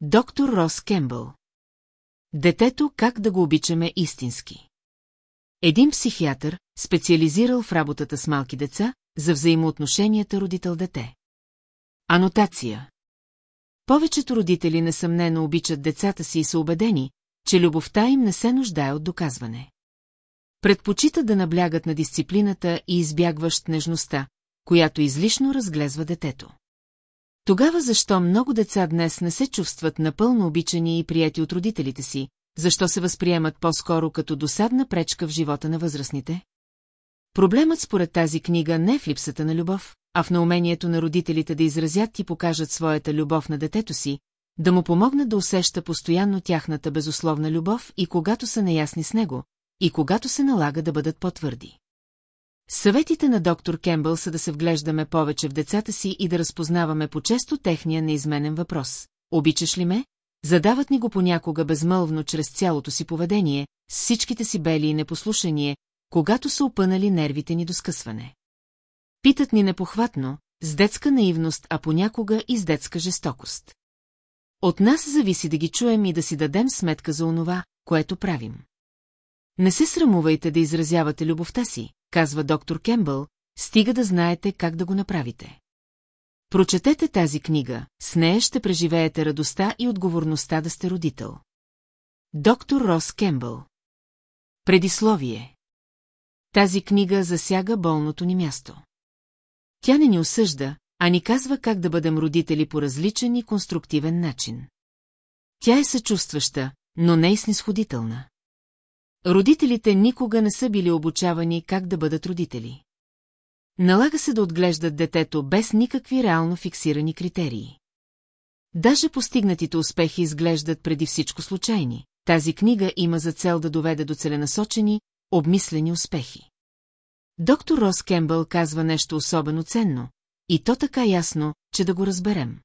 Доктор Рос Кембъл. Детето как да го обичаме истински. Един психиатър, специализирал в работата с малки деца, за взаимоотношенията родител-дете. Анотация Повечето родители несъмнено обичат децата си и са убедени, че любовта им не се нуждае от доказване. Предпочита да наблягат на дисциплината и избягващ нежността, която излишно разглезва детето. Тогава защо много деца днес не се чувстват напълно обичани и прияти от родителите си, защо се възприемат по-скоро като досадна пречка в живота на възрастните? Проблемът според тази книга не е в липсата на любов, а в наумението на родителите да изразят и покажат своята любов на детето си, да му помогнат да усеща постоянно тяхната безусловна любов и когато са неясни с него, и когато се налага да бъдат по-твърди. Съветите на доктор Кембъл са да се вглеждаме повече в децата си и да разпознаваме по-често техния неизменен въпрос. Обичаш ли ме? Задават ни го понякога безмълвно чрез цялото си поведение, с всичките си бели и непослушание, когато са опънали нервите ни до скъсване. Питат ни непохватно, с детска наивност, а понякога и с детска жестокост. От нас зависи да ги чуем и да си дадем сметка за онова, което правим. Не се срамувайте да изразявате любовта си, казва доктор Кембъл, стига да знаете как да го направите. Прочетете тази книга, с нея ще преживеете радостта и отговорността да сте родител. Доктор Рос Кембъл Предисловие Тази книга засяга болното ни място. Тя не ни осъжда, а ни казва как да бъдем родители по различен и конструктивен начин. Тя е съчувстваща, но не и снисходителна. Родителите никога не са били обучавани как да бъдат родители. Налага се да отглеждат детето без никакви реално фиксирани критерии. Даже постигнатите успехи изглеждат преди всичко случайни. Тази книга има за цел да доведе до целенасочени, обмислени успехи. Доктор Рос Кембъл казва нещо особено ценно, и то така ясно, че да го разберем.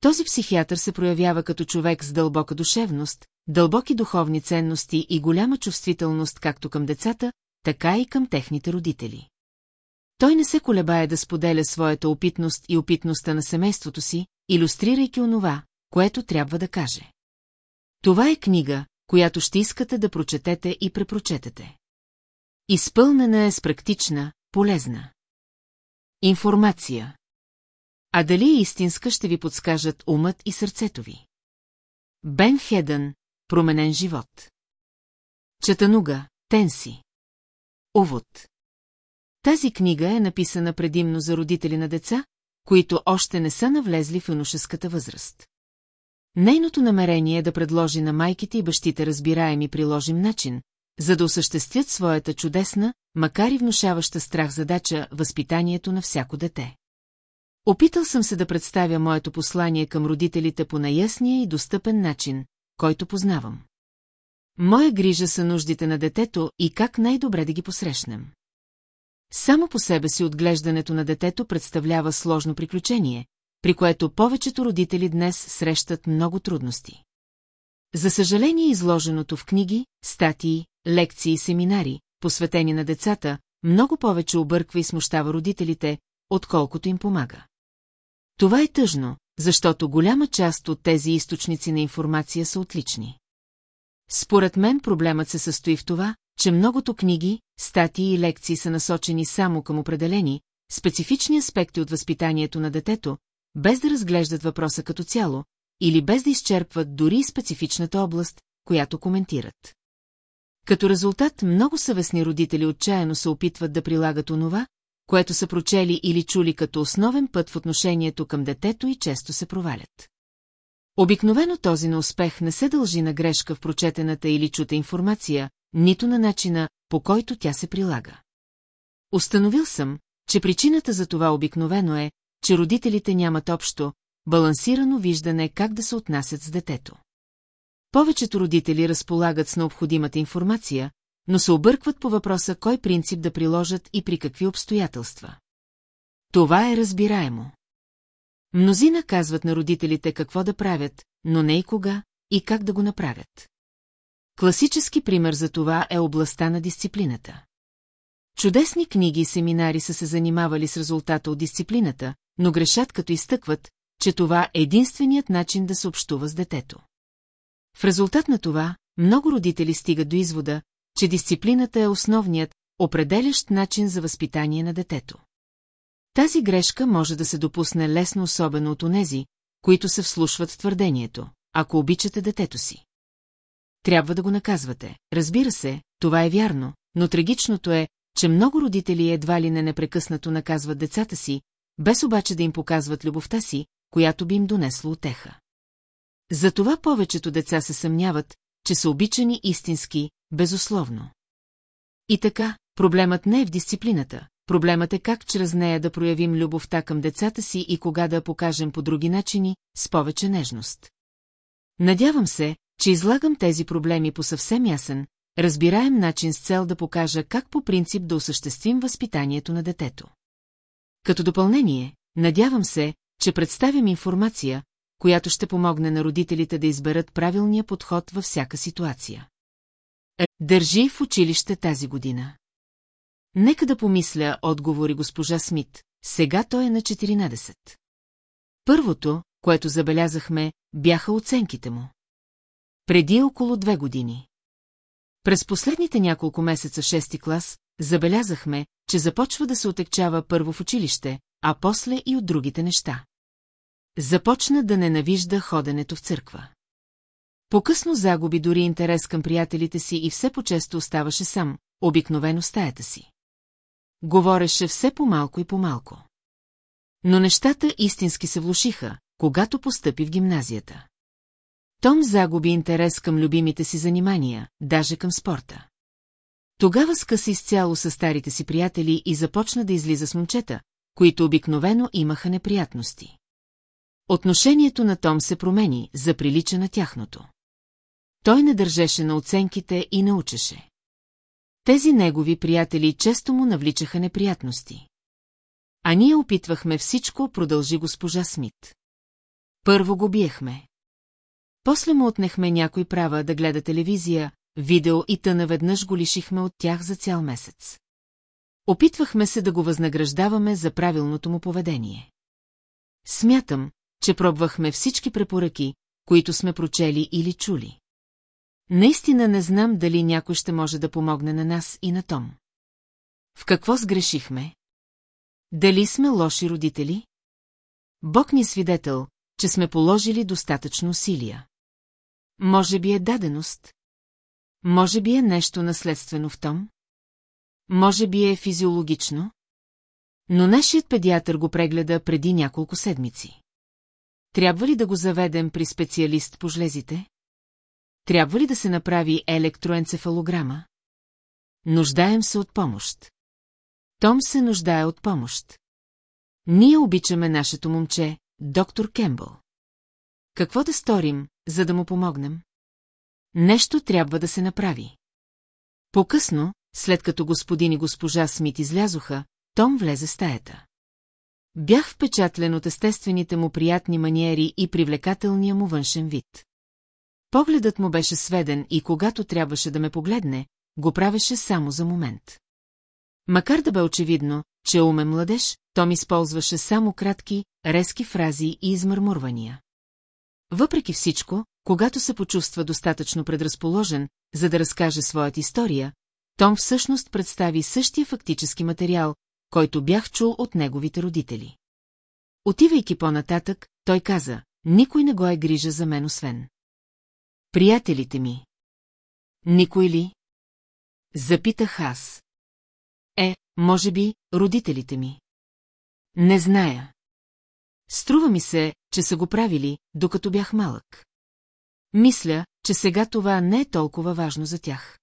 Този психиатър се проявява като човек с дълбока душевност, дълбоки духовни ценности и голяма чувствителност както към децата, така и към техните родители. Той не се колебае да споделя своята опитност и опитността на семейството си, иллюстрирайки онова, което трябва да каже. Това е книга, която ще искате да прочетете и препрочетете. Изпълнена е с практична, полезна информация. А дали е истинска ще ви подскажат умът и сърцето ви. Бен Хедън, променен живот. Четануга, Тенси. Увод. Тази книга е написана предимно за родители на деца, които още не са навлезли в юношеската възраст. Нейното намерение е да предложи на майките и бащите разбираем и приложим начин, за да осъществят своята чудесна, макар и внушаваща страх задача, възпитанието на всяко дете. Опитал съм се да представя моето послание към родителите по най-ясния и достъпен начин, който познавам. Моя грижа са нуждите на детето и как най-добре да ги посрещнем. Само по себе си отглеждането на детето представлява сложно приключение, при което повечето родители днес срещат много трудности. За съжаление изложеното в книги, статии, лекции и семинари, посветени на децата, много повече обърква и смущава родителите, отколкото им помага. Това е тъжно, защото голяма част от тези източници на информация са отлични. Според мен проблемът се състои в това, че многото книги, статии и лекции са насочени само към определени, специфични аспекти от възпитанието на детето, без да разглеждат въпроса като цяло, или без да изчерпват дори специфичната област, която коментират. Като резултат, много съвестни родители отчаяно се опитват да прилагат онова, което са прочели или чули като основен път в отношението към детето и често се провалят. Обикновено този неуспех не се дължи на грешка в прочетената или чута информация, нито на начина, по който тя се прилага. Установил съм, че причината за това обикновено е, че родителите нямат общо, балансирано виждане как да се отнасят с детето. Повечето родители разполагат с необходимата информация, но се объркват по въпроса кой принцип да приложат и при какви обстоятелства. Това е разбираемо. Мнозина казват на родителите какво да правят, но не и кога и как да го направят. Класически пример за това е областта на дисциплината. Чудесни книги и семинари са се занимавали с резултата от дисциплината, но грешат като изтъкват, че това е единственият начин да се общува с детето. В резултат на това, много родители стигат до извода, че дисциплината е основният, определящ начин за възпитание на детето. Тази грешка може да се допусне лесно особено от онези, които се вслушват в твърдението, ако обичате детето си. Трябва да го наказвате. Разбира се, това е вярно, но трагичното е, че много родители едва ли не непрекъснато наказват децата си, без обаче да им показват любовта си, която би им донесло отеха. Затова повечето деца се съмняват, че са обичани истински, безусловно. И така, проблемът не е в дисциплината, проблемът е как чрез нея да проявим любовта към децата си и кога да я покажем по други начини, с повече нежност. Надявам се, че излагам тези проблеми по съвсем ясен, разбираем начин с цел да покажа как по принцип да осъществим възпитанието на детето. Като допълнение, надявам се, че представям информация, която ще помогне на родителите да изберат правилния подход във всяка ситуация. Държи в училище тази година. Нека да помисля, отговори госпожа Смит, сега той е на 14. Първото, което забелязахме, бяха оценките му. Преди около две години. През последните няколко месеца шести клас, забелязахме, че започва да се отекчава първо в училище, а после и от другите неща. Започна да ненавижда ходенето в църква. Покъсно загуби дори интерес към приятелите си и все по-често оставаше сам, обикновено стаята си. Говореше все по-малко и по-малко. Но нещата истински се влушиха, когато постъпи в гимназията. Том загуби интерес към любимите си занимания, даже към спорта. Тогава скъса изцяло с старите си приятели и започна да излиза с момчета, които обикновено имаха неприятности. Отношението на Том се промени, заприлича на тяхното. Той не държеше на оценките и научеше. Тези негови приятели често му навличаха неприятности. А ние опитвахме всичко, продължи госпожа Смит. Първо го биехме. После му отнехме някой права да гледа телевизия, видео и тъна веднъж го лишихме от тях за цял месец. Опитвахме се да го възнаграждаваме за правилното му поведение. Смятам, че пробвахме всички препоръки, които сме прочели или чули. Наистина не знам дали някой ще може да помогне на нас и на Том. В какво сгрешихме? Дали сме лоши родители? Бог ни е свидетел, че сме положили достатъчно усилия. Може би е даденост? Може би е нещо наследствено в Том? Може би е физиологично? Но нашият педиатър го прегледа преди няколко седмици. Трябва ли да го заведем при специалист по жлезите? Трябва ли да се направи електроенцефалограма? Нуждаем се от помощ. Том се нуждае от помощ. Ние обичаме нашето момче, доктор Кембъл. Какво да сторим, за да му помогнем? Нещо трябва да се направи. По-късно, след като господин и госпожа Смит излязоха, Том влезе в стаята. Бях впечатлен от естествените му приятни маниери и привлекателния му външен вид. Погледът му беше сведен и когато трябваше да ме погледне, го правеше само за момент. Макар да бе очевидно, че е умен младеж, Том използваше само кратки, резки фрази и измърмурвания. Въпреки всичко, когато се почувства достатъчно предразположен, за да разкаже своята история, Том всъщност представи същия фактически материал, който бях чул от неговите родители. Отивайки по-нататък, той каза, никой не го е грижа за мен освен. Приятелите ми. Никой ли? Запитах аз. Е, може би, родителите ми. Не зная. Струва ми се, че са го правили, докато бях малък. Мисля, че сега това не е толкова важно за тях.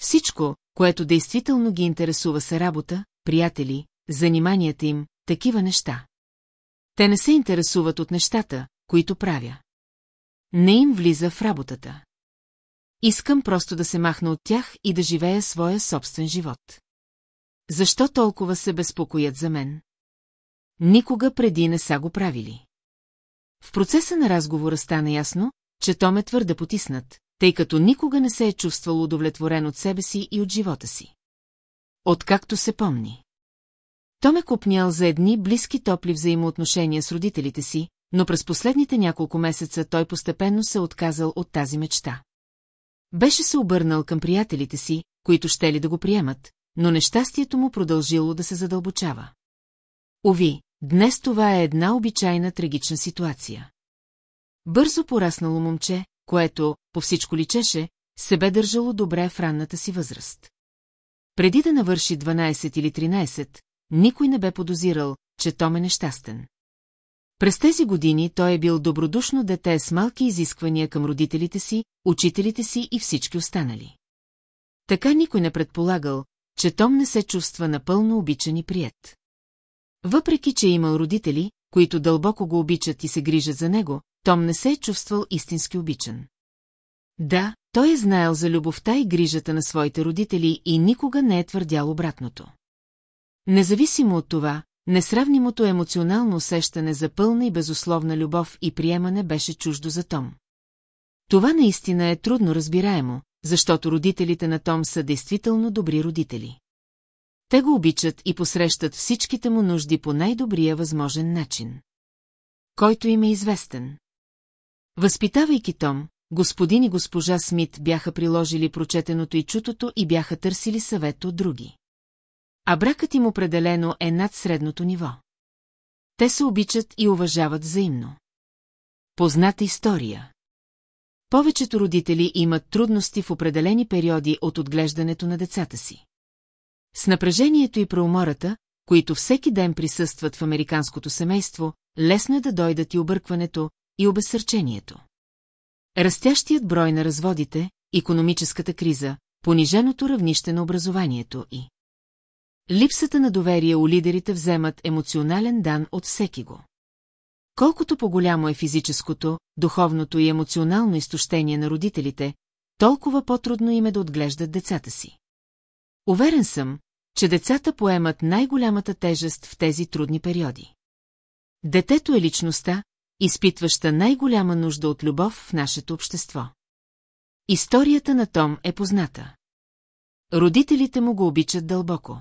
Всичко, което действително ги интересува са работа, приятели, заниманията им, такива неща. Те не се интересуват от нещата, които правя. Не им влиза в работата. Искам просто да се махна от тях и да живея своя собствен живот. Защо толкова се безпокоят за мен? Никога преди не са го правили. В процеса на разговора стана ясно, че Том е твърде потиснат, тъй като никога не се е чувствал удовлетворен от себе си и от живота си. Откакто се помни. Том е купнял за едни близки топли взаимоотношения с родителите си, но през последните няколко месеца той постепенно се отказал от тази мечта. Беше се обърнал към приятелите си, които ще ли да го приемат, но нещастието му продължило да се задълбочава. Ови, днес това е една обичайна трагична ситуация. Бързо пораснало момче, което, по всичко личеше, се бе държало добре в ранната си възраст. Преди да навърши 12 или 13, никой не бе подозирал, че Том е нещастен. През тези години той е бил добродушно дете с малки изисквания към родителите си, учителите си и всички останали. Така никой не предполагал, че Том не се чувства напълно обичан и прият. Въпреки, че е имал родители, които дълбоко го обичат и се грижат за него, Том не се е чувствал истински обичан. Да, той е знаел за любовта и грижата на своите родители и никога не е твърдял обратното. Независимо от това, несравнимото емоционално усещане за пълна и безусловна любов и приемане беше чуждо за Том. Това наистина е трудно разбираемо, защото родителите на Том са действително добри родители. Те го обичат и посрещат всичките му нужди по най-добрия възможен начин. Който им е известен. Възпитавайки Том, господин и госпожа Смит бяха приложили прочетеното и чутото и бяха търсили съвет от други. А бракът им определено е над средното ниво. Те се обичат и уважават взаимно. Позната история Повечето родители имат трудности в определени периоди от отглеждането на децата си. С напрежението и преумората, които всеки ден присъстват в американското семейство, лесно е да дойдат и объркването, и обесърчението. Растящият брой на разводите, економическата криза, пониженото равнище на образованието и Липсата на доверие у лидерите вземат емоционален дан от всеки го. Колкото по-голямо е физическото, духовното и емоционално изтощение на родителите, толкова по-трудно им е да отглеждат децата си. Уверен съм, че децата поемат най-голямата тежест в тези трудни периоди. Детето е личността, изпитваща най-голяма нужда от любов в нашето общество. Историята на Том е позната. Родителите му го обичат дълбоко.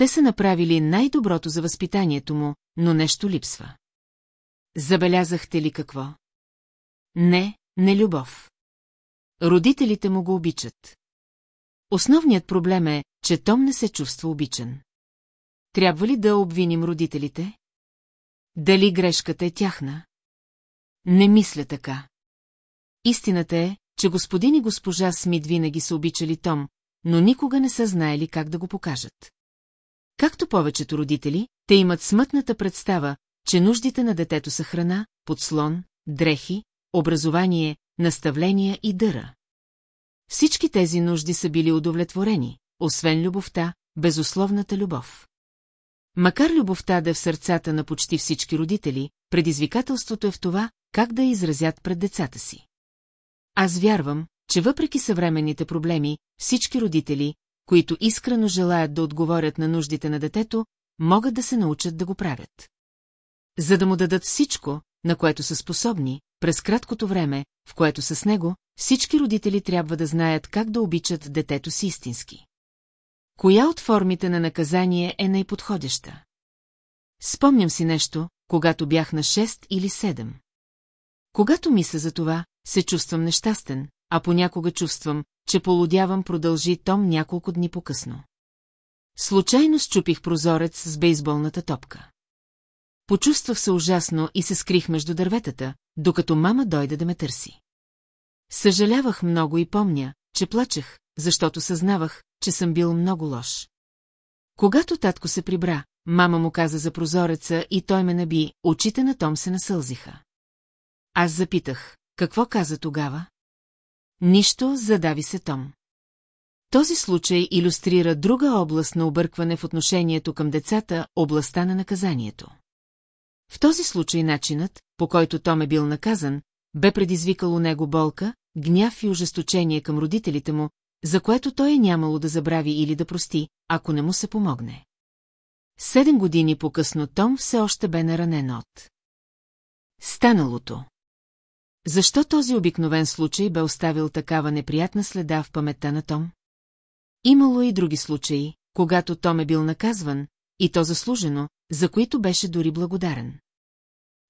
Те са направили най-доброто за възпитанието му, но нещо липсва. Забелязахте ли какво? Не, не любов. Родителите му го обичат. Основният проблем е, че Том не се чувства обичан. Трябва ли да обвиним родителите? Дали грешката е тяхна? Не мисля така. Истината е, че господин и госпожа Смит винаги са обичали Том, но никога не са знаели как да го покажат. Както повечето родители, те имат смътната представа, че нуждите на детето са храна, подслон, дрехи, образование, наставления и дъра. Всички тези нужди са били удовлетворени, освен любовта, безусловната любов. Макар любовта да е в сърцата на почти всички родители, предизвикателството е в това, как да я изразят пред децата си. Аз вярвам, че въпреки съвременните проблеми, всички родители, които искрено желаят да отговорят на нуждите на детето, могат да се научат да го правят. За да му дадат всичко, на което са способни, през краткото време, в което са с него, всички родители трябва да знаят как да обичат детето си истински. Коя от формите на наказание е най-подходяща? Спомням си нещо, когато бях на 6 или 7. Когато мисля за това, се чувствам нещастен, а понякога чувствам, че полудявам продължи Том няколко дни по-късно. Случайно счупих прозорец с бейсболната топка. Почувствах се ужасно и се скрих между дърветата, докато мама дойде да ме търси. Съжалявах много и помня, че плачех, защото съзнавах, че съм бил много лош. Когато татко се прибра, мама му каза за прозореца и той ме наби, очите на Том се насълзиха. Аз запитах, какво каза тогава? Нищо, задави се Том. Този случай иллюстрира друга област на объркване в отношението към децата, областта на наказанието. В този случай начинът, по който Том е бил наказан, бе предизвикало него болка, гняв и ожесточение към родителите му, за което той е нямало да забрави или да прости, ако не му се помогне. Седем години по-късно Том все още бе наранен от. Станалото. Защо този обикновен случай бе оставил такава неприятна следа в паметта на Том? Имало и други случаи, когато Том е бил наказван, и то заслужено, за които беше дори благодарен.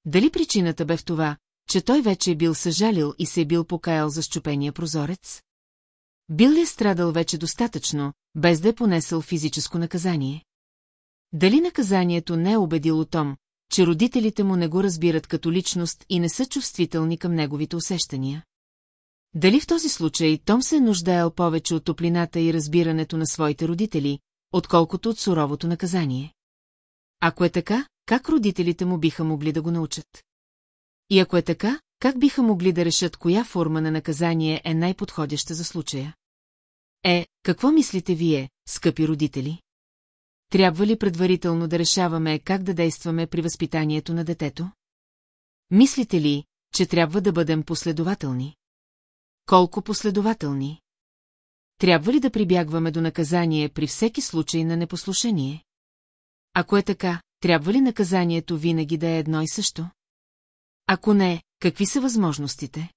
Дали причината бе в това, че той вече е бил съжалил и се е бил покаял за щупения прозорец? Бил ли е страдал вече достатъчно, без да е понесъл физическо наказание? Дали наказанието не е убедило Том, че родителите му не го разбират като личност и не са чувствителни към неговите усещания? Дали в този случай Том се е нуждаел повече от топлината и разбирането на своите родители, отколкото от суровото наказание? Ако е така, как родителите му биха могли да го научат? И ако е така, как биха могли да решат коя форма на наказание е най-подходяща за случая? Е, какво мислите вие, скъпи родители? Трябва ли предварително да решаваме как да действаме при възпитанието на детето? Мислите ли, че трябва да бъдем последователни? Колко последователни? Трябва ли да прибягваме до наказание при всеки случай на непослушание? Ако е така, трябва ли наказанието винаги да е едно и също? Ако не, какви са възможностите?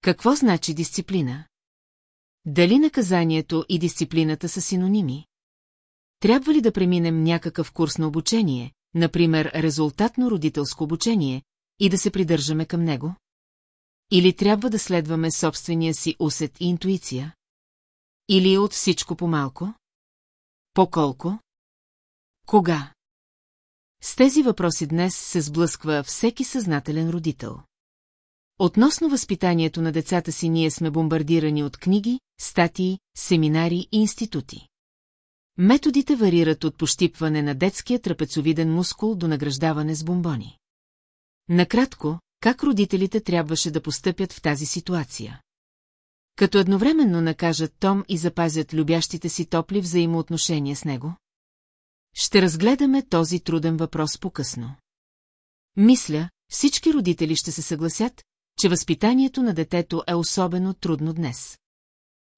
Какво значи дисциплина? Дали наказанието и дисциплината са синоними? Трябва ли да преминем някакъв курс на обучение, например резултатно родителско обучение, и да се придържаме към него? Или трябва да следваме собствения си усет и интуиция? Или от всичко по-малко? По-колко? Кога? С тези въпроси днес се сблъсква всеки съзнателен родител. Относно възпитанието на децата си ние сме бомбардирани от книги, статии, семинари и институти. Методите варират от пощипване на детския трапецовиден мускул до награждаване с бомбони. Накратко, как родителите трябваше да постъпят в тази ситуация? Като едновременно накажат Том и запазят любящите си топли взаимоотношения с него? Ще разгледаме този труден въпрос по-късно. Мисля, всички родители ще се съгласят, че възпитанието на детето е особено трудно днес.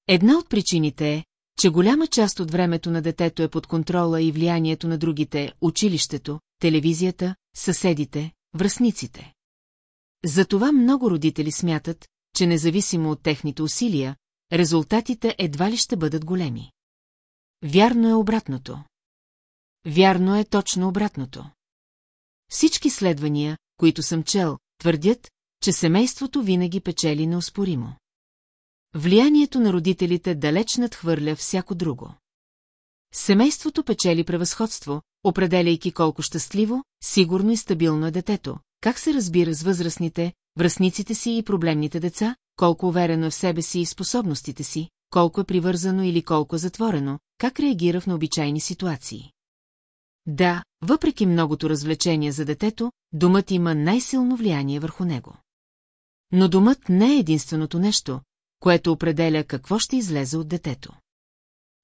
Една от причините е, че голяма част от времето на детето е под контрола и влиянието на другите, училището, телевизията, съседите, връзниците. Затова много родители смятат, че независимо от техните усилия, резултатите едва ли ще бъдат големи. Вярно е обратното. Вярно е точно обратното. Всички следвания, които съм чел, твърдят, че семейството винаги печели неоспоримо. Влиянието на родителите далеч надхвърля всяко друго. Семейството печели превъзходство, определяйки колко щастливо, сигурно и стабилно е детето, как се разбира с възрастните, връзниците си и проблемните деца, колко уверено е в себе си и способностите си, колко е привързано или колко е затворено, как реагира в необичайни ситуации. Да, въпреки многото развлечение за детето, думът има най-силно влияние върху него. Но думът не е единственото нещо, което определя какво ще излезе от детето.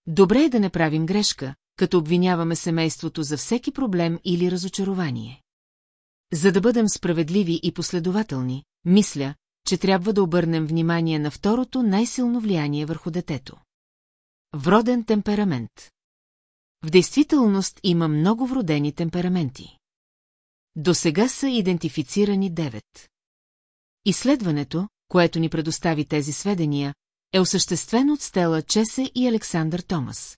Добре е да не правим грешка, като обвиняваме семейството за всеки проблем или разочарование. За да бъдем справедливи и последователни, мисля, че трябва да обърнем внимание на второто най-силно влияние върху детето. Вроден темперамент. В действителност има много вродени темпераменти. До сега са идентифицирани девет. Изследването, което ни предостави тези сведения, е осъществено от Стела Чесе и Александър Томас.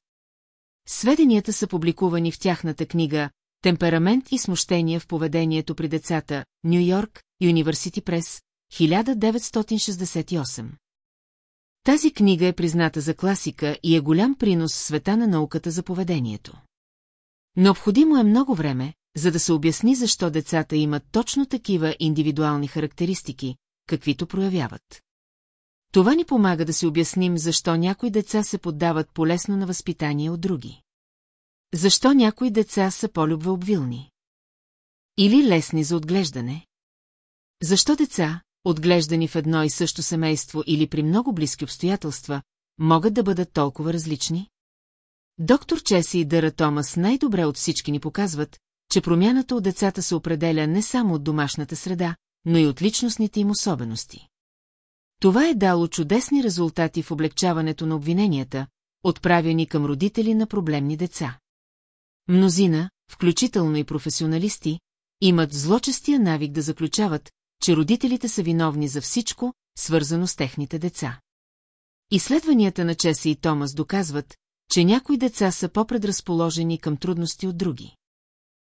Сведенията са публикувани в тяхната книга Темперамент и смущение в поведението при децата, Нью Йорк, Юниверсити Прес, 1968. Тази книга е призната за класика и е голям принос в света на науката за поведението. Необходимо е много време, за да се обясни защо децата имат точно такива индивидуални характеристики, каквито проявяват. Това ни помага да си обясним защо някои деца се поддават полесно на възпитание от други. Защо някои деца са по-любвеобвилни? Или лесни за отглеждане? Защо деца, отглеждани в едно и също семейство или при много близки обстоятелства, могат да бъдат толкова различни? Доктор Чеси и Дъра Томас най-добре от всички ни показват, че промяната от децата се определя не само от домашната среда, но и от личностните им особености. Това е дало чудесни резултати в облегчаването на обвиненията, отправени към родители на проблемни деца. Мнозина, включително и професионалисти, имат злочестия навик да заключават, че родителите са виновни за всичко, свързано с техните деца. Изследванията на Чеси и Томас доказват, че някои деца са по-предразположени към трудности от други.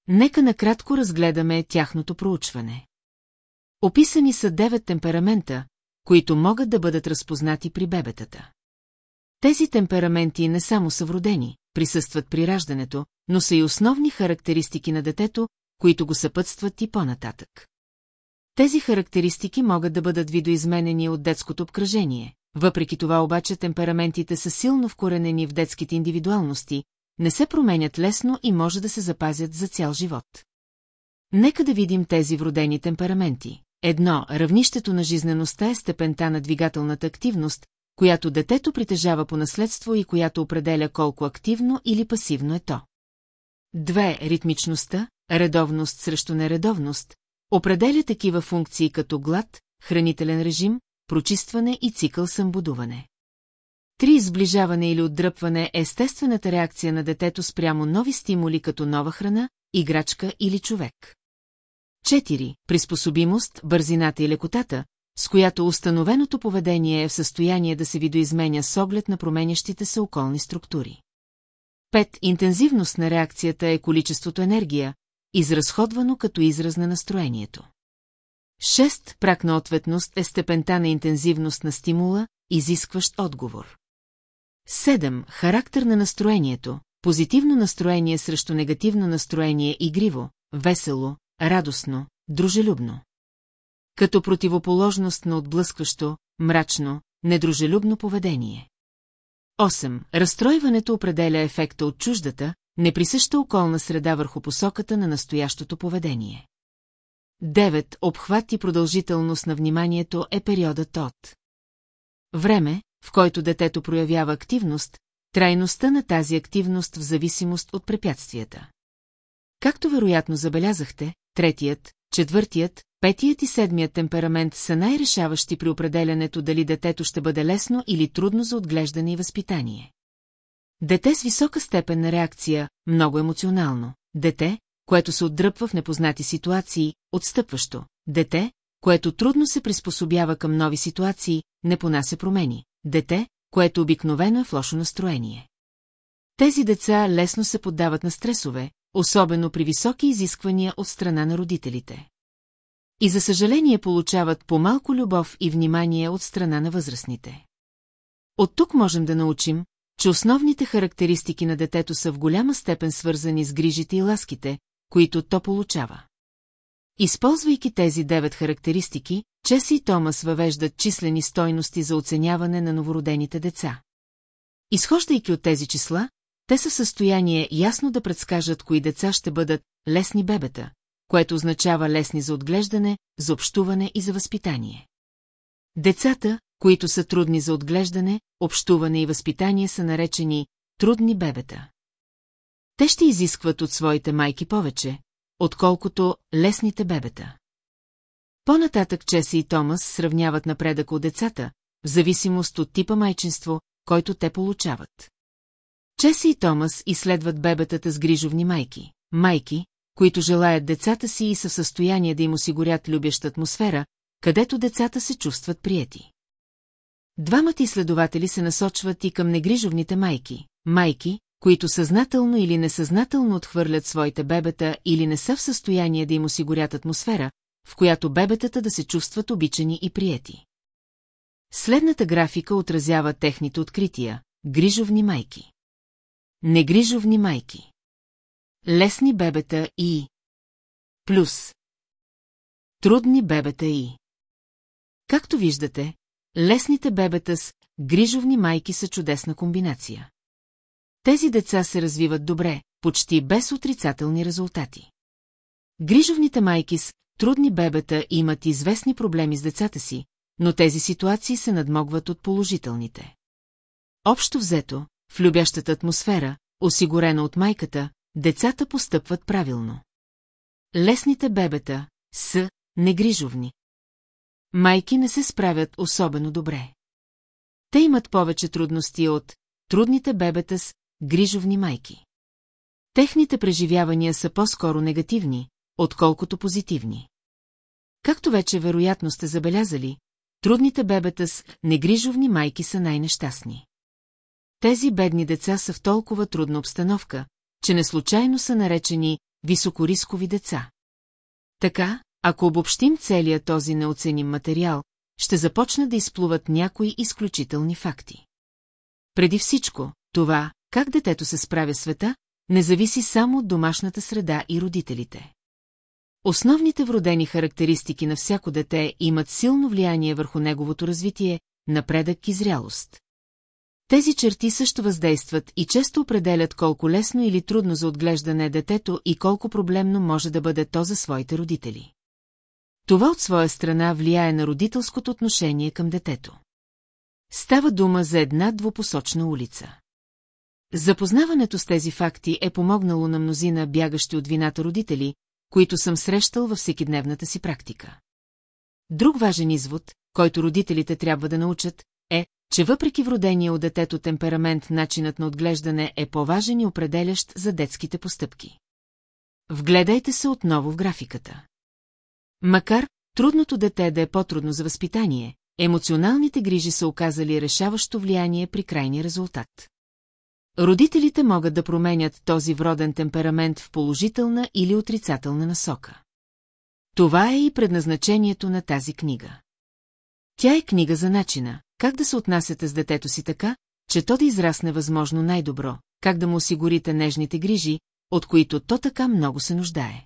Нека накратко разгледаме тяхното проучване. Описани са девет темперамента, които могат да бъдат разпознати при бебетата. Тези темпераменти не само са вродени, присъстват при раждането, но са и основни характеристики на детето, които го съпътстват и по-нататък. Тези характеристики могат да бъдат видоизменени от детското обкръжение. Въпреки това обаче темпераментите са силно вкоренени в детските индивидуалности, не се променят лесно и може да се запазят за цял живот. Нека да видим тези вродени темпераменти. Едно, равнището на жизнеността е степента на двигателната активност, която детето притежава по наследство и която определя колко активно или пасивно е то. Две, ритмичността, редовност срещу нередовност, определя такива функции като глад, хранителен режим, прочистване и цикъл съмбудуване. Три сближаване или отдръпване е естествената реакция на детето спрямо нови стимули като нова храна, играчка или човек. 4. Приспособимост, бързината и лекотата, с която установеното поведение е в състояние да се видоизменя с оглед на променящите се околни структури. 5. Интензивност на реакцията е количеството енергия, изразходвано като израз на настроението. 6. Прак на ответност е степента на интензивност на стимула, изискващ отговор. 7. Характер на настроението. Позитивно настроение срещу негативно настроение игриво, весело, радостно, дружелюбно. Като противоположност на отблъскващо, мрачно, недружелюбно поведение. 8. Разстройването определя ефекта от чуждата, неприсъща околна среда върху посоката на настоящото поведение. 9. Обхват и продължителност на вниманието е периодът от време, в който детето проявява активност, трайността на тази активност в зависимост от препятствията. Както вероятно забелязахте, третият, четвъртият, петият и седмият темперамент са най-решаващи при определянето дали детето ще бъде лесно или трудно за отглеждане и възпитание. Дете с висока степен на реакция, много емоционално. Дете, което се отдръпва в непознати ситуации, отстъпващо. Дете, което трудно се приспособява към нови ситуации, не понася промени. Дете, което обикновено е в лошо настроение. Тези деца лесно се поддават на стресове, особено при високи изисквания от страна на родителите. И за съжаление получават по-малко любов и внимание от страна на възрастните. От тук можем да научим, че основните характеристики на детето са в голяма степен свързани с грижите и ласките, които то получава. Използвайки тези девет характеристики, Чеси и Томас въвеждат числени стойности за оценяване на новородените деца. Изхождайки от тези числа, те са в състояние ясно да предскажат кои деца ще бъдат лесни бебета, което означава лесни за отглеждане, за общуване и за възпитание. Децата, които са трудни за отглеждане, общуване и възпитание са наречени трудни бебета. Те ще изискват от своите майки повече, отколкото лесните бебета. По-нататък Чеси и Томас сравняват напредък от децата, в зависимост от типа майчинство, който те получават. Чеси и Томас изследват бебетата с грижовни майки, майки, които желаят децата си и са в състояние да им осигурят любяща атмосфера, където децата се чувстват приети. Двамата изследователи се насочват и към негрижовните майки, майки, които съзнателно или несъзнателно отхвърлят своите бебета или не са в състояние да им осигурят атмосфера, в която бебетата да се чувстват обичани и приети. Следната графика отразява техните открития – грижовни майки. Негрижовни майки. Лесни бебета и... Плюс. Трудни бебета и... Както виждате, лесните бебета с грижовни майки са чудесна комбинация. Тези деца се развиват добре, почти без отрицателни резултати. Грижовните майки с трудни бебета имат известни проблеми с децата си, но тези ситуации се надмогват от положителните. Общо взето, в любящата атмосфера, осигурена от майката, децата постъпват правилно. Лесните бебета са негрижовни. Майки не се справят особено добре. Те имат повече трудности от трудните бебета с грижовни майки. Техните преживявания са по-скоро негативни, отколкото позитивни. Както вече вероятно сте забелязали, трудните бебета с негрижовни майки са най-нещастни. Тези бедни деца са в толкова трудна обстановка, че неслучайно са наречени високорискови деца. Така, ако обобщим целия този неоценим материал, ще започна да изплуват някои изключителни факти. Преди всичко, това, как детето се справя света, не зависи само от домашната среда и родителите. Основните вродени характеристики на всяко дете имат силно влияние върху неговото развитие, напредък и зрялост. Тези черти също въздействат и често определят колко лесно или трудно за отглеждане е детето и колко проблемно може да бъде то за своите родители. Това от своя страна влияе на родителското отношение към детето. Става дума за една двупосочна улица. Запознаването с тези факти е помогнало на мнозина бягащи от вината родители, които съм срещал във всекидневната си практика. Друг важен извод, който родителите трябва да научат, е, че въпреки вродения от детето темперамент начинът на отглеждане е по-важен и определящ за детските постъпки. Вгледайте се отново в графиката. Макар трудното дете да е по-трудно за възпитание, емоционалните грижи са оказали решаващо влияние при крайния резултат. Родителите могат да променят този вроден темперамент в положителна или отрицателна насока. Това е и предназначението на тази книга. Тя е книга за начина, как да се отнасяте с детето си така, че то да израсне възможно най-добро, как да му осигурите нежните грижи, от които то така много се нуждае.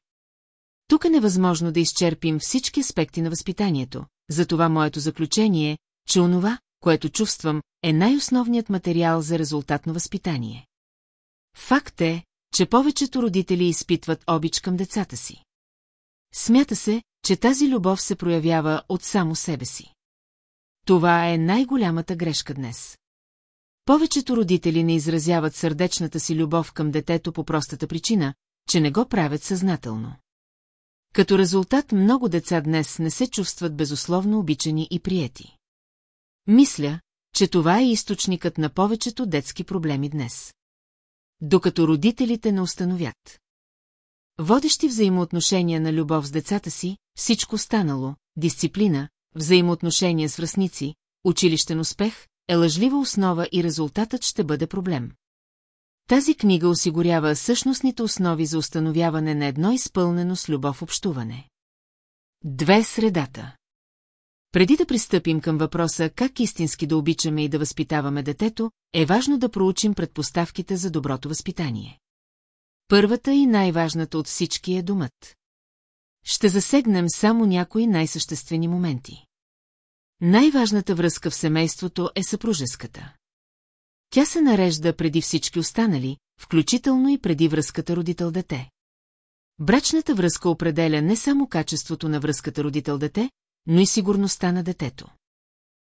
Тук е невъзможно да изчерпим всички аспекти на възпитанието, затова моето заключение е, че онова, което чувствам, е най-основният материал за резултатно възпитание. Факт е, че повечето родители изпитват обич към децата си. Смята се, че тази любов се проявява от само себе си. Това е най-голямата грешка днес. Повечето родители не изразяват сърдечната си любов към детето по простата причина, че не го правят съзнателно. Като резултат много деца днес не се чувстват безусловно обичани и приети. Мисля, че това е източникът на повечето детски проблеми днес. Докато родителите не установят. Водещи взаимоотношения на любов с децата си, всичко станало, дисциплина, взаимоотношения с връзници, училищен успех, е лъжлива основа и резултатът ще бъде проблем. Тази книга осигурява същностните основи за установяване на едно изпълнено с любов общуване. Две средата Преди да пристъпим към въпроса как истински да обичаме и да възпитаваме детето, е важно да проучим предпоставките за доброто възпитание. Първата и най-важната от всички е думът. Ще засегнем само някои най-съществени моменти. Най-важната връзка в семейството е съпружеската. Тя се нарежда преди всички останали, включително и преди връзката родител-дете. Брачната връзка определя не само качеството на връзката родител-дете, но и сигурността на детето.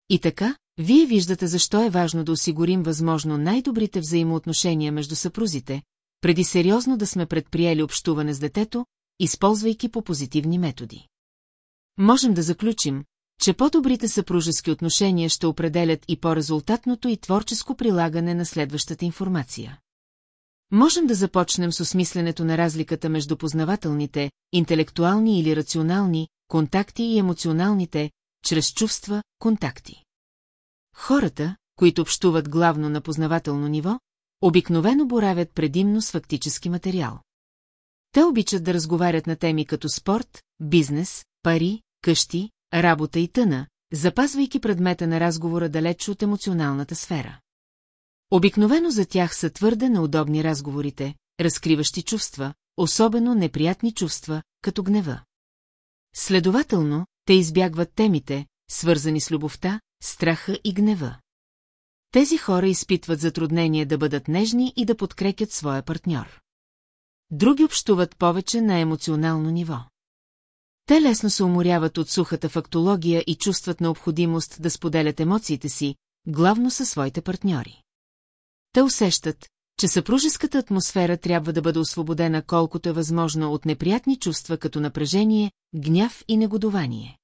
И така, вие виждате защо е важно да осигурим възможно най-добрите взаимоотношения между съпрузите, преди сериозно да сме предприели общуване с детето, използвайки по позитивни методи. Можем да заключим, че по-добрите съпружески отношения ще определят и по-резултатното и творческо прилагане на следващата информация. Можем да започнем с осмисленето на разликата между познавателните, интелектуални или рационални, контакти и емоционалните, чрез чувства, контакти. Хората, които общуват главно на познавателно ниво, обикновено боравят предимно с фактически материал. Те обичат да разговарят на теми като спорт, бизнес, пари, къщи, работа и тъна, запазвайки предмета на разговора далеч от емоционалната сфера. Обикновено за тях са твърде неудобни разговорите, разкриващи чувства, особено неприятни чувства, като гнева. Следователно, те избягват темите, свързани с любовта, страха и гнева. Тези хора изпитват затруднение да бъдат нежни и да подкрепят своя партньор. Други общуват повече на емоционално ниво. Те лесно се уморяват от сухата фактология и чувстват необходимост да споделят емоциите си, главно със своите партньори. Те усещат, че съпружеската атмосфера трябва да бъде освободена колкото е възможно от неприятни чувства като напрежение, гняв и негодование.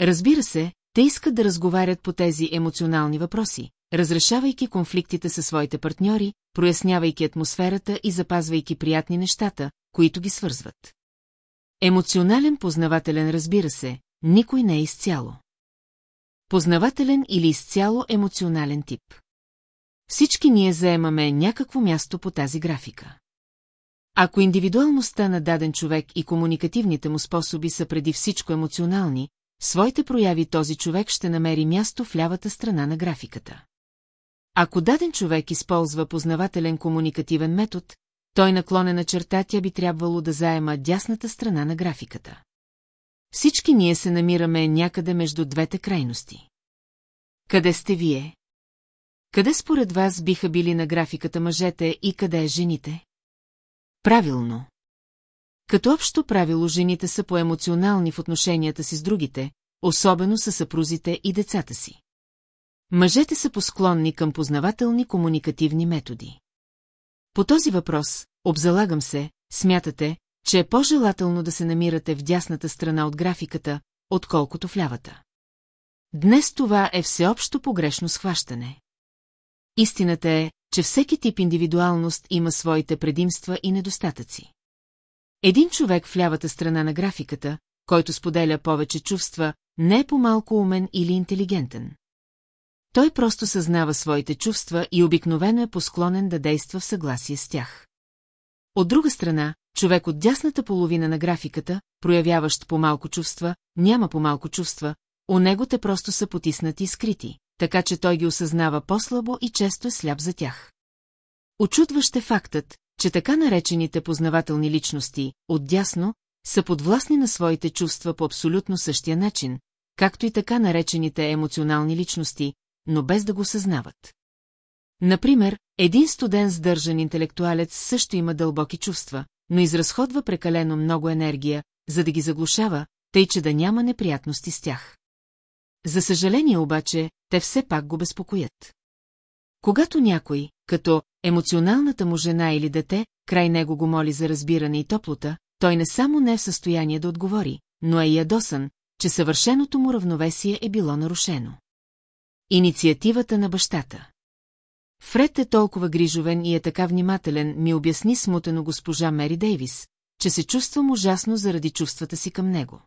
Разбира се, те искат да разговарят по тези емоционални въпроси, разрешавайки конфликтите със своите партньори, прояснявайки атмосферата и запазвайки приятни нещата, които ги свързват. Емоционален познавателен разбира се, никой не е изцяло. Познавателен или изцяло емоционален тип. Всички ние заемаме някакво място по тази графика. Ако индивидуалността на даден човек и комуникативните му способи са преди всичко емоционални, своите прояви този човек ще намери място в лявата страна на графиката. Ако даден човек използва познавателен комуникативен метод, той наклонена черта тя би трябвало да заема дясната страна на графиката. Всички ние се намираме някъде между двете крайности. Къде сте вие? Къде според вас биха били на графиката мъжете и къде е жените? Правилно. Като общо правило жените са по-емоционални в отношенията си с другите, особено са съпрузите и децата си. Мъжете са посклонни към познавателни комуникативни методи. По този въпрос, обзалагам се, смятате, че е по-желателно да се намирате в дясната страна от графиката, отколкото в лявата. Днес това е всеобщо погрешно схващане. Истината е, че всеки тип индивидуалност има своите предимства и недостатъци. Един човек в лявата страна на графиката, който споделя повече чувства, не е по-малко умен или интелигентен. Той просто съзнава своите чувства и обикновено е посклонен да действа в съгласие с тях. От друга страна, човек от дясната половина на графиката, проявяващ по-малко чувства, няма по-малко чувства, у него те просто са потиснати и скрити, така че той ги осъзнава по-слабо и често е сляп за тях. Очудващ е фактът, че така наречените познавателни личности, отдясно, са подвластни на своите чувства по абсолютно същия начин, както и така наречените емоционални личности, но без да го съзнават. Например, един студент сдържан интелектуалец също има дълбоки чувства, но изразходва прекалено много енергия, за да ги заглушава, тъй че да няма неприятности с тях. За съжаление обаче, те все пак го безпокоят. Когато някой, като емоционалната му жена или дете, край него го моли за разбиране и топлота, той не само не е в състояние да отговори, но е и ядосан, че съвършеното му равновесие е било нарушено. Инициативата на бащата Фред е толкова грижовен и е така внимателен, ми обясни смутено госпожа Мери Дейвис, че се чувствам ужасно заради чувствата си към него.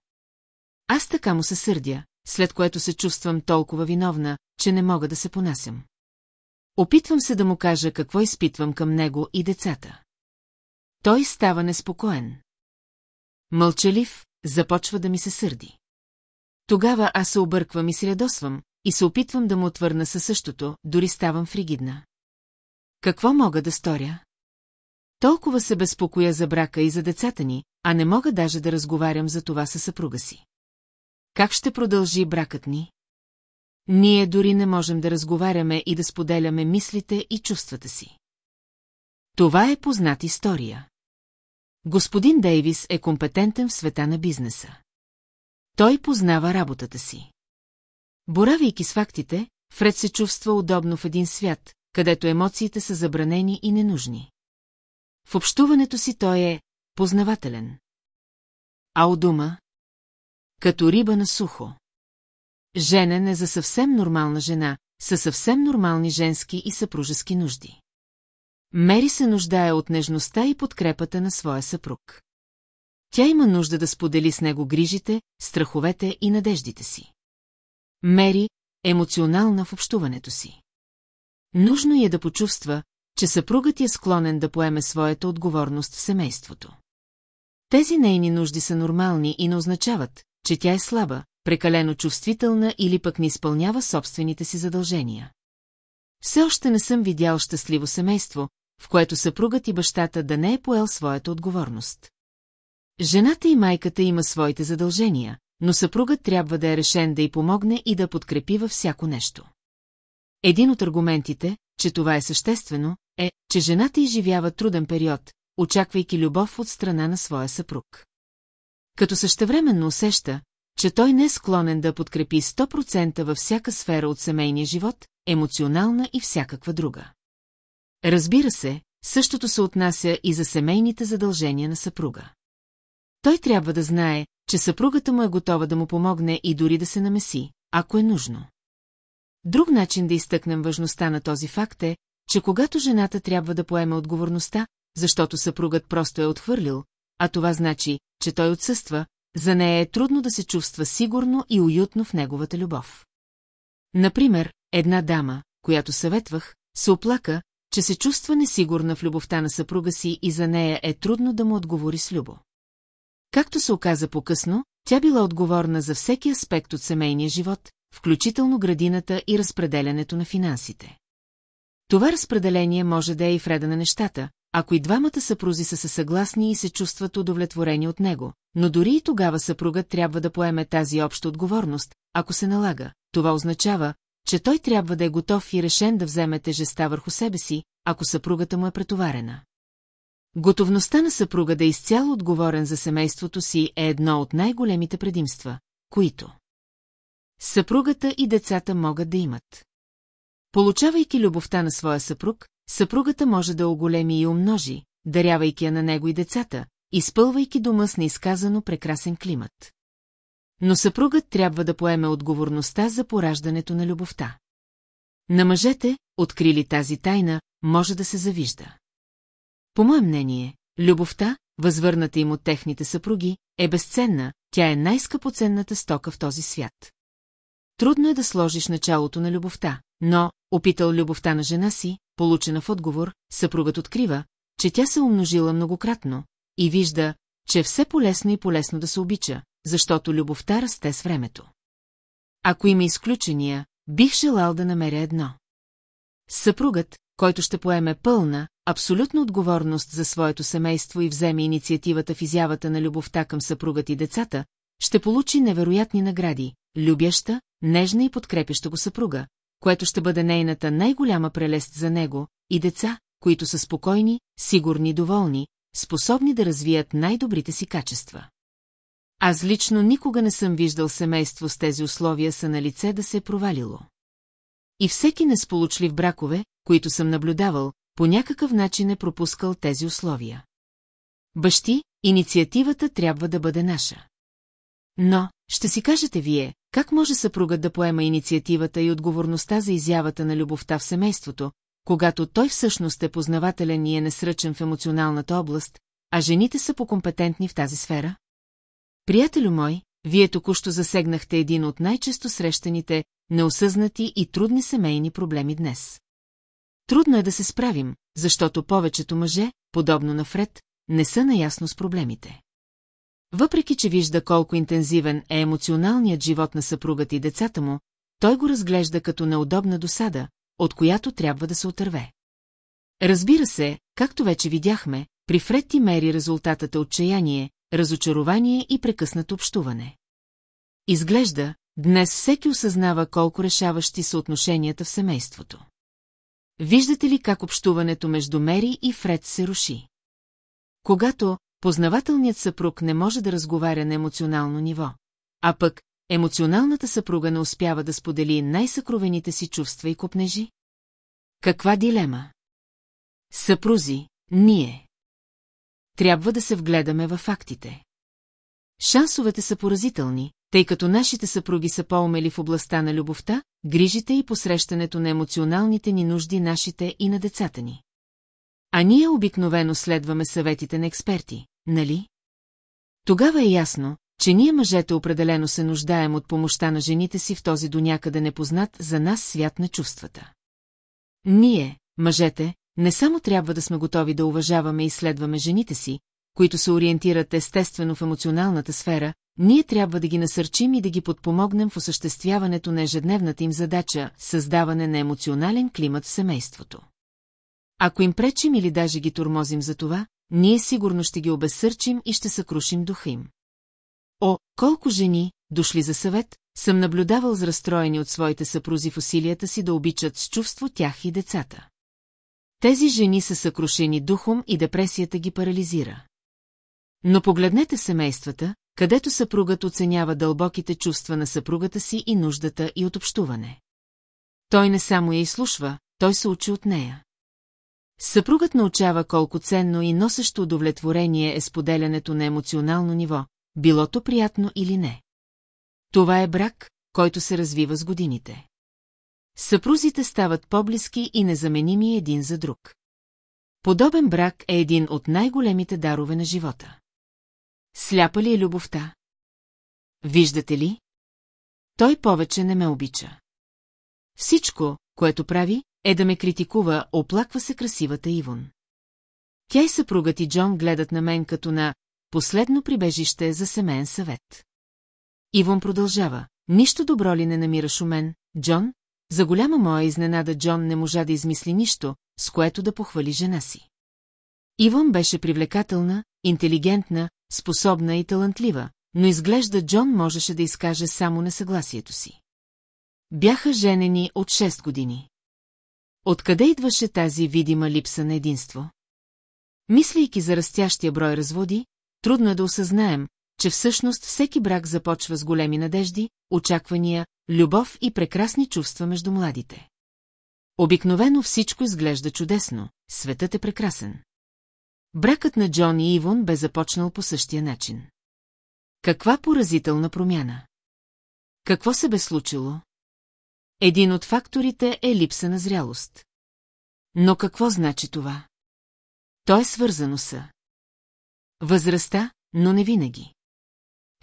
Аз така му се сърдя, след което се чувствам толкова виновна, че не мога да се понасям. Опитвам се да му кажа какво изпитвам към него и децата. Той става неспокоен. Мълчалив, започва да ми се сърди. Тогава аз се обърквам и се ядосвам, и се опитвам да му отвърна със същото, дори ставам фригидна. Какво мога да сторя? Толкова се безпокоя за брака и за децата ни, а не мога даже да разговарям за това със съпруга си. Как ще продължи бракът ни? Ние дори не можем да разговаряме и да споделяме мислите и чувствата си. Това е познат история. Господин Дейвис е компетентен в света на бизнеса. Той познава работата си. Боравейки с фактите, Фред се чувства удобно в един свят, където емоциите са забранени и ненужни. В общуването си той е познавателен. А у дума? Като риба на сухо. Женен е за съвсем нормална жена, със съвсем нормални женски и съпружески нужди. Мери се нуждае от нежността и подкрепата на своя съпруг. Тя има нужда да сподели с него грижите, страховете и надеждите си. Мери емоционална в общуването си. Нужно е да почувства, че съпругът е склонен да поеме своята отговорност в семейството. Тези нейни нужди са нормални и не означават, че тя е слаба, прекалено чувствителна или пък не изпълнява собствените си задължения. Все още не съм видял щастливо семейство, в което съпругът и бащата да не е поел своята отговорност. Жената и майката има своите задължения, но съпругът трябва да е решен да й помогне и да подкрепи във всяко нещо. Един от аргументите, че това е съществено, е, че жената изживява труден период, очаквайки любов от страна на своя съпруг. Като същевременно усеща, че той не е склонен да подкрепи 100% във всяка сфера от семейния живот, емоционална и всякаква друга. Разбира се, същото се отнася и за семейните задължения на съпруга. Той трябва да знае, че съпругата му е готова да му помогне и дори да се намеси, ако е нужно. Друг начин да изтъкнем важността на този факт е, че когато жената трябва да поеме отговорността, защото съпругът просто е отхвърлил, а това значи, че той отсъства, за нея е трудно да се чувства сигурно и уютно в неговата любов. Например, една дама, която съветвах, се оплака, че се чувства несигурна в любовта на съпруга си и за нея е трудно да му отговори с любо. Както се оказа по-късно, тя била отговорна за всеки аспект от семейния живот, включително градината и разпределянето на финансите. Това разпределение може да е и вреда на нещата, ако и двамата съпрузи са се съгласни и се чувстват удовлетворени от него, но дори и тогава съпругът трябва да поеме тази обща отговорност, ако се налага. Това означава, че той трябва да е готов и решен да вземе тежеста върху себе си, ако съпругата му е претоварена. Готовността на съпруга да е изцяло отговорен за семейството си е едно от най-големите предимства, които съпругата и децата могат да имат. Получавайки любовта на своя съпруг, съпругата може да оголеми и умножи, дарявайки я на него и децата, изпълвайки дома с неизказано прекрасен климат. Но съпругът трябва да поеме отговорността за пораждането на любовта. На мъжете, открили тази тайна, може да се завижда. По мое мнение, любовта, възвърната им от техните съпруги, е безценна, тя е най-скъпоценната стока в този свят. Трудно е да сложиш началото на любовта, но, опитал любовта на жена си, получена в отговор, съпругът открива, че тя се умножила многократно и вижда, че все полезно и полезно да се обича, защото любовта расте с времето. Ако има изключения, бих желал да намеря едно. Съпругът, който ще поеме пълна, абсолютна отговорност за своето семейство и вземе инициативата в изявата на любовта към съпругът и децата, ще получи невероятни награди, любяща, нежна и подкрепяща го съпруга, което ще бъде нейната най-голяма прелест за него, и деца, които са спокойни, сигурни и доволни, способни да развият най-добрите си качества. Аз лично никога не съм виждал семейство с тези условия са на лице да се е провалило. И всеки несполучлив бракове, които съм наблюдавал, по някакъв начин е пропускал тези условия. Бащи, инициативата трябва да бъде наша. Но, ще си кажете вие, как може съпругът да поема инициативата и отговорността за изявата на любовта в семейството, когато той всъщност е познавателен и е несръчен в емоционалната област, а жените са покомпетентни в тази сфера? Приятелю мой, вие току-що засегнахте един от най-често срещаните, неосъзнати и трудни семейни проблеми днес. Трудно е да се справим, защото повечето мъже, подобно на Фред, не са наясно с проблемите. Въпреки, че вижда колко интензивен е емоционалният живот на съпругата и децата му, той го разглежда като неудобна досада, от която трябва да се отърве. Разбира се, както вече видяхме, при Фред и Мери резултатът е отчаяние, разочарование и прекъснато общуване. Изглежда, днес всеки осъзнава колко решаващи са отношенията в семейството. Виждате ли как общуването между Мери и Фред се руши? Когато познавателният съпруг не може да разговаря на емоционално ниво, а пък емоционалната съпруга не успява да сподели най-съкровените си чувства и копнежи? Каква дилема? Съпрузи, ние. Трябва да се вгледаме във фактите. Шансовете са поразителни, тъй като нашите съпруги са по-умели в областта на любовта, грижите и посрещането на емоционалните ни нужди нашите и на децата ни. А ние обикновено следваме съветите на експерти, нали? Тогава е ясно, че ние мъжете определено се нуждаем от помощта на жените си в този до някъде непознат за нас свят на чувствата. Ние, мъжете, не само трябва да сме готови да уважаваме и следваме жените си, които се ориентират естествено в емоционалната сфера, ние трябва да ги насърчим и да ги подпомогнем в осъществяването на ежедневната им задача – създаване на емоционален климат в семейството. Ако им пречим или даже ги турмозим за това, ние сигурно ще ги обесърчим и ще съкрушим духа им. О, колко жени, дошли за съвет, съм наблюдавал с разстроени от своите съпрузи в усилията си да обичат с чувство тях и децата. Тези жени са съкрушени духом и депресията ги парализира. Но погледнете семействата, където съпругът оценява дълбоките чувства на съпругата си и нуждата и от общуване. Той не само я изслушва, той се учи от нея. Съпругът научава колко ценно и носещо удовлетворение е споделянето на емоционално ниво, било то приятно или не. Това е брак, който се развива с годините. Съпрузите стават по-близки и незаменими един за друг. Подобен брак е един от най-големите дарове на живота. Сляпа ли е любовта? Виждате ли? Той повече не ме обича. Всичко, което прави, е да ме критикува, оплаква се красивата Ивон. Тя и съпругът и Джон гледат на мен като на последно прибежище за семейен съвет. Ивон продължава. Нищо добро ли не намираш у мен, Джон? За голяма моя изненада Джон не можа да измисли нищо, с което да похвали жена си. Ивон беше привлекателна, интелигентна, способна и талантлива, но изглежда Джон можеше да изкаже само несъгласието си. Бяха женени от 6 години. Откъде идваше тази видима липса на единство? Мислейки за растящия брой разводи, трудно е да осъзнаем, че всъщност всеки брак започва с големи надежди, очаквания, любов и прекрасни чувства между младите. Обикновено всичко изглежда чудесно, светът е прекрасен. Бракът на Джон и Ивон бе започнал по същия начин. Каква поразителна промяна! Какво се бе случило? Един от факторите е липса на зрялост. Но какво значи това? То е свързано с възрастта, но не винаги.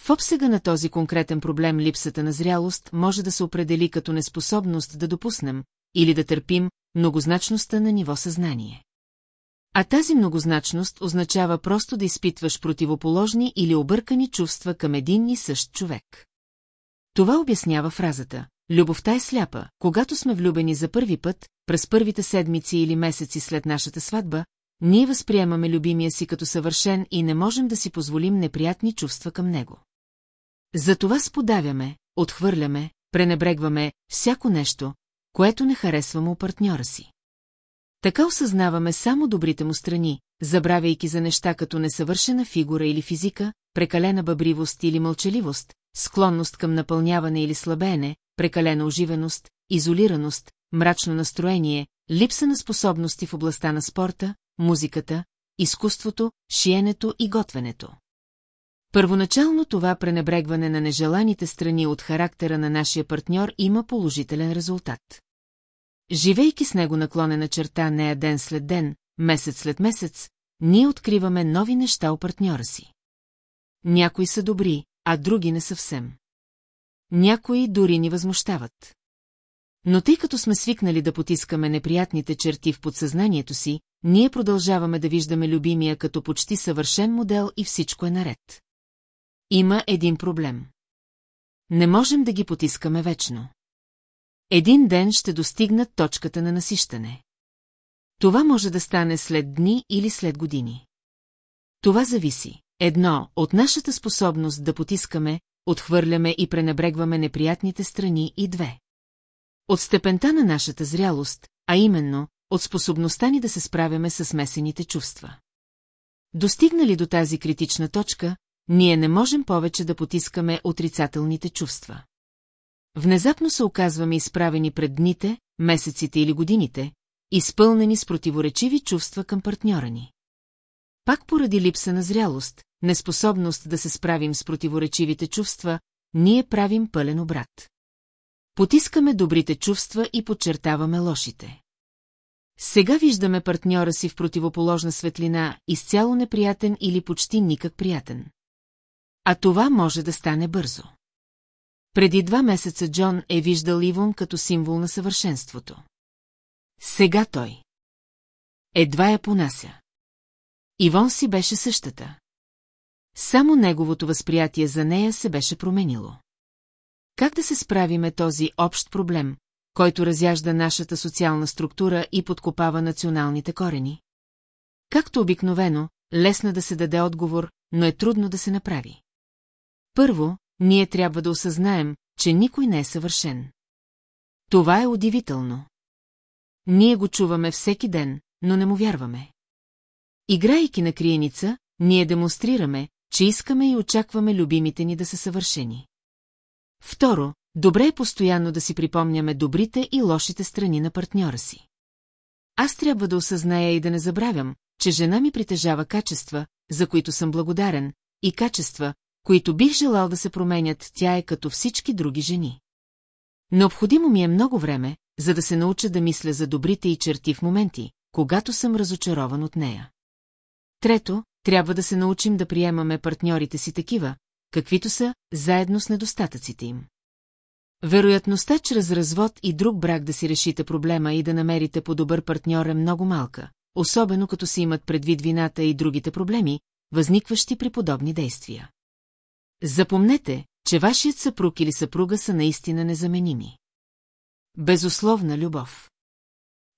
В обсега на този конкретен проблем липсата на зрялост може да се определи като неспособност да допуснем или да търпим многозначността на ниво съзнание. А тази многозначност означава просто да изпитваш противоположни или объркани чувства към един и същ човек. Това обяснява фразата Любовта е сляпа, когато сме влюбени за първи път, през първите седмици или месеци след нашата сватба, ние възприемаме любимия си като съвършен и не можем да си позволим неприятни чувства към него. Затова сподавяме, отхвърляме, пренебрегваме всяко нещо, което не харесваме у партньора си. Така осъзнаваме само добрите му страни, забравяйки за неща като несъвършена фигура или физика, прекалена бъбривост или мълчаливост, склонност към напълняване или слабеене, прекалена оживеност, изолираност, мрачно настроение, липса на способности в областта на спорта, музиката, изкуството, шиенето и готвенето. Първоначално това пренебрегване на нежеланите страни от характера на нашия партньор има положителен резултат. Живейки с него наклонена черта нея ден след ден, месец след месец, ние откриваме нови неща у партньора си. Някои са добри, а други не съвсем. Някои дори ни възмущават. Но тъй като сме свикнали да потискаме неприятните черти в подсъзнанието си, ние продължаваме да виждаме любимия като почти съвършен модел и всичко е наред. Има един проблем. Не можем да ги потискаме вечно. Един ден ще достигнат точката на насищане. Това може да стане след дни или след години. Това зависи. Едно, от нашата способност да потискаме, отхвърляме и пренебрегваме неприятните страни и две. От степента на нашата зрялост, а именно, от способността ни да се справяме с смесените чувства. Достигнали до тази критична точка, ние не можем повече да потискаме отрицателните чувства. Внезапно се оказваме изправени пред дните, месеците или годините, изпълнени с противоречиви чувства към партньора ни. Пак поради липса на зрялост, неспособност да се справим с противоречивите чувства, ние правим пълен обрат. Потискаме добрите чувства и подчертаваме лошите. Сега виждаме партньора си в противоположна светлина, изцяло неприятен или почти никак приятен. А това може да стане бързо. Преди два месеца Джон е виждал Ивон като символ на съвършенството. Сега той. Едва я понася. Ивон си беше същата. Само неговото възприятие за нея се беше променило. Как да се справиме този общ проблем, който разяжда нашата социална структура и подкопава националните корени? Както обикновено, лесно да се даде отговор, но е трудно да се направи. Първо, ние трябва да осъзнаем, че никой не е съвършен. Това е удивително. Ние го чуваме всеки ден, но не му вярваме. Играйки на криеница, ние демонстрираме, че искаме и очакваме любимите ни да са съвършени. Второ, добре е постоянно да си припомняме добрите и лошите страни на партньора си. Аз трябва да осъзная и да не забравям, че жена ми притежава качества, за които съм благодарен, и качества, които бих желал да се променят, тя е като всички други жени. Необходимо ми е много време, за да се науча да мисля за добрите и черти в моменти, когато съм разочарован от нея. Трето, трябва да се научим да приемаме партньорите си такива, каквито са, заедно с недостатъците им. Вероятността чрез развод и друг брак да си решите проблема и да намерите по-добър партньор е много малка, особено като си имат предвид вината и другите проблеми, възникващи при подобни действия. Запомнете, че вашият съпруг или съпруга са наистина незаменими. Безусловна любов.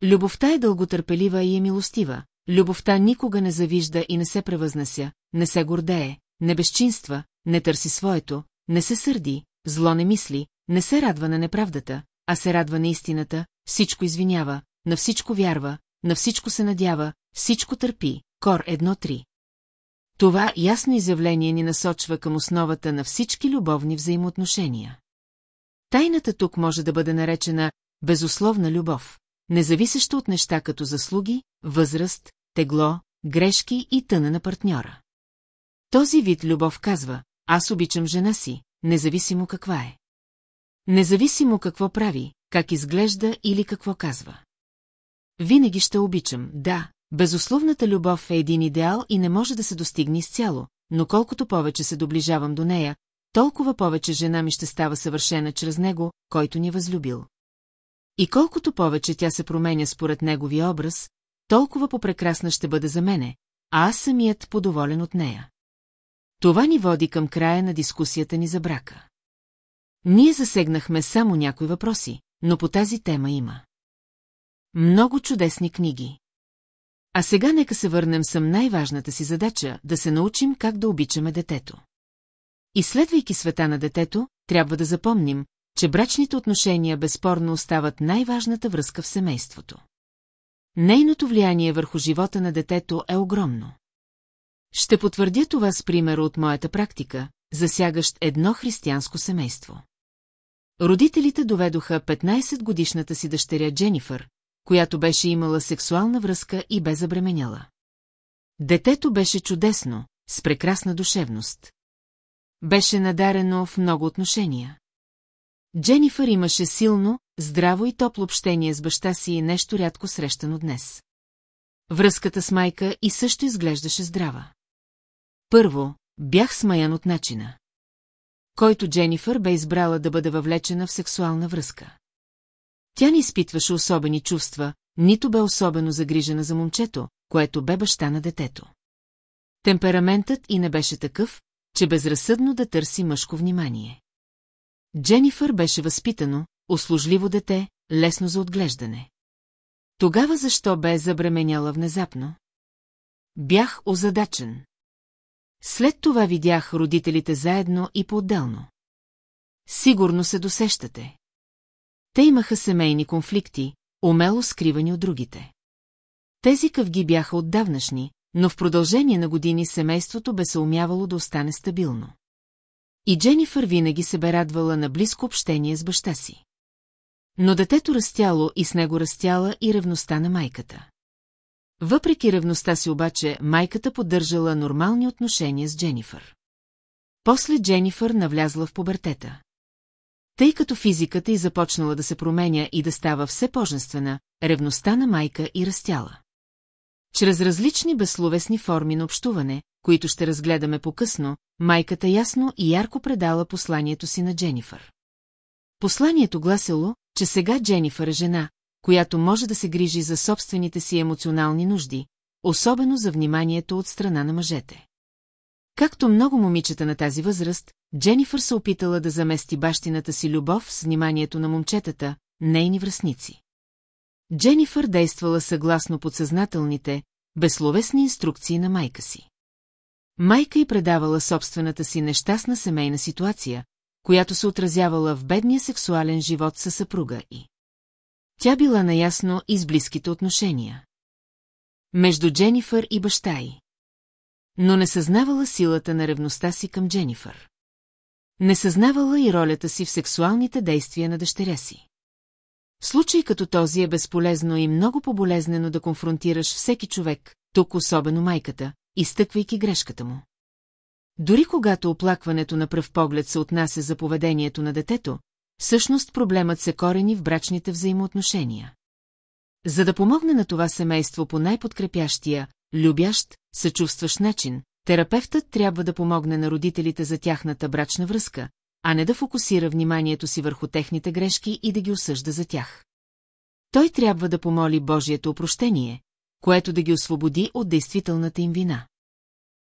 Любовта е дълготърпелива и е милостива. Любовта никога не завижда и не се превъзнася, не се гордее, не безчинства, не търси своето, не се сърди, зло не мисли, не се радва на неправдата, а се радва на истината, всичко извинява, на всичко вярва, на всичко се надява, всичко търпи. Кор 1-3. Това ясно изявление ни насочва към основата на всички любовни взаимоотношения. Тайната тук може да бъде наречена безусловна любов, независеща от неща като заслуги, възраст, тегло, грешки и тъна на партньора. Този вид любов казва, аз обичам жена си, независимо каква е. Независимо какво прави, как изглежда или какво казва. Винаги ще обичам, да, безусловната любов е един идеал и не може да се достигне изцяло, но колкото повече се доближавам до нея, толкова повече жена ми ще става съвършена чрез него, който ни е възлюбил. И колкото повече тя се променя според неговия образ, толкова по-прекрасна ще бъде за мене, а аз самият подоволен от нея. Това ни води към края на дискусията ни за брака. Ние засегнахме само някои въпроси, но по тази тема има. Много чудесни книги. А сега нека се върнем съм най-важната си задача да се научим как да обичаме детето. Изследвайки света на детето, трябва да запомним, че брачните отношения безспорно остават най-важната връзка в семейството. Нейното влияние върху живота на детето е огромно. Ще потвърдя това с примера от моята практика, засягащ едно християнско семейство. Родителите доведоха 15-годишната си дъщеря Дженифър, която беше имала сексуална връзка и бе забременяла. Детето беше чудесно, с прекрасна душевност. Беше надарено в много отношения. Дженифър имаше силно, здраво и топло общение с баща си и нещо рядко срещано днес. Връзката с майка и също изглеждаше здрава. Първо, бях смаян от начина. Който Дженифър бе избрала да бъде въвлечена в сексуална връзка. Тя не изпитваше особени чувства, нито бе особено загрижена за момчето, което бе баща на детето. Темпераментът и не беше такъв, че безразсъдно да търси мъжко внимание. Дженифър беше възпитано, услужливо дете, лесно за отглеждане. Тогава защо бе забременяла внезапно? Бях озадачен. След това видях родителите заедно и по-отделно. Сигурно се досещате. Те имаха семейни конфликти, умело скривани от другите. Тези къвги бяха отдавнашни, но в продължение на години семейството бе се умявало да остане стабилно. И Дженифър винаги се бе радвала на близко общение с баща си. Но детето растяло и с него растяла и ревността на майката. Въпреки ревността си обаче, майката поддържала нормални отношения с Дженифър. После Дженифър навлязла в пубертета. Тъй като физиката й започнала да се променя и да става все по-женствена, ревността на майка и растяла. Чрез различни безсловесни форми на общуване, които ще разгледаме по-късно, майката ясно и ярко предала посланието си на Дженифър. Посланието гласило, че сега Дженифър е жена, която може да се грижи за собствените си емоционални нужди, особено за вниманието от страна на мъжете. Както много момичета на тази възраст, Дженифър се опитала да замести бащината си любов с вниманието на момчетата, нейни връзници. Дженифър действала съгласно подсъзнателните, безсловесни инструкции на майка си. Майка й предавала собствената си нещастна семейна ситуация, която се отразявала в бедния сексуален живот със съпруга и. Тя била наясно и с близките отношения. Между Дженифър и баща й. Но не съзнавала силата на ревността си към Дженифър. Не съзнавала и ролята си в сексуалните действия на дъщеря си. В случай като този е безполезно и много поболезнено да конфронтираш всеки човек, тук особено майката, изтъквайки грешката му. Дори когато оплакването на пръв поглед се отнася за поведението на детето, всъщност проблемът се корени в брачните взаимоотношения. За да помогне на това семейство по най-подкрепящия, любящ, съчувстващ начин, терапевтът трябва да помогне на родителите за тяхната брачна връзка, а не да фокусира вниманието си върху техните грешки и да ги осъжда за тях. Той трябва да помоли Божието опрощение, което да ги освободи от действителната им вина.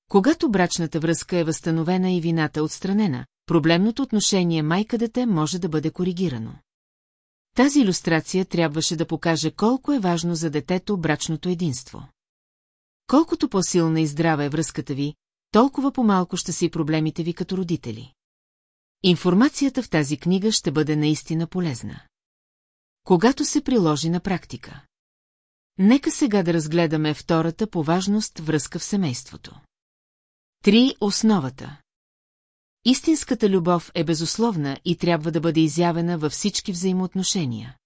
Когато брачната връзка е възстановена и вината отстранена, проблемното отношение майка-дете може да бъде коригирано. Тази иллюстрация трябваше да покаже колко е важно за детето брачното единство. Колкото по-силна и здрава е връзката ви, толкова по-малко ще са и проблемите ви като родители. Информацията в тази книга ще бъде наистина полезна. Когато се приложи на практика. Нека сега да разгледаме втората по важност връзка в семейството. Три основата. Истинската любов е безусловна и трябва да бъде изявена във всички взаимоотношения.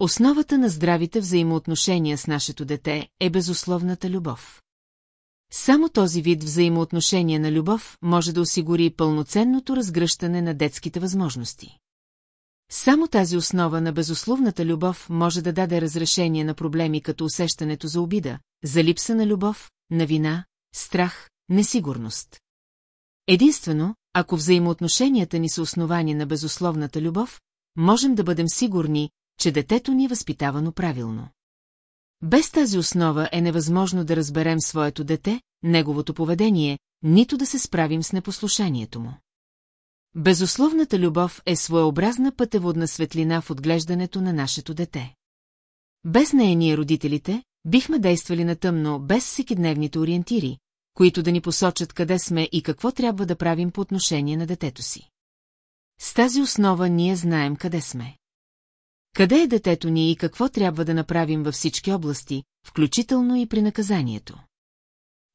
Основата на здравите взаимоотношения с нашето дете е безусловната любов. Само този вид взаимоотношения на любов може да осигури пълноценното разгръщане на детските възможности. Само тази основа на безусловната любов може да даде разрешение на проблеми като усещането за обида, за липса на любов, на вина, страх, несигурност. Единствено, ако взаимоотношенията ни са основани на безусловната любов, можем да бъдем сигурни, че детето ни е възпитавано правилно. Без тази основа е невъзможно да разберем своето дете, неговото поведение, нито да се справим с непослушанието му. Безусловната любов е своеобразна пътеводна светлина в отглеждането на нашето дете. Без нея ние родителите, бихме действали на тъмно, без всекидневните ориентири, които да ни посочат къде сме и какво трябва да правим по отношение на детето си. С тази основа ние знаем къде сме. Къде е детето ни и какво трябва да направим във всички области, включително и при наказанието.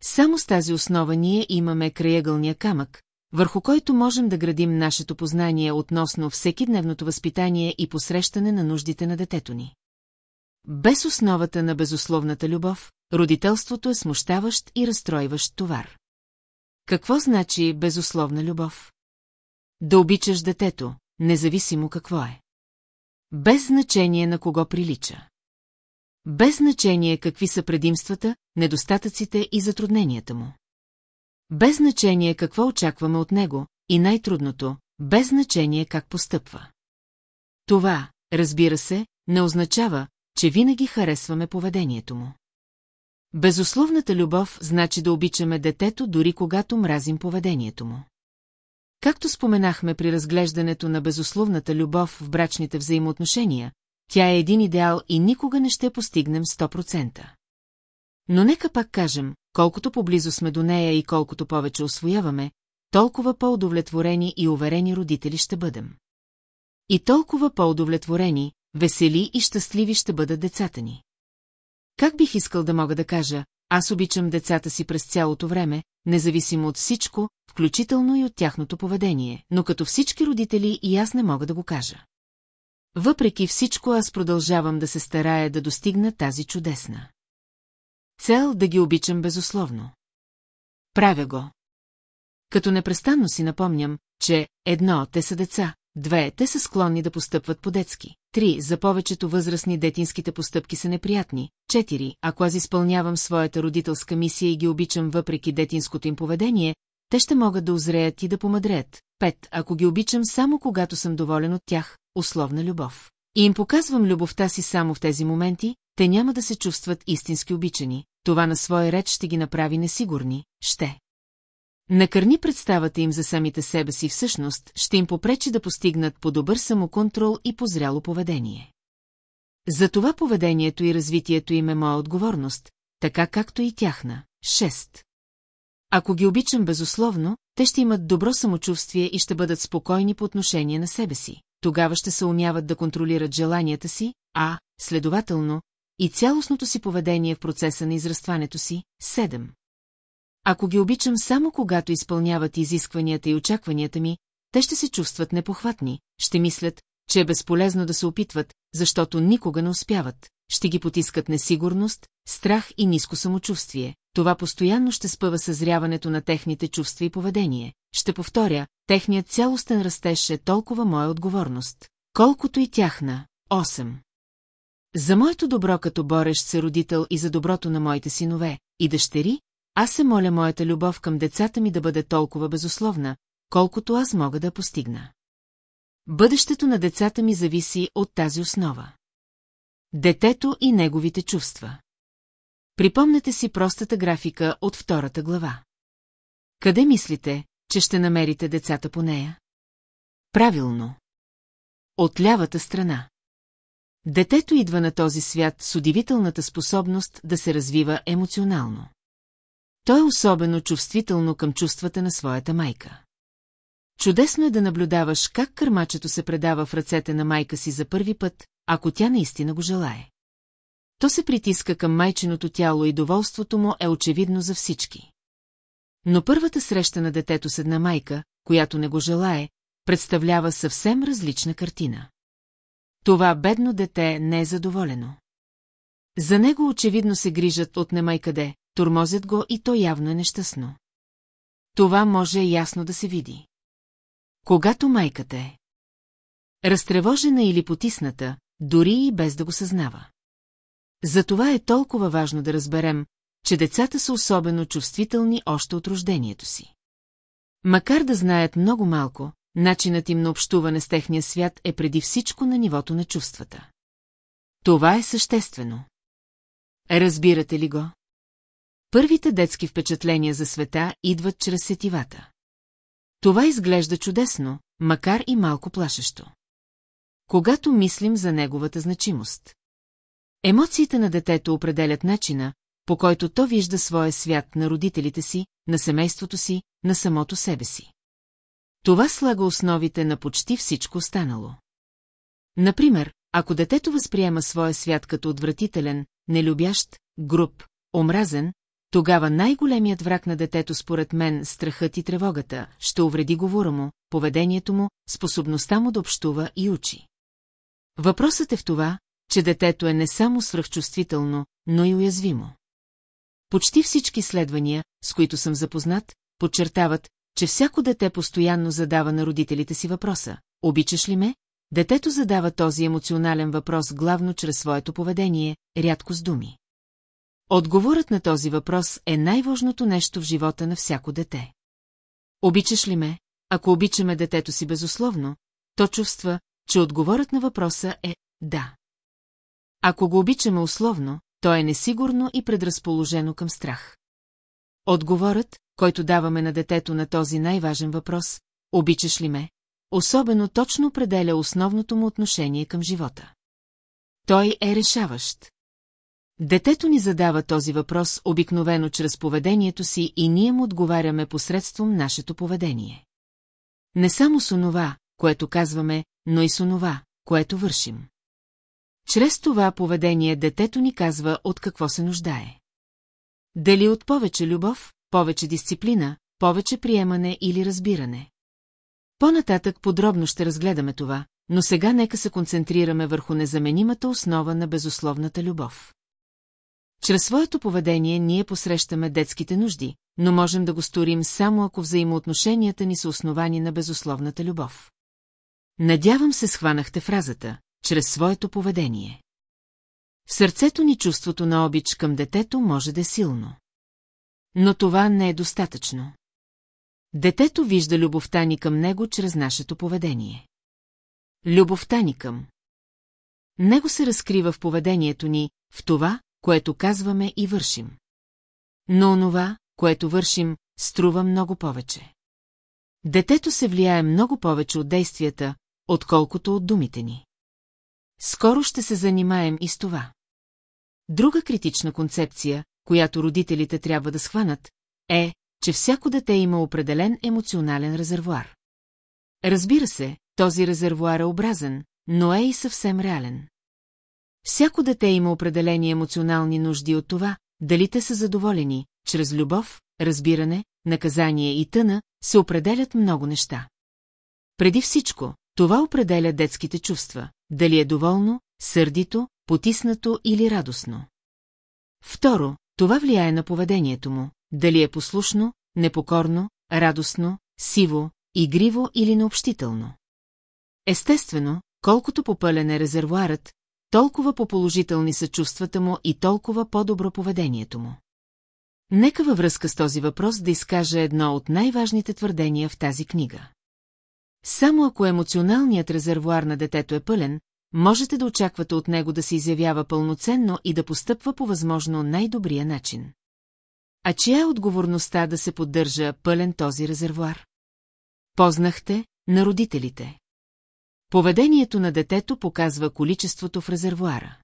Само с тази основа ние имаме краягълния камък, върху който можем да градим нашето познание относно всеки дневното възпитание и посрещане на нуждите на детето ни. Без основата на безусловната любов, родителството е смущаващ и разстройващ товар. Какво значи безусловна любов? Да обичаш детето, независимо какво е. Без значение на кого прилича. Без значение какви са предимствата, недостатъците и затрудненията му. Без значение какво очакваме от него и най-трудното, без значение как постъпва. Това, разбира се, не означава, че винаги харесваме поведението му. Безусловната любов значи да обичаме детето дори когато мразим поведението му. Както споменахме при разглеждането на безусловната любов в брачните взаимоотношения, тя е един идеал и никога не ще постигнем 100%. Но нека пак кажем, колкото поблизо сме до нея и колкото повече освояваме, толкова по-удовлетворени и уверени родители ще бъдем. И толкова по-удовлетворени, весели и щастливи ще бъдат децата ни. Как бих искал да мога да кажа, аз обичам децата си през цялото време, независимо от всичко, включително и от тяхното поведение, но като всички родители и аз не мога да го кажа. Въпреки всичко аз продължавам да се старая да достигна тази чудесна. Цел да ги обичам безусловно. Правя го. Като непрестанно си напомням, че едно, те са деца, две, те са склонни да постъпват по-детски, три, за повечето възрастни детинските постъпки са неприятни, четири, ако аз изпълнявам своята родителска мисия и ги обичам въпреки детинското им поведение, те ще могат да озреят и да помадреят. Пет, ако ги обичам само когато съм доволен от тях, условна любов. И им показвам любовта си само в тези моменти, те няма да се чувстват истински обичани, това на своя реч ще ги направи несигурни, ще. Накърни представата им за самите себе си всъщност, ще им попречи да постигнат по-добър самоконтрол и позряло поведение. За това поведението и развитието им е моя отговорност, така както и тяхна. 6. Ако ги обичам безусловно, те ще имат добро самочувствие и ще бъдат спокойни по отношение на себе си. Тогава ще се умяват да контролират желанията си, а, следователно, и цялостното си поведение в процеса на израстването си. 7. Ако ги обичам само когато изпълняват изискванията и очакванията ми, те ще се чувстват непохватни, ще мислят, че е безполезно да се опитват, защото никога не успяват, ще ги потискат несигурност, страх и ниско самочувствие. Това постоянно ще спъва съзряването на техните чувства и поведение. Ще повторя, техният цялостен растеж е толкова моя отговорност, колкото и тяхна. 8. За моето добро като борещ се родител и за доброто на моите синове и дъщери, аз се моля моята любов към децата ми да бъде толкова безусловна, колкото аз мога да постигна. Бъдещето на децата ми зависи от тази основа. Детето и неговите чувства. Припомнете си простата графика от втората глава. Къде мислите, че ще намерите децата по нея? Правилно. От лявата страна. Детето идва на този свят с удивителната способност да се развива емоционално. То е особено чувствително към чувствата на своята майка. Чудесно е да наблюдаваш как кърмачето се предава в ръцете на майка си за първи път, ако тя наистина го желае. То се притиска към майчиното тяло и доволството му е очевидно за всички. Но първата среща на детето с една майка, която не го желае, представлява съвсем различна картина. Това бедно дете не е задоволено. За него очевидно се грижат от немай къде, турмозят го и то явно е нещастно. Това може ясно да се види. Когато майката е разтревожена или потисната, дори и без да го съзнава. Затова е толкова важно да разберем, че децата са особено чувствителни още от рождението си. Макар да знаят много малко, начинът им на общуване с техния свят е преди всичко на нивото на чувствата. Това е съществено. Разбирате ли го? Първите детски впечатления за света идват чрез сетивата. Това изглежда чудесно, макар и малко плашещо. Когато мислим за неговата значимост. Емоциите на детето определят начина, по който то вижда своя свят на родителите си, на семейството си, на самото себе си. Това слага основите на почти всичко останало. Например, ако детето възприема своя свят като отвратителен, нелюбящ, груб, омразен, тогава най-големият враг на детето според мен страхът и тревогата ще увреди говора му, поведението му, способността му да общува и учи. Въпросът е в това, че детето е не само свръхчувствително, но и уязвимо. Почти всички следвания, с които съм запознат, подчертават, че всяко дете постоянно задава на родителите си въпроса «Обичаш ли ме?» Детето задава този емоционален въпрос главно чрез своето поведение, рядко с думи. Отговорът на този въпрос е най-важното нещо в живота на всяко дете. Обичаш ли ме? Ако обичаме детето си безусловно, то чувства, че отговорът на въпроса е «да». Ако го обичаме условно, то е несигурно и предразположено към страх. Отговорът, който даваме на детето на този най-важен въпрос, обичаш ли ме, особено точно определя основното му отношение към живота. Той е решаващ. Детето ни задава този въпрос обикновено чрез поведението си и ние му отговаряме посредством нашето поведение. Не само с онова, което казваме, но и с онова, което вършим. Чрез това поведение детето ни казва от какво се нуждае. Дали от повече любов, повече дисциплина, повече приемане или разбиране. По-нататък подробно ще разгледаме това, но сега нека се концентрираме върху незаменимата основа на безусловната любов. Чрез своето поведение ние посрещаме детските нужди, но можем да го сторим само ако взаимоотношенията ни са основани на безусловната любов. Надявам се схванахте фразата, чрез своето поведение. В сърцето ни чувството на обич към детето може да е силно. Но това не е достатъчно. Детето вижда любовта ни към него чрез нашето поведение. Любовта ни към. Него се разкрива в поведението ни, в това, което казваме и вършим. Но онова, което вършим, струва много повече. Детето се влияе много повече от действията, отколкото от думите ни. Скоро ще се занимаем и с това. Друга критична концепция, която родителите трябва да схванат, е, че всяко дете има определен емоционален резервуар. Разбира се, този резервуар е образен, но е и съвсем реален. Всяко дете има определени емоционални нужди от това, дали те са задоволени, чрез любов, разбиране, наказание и тъна, се определят много неща. Преди всичко, това определя детските чувства, дали е доволно, сърдито, потиснато или радостно. Второ, това влияе на поведението му, дали е послушно, непокорно, радостно, сиво, игриво или необщително. Естествено, колкото попълен е резервуарът, толкова по-положителни са чувствата му и толкова по-добро поведението му. Нека във връзка с този въпрос да изкажа едно от най-важните твърдения в тази книга. Само ако емоционалният резервуар на детето е пълен, можете да очаквате от него да се изявява пълноценно и да постъпва по възможно най-добрия начин. А чия е отговорността да се поддържа пълен този резервуар? Познахте на родителите. Поведението на детето показва количеството в резервуара.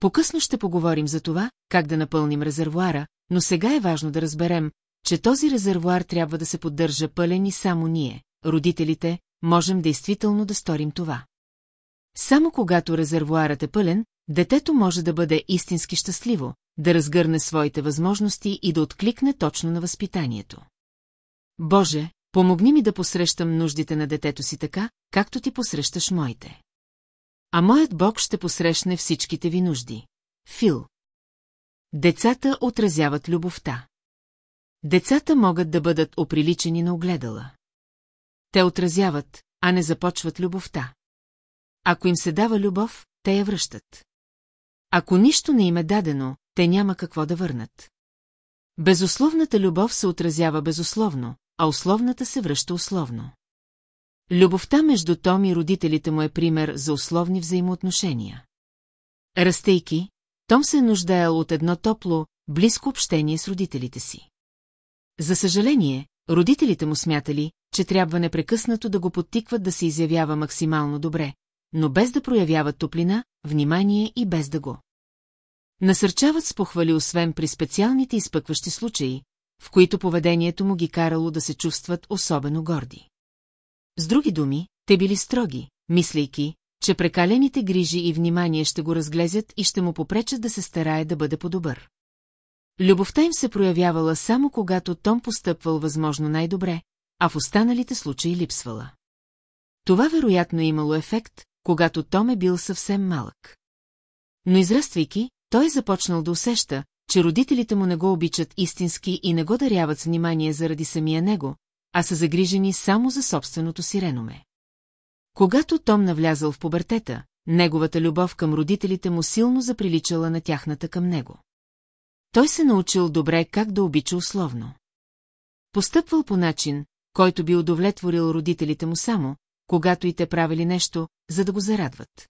По-късно ще поговорим за това, как да напълним резервуара, но сега е важно да разберем, че този резервуар трябва да се поддържа пълен и само ние, родителите, можем действително да сторим това. Само когато резервуарът е пълен, детето може да бъде истински щастливо, да разгърне своите възможности и да откликне точно на възпитанието. Боже, помогни ми да посрещам нуждите на детето си така, както ти посрещаш моите. А моят Бог ще посрещне всичките ви нужди. Фил. Децата отразяват любовта. Децата могат да бъдат оприличени на огледала. Те отразяват, а не започват любовта. Ако им се дава любов, те я връщат. Ако нищо не им е дадено, те няма какво да върнат. Безусловната любов се отразява безусловно, а условната се връща условно. Любовта между Том и родителите му е пример за условни взаимоотношения. Растейки, Том се е нуждаел от едно топло, близко общение с родителите си. За съжаление, родителите му смятали, че трябва непрекъснато да го подтикват да се изявява максимално добре, но без да проявяват топлина, внимание и без да го. Насърчават с похвали освен при специалните изпъкващи случаи, в които поведението му ги карало да се чувстват особено горди. С други думи, те били строги, мислейки, че прекалените грижи и внимание ще го разглезят и ще му попречат да се старае да бъде по-добър. Любовта им се проявявала само когато Том постъпвал възможно най-добре, а в останалите случаи липсвала. Това вероятно е имало ефект, когато Том е бил съвсем малък. Но израствайки, той е започнал да усеща, че родителите му не го обичат истински и не го даряват внимание заради самия него, а са загрижени само за собственото си реноме. Когато Том навлязал в пубертета, неговата любов към родителите му силно заприличала на тяхната към него. Той се научил добре как да обича условно. Постъпвал по начин, който би удовлетворил родителите му само, когато и те правили нещо, за да го зарадват.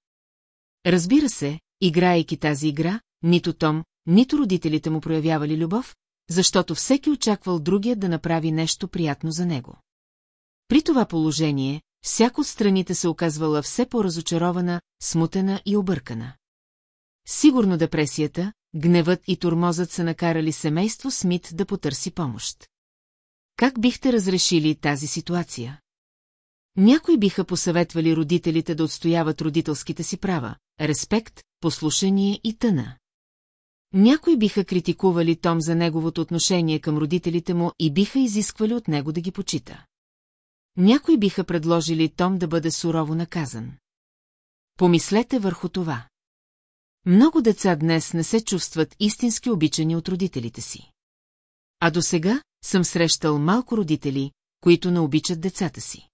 Разбира се, играейки тази игра, нито Том, нито родителите му проявявали любов, защото всеки очаквал другия да направи нещо приятно за него. При това положение, всяко от страните се оказвала все по-разочарована, смутена и объркана. Сигурно депресията, гневът и турмозът са накарали семейство Смит да потърси помощ. Как бихте разрешили тази ситуация? Някои биха посъветвали родителите да отстояват родителските си права, респект, послушание и тъна. Някои биха критикували Том за неговото отношение към родителите му и биха изисквали от него да ги почита. Някои биха предложили Том да бъде сурово наказан. Помислете върху това. Много деца днес не се чувстват истински обичани от родителите си. А до сега съм срещал малко родители, които не обичат децата си.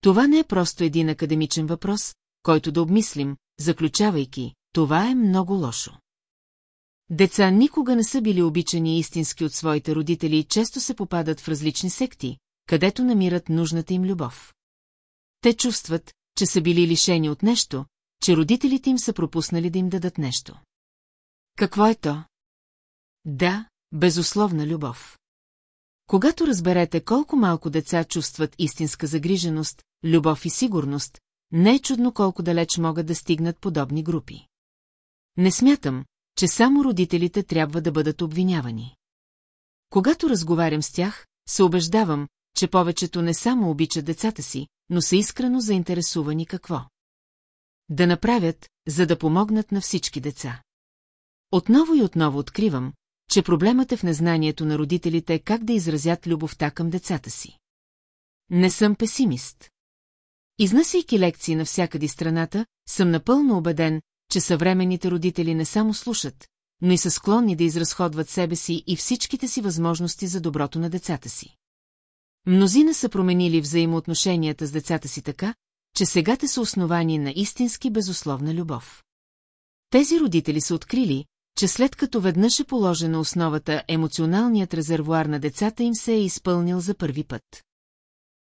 Това не е просто един академичен въпрос, който да обмислим, заключавайки, това е много лошо. Деца никога не са били обичани истински от своите родители и често се попадат в различни секти, където намират нужната им любов. Те чувстват, че са били лишени от нещо, че родителите им са пропуснали да им дадат нещо. Какво е то? Да, безусловна любов. Когато разберете колко малко деца чувстват истинска загриженост, любов и сигурност, не е чудно колко далеч могат да стигнат подобни групи. Не смятам, че само родителите трябва да бъдат обвинявани. Когато разговарям с тях, се убеждавам, че повечето не само обичат децата си, но са искрено заинтересувани какво. Да направят, за да помогнат на всички деца. Отново и отново откривам, че проблемът е в незнанието на родителите как да изразят любовта към децата си. Не съм песимист. Изнасяйки лекции навсякъде страната, съм напълно убеден, че съвременните родители не само слушат, но и са склонни да изразходват себе си и всичките си възможности за доброто на децата си. Мнозина са променили взаимоотношенията с децата си така, че сега те са основани на истински безусловна любов. Тези родители са открили, че след като веднъж е положена основата, емоционалният резервуар на децата им се е изпълнил за първи път.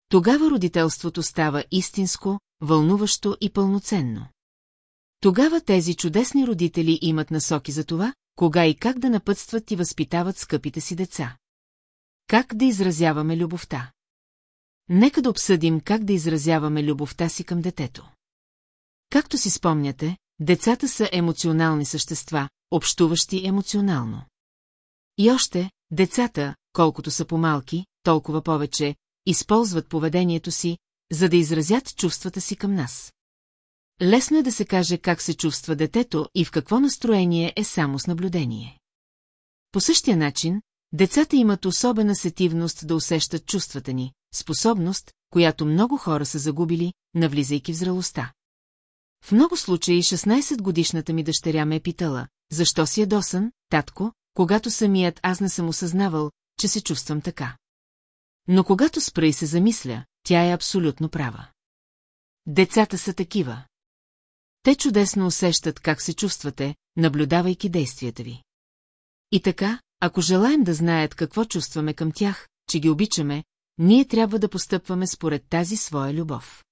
Тогава родителството става истинско, вълнуващо и пълноценно. Тогава тези чудесни родители имат насоки за това, кога и как да напътстват и възпитават скъпите си деца. Как да изразяваме любовта? Нека да обсъдим как да изразяваме любовта си към детето. Както си спомняте, децата са емоционални същества, общуващи емоционално. И още, децата, колкото са по-малки, толкова повече, използват поведението си, за да изразят чувствата си към нас. Лесно е да се каже как се чувства детето и в какво настроение е само с наблюдение. По същия начин, децата имат особена сетивност да усещат чувствата ни, способност, която много хора са загубили, навлизайки в зрелостта. В много случаи 16-годишната ми дъщеря ме е питала, защо си е досан, татко, когато самият аз не съм осъзнавал, че се чувствам така. Но когато спра и се замисля, тя е абсолютно права. Децата са такива. Те чудесно усещат как се чувствате, наблюдавайки действията ви. И така, ако желаем да знаят какво чувстваме към тях, че ги обичаме, ние трябва да постъпваме според тази своя любов.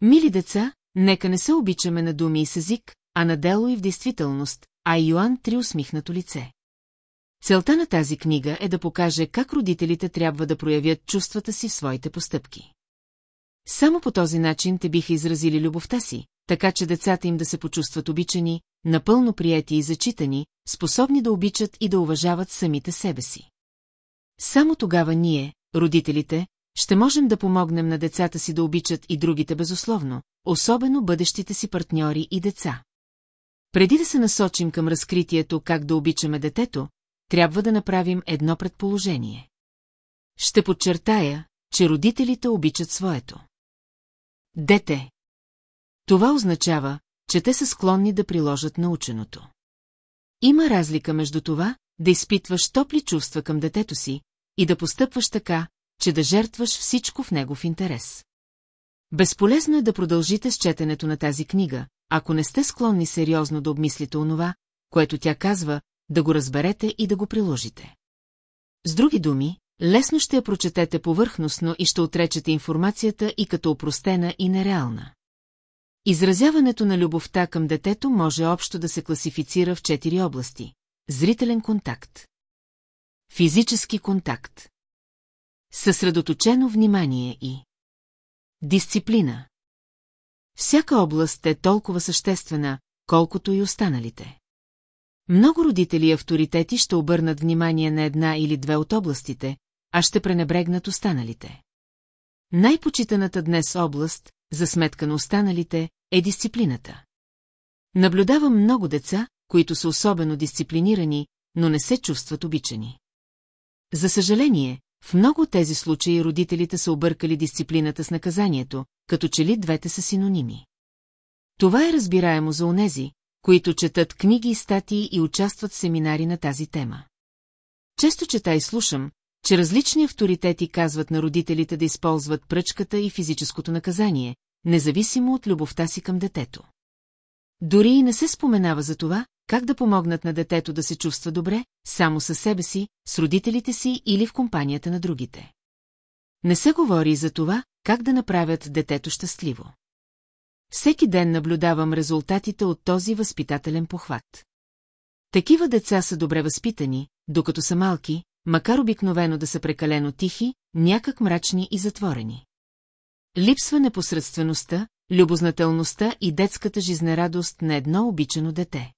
Мили деца, нека не се обичаме на думи и с език, а на дело и в действителност, а Йоан три усмихнато лице. Целта на тази книга е да покаже как родителите трябва да проявят чувствата си в своите постъпки. Само по този начин те биха изразили любовта си, така че децата им да се почувстват обичани, напълно прияти и зачитани, способни да обичат и да уважават самите себе си. Само тогава ние, родителите, ще можем да помогнем на децата си да обичат и другите безусловно, особено бъдещите си партньори и деца. Преди да се насочим към разкритието как да обичаме детето, трябва да направим едно предположение. Ще подчертая, че родителите обичат своето. Дете. Това означава, че те са склонни да приложат наученото. Има разлика между това, да изпитваш топли чувства към детето си и да постъпваш така, че да жертваш всичко в негов интерес. Безполезно е да продължите с четенето на тази книга, ако не сте склонни сериозно да обмислите онова, което тя казва, да го разберете и да го приложите. С други думи, лесно ще я прочетете повърхностно и ще отречете информацията и като опростена и нереална. Изразяването на любовта към детето може общо да се класифицира в четири области. Зрителен контакт. Физически контакт. Съсредоточено внимание и Дисциплина. Всяка област е толкова съществена, колкото и останалите. Много родители и авторитети ще обърнат внимание на една или две от областите, а ще пренебрегнат останалите. Най-почитаната днес област, за сметка на останалите, е дисциплината. Наблюдавам много деца, които са особено дисциплинирани, но не се чувстват обичани. За съжаление, в много от тези случаи родителите са объркали дисциплината с наказанието, като че ли двете са синоними. Това е разбираемо за онези, които четат книги и статии и участват в семинари на тази тема. Често чета и слушам, че различни авторитети казват на родителите да използват пръчката и физическото наказание, независимо от любовта си към детето. Дори и не се споменава за това, как да помогнат на детето да се чувства добре, само със себе си, с родителите си или в компанията на другите. Не се говори за това, как да направят детето щастливо. Всеки ден наблюдавам резултатите от този възпитателен похват. Такива деца са добре възпитани, докато са малки, макар обикновено да са прекалено тихи, някак мрачни и затворени. Липсва непосредствеността, любознателността и детската жизнерадост на едно обичано дете.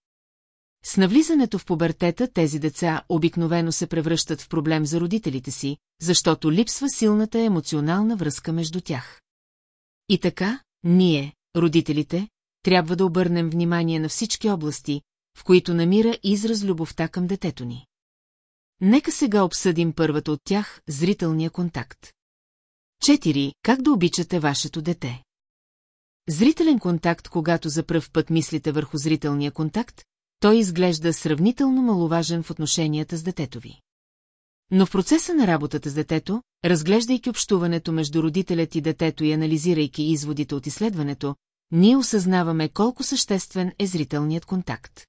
С навлизането в пубертета тези деца обикновено се превръщат в проблем за родителите си, защото липсва силната емоционална връзка между тях. И така, ние, родителите, трябва да обърнем внимание на всички области, в които намира израз любовта към детето ни. Нека сега обсъдим първата от тях – зрителния контакт. Четири. Как да обичате вашето дете? Зрителен контакт, когато за пръв път мислите върху зрителния контакт, той изглежда сравнително маловажен в отношенията с детето ви. Но в процеса на работата с детето, разглеждайки общуването между родителят и детето и анализирайки изводите от изследването, ние осъзнаваме колко съществен е зрителният контакт.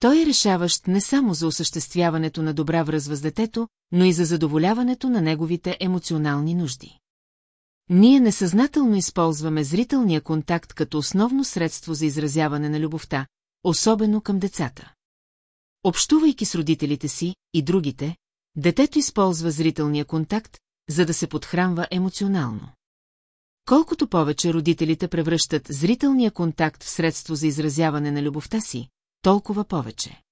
Той е решаващ не само за осъществяването на добра връзва с детето, но и за задоволяването на неговите емоционални нужди. Ние несъзнателно използваме зрителния контакт като основно средство за изразяване на любовта, особено към децата. Общувайки с родителите си и другите, детето използва зрителния контакт, за да се подхранва емоционално. Колкото повече родителите превръщат зрителния контакт в средство за изразяване на любовта си, толкова повече.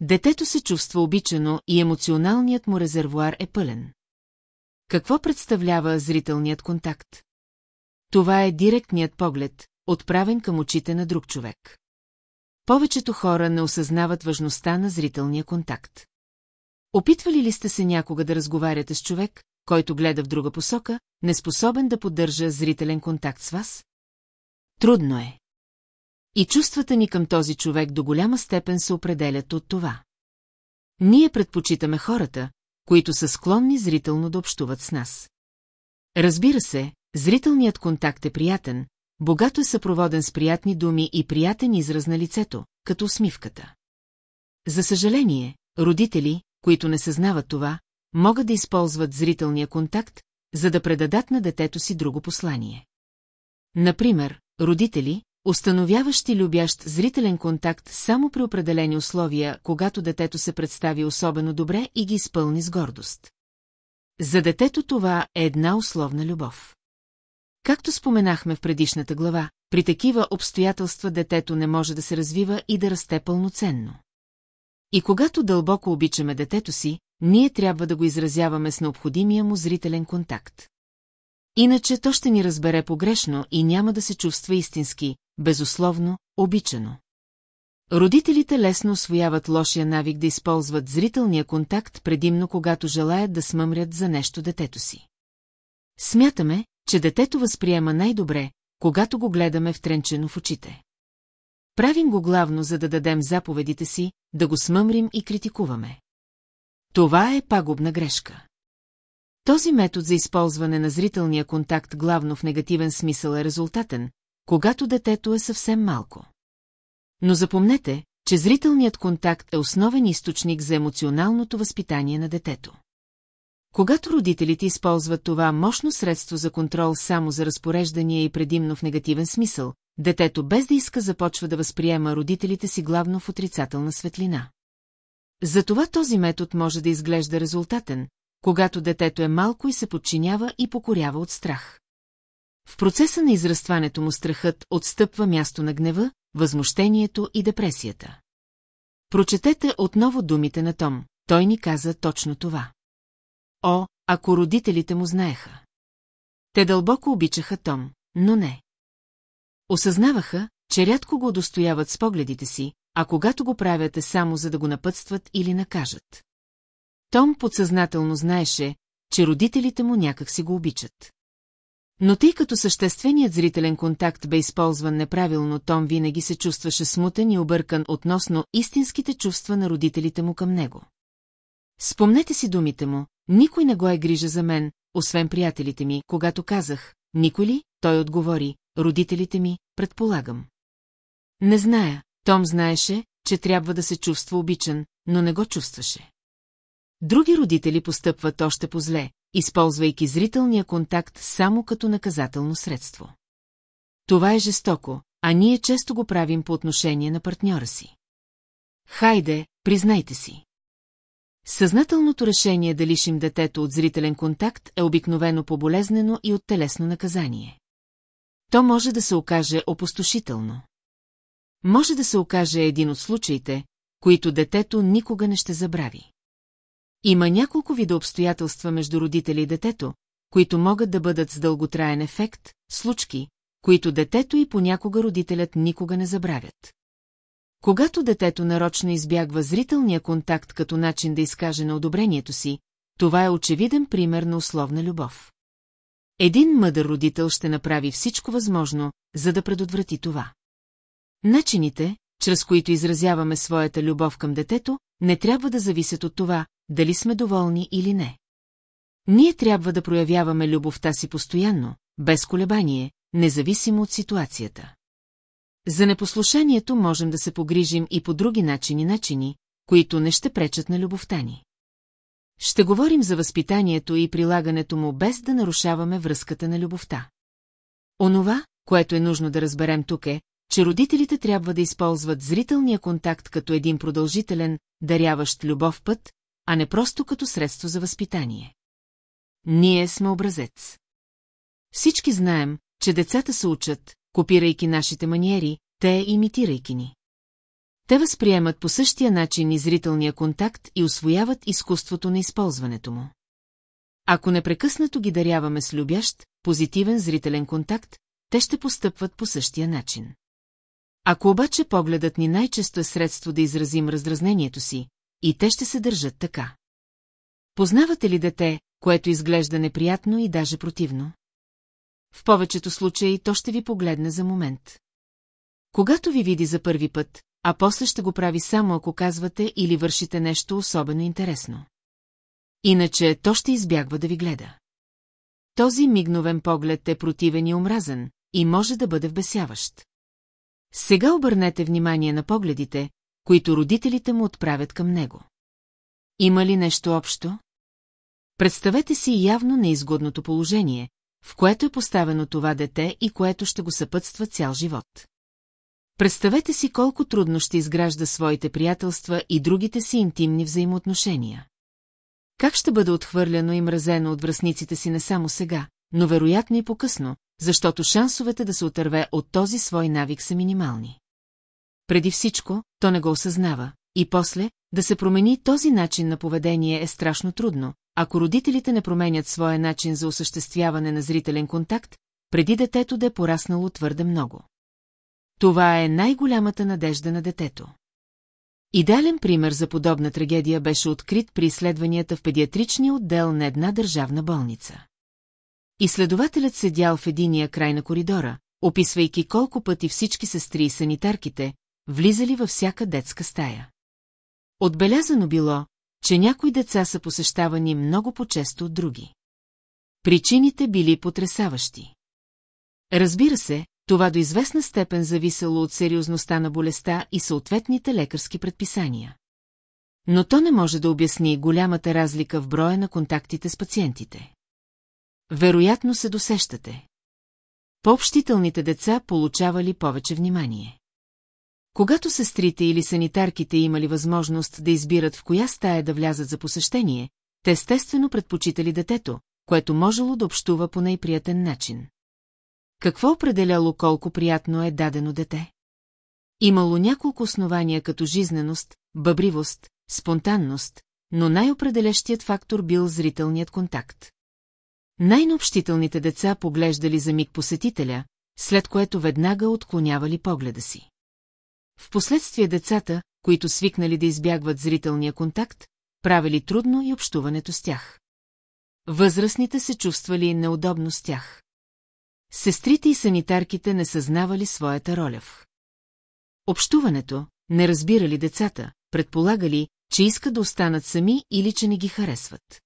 Детето се чувства обичано и емоционалният му резервуар е пълен. Какво представлява зрителният контакт? Това е директният поглед, отправен към очите на друг човек. Повечето хора не осъзнават важността на зрителния контакт. Опитвали ли сте се някога да разговаряте с човек, който гледа в друга посока, неспособен да поддържа зрителен контакт с вас? Трудно е. И чувствата ни към този човек до голяма степен се определят от това. Ние предпочитаме хората, които са склонни зрително да общуват с нас. Разбира се, зрителният контакт е приятен, богато е съпроводен с приятни думи и приятен израз на лицето, като усмивката. За съжаление, родители, които не съзнават това, могат да използват зрителния контакт, за да предадат на детето си друго послание. Например, родители, установяващи любящ зрителен контакт само при определени условия, когато детето се представи особено добре и ги изпълни с гордост. За детето това е една условна любов. Както споменахме в предишната глава, при такива обстоятелства детето не може да се развива и да расте пълноценно. И когато дълбоко обичаме детето си, ние трябва да го изразяваме с необходимия му зрителен контакт. Иначе то ще ни разбере погрешно и няма да се чувства истински, безусловно, обичано. Родителите лесно освояват лошия навик да използват зрителния контакт предимно когато желаят да смъмрят за нещо детето си. Смятаме, че детето възприема най-добре, когато го гледаме втренчено в очите. Правим го главно, за да дадем заповедите си, да го смъмрим и критикуваме. Това е пагубна грешка. Този метод за използване на зрителния контакт главно в негативен смисъл е резултатен, когато детето е съвсем малко. Но запомнете, че зрителният контакт е основен източник за емоционалното възпитание на детето. Когато родителите използват това мощно средство за контрол само за разпореждания и предимно в негативен смисъл, детето без да иска започва да възприема родителите си главно в отрицателна светлина. Затова този метод може да изглежда резултатен, когато детето е малко и се подчинява и покорява от страх. В процеса на израстването му страхът отстъпва място на гнева, възмущението и депресията. Прочетете отново думите на Том, той ни каза точно това. О, ако родителите му знаеха. Те дълбоко обичаха Том, но не. Осъзнаваха, че рядко го удостояват с погледите си, а когато го правят е само за да го напътстват или накажат. Том подсъзнателно знаеше, че родителите му някак си го обичат. Но тъй като същественият зрителен контакт бе използван неправилно, Том винаги се чувстваше смутен и объркан относно истинските чувства на родителите му към него. Спомнете си думите му, никой не го е грижа за мен, освен приятелите ми, когато казах, никой ли, той отговори, родителите ми, предполагам. Не зная, Том знаеше, че трябва да се чувства обичан, но не го чувстваше. Други родители постъпват още по-зле, използвайки зрителния контакт само като наказателно средство. Това е жестоко, а ние често го правим по отношение на партньора си. Хайде, признайте си. Съзнателното решение да лишим детето от зрителен контакт е обикновено поболезнено и от телесно наказание. То може да се окаже опустошително. Може да се окаже един от случаите, които детето никога не ще забрави. Има няколко вида обстоятелства между родители и детето, които могат да бъдат с дълготраен ефект, случки, които детето и понякога родителят никога не забравят. Когато детето нарочно избягва зрителния контакт като начин да изкаже на одобрението си, това е очевиден пример на условна любов. Един мъдър родител ще направи всичко възможно, за да предотврати това. Начините, чрез които изразяваме своята любов към детето, не трябва да зависят от това, дали сме доволни или не. Ние трябва да проявяваме любовта си постоянно, без колебание, независимо от ситуацията. За непослушанието можем да се погрижим и по други начини начини, които не ще пречат на любовта ни. Ще говорим за възпитанието и прилагането му без да нарушаваме връзката на любовта. Онова, което е нужно да разберем тук е, че родителите трябва да използват зрителния контакт като един продължителен, даряващ любов път, а не просто като средство за възпитание. Ние сме образец. Всички знаем, че децата се учат, копирайки нашите маниери, те имитирайки ни. Те възприемат по същия начин и зрителния контакт и освояват изкуството на използването му. Ако непрекъснато ги даряваме с любящ, позитивен зрителен контакт, те ще постъпват по същия начин. Ако обаче погледът ни най-често е средство да изразим раздразнението си, и те ще се държат така. Познавате ли дете, което изглежда неприятно и даже противно? В повечето случаи то ще ви погледне за момент. Когато ви види за първи път, а после ще го прави само ако казвате или вършите нещо особено интересно. Иначе то ще избягва да ви гледа. Този мигновен поглед е противен и омразен и може да бъде вбесяващ. Сега обърнете внимание на погледите, които родителите му отправят към него. Има ли нещо общо? Представете си явно неизгодното положение, в което е поставено това дете и което ще го съпътства цял живот. Представете си колко трудно ще изгражда своите приятелства и другите си интимни взаимоотношения. Как ще бъде отхвърляно и мразено от връзниците си не само сега, но вероятно и по-късно, защото шансовете да се отърве от този свой навик са минимални. Преди всичко, то не го осъзнава, и после, да се промени този начин на поведение е страшно трудно, ако родителите не променят своя начин за осъществяване на зрителен контакт, преди детето да е пораснало твърде много. Това е най-голямата надежда на детето. Идеален пример за подобна трагедия беше открит при изследванията в педиатричния отдел на една държавна болница. Изследователят седял в единия край на коридора, описвайки колко пъти всички сестри и санитарките влизали във всяка детска стая. Отбелязано било, че някои деца са посещавани много по-често от други. Причините били потрясаващи. Разбира се, това до известна степен зависело от сериозността на болестта и съответните лекарски предписания. Но то не може да обясни голямата разлика в броя на контактите с пациентите. Вероятно се досещате. Пообщителните деца получавали повече внимание. Когато сестрите или санитарките имали възможност да избират в коя стая да влязат за посещение, те естествено предпочитали детето, което можело да общува по най-приятен начин. Какво определяло колко приятно е дадено дете? Имало няколко основания като жизненост, бъбривост, спонтанност, но най-определящият фактор бил зрителният контакт. Най-наобщителните деца поглеждали за миг посетителя, след което веднага отклонявали погледа си. Впоследствие децата, които свикнали да избягват зрителния контакт, правили трудно и общуването с тях. Възрастните се чувствали неудобно с тях. Сестрите и санитарките не съзнавали своята роля в. Общуването, не разбирали децата, предполагали, че искат да останат сами или че не ги харесват.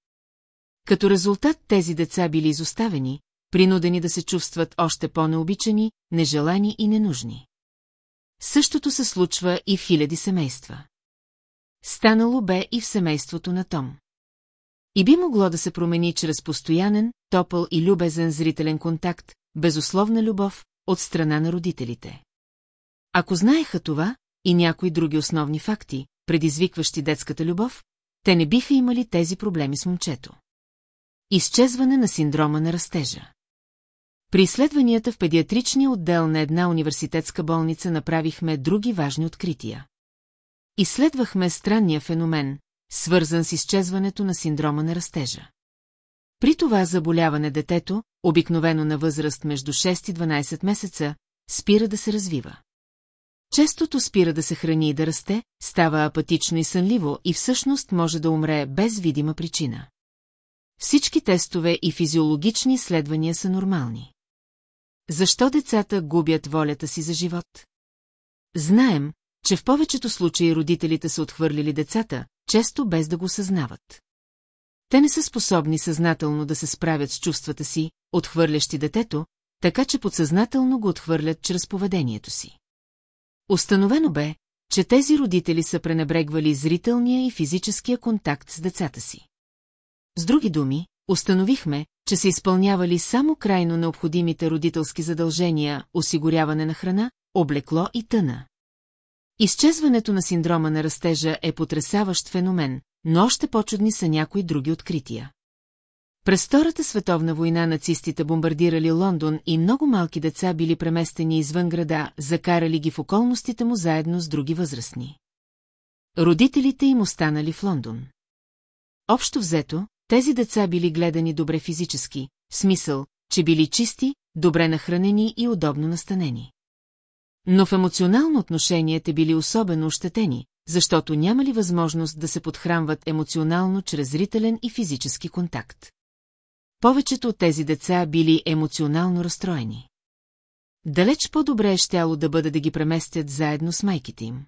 Като резултат тези деца били изоставени, принудени да се чувстват още по-необичани, нежелани и ненужни. Същото се случва и в хиляди семейства. Станало бе и в семейството на Том. И би могло да се промени чрез постоянен, топъл и любезен зрителен контакт, безусловна любов от страна на родителите. Ако знаеха това и някои други основни факти, предизвикващи детската любов, те не биха имали тези проблеми с момчето. Изчезване на синдрома на растежа. При изследванията в педиатричния отдел на една университетска болница направихме други важни открития. Изследвахме странния феномен, свързан с изчезването на синдрома на растежа. При това заболяване детето, обикновено на възраст между 6 и 12 месеца, спира да се развива. Честото спира да се храни и да расте, става апатично и сънливо и всъщност може да умре без видима причина. Всички тестове и физиологични изследвания са нормални. Защо децата губят волята си за живот? Знаем, че в повечето случаи родителите са отхвърлили децата, често без да го съзнават. Те не са способни съзнателно да се справят с чувствата си, отхвърлящи детето, така че подсъзнателно го отхвърлят чрез поведението си. Установено бе, че тези родители са пренебрегвали зрителния и физическия контакт с децата си. С други думи, установихме, че са изпълнявали само крайно необходимите родителски задължения, осигуряване на храна, облекло и тъна. Изчезването на синдрома на растежа е потрясаващ феномен, но още по-чудни са някои други открития. През Втората световна война нацистите бомбардирали Лондон и много малки деца били преместени извън града, закарали ги в околностите му заедно с други възрастни. Родителите им останали в Лондон. Общо взето, тези деца били гледани добре физически, в смисъл, че били чисти, добре нахранени и удобно настанени. Но в емоционално отношение те били особено ощетени, защото нямали възможност да се подхранват емоционално чрез зрителен и физически контакт. Повечето от тези деца били емоционално разстроени. Далеч по-добре е щяло да бъде да ги преместят заедно с майките им.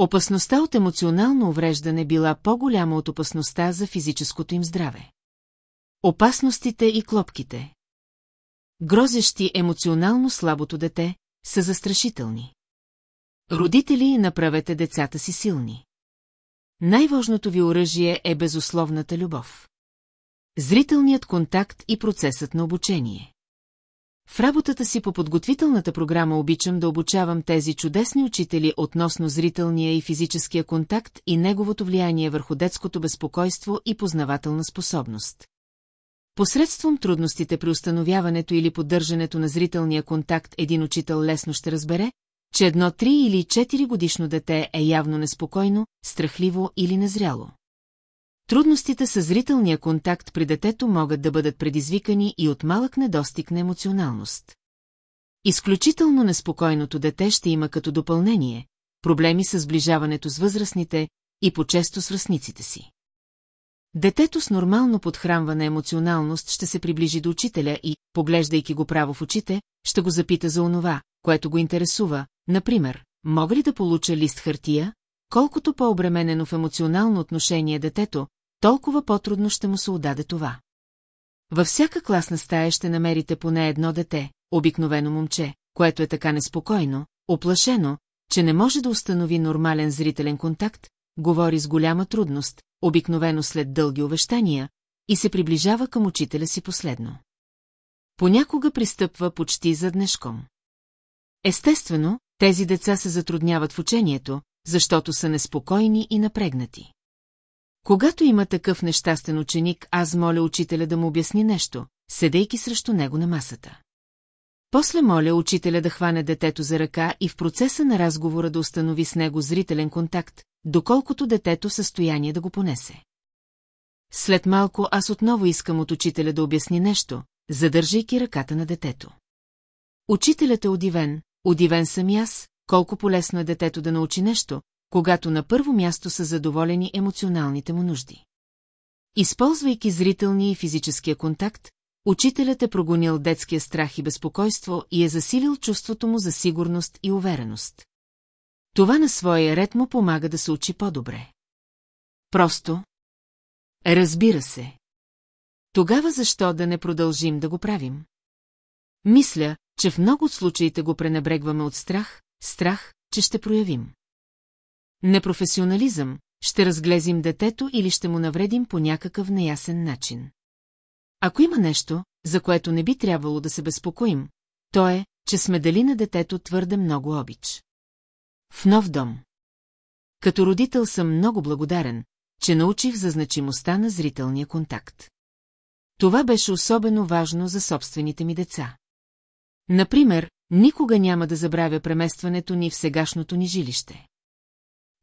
Опасността от емоционално увреждане била по-голяма от опасността за физическото им здраве. Опасностите и клопките. Грозещи емоционално слабото дете са застрашителни. Родители, направете децата си силни. Най-важното ви оръжие е безусловната любов. Зрителният контакт и процесът на обучение. В работата си по подготвителната програма обичам да обучавам тези чудесни учители относно зрителния и физическия контакт и неговото влияние върху детското безпокойство и познавателна способност. Посредством трудностите при установяването или поддържането на зрителния контакт един учител лесно ще разбере, че едно 3 или 4 годишно дете е явно неспокойно, страхливо или незряло. Трудностите с зрителния контакт при детето могат да бъдат предизвикани и от малък недостиг на емоционалност. Изключително неспокойното дете ще има като допълнение проблеми с сближаването с възрастните и по-често с връзниците си. Детето с нормално подхранвана емоционалност ще се приближи до учителя и, поглеждайки го право в очите, ще го запита за онова, което го интересува, например, мога ли да получа лист хартия, колкото по-обременено в емоционално отношение детето, толкова по-трудно ще му се отдаде това. Във всяка класна стая ще намерите поне едно дете, обикновено момче, което е така неспокойно, оплашено, че не може да установи нормален зрителен контакт, говори с голяма трудност, обикновено след дълги увещания, и се приближава към учителя си последно. Понякога пристъпва почти заднешком. Естествено, тези деца се затрудняват в учението, защото са неспокойни и напрегнати. Когато има такъв нещастен ученик, аз моля учителя да му обясни нещо, седейки срещу него на масата. После моля учителя да хване детето за ръка и в процеса на разговора да установи с него зрителен контакт, доколкото детето в състояние да го понесе. След малко аз отново искам от учителя да обясни нещо, задържайки ръката на детето. Учителят е удивен, удивен съм и аз, колко полезно е детето да научи нещо, когато на първо място са задоволени емоционалните му нужди. Използвайки зрителния и физическия контакт, учителят е прогонил детския страх и безпокойство и е засилил чувството му за сигурност и увереност. Това на своя ред му помага да се учи по-добре. Просто. Разбира се. Тогава защо да не продължим да го правим? Мисля, че в много от случаите го пренебрегваме от страх, страх, че ще проявим. Непрофесионализъм, ще разглезим детето или ще му навредим по някакъв неясен начин. Ако има нещо, за което не би трябвало да се безпокоим, то е, че сме дали на детето твърде много обич. В нов дом. Като родител съм много благодарен, че научих за значимостта на зрителния контакт. Това беше особено важно за собствените ми деца. Например, никога няма да забравя преместването ни в сегашното ни жилище.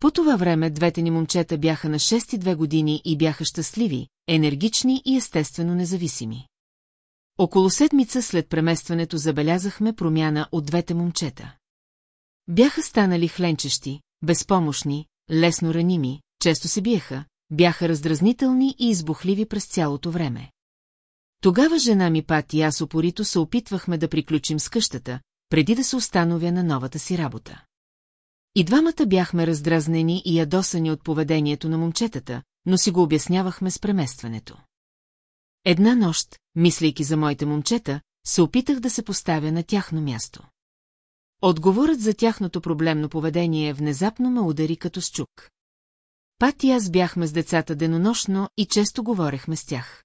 По това време двете ни момчета бяха на 6 и 2 години и бяха щастливи, енергични и естествено независими. Около седмица след преместването забелязахме промяна от двете момчета. Бяха станали хленчещи, безпомощни, лесно раними, често се биеха, бяха раздразнителни и избухливи през цялото време. Тогава жена ми Пат и аз опорито се опитвахме да приключим с къщата, преди да се установя на новата си работа. И двамата бяхме раздразнени и ядосани от поведението на момчетата, но си го обяснявахме с преместването. Една нощ, мислейки за моите момчета, се опитах да се поставя на тяхно място. Отговорът за тяхното проблемно поведение внезапно ме удари като с чук. Пат и аз бяхме с децата денонощно и често говорехме с тях.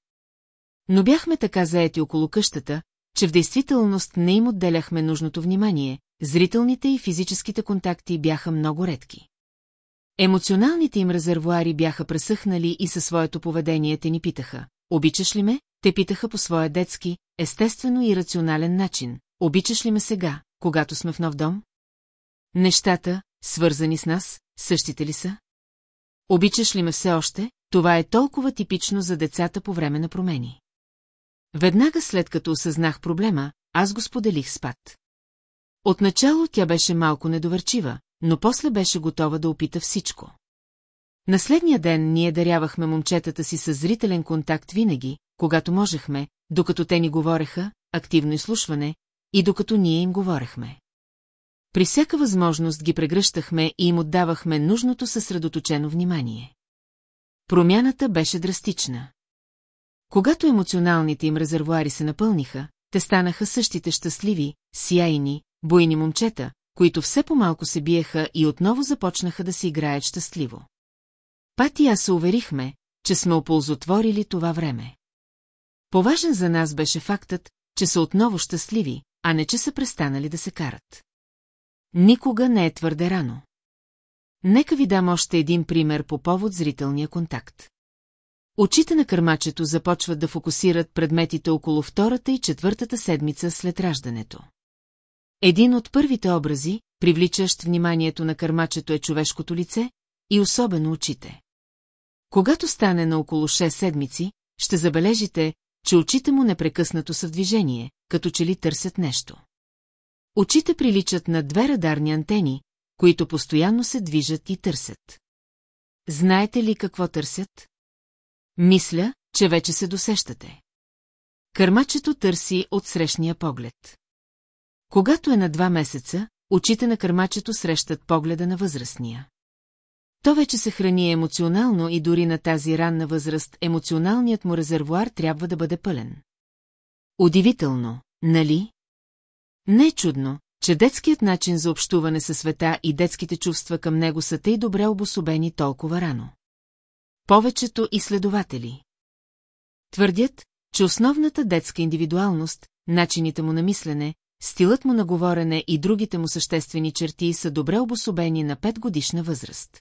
Но бяхме така заети около къщата, че в действителност не им отделяхме нужното внимание, зрителните и физическите контакти бяха много редки. Емоционалните им резервуари бяха пресъхнали и със своето поведение те ни питаха. Обичаш ли ме? Те питаха по своя детски, естествено и рационален начин. Обичаш ли ме сега, когато сме в нов дом? Нещата, свързани с нас, същите ли са? Обичаш ли ме все още? Това е толкова типично за децата по време на промени. Веднага след като осъзнах проблема, аз го споделих с Пат. Отначало тя беше малко недоверчива, но после беше готова да опита всичко. На следния ден ние дарявахме момчетата си с зрителен контакт винаги, когато можехме, докато те ни говореха, активно изслушване, и докато ние им говорехме. При всяка възможност ги прегръщахме и им отдавахме нужното съсредоточено внимание. Промяната беше драстична. Когато емоционалните им резервуари се напълниха, те станаха същите щастливи, сияйни, буйни момчета, които все по-малко се биеха и отново започнаха да си играят щастливо. Пати и аз се уверихме, че сме оползотворили това време. Поважен за нас беше фактът, че са отново щастливи, а не че са престанали да се карат. Никога не е твърде рано. Нека ви дам още един пример по повод зрителния контакт. Очите на кърмачето започват да фокусират предметите около втората и четвъртата седмица след раждането. Един от първите образи, привличащ вниманието на кърмачето е човешкото лице и особено очите. Когато стане на около 6 седмици, ще забележите, че очите му непрекъснато са в движение, като че ли търсят нещо. Очите приличат на две радарни антени, които постоянно се движат и търсят. Знаете ли какво търсят? Мисля, че вече се досещате. Кърмачето търси от срещния поглед. Когато е на два месеца, очите на кърмачето срещат погледа на възрастния. То вече се храни емоционално и дори на тази ранна възраст емоционалният му резервуар трябва да бъде пълен. Удивително, нали? Не е чудно, че детският начин за общуване със света и детските чувства към него са тъй добре обособени толкова рано. Повечето изследователи твърдят, че основната детска индивидуалност, начините му на мислене, стилът му на говорене и другите му съществени черти са добре обособени на 5 годишна възраст.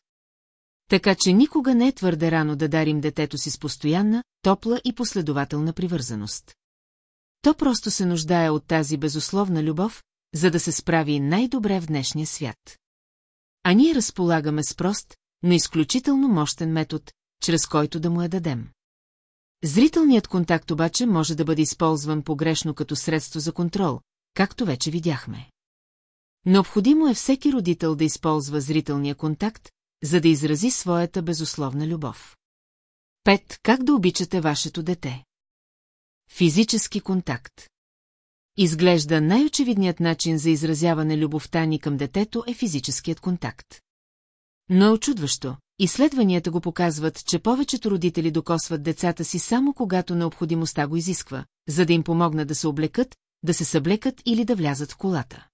Така че никога не е твърде рано да дарим детето си с постоянна, топла и последователна привързаност. То просто се нуждае от тази безусловна любов, за да се справи най-добре в днешния свят. А ние разполагаме с прост, но изключително мощен метод, чрез който да му я дадем. Зрителният контакт обаче може да бъде използван погрешно като средство за контрол, както вече видяхме. Необходимо е всеки родител да използва зрителния контакт, за да изрази своята безусловна любов. Пет. Как да обичате вашето дете? Физически контакт. Изглежда най-очевидният начин за изразяване любовта ни към детето е физическият контакт. Но е очудващо. Изследванията го показват, че повечето родители докосват децата си само когато необходимостта го изисква, за да им помогнат да се облекат, да се съблекат или да влязат в колата.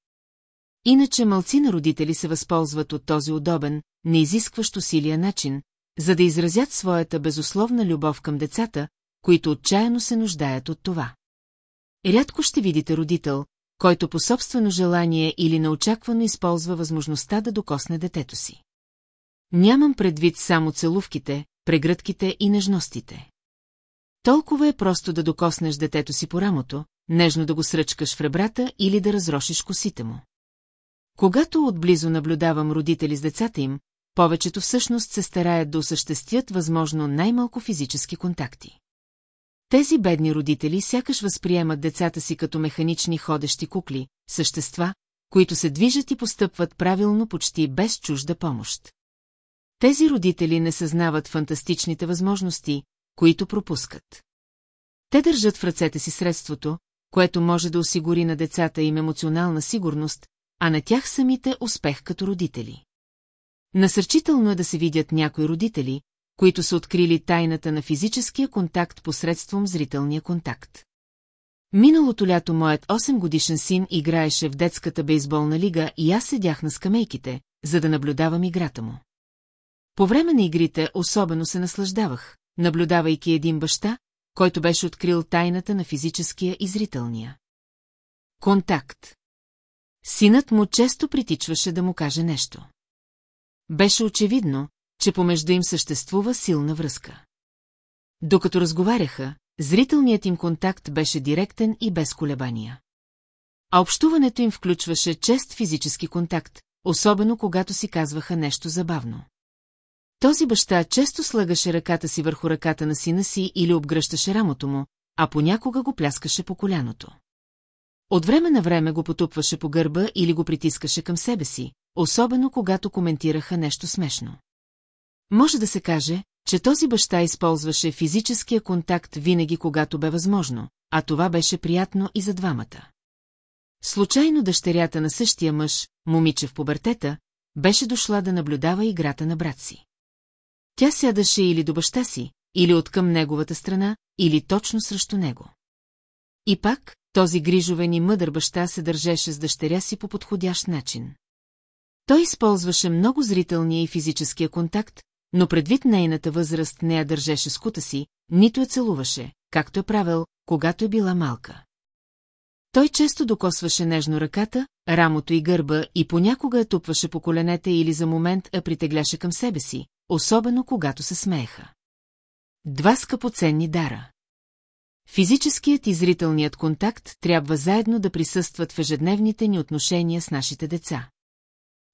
Иначе мълци на родители се възползват от този удобен, неизискващ усилия начин, за да изразят своята безусловна любов към децата, които отчаяно се нуждаят от това. Рядко ще видите родител, който по собствено желание или неочаквано използва възможността да докосне детето си. Нямам предвид само целувките, прегръдките и нежностите. Толкова е просто да докоснеш детето си по рамото, нежно да го сръчкаш в ребрата или да разрошиш косите му. Когато отблизо наблюдавам родители с децата им, повечето всъщност се стараят да осъществят възможно най-малко физически контакти. Тези бедни родители сякаш възприемат децата си като механични ходещи кукли, същества, които се движат и постъпват правилно почти без чужда помощ. Тези родители не съзнават фантастичните възможности, които пропускат. Те държат в ръцете си средството, което може да осигури на децата им емоционална сигурност, а на тях самите успех като родители. Насърчително е да се видят някои родители, които са открили тайната на физическия контакт посредством зрителния контакт. Миналото лято моят 8 годишен син играеше в детската бейсболна лига и аз седях на скамейките, за да наблюдавам играта му. По време на игрите особено се наслаждавах, наблюдавайки един баща, който беше открил тайната на физическия и зрителния. Контакт. Синът му често притичваше да му каже нещо. Беше очевидно, че помежду им съществува силна връзка. Докато разговаряха, зрителният им контакт беше директен и без колебания. А общуването им включваше чест физически контакт, особено когато си казваха нещо забавно. Този баща често слагаше ръката си върху ръката на сина си или обгръщаше рамото му, а понякога го пляскаше по коляното. От време на време го потупваше по гърба или го притискаше към себе си, особено когато коментираха нещо смешно. Може да се каже, че този баща използваше физическия контакт винаги, когато бе възможно, а това беше приятно и за двамата. Случайно дъщерята на същия мъж, момиче в пубертета, беше дошла да наблюдава играта на брат си. Тя сядаше или до баща си, или от към неговата страна, или точно срещу него. И пак, този грижовен и мъдър баща се държеше с дъщеря си по подходящ начин. Той използваше много зрителния и физическия контакт, но предвид нейната възраст не я държеше с кута си, нито я целуваше, както е правил, когато е била малка. Той често докосваше нежно ръката, рамото и гърба и понякога я тупваше по коленете или за момент я притегляше към себе си, особено когато се смееха. Два скъпоценни дара. Физическият и зрителният контакт трябва заедно да присъстват в ежедневните ни отношения с нашите деца.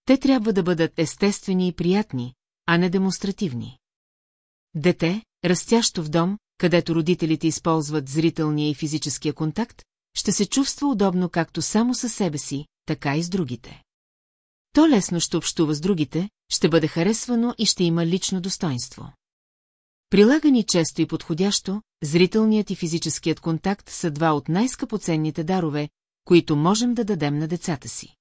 Те трябва да бъдат естествени и приятни, а не демонстративни. Дете, растящо в дом, където родителите използват зрителния и физическия контакт, ще се чувства удобно както само със себе си, така и с другите. То лесно ще общува с другите, ще бъде харесвано и ще има лично достоинство. Прилагани често и подходящо, зрителният и физическият контакт са два от най-скъпоценните дарове, които можем да дадем на децата си.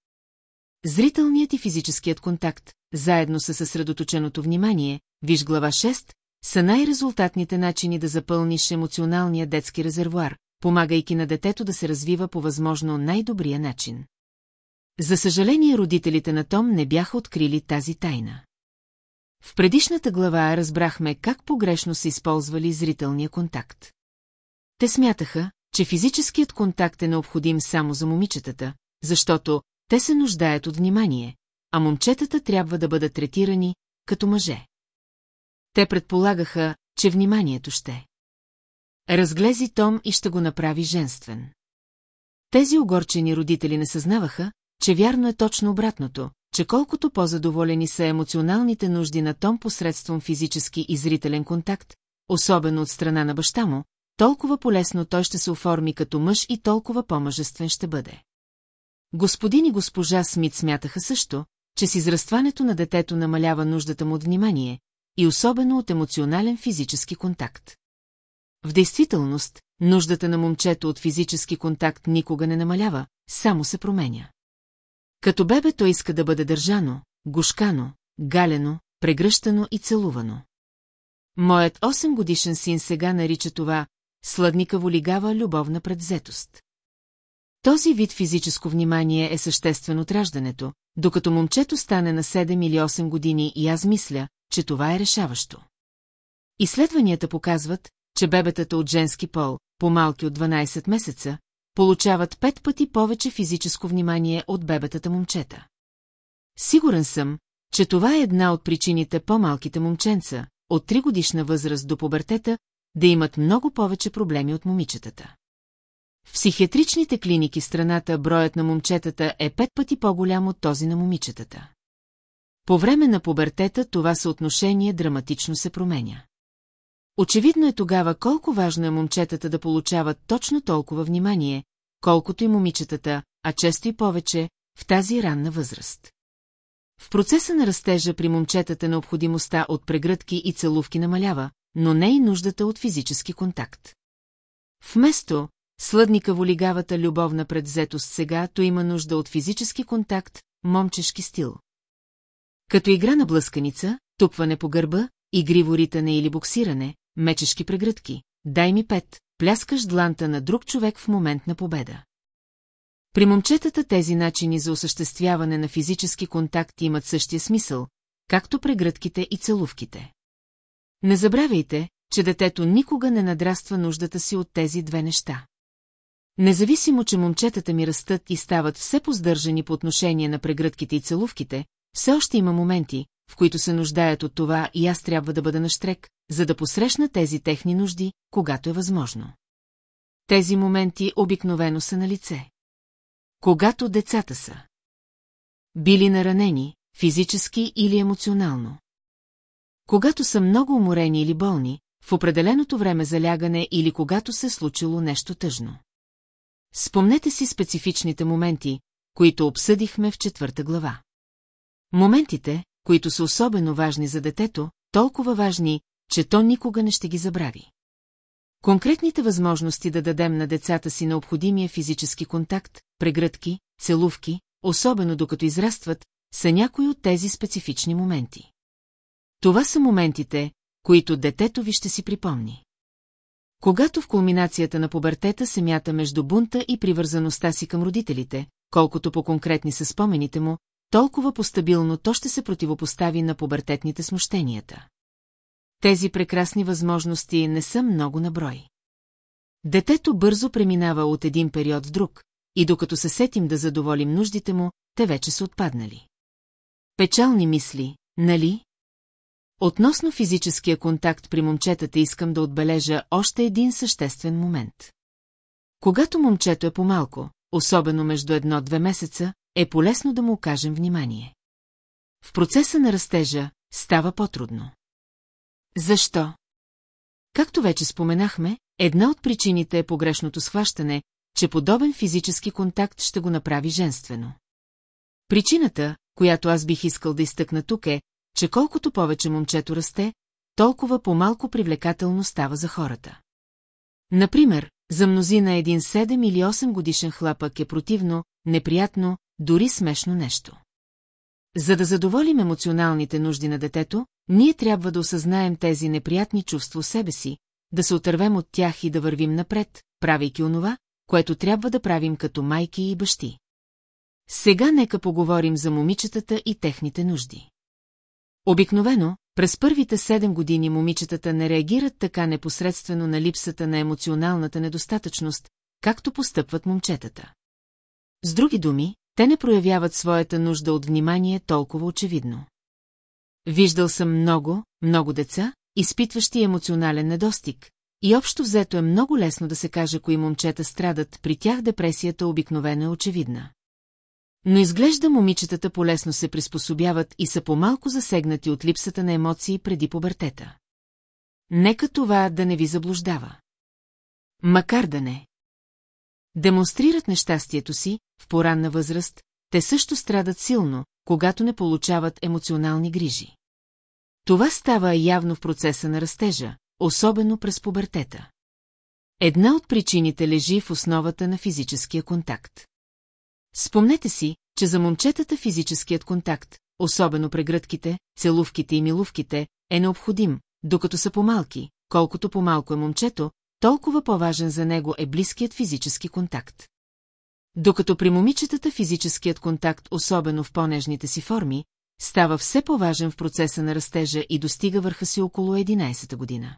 Зрителният и физическият контакт, заедно с съсредоточеното внимание, виж глава 6, са най-резултатните начини да запълниш емоционалния детски резервуар, помагайки на детето да се развива по възможно най-добрия начин. За съжаление, родителите на Том не бяха открили тази тайна. В предишната глава разбрахме как погрешно са използвали зрителния контакт. Те смятаха, че физическият контакт е необходим само за момичетата, защото те се нуждаят от внимание, а момчетата трябва да бъдат третирани като мъже. Те предполагаха, че вниманието ще. Разглези Том и ще го направи женствен. Тези огорчени родители не съзнаваха, че вярно е точно обратното, че колкото по-задоволени са емоционалните нужди на Том посредством физически и зрителен контакт, особено от страна на баща му, толкова полесно той ще се оформи като мъж и толкова по-мъжествен ще бъде. Господин и госпожа Смит смятаха също, че с израстването на детето намалява нуждата му от внимание и особено от емоционален физически контакт. В действителност, нуждата на момчето от физически контакт никога не намалява, само се променя. Като бебе той иска да бъде държано, гушкано, галено, прегръщано и целувано. Моят 8 годишен син сега нарича това сладникаво лигава любовна предвзетост. Този вид физическо внимание е съществен от раждането, докато момчето стане на 7 или 8 години и аз мисля, че това е решаващо. Изследванията показват, че бебетата от женски пол, по-малки от 12 месеца, получават пет пъти повече физическо внимание от бебетата момчета. Сигурен съм, че това е една от причините по-малките момченца, от 3 годишна възраст до пубертета, да имат много повече проблеми от момичетата. В психиатричните клиники страната броят на момчетата е пет пъти по-голям от този на момичетата. По време на пубертета това съотношение драматично се променя. Очевидно е тогава колко важно е момчетата да получават точно толкова внимание, колкото и момичетата, а често и повече, в тази ранна възраст. В процеса на растежа при момчетата необходимостта от прегръдки и целувки намалява, но не и нуждата от физически контакт. Вместо слъдника волигавата любовна предзетост сега, то има нужда от физически контакт, момчешки стил. Като игра на блъсканица, тупване по гърба, игриво ритане или боксиране, мечешки прегръдки, дай ми пет, пляскаш дланта на друг човек в момент на победа. При момчетата тези начини за осъществяване на физически контакт имат същия смисъл, както прегръдките и целувките. Не забравяйте, че детето никога не надраства нуждата си от тези две неща. Независимо, че момчетата ми растат и стават все поздържани по отношение на прегръдките и целувките, все още има моменти, в които се нуждаят от това и аз трябва да бъда на штрек, за да посрещна тези техни нужди, когато е възможно. Тези моменти обикновено са на лице. Когато децата са били наранени, физически или емоционално. Когато са много уморени или болни, в определеното време за лягане или когато се е случило нещо тъжно. Спомнете си специфичните моменти, които обсъдихме в четвърта глава. Моментите, които са особено важни за детето, толкова важни, че то никога не ще ги забрави. Конкретните възможности да дадем на децата си необходимия физически контакт, прегръдки, целувки, особено докато израстват, са някои от тези специфични моменти. Това са моментите, които детето ви ще си припомни. Когато в кулминацията на пубертета се мята между бунта и привързаността си към родителите, колкото по-конкретни са спомените му, толкова постабилно то ще се противопостави на пубертетните смущенията. Тези прекрасни възможности не са много на брой. Детето бързо преминава от един период в друг, и докато се сетим да задоволим нуждите му, те вече са отпаднали. Печални мисли, нали? Относно физическия контакт при момчетата искам да отбележа още един съществен момент. Когато момчето е по-малко, особено между едно-две месеца, е полезно да му окажем внимание. В процеса на растежа става по-трудно. Защо? Както вече споменахме, една от причините е погрешното схващане, че подобен физически контакт ще го направи женствено. Причината, която аз бих искал да изтъкна тук е, че колкото повече момчето расте, толкова по-малко привлекателно става за хората. Например, за мнозина един 7 или 8 годишен хлапък е противно, неприятно, дори смешно нещо. За да задоволим емоционалните нужди на детето, ние трябва да осъзнаем тези неприятни чувства себе си, да се отървем от тях и да вървим напред, правейки онова, което трябва да правим като майки и бащи. Сега нека поговорим за момичетата и техните нужди. Обикновено, през първите седем години момичетата не реагират така непосредствено на липсата на емоционалната недостатъчност, както постъпват момчетата. С други думи, те не проявяват своята нужда от внимание толкова очевидно. Виждал съм много, много деца, изпитващи емоционален недостиг, и общо взето е много лесно да се каже кои момчета страдат, при тях депресията обикновено е очевидна. Но изглежда момичетата полесно се приспособяват и са по-малко засегнати от липсата на емоции преди пубертета. Нека това да не ви заблуждава. Макар да не. Демонстрират нещастието си, в поранна възраст, те също страдат силно, когато не получават емоционални грижи. Това става явно в процеса на растежа, особено през пубертета. Една от причините лежи в основата на физическия контакт. Спомнете си, че за момчетата физическият контакт, особено прегръдките, целувките и милувките, е необходим, докато са по-малки, колкото по-малко е момчето, толкова по-важен за него е близкият физически контакт. Докато при момичетата физическият контакт, особено в по-нежните си форми, става все по-важен в процеса на растежа и достига върха си около 11-та година.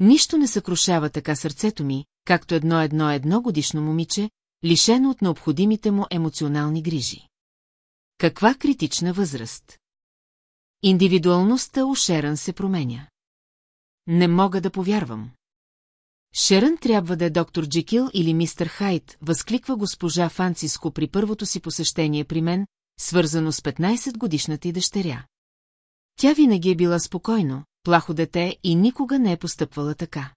Нищо не съкрушава така сърцето ми, както едно-едно едно годишно момиче, лишено от необходимите му емоционални грижи. Каква критична възраст? Индивидуалността у Шерън се променя. Не мога да повярвам. Шерън трябва да е доктор Джекил или мистер Хайт, възкликва госпожа Фанциско при първото си посещение при мен, свързано с 15-годишната й дъщеря. Тя винаги е била спокойно, плахо дете и никога не е постъпвала така.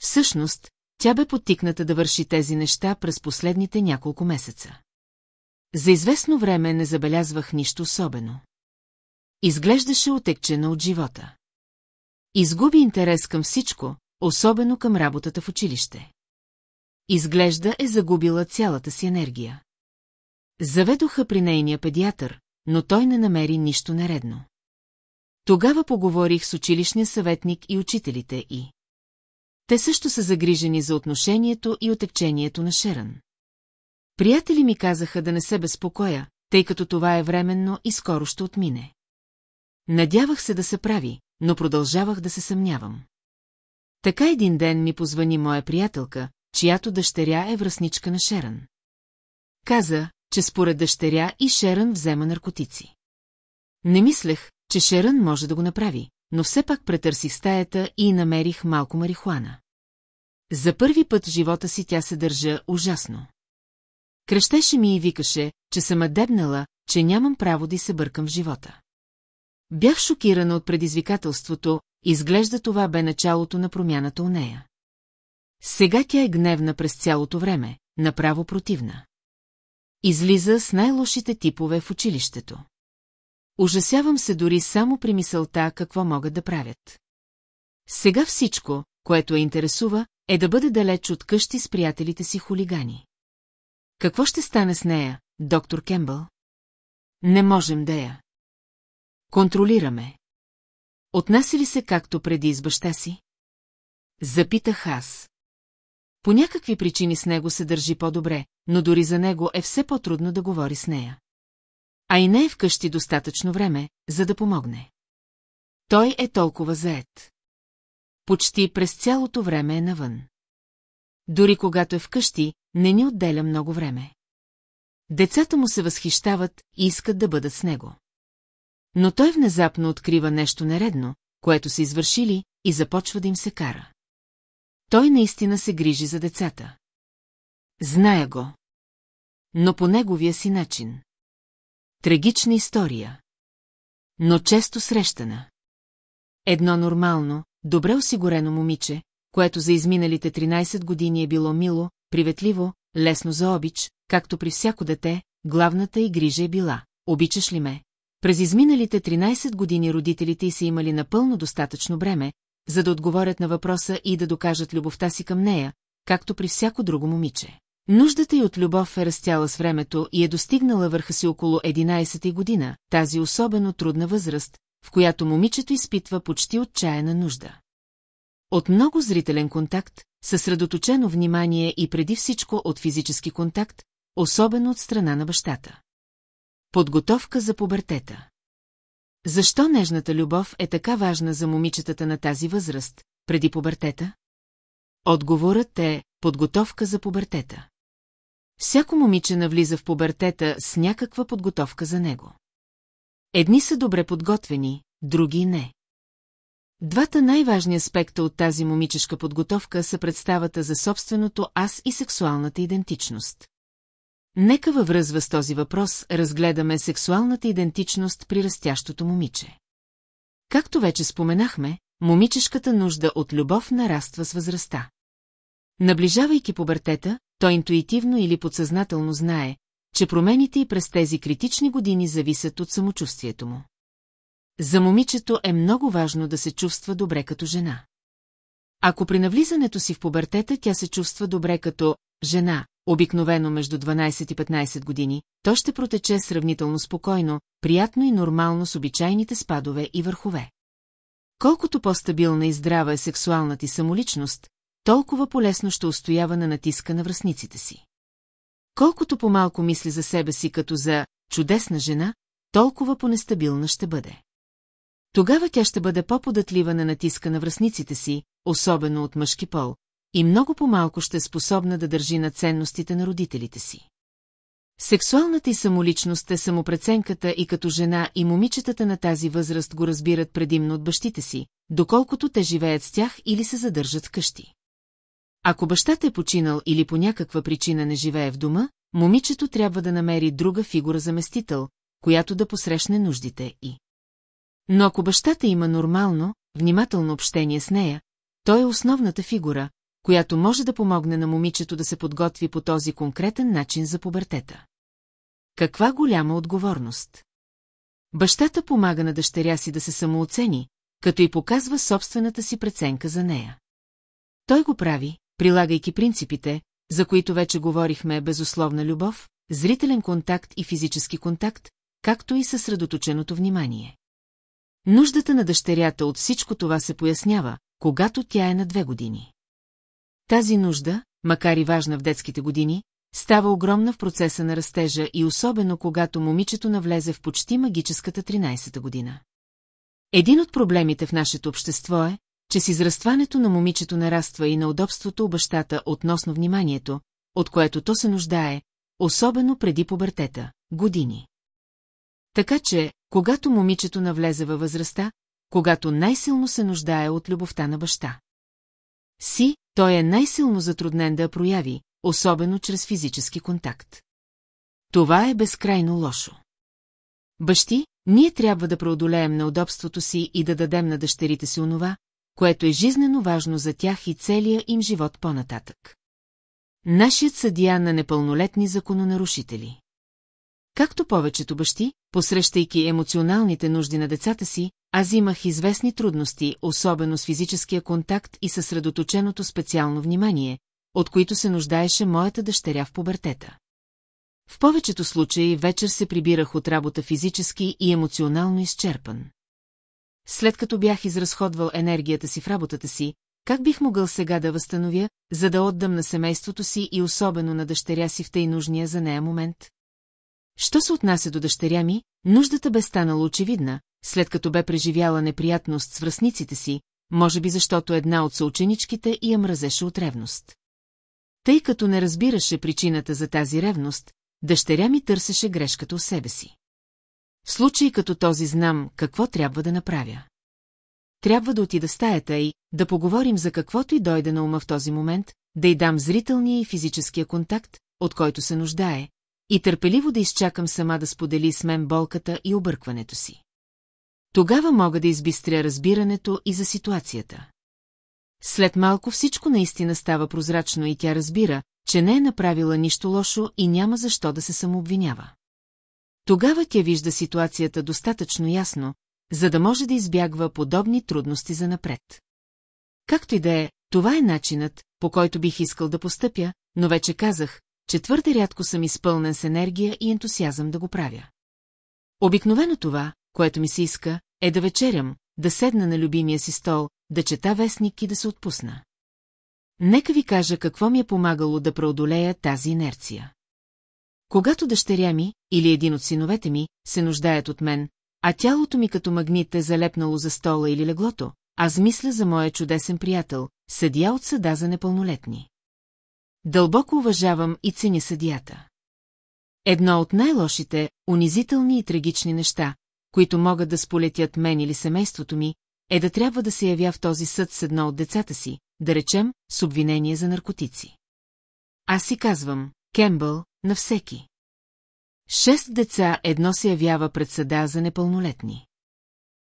Всъщност, тя бе потикната да върши тези неща през последните няколко месеца. За известно време не забелязвах нищо особено. Изглеждаше отекчена от живота. Изгуби интерес към всичко, особено към работата в училище. Изглежда е загубила цялата си енергия. Заведоха при нейния педиатър, но той не намери нищо нередно. Тогава поговорих с училищния съветник и учителите и... те също са загрижени за отношението и отекчението на Шерън. Приятели ми казаха да не се безпокоя, тъй като това е временно и скоро ще отмине. Надявах се да се прави, но продължавах да се съмнявам. Така един ден ми позвани моя приятелка, чиято дъщеря е връзничка на Шерън. Каза, че според дъщеря и Шерън взема наркотици. Не мислех, че Шерън може да го направи, но все пак претърсих стаята и намерих малко марихуана. За първи път в живота си тя се държа ужасно. Кръщеше ми и викаше, че съм дебнала, че нямам право да се бъркам в живота. Бях шокирана от предизвикателството, изглежда това бе началото на промяната у нея. Сега тя е гневна през цялото време, направо противна. Излиза с най-лошите типове в училището. Ужасявам се дори само при мисълта какво могат да правят. Сега всичко, което я интересува, е да бъде далеч от къщи с приятелите си хулигани. Какво ще стане с нея, доктор Кембъл? Не можем да я. Контролираме. Отнася ли се както преди с баща си? Запитах аз. По някакви причини с него се държи по-добре, но дори за него е все по-трудно да говори с нея. А и не е вкъщи достатъчно време, за да помогне. Той е толкова заед. Почти през цялото време е навън. Дори когато е вкъщи, не ни отделя много време. Децата му се възхищават и искат да бъдат с него. Но той внезапно открива нещо нередно, което са извършили, и започва да им се кара. Той наистина се грижи за децата. Зная го. Но по неговия си начин. Трагична история. Но често срещана. Едно нормално, добре осигурено момиче, което за изминалите 13 години е било мило, приветливо, лесно за обич, както при всяко дете, главната и грижа е била. Обичаш ли ме? През изминалите 13 години родителите й са имали напълно достатъчно време, за да отговорят на въпроса и да докажат любовта си към нея, както при всяко друго момиче. Нуждата й от любов е растяла с времето и е достигнала върха си около 11 година, тази особено трудна възраст, в която момичето изпитва почти отчаяна нужда. От много зрителен контакт, съсредоточено внимание и преди всичко от физически контакт, особено от страна на бащата. Подготовка за пубертета Защо нежната любов е така важна за момичетата на тази възраст, преди пубертета? Отговорът е подготовка за пубертета. Всяко момиче навлиза в пубертета с някаква подготовка за него. Едни са добре подготвени, други не. Двата най-важни аспекта от тази момичешка подготовка са представата за собственото аз и сексуалната идентичност. Нека във връзва с този въпрос разгледаме сексуалната идентичност при растящото момиче. Както вече споменахме, момичешката нужда от любов нараства с възрастта. Наближавайки пубертета, той интуитивно или подсъзнателно знае, че промените и през тези критични години зависят от самочувствието му. За момичето е много важно да се чувства добре като жена. Ако при навлизането си в пубертета тя се чувства добре като жена, обикновено между 12 и 15 години, то ще протече сравнително спокойно, приятно и нормално с обичайните спадове и върхове. Колкото по-стабилна и здрава е сексуалната ти самоличност, толкова полесно ще устоява на натиска на връзниците си. Колкото по-малко мисли за себе си като за чудесна жена, толкова по-нестабилна ще бъде. Тогава тя ще бъде по-податлива на натиска на връзниците си, особено от мъжки пол, и много по-малко ще е способна да държи на ценностите на родителите си. Сексуалната и самоличност е самопреценката и като жена и момичетата на тази възраст го разбират предимно от бащите си, доколкото те живеят с тях или се задържат вкъщи. Ако бащата е починал или по някаква причина не живее в дома, момичето трябва да намери друга фигура заместител, която да посрещне нуждите и. Но ако бащата има нормално, внимателно общение с нея, той е основната фигура, която може да помогне на момичето да се подготви по този конкретен начин за пубертета. Каква голяма отговорност! Бащата помага на дъщеря си да се самооцени, като и показва собствената си преценка за нея. Той го прави, прилагайки принципите, за които вече говорихме безусловна любов, зрителен контакт и физически контакт, както и съсредоточеното внимание. Нуждата на дъщерята от всичко това се пояснява, когато тя е на две години. Тази нужда, макар и важна в детските години, става огромна в процеса на растежа и особено когато момичето навлезе в почти магическата 13-та година. Един от проблемите в нашето общество е, че с израстването на момичето нараства и на удобството у бащата относно вниманието, от което то се нуждае, особено преди пубертета, години. Така че, когато момичето навлезе във възрастта, когато най-силно се нуждае от любовта на баща. Си, той е най-силно затруднен да я прояви, особено чрез физически контакт. Това е безкрайно лошо. Бащи, ние трябва да преодолеем неудобството си и да дадем на дъщерите си онова, което е жизнено важно за тях и целия им живот по-нататък. Нашият съдия на непълнолетни закононарушители. Както повечето бащи, посрещайки емоционалните нужди на децата си, аз имах известни трудности, особено с физическия контакт и съсредоточеното специално внимание, от които се нуждаеше моята дъщеря в пубертета. В повечето случаи вечер се прибирах от работа физически и емоционално изчерпан. След като бях изразходвал енергията си в работата си, как бих могъл сега да възстановя, за да отдам на семейството си и особено на дъщеря си в тъй нужния за нея момент? Що се отнася до дъщеря ми, нуждата бе станала очевидна, след като бе преживяла неприятност с връзниците си, може би защото една от съученичките я мразеше от ревност. Тъй като не разбираше причината за тази ревност, дъщеря ми търсеше грешката у себе си. В случай като този знам какво трябва да направя. Трябва да отида стаята и да поговорим за каквото и дойде на ума в този момент, да й дам зрителния и физическия контакт, от който се нуждае, и търпеливо да изчакам сама да сподели с мен болката и объркването си. Тогава мога да избистря разбирането и за ситуацията. След малко всичко наистина става прозрачно и тя разбира, че не е направила нищо лошо и няма защо да се самообвинява. Тогава тя вижда ситуацията достатъчно ясно, за да може да избягва подобни трудности за напред. Както и да е, това е начинът, по който бих искал да постъпя, но вече казах, че твърде рядко съм изпълнен с енергия и ентусиазъм да го правя. Обикновено това, което ми се иска, е да вечерям, да седна на любимия си стол, да чета вестник и да се отпусна. Нека ви кажа какво ми е помагало да преодолея тази инерция. Когато дъщеря ми, или един от синовете ми, се нуждаят от мен, а тялото ми като магнит е залепнало за стола или леглото, аз мисля за моя чудесен приятел, съдия от съда за непълнолетни. Дълбоко уважавам и ценя съдията. Едно от най-лошите, унизителни и трагични неща, които могат да сполетят мен или семейството ми, е да трябва да се явя в този съд с едно от децата си, да речем, с обвинение за наркотици. Аз си казвам, Кембъл, на всеки. Шест деца едно се явява пред съда за непълнолетни.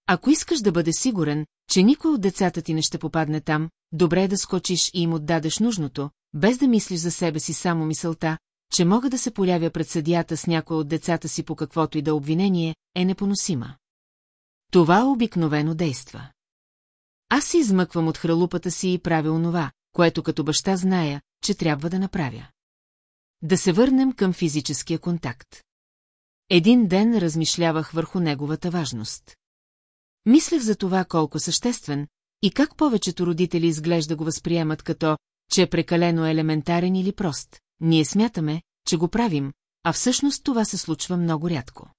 Ако искаш да бъде сигурен, че никой от децата ти не ще попадне там, добре е да скочиш и им отдадеш нужното, без да мислиш за себе си само мисълта, че мога да се полявя пред съдията с някой от децата си по каквото и да обвинение, е непоносима. Това обикновено действа. Аз се измъквам от хралупата си и правя онова, което като баща зная, че трябва да направя. Да се върнем към физическия контакт. Един ден размишлявах върху неговата важност. Мислех за това колко съществен и как повечето родители изглежда го възприемат като, че е прекалено елементарен или прост. Ние смятаме, че го правим, а всъщност това се случва много рядко.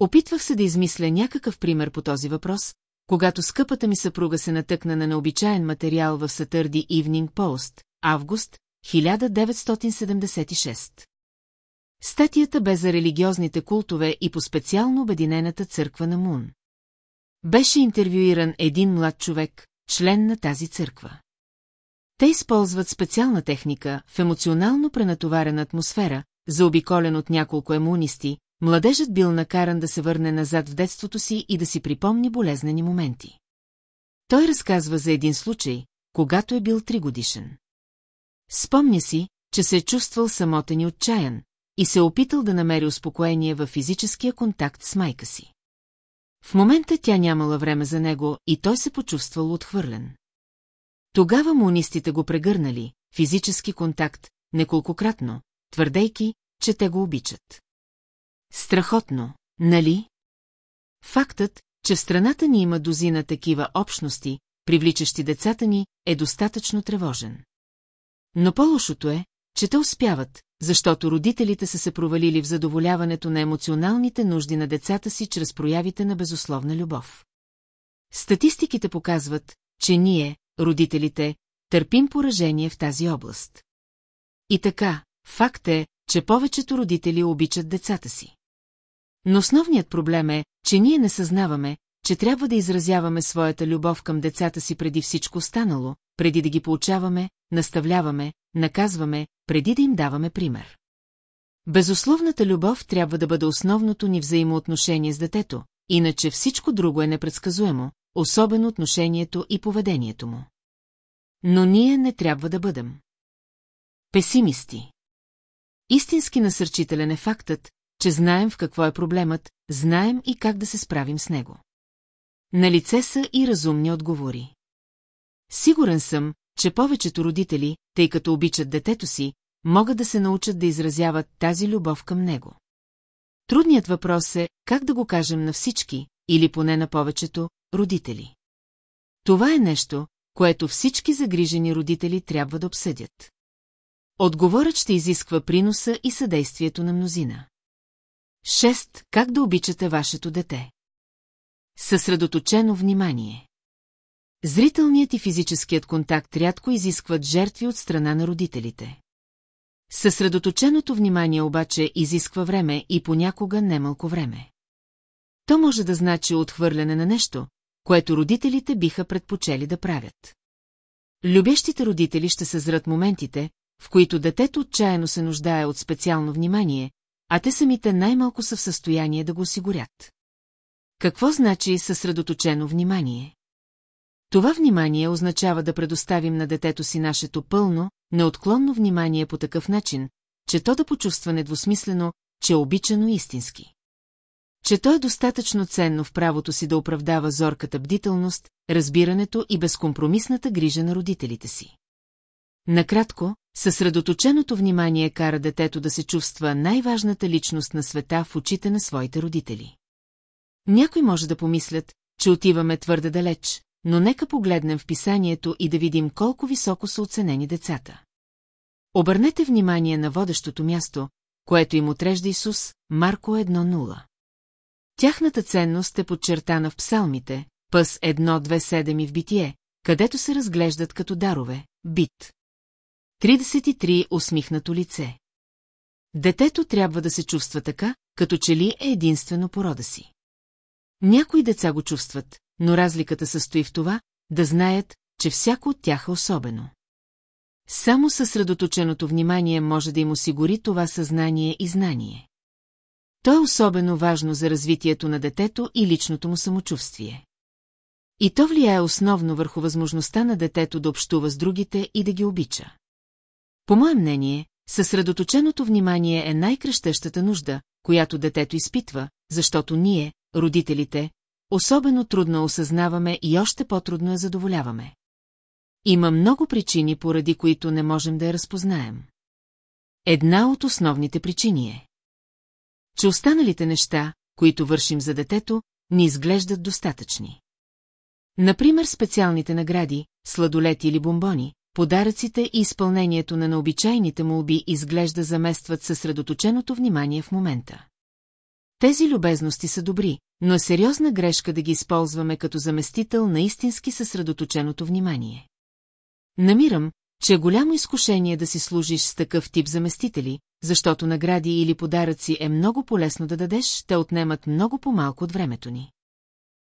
Опитвах се да измисля някакъв пример по този въпрос, когато скъпата ми съпруга се натъкна на необичаен материал в Saturday Evening Post, август 1976. Статията бе за религиозните култове и по специално Обединената църква на Мун. Беше интервюиран един млад човек, член на тази църква. Те използват специална техника в емоционално пренатоварена атмосфера, заобиколен от няколко емунисти, младежът бил накаран да се върне назад в детството си и да си припомни болезнени моменти. Той разказва за един случай, когато е бил тригодишен. Спомня си, че се е чувствал самотен и отчаян и се е опитал да намери успокоение във физическия контакт с майка си. В момента тя нямала време за него и той се почувствал отхвърлен. Тогава мунистите го прегърнали, физически контакт, неколкократно, твърдейки, че те го обичат. Страхотно, нали? Фактът, че в страната ни има дозина такива общности, привличащи децата ни, е достатъчно тревожен. Но по-лошото е, че те успяват, защото родителите са се провалили в задоволяването на емоционалните нужди на децата си чрез проявите на безусловна любов. Статистиките показват, че ние, родителите, търпим поражение в тази област. И така, факт е, че повечето родители обичат децата си. Но основният проблем е, че ние не съзнаваме, че трябва да изразяваме своята любов към децата си преди всичко станало, преди да ги получаваме, наставляваме, наказваме, преди да им даваме пример. Безусловната любов трябва да бъде основното ни взаимоотношение с детето, иначе всичко друго е непредсказуемо, особено отношението и поведението му. Но ние не трябва да бъдем. Песимисти. Истински насърчителен е фактът, че знаем в какво е проблемът, знаем и как да се справим с него. На лице са и разумни отговори. Сигурен съм, че повечето родители, тъй като обичат детето си, могат да се научат да изразяват тази любов към него. Трудният въпрос е, как да го кажем на всички, или поне на повечето, родители. Това е нещо, което всички загрижени родители трябва да обсъдят. Отговорът ще изисква приноса и съдействието на мнозина. 6. Как да обичате вашето дете? Съсредоточено внимание. Зрителният и физическият контакт рядко изискват жертви от страна на родителите. Съсредоточеното внимание обаче изисква време и понякога немалко време. То може да значи отхвърляне на нещо, което родителите биха предпочели да правят. Любещите родители ще съзрат моментите, в които детето отчаяно се нуждае от специално внимание, а те самите най-малко са в състояние да го осигурят. Какво значи съсредоточено внимание? Това внимание означава да предоставим на детето си нашето пълно, неотклонно внимание по такъв начин, че то да почувства недвусмислено, че е обичано истински. Че то е достатъчно ценно в правото си да оправдава зорката бдителност, разбирането и безкомпромисната грижа на родителите си. Накратко, съсредоточеното внимание кара детето да се чувства най-важната личност на света в очите на своите родители. Някой може да помислят, че отиваме твърде далеч, но нека погледнем в писанието и да видим колко високо са оценени децата. Обърнете внимание на водещото място, което им отрежда Исус, Марко 1.0. Тяхната ценност е подчертана в псалмите, пъс 1.2.7 и в битие, където се разглеждат като дарове, бит. 33 усмихнато лице. Детето трябва да се чувства така, като че ли е единствено по рода си. Някои деца го чувстват, но разликата състои в това, да знаят, че всяко от тях е особено. Само съсредоточеното внимание може да им осигури това съзнание и знание. То е особено важно за развитието на детето и личното му самочувствие. И то влияе основно върху възможността на детето да общува с другите и да ги обича. По мое мнение, съсредоточеното внимание е най-кръщещата нужда, която детето изпитва, защото ние, родителите, особено трудно осъзнаваме и още по-трудно я задоволяваме. Има много причини, поради които не можем да я разпознаем. Една от основните причини е, че останалите неща, които вършим за детето, ни изглеждат достатъчни. Например, специалните награди, сладолети или бомбони, подаръците и изпълнението на необичайните молби изглежда заместват съсредоточеното внимание в момента. Тези любезности са добри, но е сериозна грешка да ги използваме като заместител на истински съсредоточеното внимание. Намирам, че е голямо изкушение да си служиш с такъв тип заместители, защото награди или подаръци е много полезно да дадеш, те отнемат много по-малко от времето ни.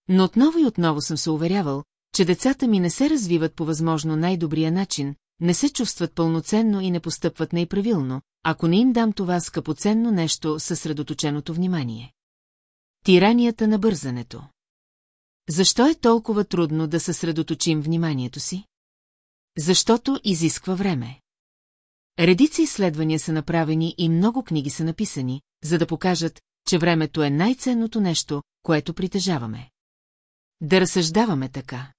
Но отново и отново съм се уверявал, че децата ми не се развиват по възможно най-добрия начин, не се чувстват пълноценно и не постъпват най-правилно, ако не им дам това скъпоценно нещо съсредоточеното внимание. Тиранията на бързането Защо е толкова трудно да съсредоточим вниманието си? Защото изисква време. Редици изследвания са направени и много книги са написани, за да покажат, че времето е най-ценното нещо, което притежаваме. Да разсъждаваме така.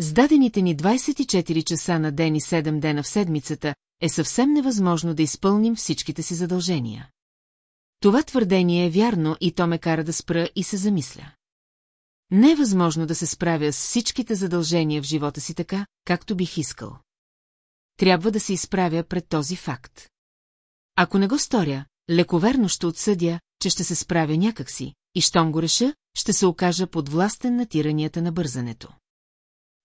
С дадените ни 24 часа на ден и 7 дена в седмицата е съвсем невъзможно да изпълним всичките си задължения. Това твърдение е вярно и то ме кара да спра и се замисля. Не е възможно да се справя с всичките задължения в живота си така, както бих искал. Трябва да се изправя пред този факт. Ако не го сторя, лековерно ще отсъдя, че ще се справя някакси, и щом го реша, ще се окажа подвластен на тиранията на бързането.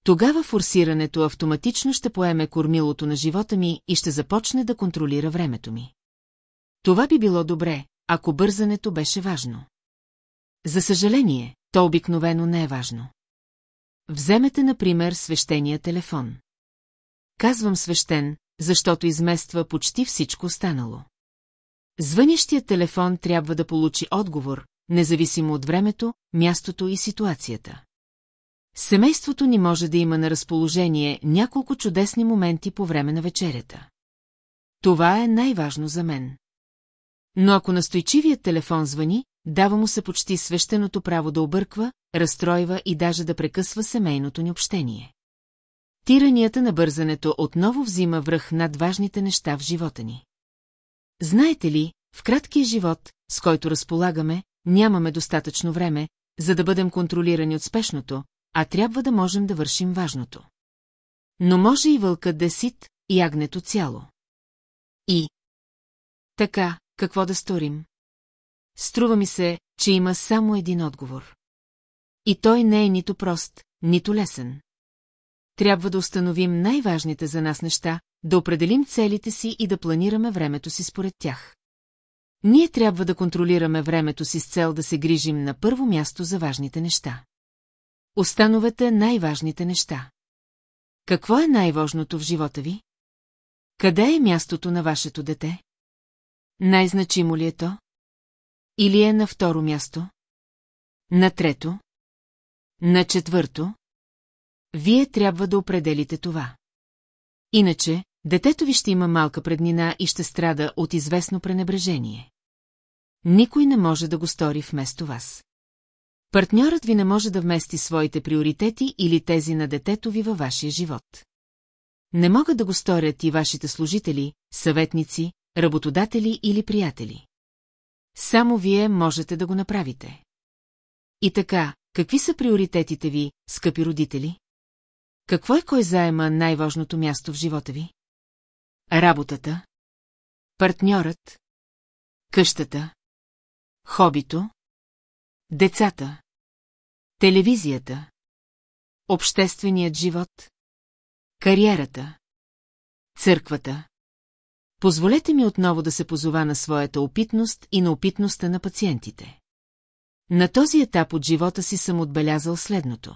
Тогава форсирането автоматично ще поеме кормилото на живота ми и ще започне да контролира времето ми. Това би било добре, ако бързането беше важно. За съжаление, то обикновено не е важно. Вземете, например, свещения телефон. Казвам свещен, защото измества почти всичко останало. Звънящият телефон трябва да получи отговор, независимо от времето, мястото и ситуацията. Семейството ни може да има на разположение няколко чудесни моменти по време на вечерята. Това е най-важно за мен. Но ако настойчивият телефон звъни, дава му се почти свещеното право да обърква, разстройва и даже да прекъсва семейното ни общение. Тиранията на бързането отново взима връх над важните неща в живота ни. Знаете ли, в краткия живот, с който разполагаме, нямаме достатъчно време, за да бъдем контролирани от спешното, а трябва да можем да вършим важното. Но може и вълкът да е сит, и агнето цяло. И... Така, какво да сторим? Струва ми се, че има само един отговор. И той не е нито прост, нито лесен. Трябва да установим най-важните за нас неща, да определим целите си и да планираме времето си според тях. Ние трябва да контролираме времето си с цел да се грижим на първо място за важните неща. Остановете най-важните неща. Какво е най-важното в живота ви? Къде е мястото на вашето дете? Най-значимо ли е то? Или е на второ място? На трето? На четвърто? Вие трябва да определите това. Иначе, детето ви ще има малка преднина и ще страда от известно пренебрежение. Никой не може да го стори вместо вас. Партньорът ви не може да вмести своите приоритети или тези на детето ви във вашия живот. Не могат да го сторят и вашите служители, съветници, работодатели или приятели. Само вие можете да го направите. И така, какви са приоритетите ви, скъпи родители? Какво е кой заема най-важното място в живота ви? Работата? Партньорът? Къщата? Хобито? Децата? Телевизията? Общественият живот? Кариерата? Църквата? Позволете ми отново да се позова на своята опитност и на опитността на пациентите. На този етап от живота си съм отбелязал следното.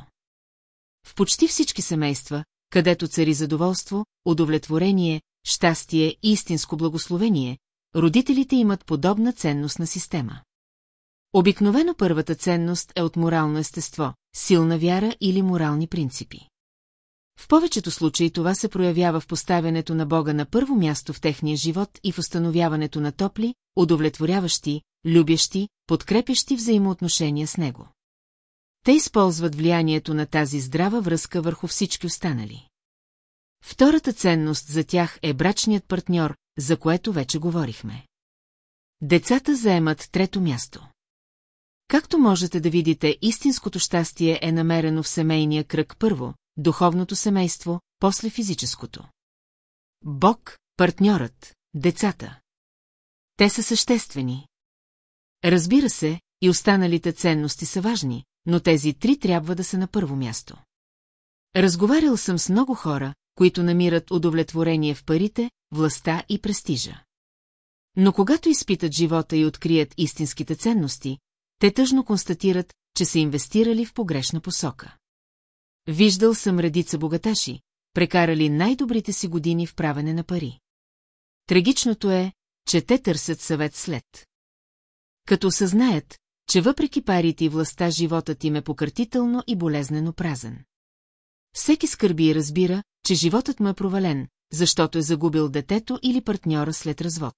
В почти всички семейства, където цари задоволство, удовлетворение, щастие и истинско благословение, родителите имат подобна ценностна система. Обикновено първата ценност е от морално естество, силна вяра или морални принципи. В повечето случаи това се проявява в поставянето на Бога на първо място в техния живот и в установяването на топли, удовлетворяващи, любящи, подкрепящи взаимоотношения с Него. Те използват влиянието на тази здрава връзка върху всички останали. Втората ценност за тях е брачният партньор, за което вече говорихме. Децата заемат трето място. Както можете да видите, истинското щастие е намерено в семейния кръг първо, духовното семейство, после физическото. Бог, партньорът, децата. Те са съществени. Разбира се, и останалите ценности са важни, но тези три трябва да са на първо място. Разговарял съм с много хора, които намират удовлетворение в парите, властта и престижа. Но когато изпитат живота и открият истинските ценности, те тъжно констатират, че са инвестирали в погрешна посока. Виждал съм редица богаташи, прекарали най-добрите си години в правене на пари. Трагичното е, че те търсят съвет след. Като съзнаят, че въпреки парите и властта животът им е пократително и болезнено празен. Всеки скърби и разбира, че животът му е провален, защото е загубил детето или партньора след развод.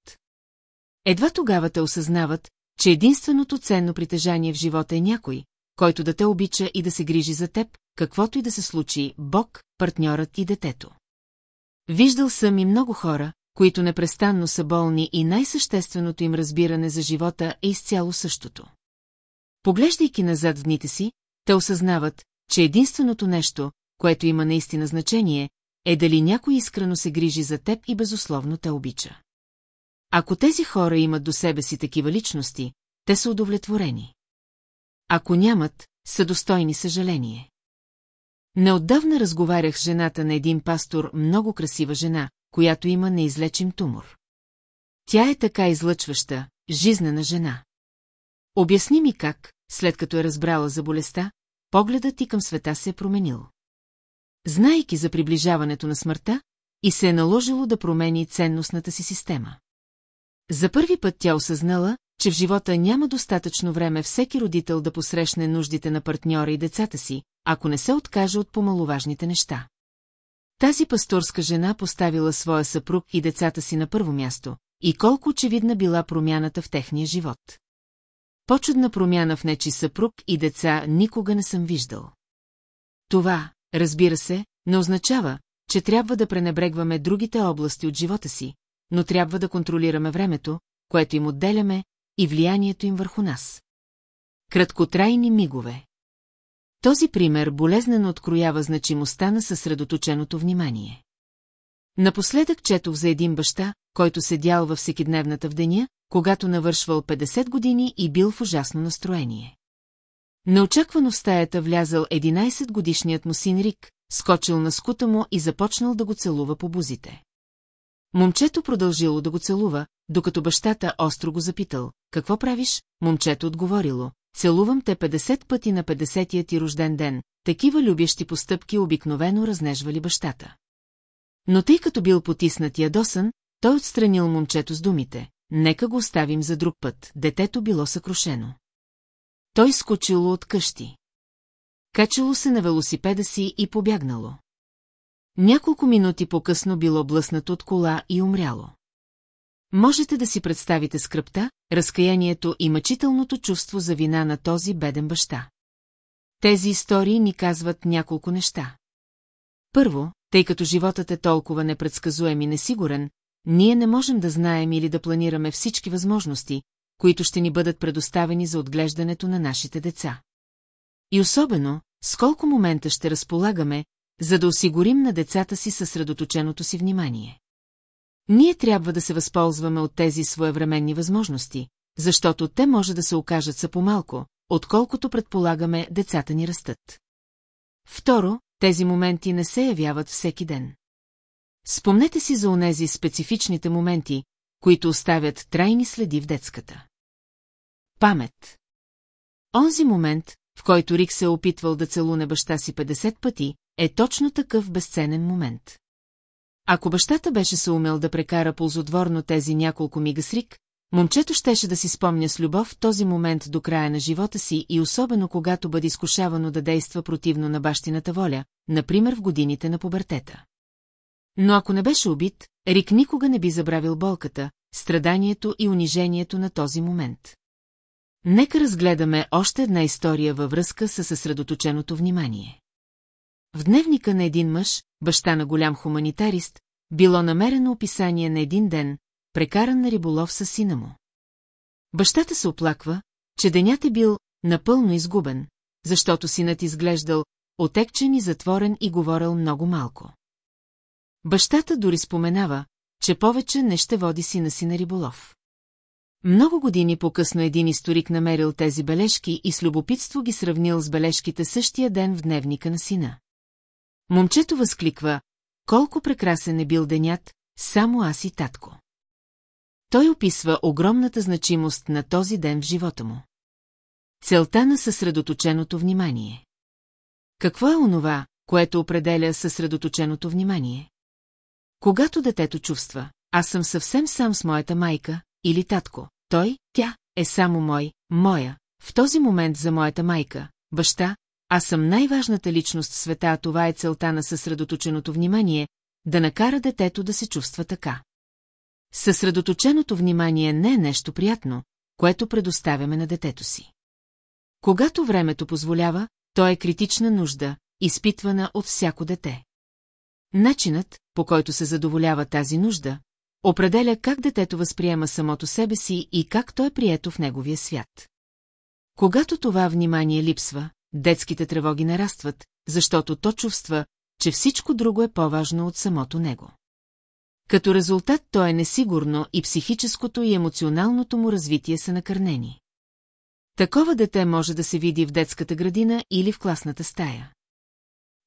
Едва тогава те осъзнават, че единственото ценно притежание в живота е някой, който да те обича и да се грижи за теб, каквото и да се случи, Бог, партньорът и детето. Виждал съм и много хора, които непрестанно са болни и най-същественото им разбиране за живота е изцяло същото. Поглеждайки назад дните си, те осъзнават, че единственото нещо, което има наистина значение, е дали някой искрено се грижи за теб и безусловно те обича. Ако тези хора имат до себе си такива личности, те са удовлетворени. Ако нямат, са достойни съжаление. Неотдавна разговарях с жената на един пастор, много красива жена, която има неизлечим тумор. Тя е така излъчваща, жизнена жена. Обясни ми как, след като е разбрала за болестта, погледът ти към света се е променил. Знайки за приближаването на смъртта, и се е наложило да промени ценностната си система. За първи път тя осъзнала, че в живота няма достатъчно време всеки родител да посрещне нуждите на партньора и децата си, ако не се откаже от помаловажните неща. Тази пасторска жена поставила своя съпруг и децата си на първо място, и колко очевидна била промяната в техния живот. Почудна промяна в нечи съпруг и деца никога не съм виждал. Това, разбира се, не означава, че трябва да пренебрегваме другите области от живота си, но трябва да контролираме времето, което им отделяме, и влиянието им върху нас. Краткотрайни мигове. Този пример болезнено откроява значимостта на съсредоточеното внимание. Напоследък четох за един баща, който седял във всекидневната в деня, когато навършвал 50 години и бил в ужасно настроение. Неочаквано в стаята влязал 11-годишният му син Рик, скочил на скута му и започнал да го целува по бузите. Момчето продължило да го целува, докато бащата остро го запитал. Какво правиш? Момчето отговорило. Целувам те 50 пъти на 50-я ти рожден ден. Такива любящи постъпки обикновено разнежвали бащата. Но тъй като бил потиснат ядосан, той отстранил момчето с думите. Нека го оставим за друг път, детето било съкрушено. Той скочило от къщи. Качило се на велосипеда си и побягнало. Няколко минути по-късно било блъснато от кола и умряло. Можете да си представите скръпта, разкаянието и мъчителното чувство за вина на този беден баща. Тези истории ни казват няколко неща. Първо, тъй като животът е толкова непредсказуем и несигурен, ние не можем да знаем или да планираме всички възможности, които ще ни бъдат предоставени за отглеждането на нашите деца. И особено, с колко момента ще разполагаме, за да осигурим на децата си съсредоточеното си внимание. Ние трябва да се възползваме от тези своевременни възможности, защото те може да се окажат са по-малко, отколкото предполагаме децата ни растат. Второ, тези моменти не се явяват всеки ден. Спомнете си за онези специфичните моменти, които оставят трайни следи в детската. Памет. Онзи момент, в който Рик се е опитвал да целуне баща си 50 пъти, е точно такъв безценен момент. Ако бащата беше се умел да прекара ползотворно тези няколко мига с Рик, момчето щеше да си спомня с любов този момент до края на живота си и особено когато бъде изкушавано да действа противно на бащината воля, например в годините на пубертета. Но ако не беше убит, Рик никога не би забравил болката, страданието и унижението на този момент. Нека разгледаме още една история във връзка с съсредоточеното внимание. В дневника на един мъж, баща на голям хуманитарист, било намерено описание на един ден, прекаран на риболов с сина му. Бащата се оплаква, че денят е бил напълно изгубен, защото синът изглеждал отекчен и затворен и говорил много малко. Бащата дори споменава, че повече не ще води сина си на риболов. Много години по-късно един историк намерил тези бележки и с любопитство ги сравнил с бележките същия ден в дневника на сина. Момчето възкликва, колко прекрасен е бил денят, само аз и татко. Той описва огромната значимост на този ден в живота му. Целта на съсредоточеното внимание. Какво е онова, което определя съсредоточеното внимание? Когато детето чувства, аз съм съвсем сам с моята майка или татко, той, тя, е само мой, моя, в този момент за моята майка, баща, аз съм най-важната личност в света, а това е целта на съсредоточеното внимание, да накара детето да се чувства така. Съсредоточеното внимание не е нещо приятно, което предоставяме на детето си. Когато времето позволява, то е критична нужда, изпитвана от всяко дете. Начинът, по който се задоволява тази нужда, определя как детето възприема самото себе си и как то е прието в неговия свят. Когато това внимание липсва, детските тревоги нарастват, защото то чувства, че всичко друго е по-важно от самото него. Като резултат то е несигурно и психическото и емоционалното му развитие са накърнени. Такова дете може да се види в детската градина или в класната стая.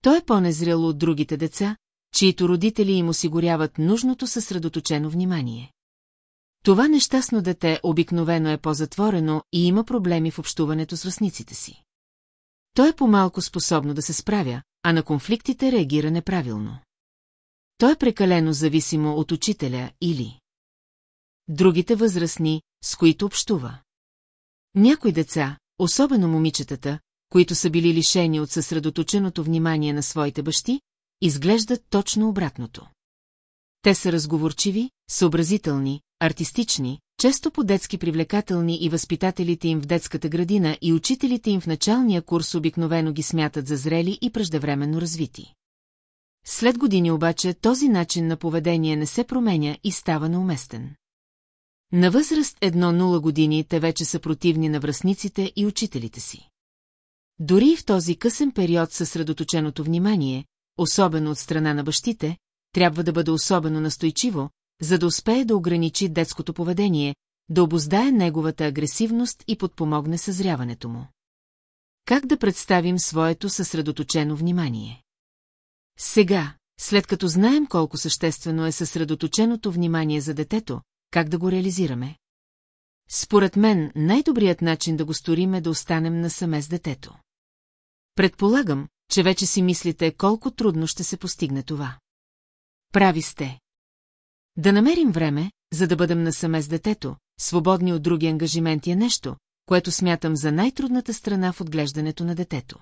То е по-незрело от другите деца, чието родители им осигуряват нужното съсредоточено внимание. Това нещастно дете обикновено е по-затворено и има проблеми в общуването с връзниците си. То е по-малко способно да се справя, а на конфликтите реагира неправилно. То е прекалено зависимо от учителя или другите възрастни, с които общува. Някои деца, особено момичетата, които са били лишени от съсредоточеното внимание на своите бащи, изглеждат точно обратното. Те са разговорчиви, съобразителни, артистични, често по-детски привлекателни и възпитателите им в детската градина и учителите им в началния курс обикновено ги смятат за зрели и преждевременно развити. След години обаче този начин на поведение не се променя и става неуместен. На възраст едно-нула години те вече са противни на връзниците и учителите си. Дори и в този късен период съсредоточеното внимание, особено от страна на бащите, трябва да бъде особено настойчиво, за да успее да ограничи детското поведение, да обоздае неговата агресивност и подпомогне съзряването му. Как да представим своето съсредоточено внимание? Сега, след като знаем колко съществено е съсредоточеното внимание за детето, как да го реализираме? Според мен, най-добрият начин да го сторим е да останем насаме с детето. Предполагам, че вече си мислите колко трудно ще се постигне това. Прави сте. Да намерим време, за да бъдем насаме с детето, свободни от други ангажименти е нещо, което смятам за най-трудната страна в отглеждането на детето.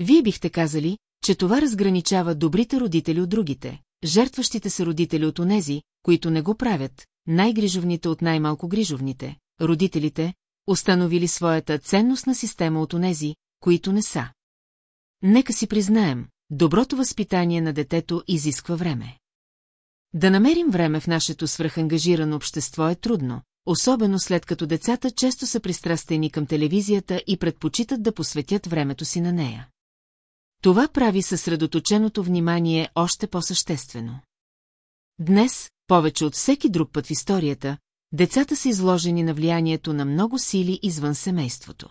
Вие бихте казали, че това разграничава добрите родители от другите, жертващите се родители от онези, които не го правят, най-грижовните от най-малко грижовните, родителите, установили своята ценностна система от онези, които не са. Нека си признаем, доброто възпитание на детето изисква време. Да намерим време в нашето свръхангажирано общество е трудно, особено след като децата често са пристрастени към телевизията и предпочитат да посветят времето си на нея. Това прави съсредоточеното внимание още по-съществено. Днес, повече от всеки друг път в историята, децата са изложени на влиянието на много сили извън семейството.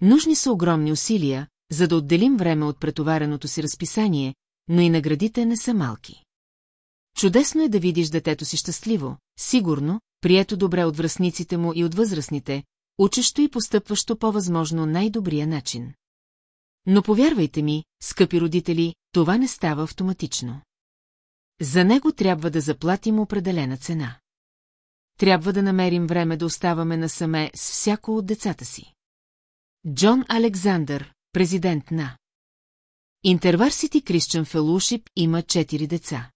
Нужни са огромни усилия, за да отделим време от претовареното си разписание, но и наградите не са малки. Чудесно е да видиш детето си щастливо, сигурно, прието добре от връзниците му и от възрастните, учещо и постъпващо по възможно най-добрия начин. Но повярвайте ми, скъпи родители, това не става автоматично. За него трябва да заплатим определена цена. Трябва да намерим време да оставаме насаме с всяко от децата си. Джон Александър, президент на Интерварсити Christian Fellowship има четири деца.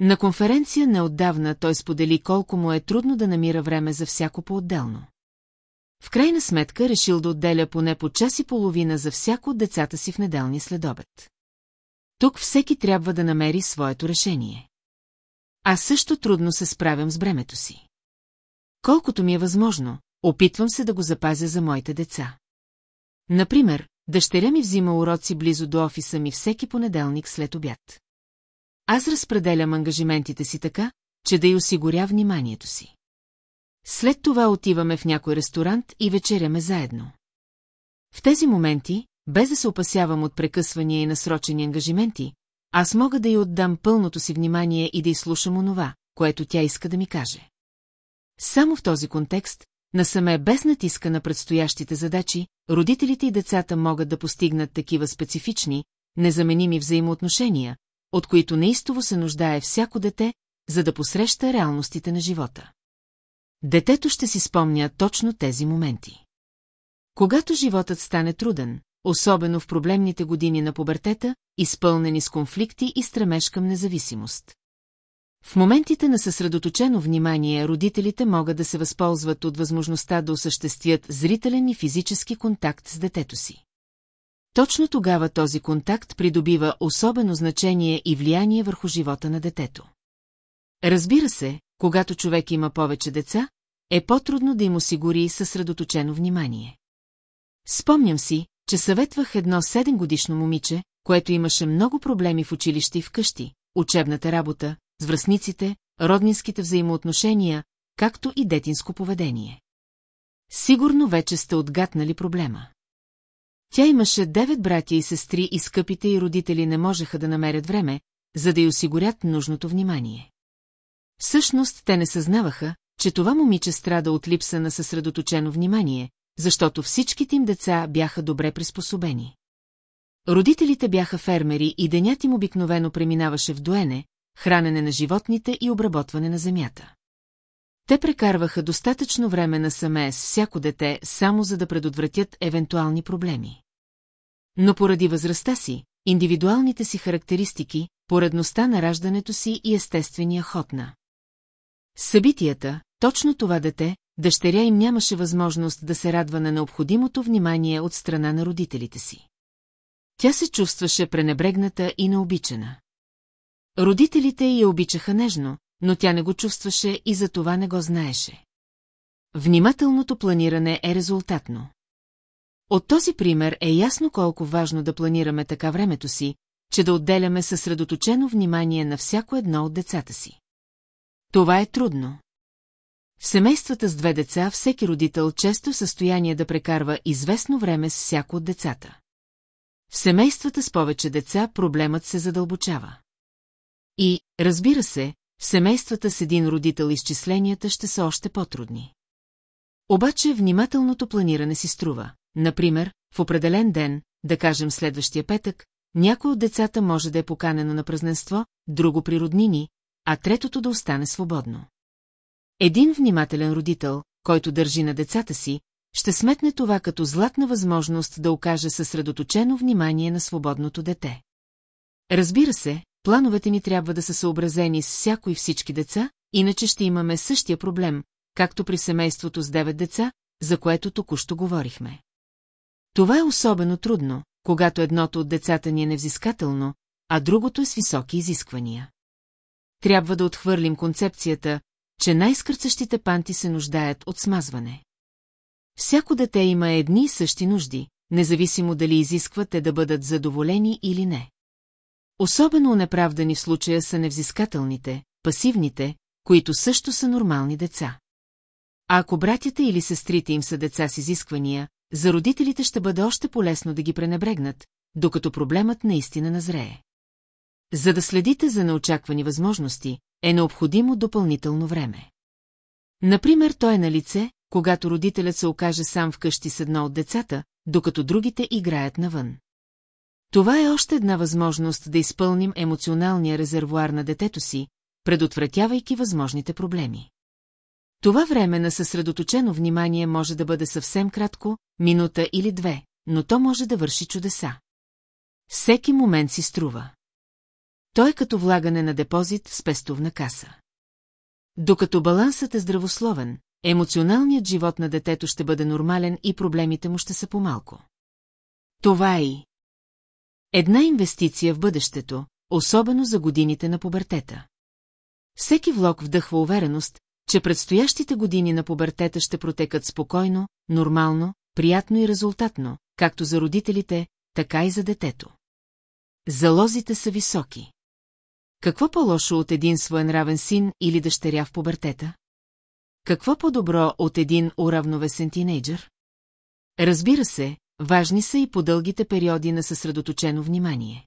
На конференция неотдавна той сподели колко му е трудно да намира време за всяко по-отделно. В крайна сметка решил да отделя поне по час и половина за всяко от децата си в неделни следобед. Тук всеки трябва да намери своето решение. Аз също трудно се справям с бремето си. Колкото ми е възможно, опитвам се да го запазя за моите деца. Например, дъщеря ми взима уроци близо до офиса ми всеки понеделник след обяд. Аз разпределям ангажиментите си така, че да й осигуря вниманието си. След това отиваме в някой ресторант и вечеряме заедно. В тези моменти, без да се опасявам от прекъсвания и насрочени ангажименти, аз мога да й отдам пълното си внимание и да изслушам онова, което тя иска да ми каже. Само в този контекст, насаме без натиска на предстоящите задачи, родителите и децата могат да постигнат такива специфични, незаменими взаимоотношения, от които неистово се нуждае всяко дете, за да посреща реалностите на живота. Детето ще си спомня точно тези моменти. Когато животът стане труден, особено в проблемните години на пубертета, изпълнени с конфликти и стремеж към независимост. В моментите на съсредоточено внимание родителите могат да се възползват от възможността да осъществят зрителен и физически контакт с детето си. Точно тогава този контакт придобива особено значение и влияние върху живота на детето. Разбира се, когато човек има повече деца, е по-трудно да им осигури съсредоточено внимание. Спомням си, че съветвах едно 7 годишно момиче, което имаше много проблеми в училище и вкъщи, учебната работа, с връзниците, роднинските взаимоотношения, както и детинско поведение. Сигурно вече сте отгатнали проблема. Тя имаше девет братя и сестри и скъпите и родители не можеха да намерят време, за да й осигурят нужното внимание. Всъщност те не съзнаваха, че това момиче страда от липса на съсредоточено внимание, защото всичките им деца бяха добре приспособени. Родителите бяха фермери и денят им обикновено преминаваше в доене, хранене на животните и обработване на земята. Те прекарваха достатъчно време насаме с всяко дете, само за да предотвратят евентуални проблеми. Но поради възрастта си, индивидуалните си характеристики, поредността на раждането си и естествения ход на събитията, точно това дете, дъщеря им нямаше възможност да се радва на необходимото внимание от страна на родителите си. Тя се чувстваше пренебрегната и необичана. Родителите я обичаха нежно, но тя не го чувстваше и за това не го знаеше. Внимателното планиране е резултатно. От този пример е ясно колко важно да планираме така времето си, че да отделяме съсредоточено внимание на всяко едно от децата си. Това е трудно. В семействата с две деца всеки родител често в състояние да прекарва известно време с всяко от децата. В семействата с повече деца проблемът се задълбочава. И, разбира се, в семействата с един родител изчисленията ще са още по-трудни. Обаче внимателното планиране си струва. Например, в определен ден, да кажем следващия петък, някой от децата може да е поканено на празненство, друго при роднини, а третото да остане свободно. Един внимателен родител, който държи на децата си, ще сметне това като златна възможност да окаже съсредоточено внимание на свободното дете. Разбира се, плановете ни трябва да са съобразени с всяко и всички деца, иначе ще имаме същия проблем, както при семейството с девет деца, за което току-що говорихме. Това е особено трудно, когато едното от децата ни е невзискателно, а другото е с високи изисквания. Трябва да отхвърлим концепцията, че най-скърцащите панти се нуждаят от смазване. Всяко дете има едни и същи нужди, независимо дали изискват те да бъдат задоволени или не. Особено неправдани в случая са невзискателните, пасивните, които също са нормални деца. А ако братята или сестрите им са деца с изисквания, за родителите ще бъде още полезно да ги пренебрегнат, докато проблемът наистина назрее. За да следите за неочаквани възможности, е необходимо допълнително време. Например, той е на лице, когато родителят се окаже сам вкъщи с едно от децата, докато другите играят навън. Това е още една възможност да изпълним емоционалния резервуар на детето си, предотвратявайки възможните проблеми. Това време на съсредоточено внимание може да бъде съвсем кратко, минута или две, но то може да върши чудеса. Всеки момент си струва. Той е като влагане на депозит в спестовна каса. Докато балансът е здравословен, емоционалният живот на детето ще бъде нормален и проблемите му ще са по-малко. Това е и една инвестиция в бъдещето, особено за годините на пубертета. Всеки влог вдъхва увереност, че предстоящите години на пубертета ще протекат спокойно, нормално, приятно и резултатно, както за родителите, така и за детето. Залозите са високи. Какво по-лошо от един своенравен син или дъщеря в пубертета? Какво по-добро от един уравновесен тинейджър? Разбира се, важни са и по-дългите периоди на съсредоточено внимание.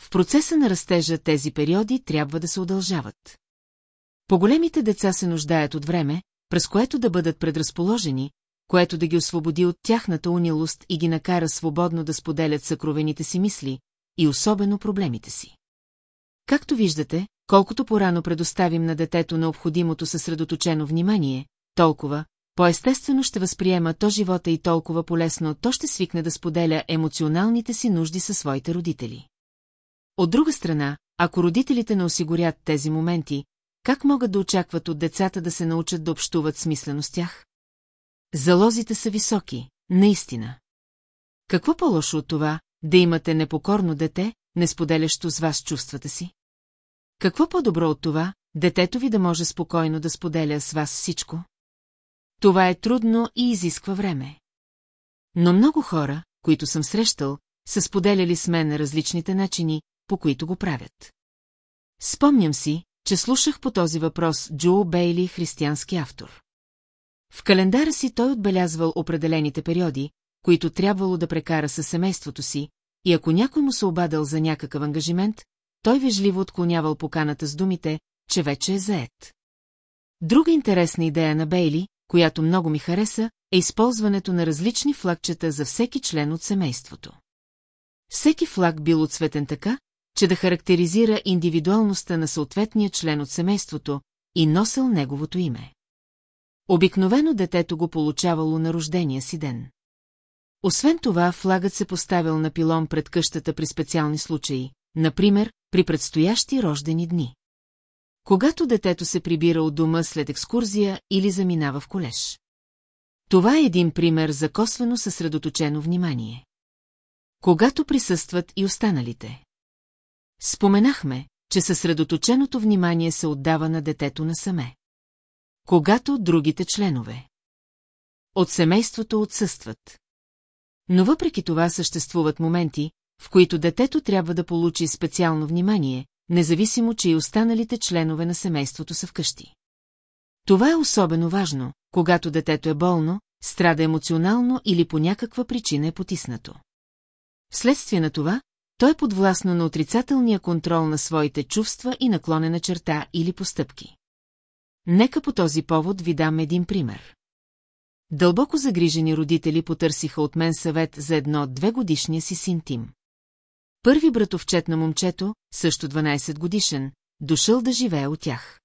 В процеса на растежа тези периоди трябва да се удължават. По-големите деца се нуждаят от време, през което да бъдат предразположени, което да ги освободи от тяхната унилост и ги накара свободно да споделят съкровените си мисли и особено проблемите си. Както виждате, колкото порано предоставим на детето необходимото съсредоточено внимание, толкова, по-естествено ще възприема то живота и толкова полезно то ще свикне да споделя емоционалните си нужди със своите родители. От друга страна, ако родителите не осигурят тези моменти, как могат да очакват от децата да се научат да общуват смислено с тях? Залозите са високи, наистина. Какво по-лошо от това, да имате непокорно дете, не споделящо с вас чувствата си? Какво по-добро от това, детето ви да може спокойно да споделя с вас всичко? Това е трудно и изисква време. Но много хора, които съм срещал, са споделяли с мен различните начини, по които го правят. Спомням си, че слушах по този въпрос Джо Бейли, християнски автор. В календара си той отбелязвал определените периоди, които трябвало да прекара със семейството си, и ако някой му се обадал за някакъв ангажимент, той вежливо отклонявал поканата с думите, че вече е заед. Друга интересна идея на Бейли, която много ми хареса, е използването на различни флагчета за всеки член от семейството. Всеки флаг бил отцветен така, че да характеризира индивидуалността на съответния член от семейството и носил неговото име. Обикновено детето го получавало на рождения си ден. Освен това, флагът се поставил на пилон пред къщата при специални случаи, например, при предстоящи рождени дни. Когато детето се прибира от дома след екскурзия или заминава в колеж. Това е един пример за косвено съсредоточено внимание. Когато присъстват и останалите. Споменахме, че съсредоточеното внимание се отдава на детето насаме. Когато другите членове от семейството отсъстват. Но въпреки това съществуват моменти, в които детето трябва да получи специално внимание, независимо, че и останалите членове на семейството са вкъщи. Това е особено важно, когато детето е болно, страда емоционално или по някаква причина е потиснато. Вследствие на това, той е подвластно на отрицателния контрол на своите чувства и наклонена черта или постъпки. Нека по този повод ви дам един пример. Дълбоко загрижени родители потърсиха от мен съвет за едно две годишния си син Тим. Първи братовчет на момчето, също 12 годишен, дошъл да живее от тях.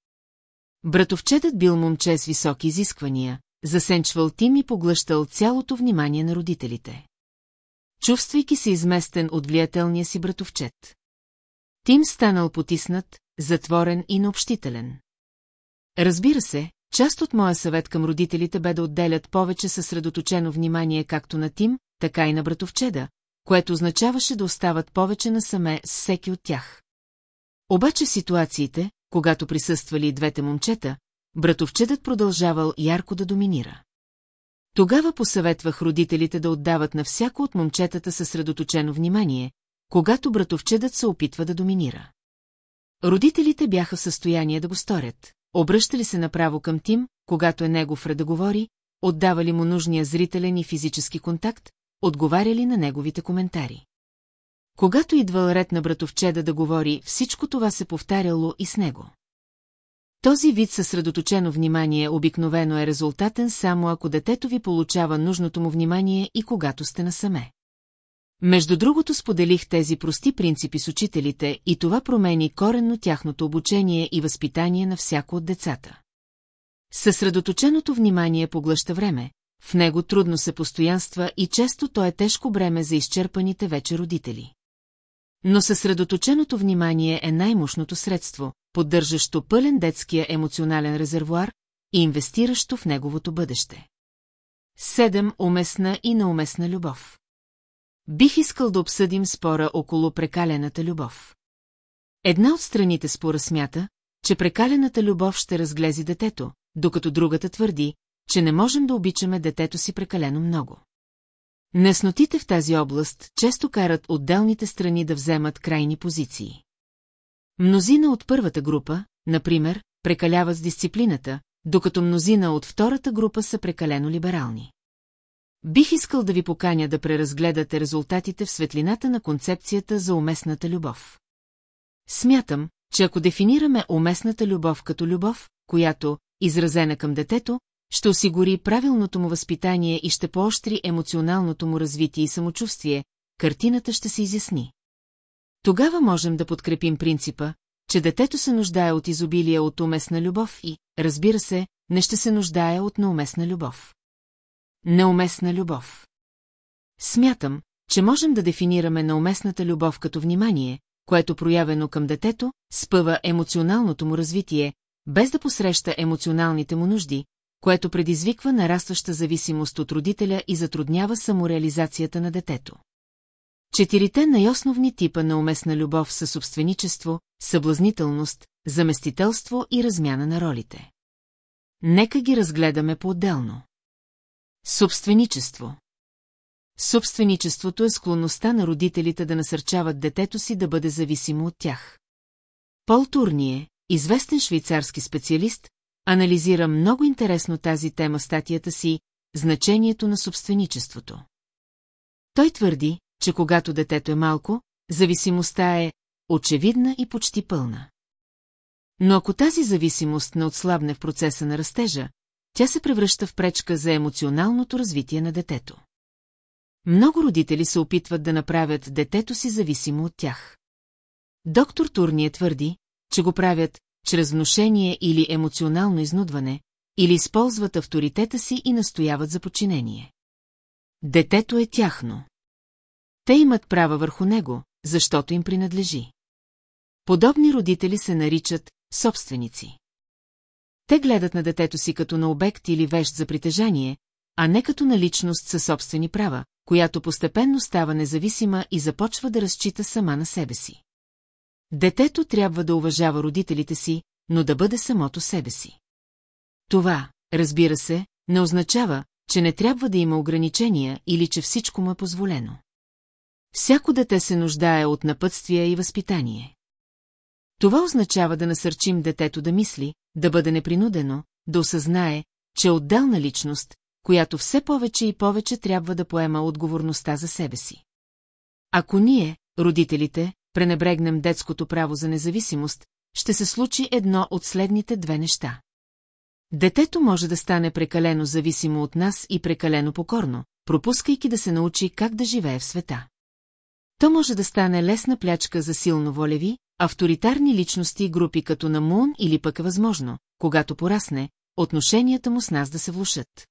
Братовчетът бил момче с високи изисквания, засенчвал Тим и поглъщал цялото внимание на родителите. Чувствайки се изместен от влиятелния си братовчет. Тим станал потиснат, затворен и необщителен. Разбира се, част от моя съвет към родителите бе да отделят повече съсредоточено внимание както на Тим, така и на братовчеда, което означаваше да остават повече насаме с всеки от тях. Обаче ситуациите, когато присъствали и двете момчета, братовчедът продължавал ярко да доминира. Тогава посъветвах родителите да отдават на всяко от момчетата съсредоточено внимание, когато братовчедът се опитва да доминира. Родителите бяха в състояние да го сторят, обръщали се направо към Тим, когато е негов да говори, отдавали му нужния зрителен и физически контакт, отговаряли на неговите коментари. Когато идвал ред на братовчеда да говори, всичко това се повтаряло и с него. Този вид съсредоточено внимание обикновено е резултатен само ако детето ви получава нужното му внимание и когато сте насаме. Между другото споделих тези прости принципи с учителите и това промени коренно тяхното обучение и възпитание на всяко от децата. Съсредоточеното внимание поглъща време, в него трудно се постоянства и често то е тежко бреме за изчерпаните вече родители. Но съсредоточеното внимание е най-мощното средство, поддържащо пълен детския емоционален резервуар и инвестиращо в неговото бъдеще. Седем уместна и неуместна любов. Бих искал да обсъдим спора около прекалената любов. Една от страните спора смята, че прекалената любов ще разглези детето, докато другата твърди, че не можем да обичаме детето си прекалено много. Неснотите в тази област често карат отделните страни да вземат крайни позиции. Мнозина от първата група, например, прекаляват с дисциплината, докато мнозина от втората група са прекалено либерални. Бих искал да ви поканя да преразгледате резултатите в светлината на концепцията за уместната любов. Смятам, че ако дефинираме уместната любов като любов, която, изразена към детето, ще осигури правилното му възпитание и ще поощри емоционалното му развитие и самочувствие, картината ще се изясни. Тогава можем да подкрепим принципа, че детето се нуждае от изобилие от уместна любов и, разбира се, не ще се нуждае от неуместна любов. Неуместна любов. Смятам, че можем да дефинираме неуместната любов като внимание, което проявено към детето, спъва емоционалното му развитие, без да посреща емоционалните му нужди, което предизвиква нарастваща зависимост от родителя и затруднява самореализацията на детето. Четирите най-основни типа на уместна любов са собственичество, съблазнителност, заместителство и размяна на ролите. Нека ги разгледаме по-отделно. Собственичество Собственичеството е склонността на родителите да насърчават детето си да бъде зависимо от тях. Пол Турние, известен швейцарски специалист, анализира много интересно тази тема статията си «Значението на собственичеството». Той твърди, че когато детето е малко, зависимостта е очевидна и почти пълна. Но ако тази зависимост не отслабне в процеса на растежа, тя се превръща в пречка за емоционалното развитие на детето. Много родители се опитват да направят детето си зависимо от тях. Доктор Турния твърди, че го правят чрез внушение или емоционално изнудване, или използват авторитета си и настояват за подчинение. Детето е тяхно. Те имат права върху него, защото им принадлежи. Подобни родители се наричат собственици. Те гледат на детето си като на обект или вещ за притежание, а не като на личност със собствени права, която постепенно става независима и започва да разчита сама на себе си. Детето трябва да уважава родителите си, но да бъде самото себе си. Това, разбира се, не означава, че не трябва да има ограничения или че всичко му е позволено. Всяко дете се нуждае от напътствия и възпитание. Това означава да насърчим детето да мисли, да бъде непринудено, да осъзнае, че е отделна личност, която все повече и повече трябва да поема отговорността за себе си. Ако ние, родителите, пренебрегнем детското право за независимост, ще се случи едно от следните две неща. Детето може да стане прекалено зависимо от нас и прекалено покорно, пропускайки да се научи как да живее в света. То може да стане лесна плячка за силно волеви, авторитарни личности и групи като на Мун или пък е възможно, когато порасне, отношенията му с нас да се влушат.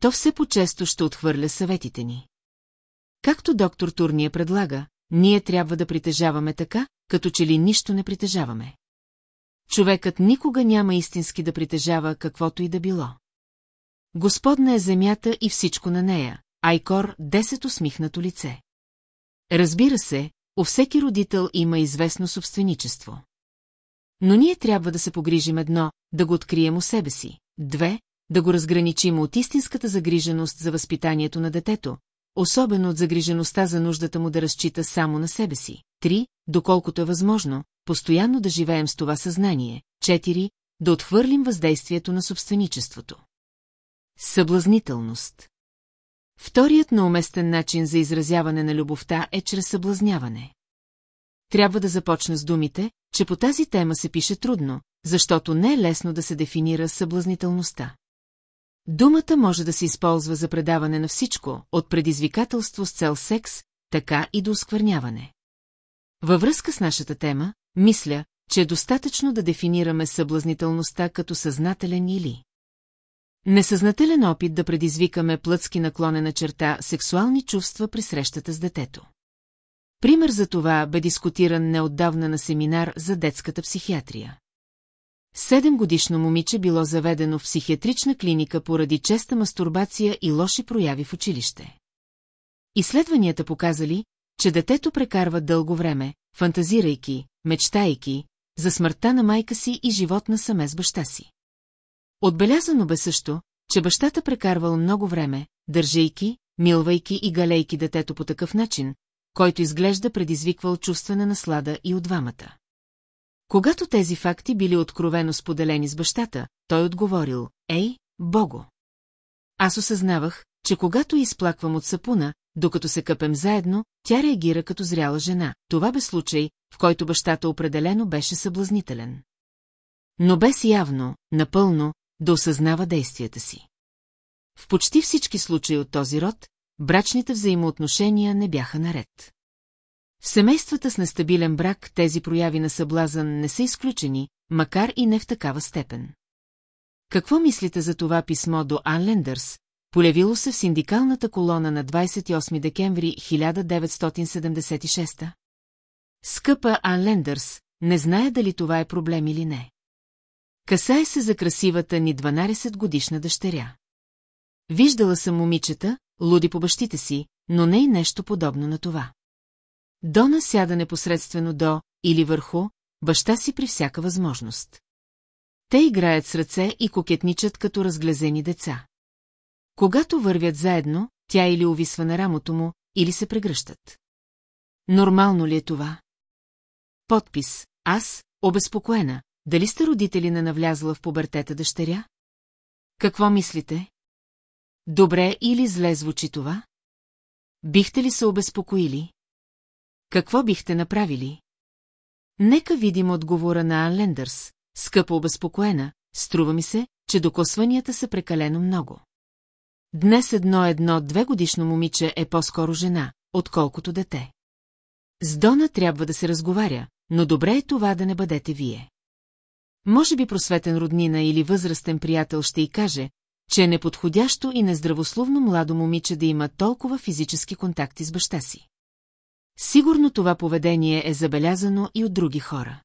То все по-често ще отхвърля съветите ни. Както доктор Турния предлага, ние трябва да притежаваме така, като че ли нищо не притежаваме. Човекът никога няма истински да притежава каквото и да било. Господна е земята и всичко на нея, Айкор, десет усмихнато лице. Разбира се, у всеки родител има известно собственичество. Но ние трябва да се погрижим едно, да го открием у себе си, две, да го разграничим от истинската загриженост за възпитанието на детето, особено от загрижеността за нуждата му да разчита само на себе си. Три, доколкото е възможно, постоянно да живеем с това съзнание. Четири, да отхвърлим въздействието на собственичеството. Съблазнителност Вторият науместен начин за изразяване на любовта е чрез съблазняване. Трябва да започна с думите, че по тази тема се пише трудно, защото не е лесно да се дефинира съблазнителността. Думата може да се използва за предаване на всичко, от предизвикателство с цел секс, така и до осквърняване. Във връзка с нашата тема, мисля, че е достатъчно да дефинираме съблазнителността като съзнателен или несъзнателен опит да предизвикаме плътски наклонена черта сексуални чувства при срещата с детето. Пример за това бе дискутиран неотдавна на семинар за детската психиатрия. Седемгодишно момиче било заведено в психиатрична клиника поради честа мастурбация и лоши прояви в училище. Изследванията показали, че детето прекарва дълго време, фантазирайки, мечтайки, за смъртта на майка си и живот на саме с баща си. Отбелязано бе също, че бащата прекарвал много време, държейки, милвайки и галейки детето по такъв начин, който изглежда предизвиквал чувствена наслада и от двамата. Когато тези факти били откровено споделени с бащата, той отговорил, «Ей, Бого!» Аз осъзнавах, че когато изплаквам от сапуна, докато се къпем заедно, тя реагира като зряла жена. Това бе случай, в който бащата определено беше съблазнителен. Но без явно, напълно, да осъзнава действията си. В почти всички случаи от този род, брачните взаимоотношения не бяха наред. Семействата с нестабилен брак тези прояви на съблазън не са изключени, макар и не в такава степен. Какво мислите за това писмо до Ан Лендърс, полявило се в синдикалната колона на 28 декември 1976? Скъпа Ан Лендърс, не зная дали това е проблем или не. Касае се за красивата ни 12-годишна дъщеря. Виждала съм момичета, луди по бащите си, но не и нещо подобно на това. Дона сяда непосредствено до или върху баща си при всяка възможност. Те играят с ръце и кокетничат като разглезени деца. Когато вървят заедно, тя или увисва на рамото му, или се прегръщат. Нормално ли е това? Подпис. Аз, обезпокоена, дали сте родители на навлязла в пубертета дъщеря? Какво мислите? Добре или зле звучи това? Бихте ли се обезпокоили? Какво бихте направили? Нека видим отговора на Ан Лендърс, скъпо обезпокоена, струва ми се, че докосванията са прекалено много. Днес едно-едно две годишно момиче е по-скоро жена, отколкото дете. С Дона трябва да се разговаря, но добре е това да не бъдете вие. Може би просветен роднина или възрастен приятел ще й каже, че е неподходящо и нездравословно младо момиче да има толкова физически контакти с баща си. Сигурно това поведение е забелязано и от други хора.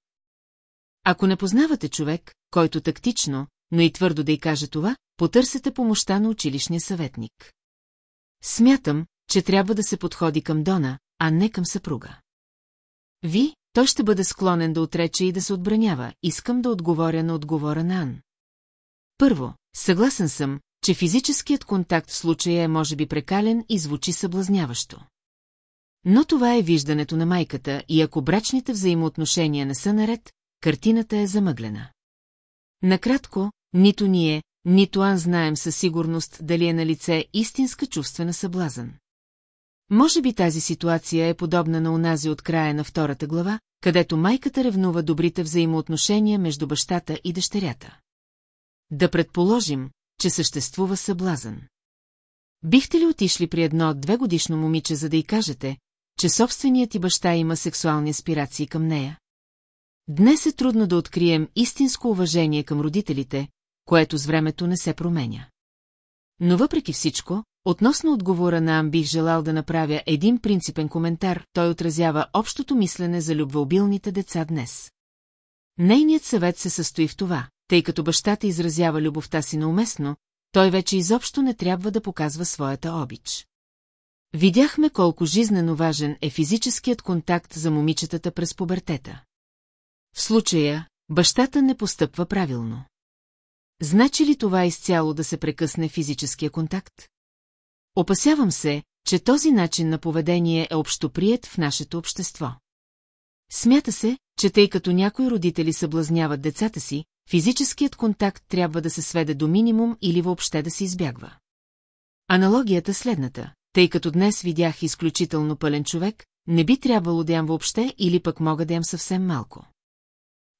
Ако не познавате човек, който тактично, но и твърдо да й каже това, потърсете помощта на училищния съветник. Смятам, че трябва да се подходи към Дона, а не към съпруга. Ви, той ще бъде склонен да отрече и да се отбранява, искам да отговоря на отговора на Ан. Първо, съгласен съм, че физическият контакт в случая е може би прекален и звучи съблазняващо. Но това е виждането на майката и ако брачните взаимоотношения не са наред, картината е замъглена. Накратко, нито ние, нито Ан знаем със сигурност дали е на лице истинска чувствена съблазън. Може би тази ситуация е подобна на унази от края на втората глава, където майката ревнува добрите взаимоотношения между бащата и дъщерята. Да предположим, че съществува съблазън. Бихте ли отишли при едно две годишно момиче, за да й кажете, че собственият ти баща има сексуални аспирации към нея? Днес е трудно да открием истинско уважение към родителите, което с времето не се променя. Но въпреки всичко, относно отговора на Ам бих желал да направя един принципен коментар, той отразява общото мислене за любвеобилните деца днес. Нейният съвет се състои в това, тъй като бащата изразява любовта си науместно, той вече изобщо не трябва да показва своята обич. Видяхме колко жизнено важен е физическият контакт за момичетата през пубертета. В случая, бащата не постъпва правилно. Значи ли това изцяло да се прекъсне физическия контакт? Опасявам се, че този начин на поведение е общоприет в нашето общество. Смята се, че тъй като някои родители съблазняват децата си, физическият контакт трябва да се сведе до минимум или въобще да се избягва. Аналогията следната. Тъй като днес видях изключително пълен човек, не би трябвало да ям въобще или пък мога да ям съвсем малко.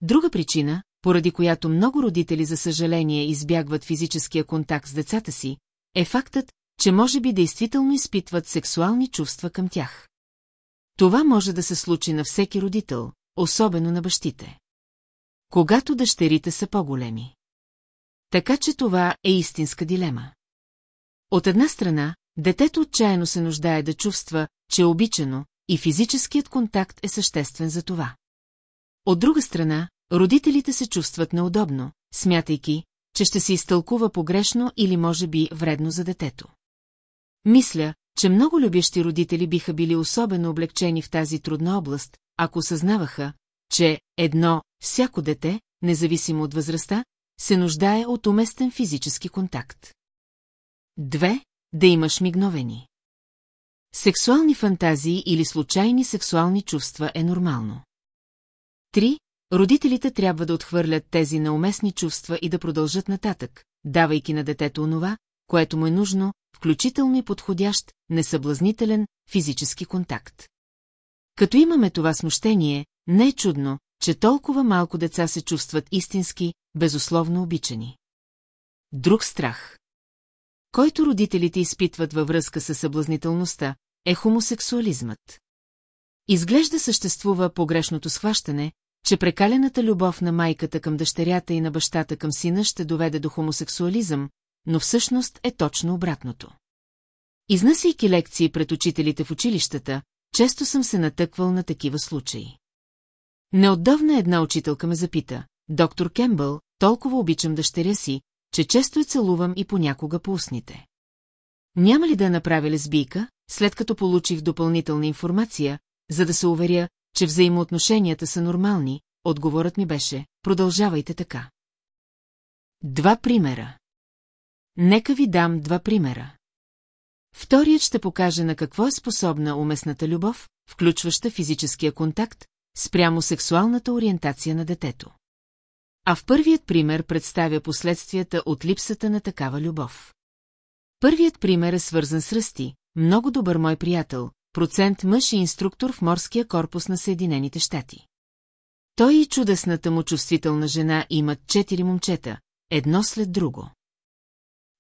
Друга причина, поради която много родители за съжаление избягват физическия контакт с децата си, е фактът, че може би действително изпитват сексуални чувства към тях. Това може да се случи на всеки родител, особено на бащите. Когато дъщерите са по-големи. Така че това е истинска дилема. От една страна, детето отчаяно се нуждае да чувства, че е обичано, и физическият контакт е съществен за това. От друга страна, родителите се чувстват неудобно, смятайки, че ще се изтълкува погрешно или може би вредно за детето. Мисля, че много любящи родители биха били особено облегчени в тази трудна област, ако съзнаваха, че едно, всяко дете, независимо от възрастта, се нуждае от уместен физически контакт. Две, да имаш мигновени. Сексуални фантазии или случайни сексуални чувства е нормално. Три, родителите трябва да отхвърлят тези неуместни чувства и да продължат нататък, давайки на детето онова, което му е нужно, включително и подходящ, несъблазнителен, физически контакт. Като имаме това смущение, не е чудно, че толкова малко деца се чувстват истински, безусловно обичани. Друг страх. Който родителите изпитват във връзка с съблазнителността, е хомосексуализмът. Изглежда съществува погрешното схващане, че прекалената любов на майката към дъщерята и на бащата към сина ще доведе до хомосексуализъм, но всъщност е точно обратното. Изнасяйки лекции пред учителите в училищата, често съм се натъквал на такива случаи. Неотдавна една учителка ме запита, доктор Кембъл, толкова обичам дъщеря си, че често я целувам и понякога по устните. Няма ли да направя лесбийка, след като получих допълнителна информация, за да се уверя, че взаимоотношенията са нормални, отговорът ми беше, продължавайте така. Два примера. Нека ви дам два примера. Вторият ще покаже на какво е способна уместната любов, включваща физическия контакт, спрямо сексуалната ориентация на детето. А в първият пример представя последствията от липсата на такава любов. Първият пример е свързан с Ръсти, много добър мой приятел, процент мъж и инструктор в морския корпус на Съединените щати. Той и чудесната му чувствителна жена имат четири момчета, едно след друго.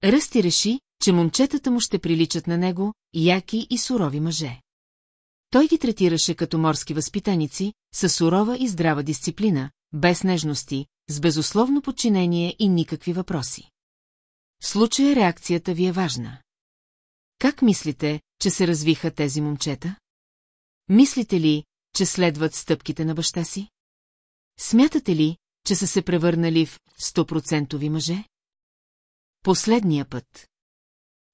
Ръсти реши, че момчетата му ще приличат на него, яки и сурови мъже. Той ги третираше като морски възпитаници, със сурова и здрава дисциплина, без нежности, с безусловно подчинение и никакви въпроси. В случая реакцията ви е важна. Как мислите, че се развиха тези момчета? Мислите ли, че следват стъпките на баща си? Смятате ли, че са се превърнали в стопроцентови мъже? Последния път.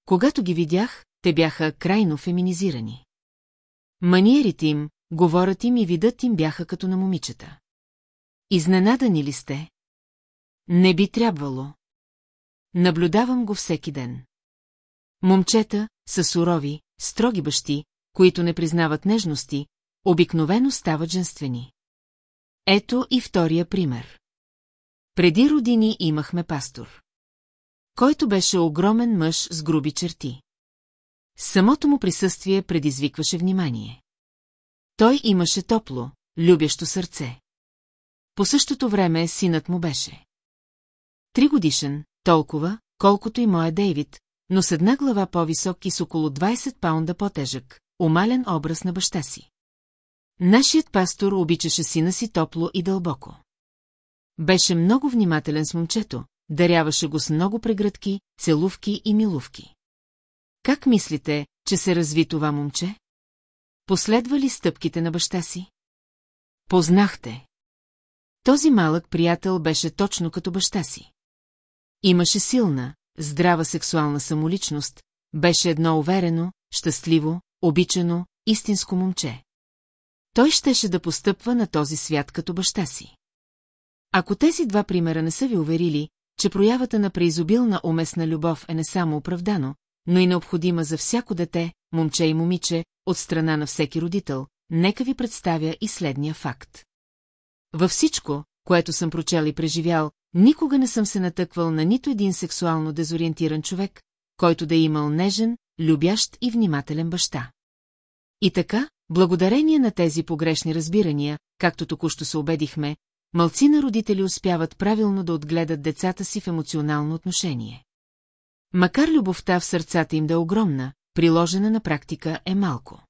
Когато ги видях, те бяха крайно феминизирани. Маниерите им, говорят им и видът им бяха като на момичета. Изненадани ли сте? Не би трябвало. Наблюдавам го всеки ден. Момчета са сурови, строги бащи, които не признават нежности, обикновено стават женствени. Ето и втория пример. Преди родини имахме пастор. Който беше огромен мъж с груби черти. Самото му присъствие предизвикваше внимание. Той имаше топло, любящо сърце. По същото време синът му беше. Три годишен, толкова, колкото и моя Дейвид, но с една глава по-висок и с около 20 паунда по-тежък, умален образ на баща си. Нашият пастор обичаше сина си топло и дълбоко. Беше много внимателен с момчето, даряваше го с много прегръдки, целувки и милувки. Как мислите, че се разви това момче? Последва ли стъпките на баща си? Познахте. Този малък приятел беше точно като баща си. Имаше силна, здрава сексуална самоличност, беше едно уверено, щастливо, обичано, истинско момче. Той щеше да постъпва на този свят като баща си. Ако тези два примера не са ви уверили, че проявата на преизобилна уместна любов е не само оправдано, но и необходима за всяко дете, момче и момиче, от страна на всеки родител, нека ви представя и следния факт. Във всичко, което съм прочел и преживял, никога не съм се натъквал на нито един сексуално дезориентиран човек, който да е имал нежен, любящ и внимателен баща. И така, благодарение на тези погрешни разбирания, както току-що се убедихме, мълци на родители успяват правилно да отгледат децата си в емоционално отношение. Макар любовта в сърцата им да е огромна, приложена на практика е малко.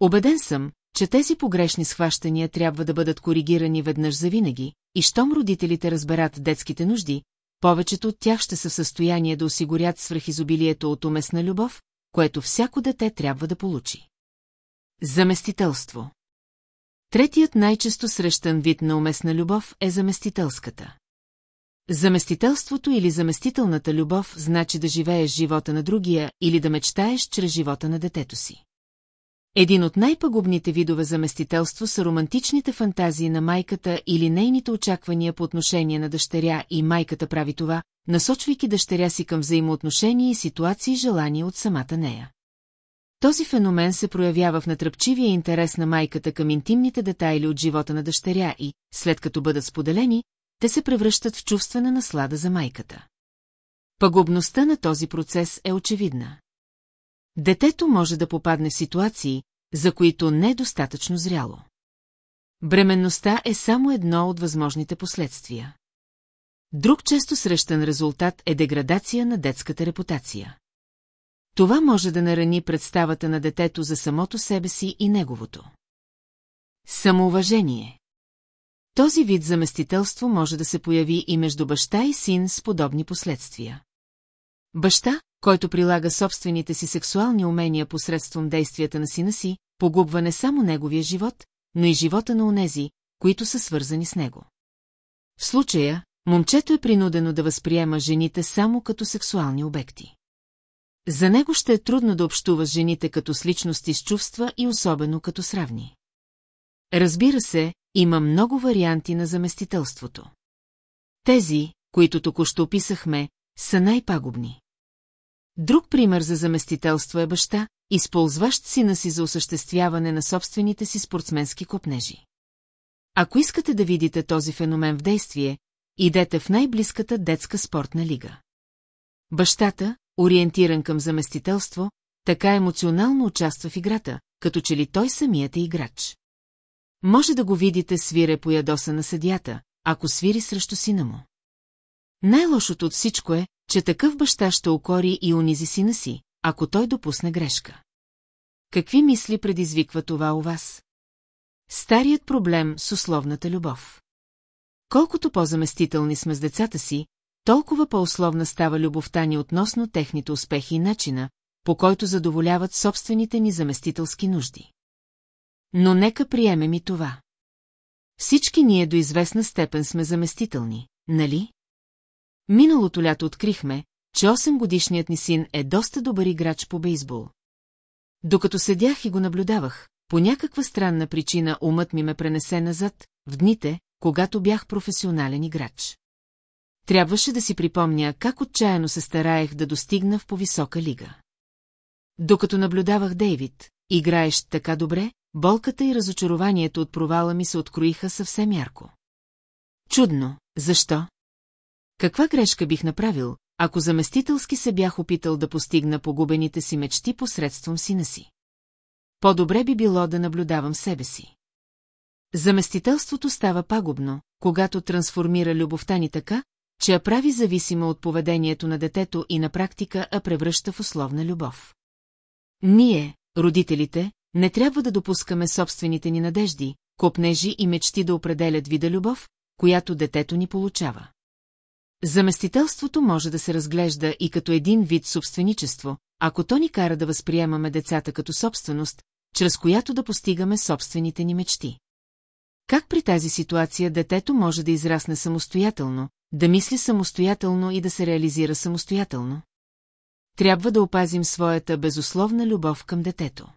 Обеден съм, че тези погрешни схващания трябва да бъдат коригирани веднъж завинаги, и щом родителите разберат детските нужди, повечето от тях ще са в състояние да осигурят свръхизобилието от уместна любов, което всяко дете трябва да получи. Заместителство Третият най-често срещан вид на уместна любов е заместителската. Заместителството или заместителната любов значи да живееш живота на другия или да мечтаеш чрез живота на детето си. Един от най-пагубните видове заместителство са романтичните фантазии на майката или нейните очаквания по отношение на дъщеря и майката прави това, насочвайки дъщеря си към взаимоотношения и ситуации желания от самата нея. Този феномен се проявява в натръпчивия интерес на майката към интимните детайли от живота на дъщеря и, след като бъдат споделени, те се превръщат в чувствена наслада за майката. Пагубността на този процес е очевидна. Детето може да попадне в ситуации, за които не е достатъчно зряло. Бременността е само едно от възможните последствия. Друг често срещан резултат е деградация на детската репутация. Това може да нарани представата на детето за самото себе си и неговото. Самоуважение Този вид заместителство може да се появи и между баща и син с подобни последствия. Баща, който прилага собствените си сексуални умения посредством действията на сина си, погубва не само неговия живот, но и живота на онези, които са свързани с него. В случая, момчето е принудено да възприема жените само като сексуални обекти. За него ще е трудно да общува с жените като с личности с чувства и особено като сравни. Разбира се, има много варианти на заместителството. Тези, които току-що описахме, са най-пагубни. Друг пример за заместителство е баща, използващ сина си за осъществяване на собствените си спортсменски копнежи. Ако искате да видите този феномен в действие, идете в най-близката детска спортна лига. Бащата, ориентиран към заместителство, така емоционално участва в играта, като че ли той самият е играч. Може да го видите свире по ядоса на съдята, ако свири срещу сина му. Най-лошото от всичко е, че такъв баща ще окори и унизи сина си, ако той допусне грешка. Какви мисли предизвиква това у вас? Старият проблем с условната любов. Колкото по-заместителни сме с децата си, толкова по-условна става любовта ни относно техните успехи и начина, по който задоволяват собствените ни заместителски нужди. Но нека приемем и това. Всички ние до известна степен сме заместителни, нали? Миналото лято открихме, че 8 годишният ни син е доста добър играч по бейсбол. Докато седях и го наблюдавах, по някаква странна причина умът ми ме пренесе назад, в дните, когато бях професионален играч. Трябваше да си припомня как отчаяно се стараех да достигна в повисока лига. Докато наблюдавах Дейвид, играещ така добре, болката и разочарованието от провала ми се откроиха съвсем ярко. Чудно, защо? Каква грешка бих направил, ако заместителски се бях опитал да постигна погубените си мечти посредством сина си? По-добре би било да наблюдавам себе си. Заместителството става пагубно, когато трансформира любовта ни така, че я прави зависима от поведението на детето и на практика а превръща в условна любов. Ние, родителите, не трябва да допускаме собствените ни надежди, копнежи и мечти да определят вида любов, която детето ни получава. Заместителството може да се разглежда и като един вид собственичество, ако то ни кара да възприемаме децата като собственост, чрез която да постигаме собствените ни мечти. Как при тази ситуация детето може да израсне самостоятелно, да мисли самостоятелно и да се реализира самостоятелно? Трябва да опазим своята безусловна любов към детето.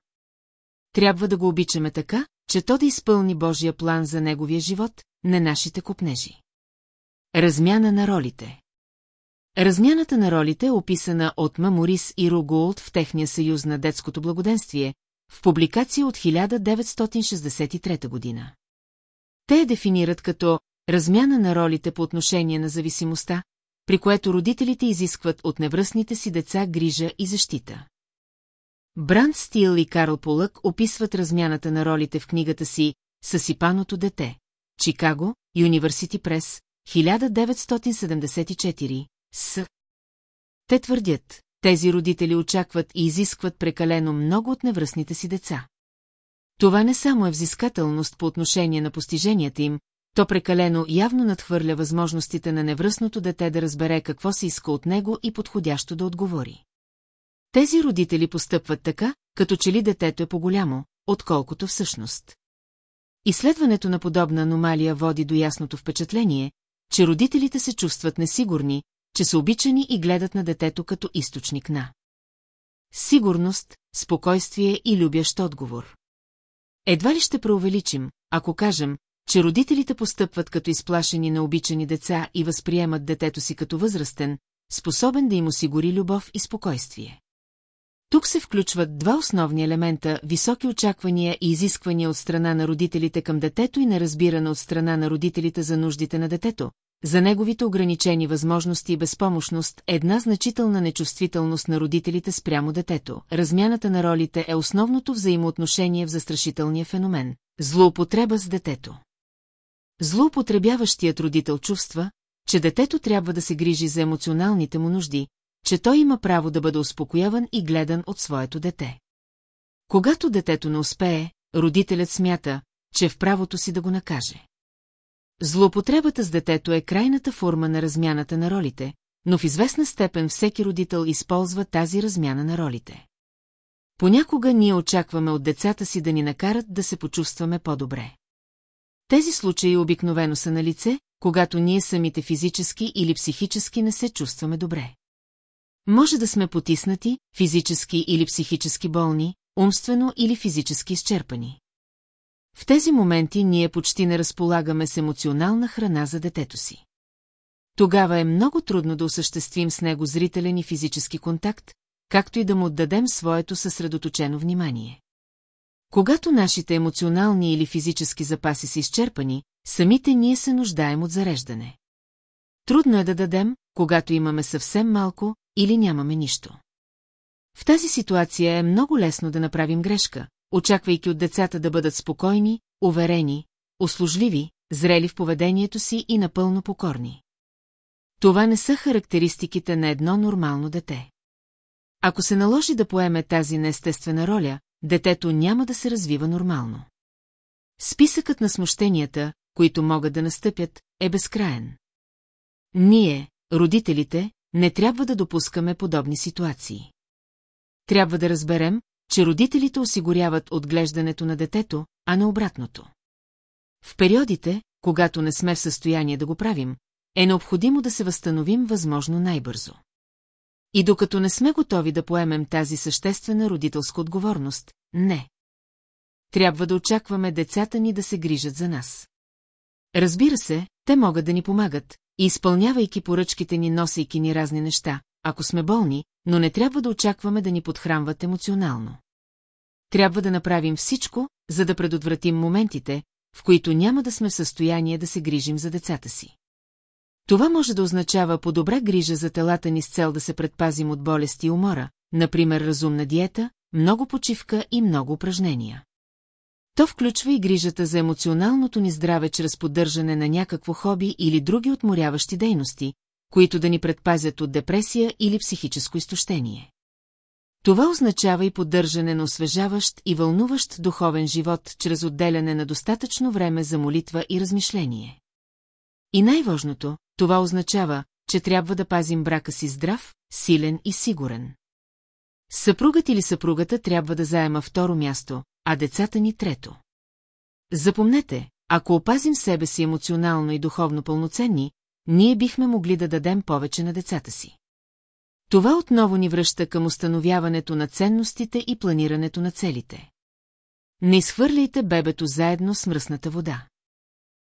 Трябва да го обичаме така, че то да изпълни Божия план за неговия живот, не нашите купнежи. Размяна на ролите Размяната на ролите е описана от Маморис и Руголд в техния съюз на детското благоденствие, в публикация от 1963 година. Те дефинират като размяна на ролите по отношение на зависимостта, при което родителите изискват от невръстните си деца грижа и защита. Бранд Стил и Карл Полък описват размяната на ролите в книгата си «Съсипаното дете» Чикаго, Юниверсити Прес, 1974, с. Те твърдят, тези родители очакват и изискват прекалено много от невръстните си деца. Това не само е взискателност по отношение на постиженията им, то прекалено явно надхвърля възможностите на невръстното дете да разбере какво се иска от него и подходящо да отговори. Тези родители постъпват така, като че ли детето е по-голямо, отколкото всъщност. Изследването на подобна аномалия води до ясното впечатление, че родителите се чувстват несигурни, че са обичани и гледат на детето като източник на сигурност, спокойствие и любящ отговор. Едва ли ще преувеличим, ако кажем, че родителите постъпват като изплашени на обичани деца и възприемат детето си като възрастен, способен да им осигури любов и спокойствие. Тук се включват два основни елемента – високи очаквания и изисквания от страна на родителите към детето и неразбиране от страна на родителите за нуждите на детето, за неговите ограничени възможности и безпомощност една значителна нечувствителност на родителите спрямо детето. Размяната на ролите е основното взаимоотношение в застрашителния феномен – злоупотреба с детето. Злоупотребяващият родител чувства, че детето трябва да се грижи за емоционалните му нужди, че той има право да бъде успокояван и гледан от своето дете. Когато детето не успее, родителят смята, че е в правото си да го накаже. Злоупотребата с детето е крайната форма на размяната на ролите, но в известна степен всеки родител използва тази размяна на ролите. Понякога ние очакваме от децата си да ни накарат да се почувстваме по-добре. Тези случаи обикновено са на лице, когато ние самите физически или психически не се чувстваме добре. Може да сме потиснати, физически или психически болни, умствено или физически изчерпани. В тези моменти ние почти не разполагаме с емоционална храна за детето си. Тогава е много трудно да осъществим с него зрителен и физически контакт, както и да му отдадем своето съсредоточено внимание. Когато нашите емоционални или физически запаси са изчерпани, самите ние се нуждаем от зареждане. Трудно е да дадем, когато имаме съвсем малко или нямаме нищо. В тази ситуация е много лесно да направим грешка, очаквайки от децата да бъдат спокойни, уверени, услужливи, зрели в поведението си и напълно покорни. Това не са характеристиките на едно нормално дете. Ако се наложи да поеме тази неестествена роля, детето няма да се развива нормално. Списъкът на смущенията, които могат да настъпят, е безкраен. Ние, родителите, не трябва да допускаме подобни ситуации. Трябва да разберем, че родителите осигуряват отглеждането на детето, а не обратното. В периодите, когато не сме в състояние да го правим, е необходимо да се възстановим възможно най-бързо. И докато не сме готови да поемем тази съществена родителска отговорност, не. Трябва да очакваме децата ни да се грижат за нас. Разбира се, те могат да ни помагат, и изпълнявайки поръчките ни, носейки ни разни неща, ако сме болни, но не трябва да очакваме да ни подхранват емоционално. Трябва да направим всичко, за да предотвратим моментите, в които няма да сме в състояние да се грижим за децата си. Това може да означава по-добра грижа за телата ни с цел да се предпазим от болести и умора, например разумна диета, много почивка и много упражнения. То включва и грижата за емоционалното ни здраве чрез поддържане на някакво хоби или други отморяващи дейности, които да ни предпазят от депресия или психическо изтощение. Това означава и поддържане на освежаващ и вълнуващ духовен живот чрез отделяне на достатъчно време за молитва и размишление. И най-важното, това означава, че трябва да пазим брака си здрав, силен и сигурен. Съпругът или съпругата трябва да заема второ място, а децата ни трето. Запомнете, ако опазим себе си емоционално и духовно пълноценни, ние бихме могли да дадем повече на децата си. Това отново ни връща към установяването на ценностите и планирането на целите. Не изхвърляйте бебето заедно с мръсната вода.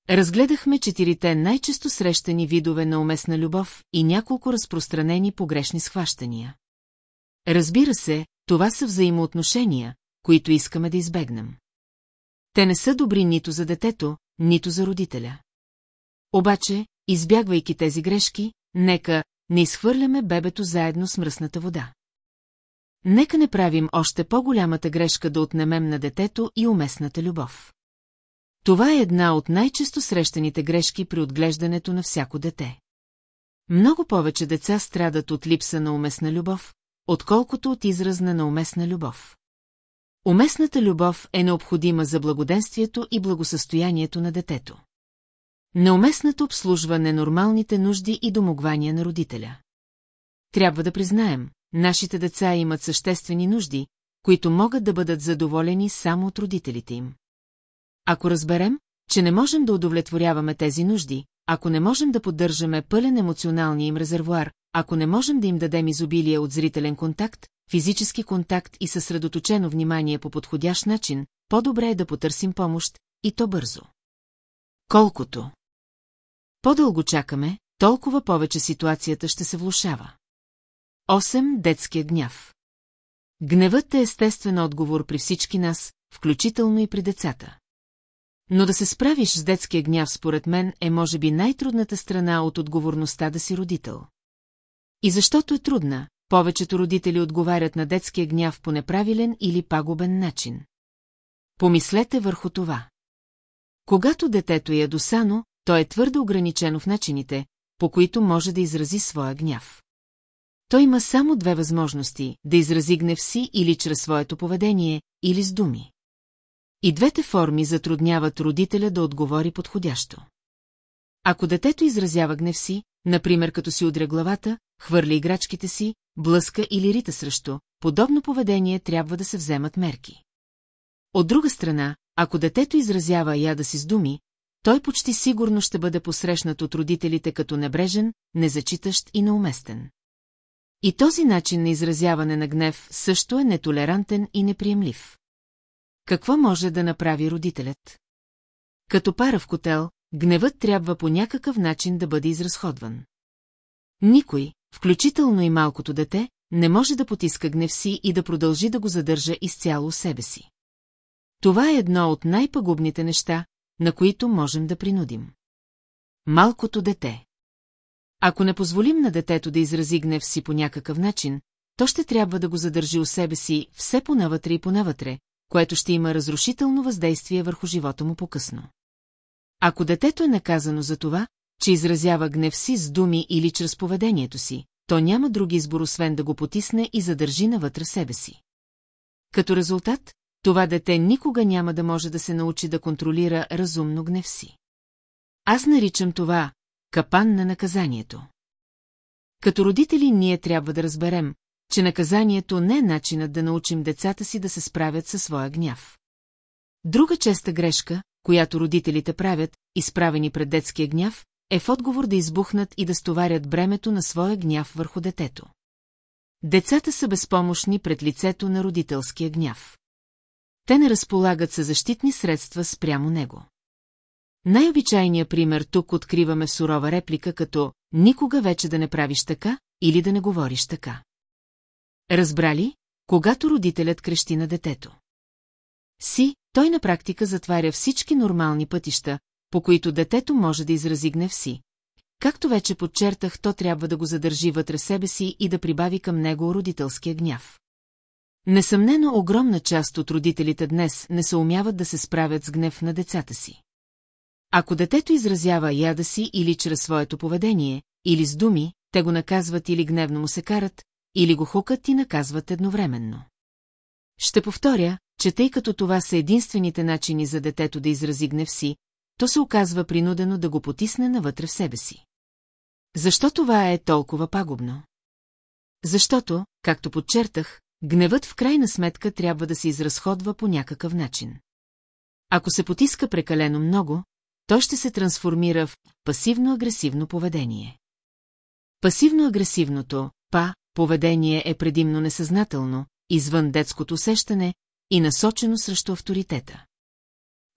Разгледахме четирите най-често срещани видове на уместна любов и няколко разпространени погрешни схващания. Разбира се, това са взаимоотношения, които искаме да избегнем. Те не са добри нито за детето, нито за родителя. Обаче, избягвайки тези грешки, нека не изхвърляме бебето заедно с мръсната вода. Нека не правим още по-голямата грешка да отнемем на детето и уместната любов. Това е една от най-често срещаните грешки при отглеждането на всяко дете. Много повече деца страдат от липса на уместна любов, отколкото от изразна на уместна любов. Уместната любов е необходима за благоденствието и благосъстоянието на детето. Неуместното обслужва ненормалните нужди и домогвания на родителя. Трябва да признаем, нашите деца имат съществени нужди, които могат да бъдат задоволени само от родителите им. Ако разберем, че не можем да удовлетворяваме тези нужди, ако не можем да поддържаме пълен емоционалния им резервуар, ако не можем да им дадем изобилие от зрителен контакт, физически контакт и съсредоточено внимание по подходящ начин, по-добре е да потърсим помощ, и то бързо. Колкото по-дълго чакаме, толкова повече ситуацията ще се влушава. 8. Детския гняв Гневът е естествен отговор при всички нас, включително и при децата. Но да се справиш с детския гняв, според мен, е може би най-трудната страна от отговорността да си родител. И защото е трудна, повечето родители отговарят на детския гняв по неправилен или пагубен начин. Помислете върху това. Когато детето е ядосано, то е твърдо ограничено в начините, по които може да изрази своя гняв. Той има само две възможности – да изрази гнев си или чрез своето поведение, или с думи. И двете форми затрудняват родителя да отговори подходящо. Ако детето изразява гнев си, например като си удря главата, хвърля играчките си, блъска или рита срещу, подобно поведение трябва да се вземат мерки. От друга страна, ако детето изразява яда си с думи, той почти сигурно ще бъде посрещнат от родителите като небрежен, незачитащ и неуместен. И този начин на изразяване на гнев също е нетолерантен и неприемлив. Какво може да направи родителят? Като пара в котел, гневът трябва по някакъв начин да бъде изразходван. Никой, включително и малкото дете, не може да потиска гнев си и да продължи да го задържа изцяло себе си. Това е едно от най-пагубните неща, на които можем да принудим. Малкото дете. Ако не позволим на детето да изрази гнев си по някакъв начин, то ще трябва да го задържи у себе си все понавътре и понавътре, което ще има разрушително въздействие върху живота му по-късно. Ако детето е наказано за това, че изразява гнев си с думи или чрез поведението си, то няма друг избор, освен да го потисне и задържи навътре себе си. Като резултат, това дете никога няма да може да се научи да контролира разумно гнев си. Аз наричам това капан на наказанието. Като родители ние трябва да разберем, че наказанието не е начинът да научим децата си да се справят със своя гняв. Друга честа грешка, която родителите правят, изправени пред детския гняв, е в отговор да избухнат и да стоварят бремето на своя гняв върху детето. Децата са безпомощни пред лицето на родителския гняв. Те не разполагат със защитни средства спрямо него. Най-обичайният пример тук откриваме сурова реплика като «никога вече да не правиш така» или да не говориш така. Разбрали, когато родителят крещи на детето? Си, той на практика затваря всички нормални пътища, по които детето може да изрази гнев. Както вече подчертах, то трябва да го задържи вътре себе си и да прибави към него родителския гняв. Несъмнено огромна част от родителите днес не се умяват да се справят с гнев на децата си. Ако детето изразява яда си или чрез своето поведение, или с думи, те го наказват или гневно му се карат, или го хукат и наказват едновременно. Ще повторя, че тъй като това са единствените начини за детето да изрази гнев си, то се оказва принудено да го потисне навътре в себе си. Защо това е толкова пагубно? Защото, както подчертах, гневът в крайна сметка трябва да се изразходва по някакъв начин. Ако се потиска прекалено много, то ще се трансформира в пасивно-агресивно поведение. Пасивно-агресивното, па, поведение е предимно несъзнателно, извън детското усещане и насочено срещу авторитета.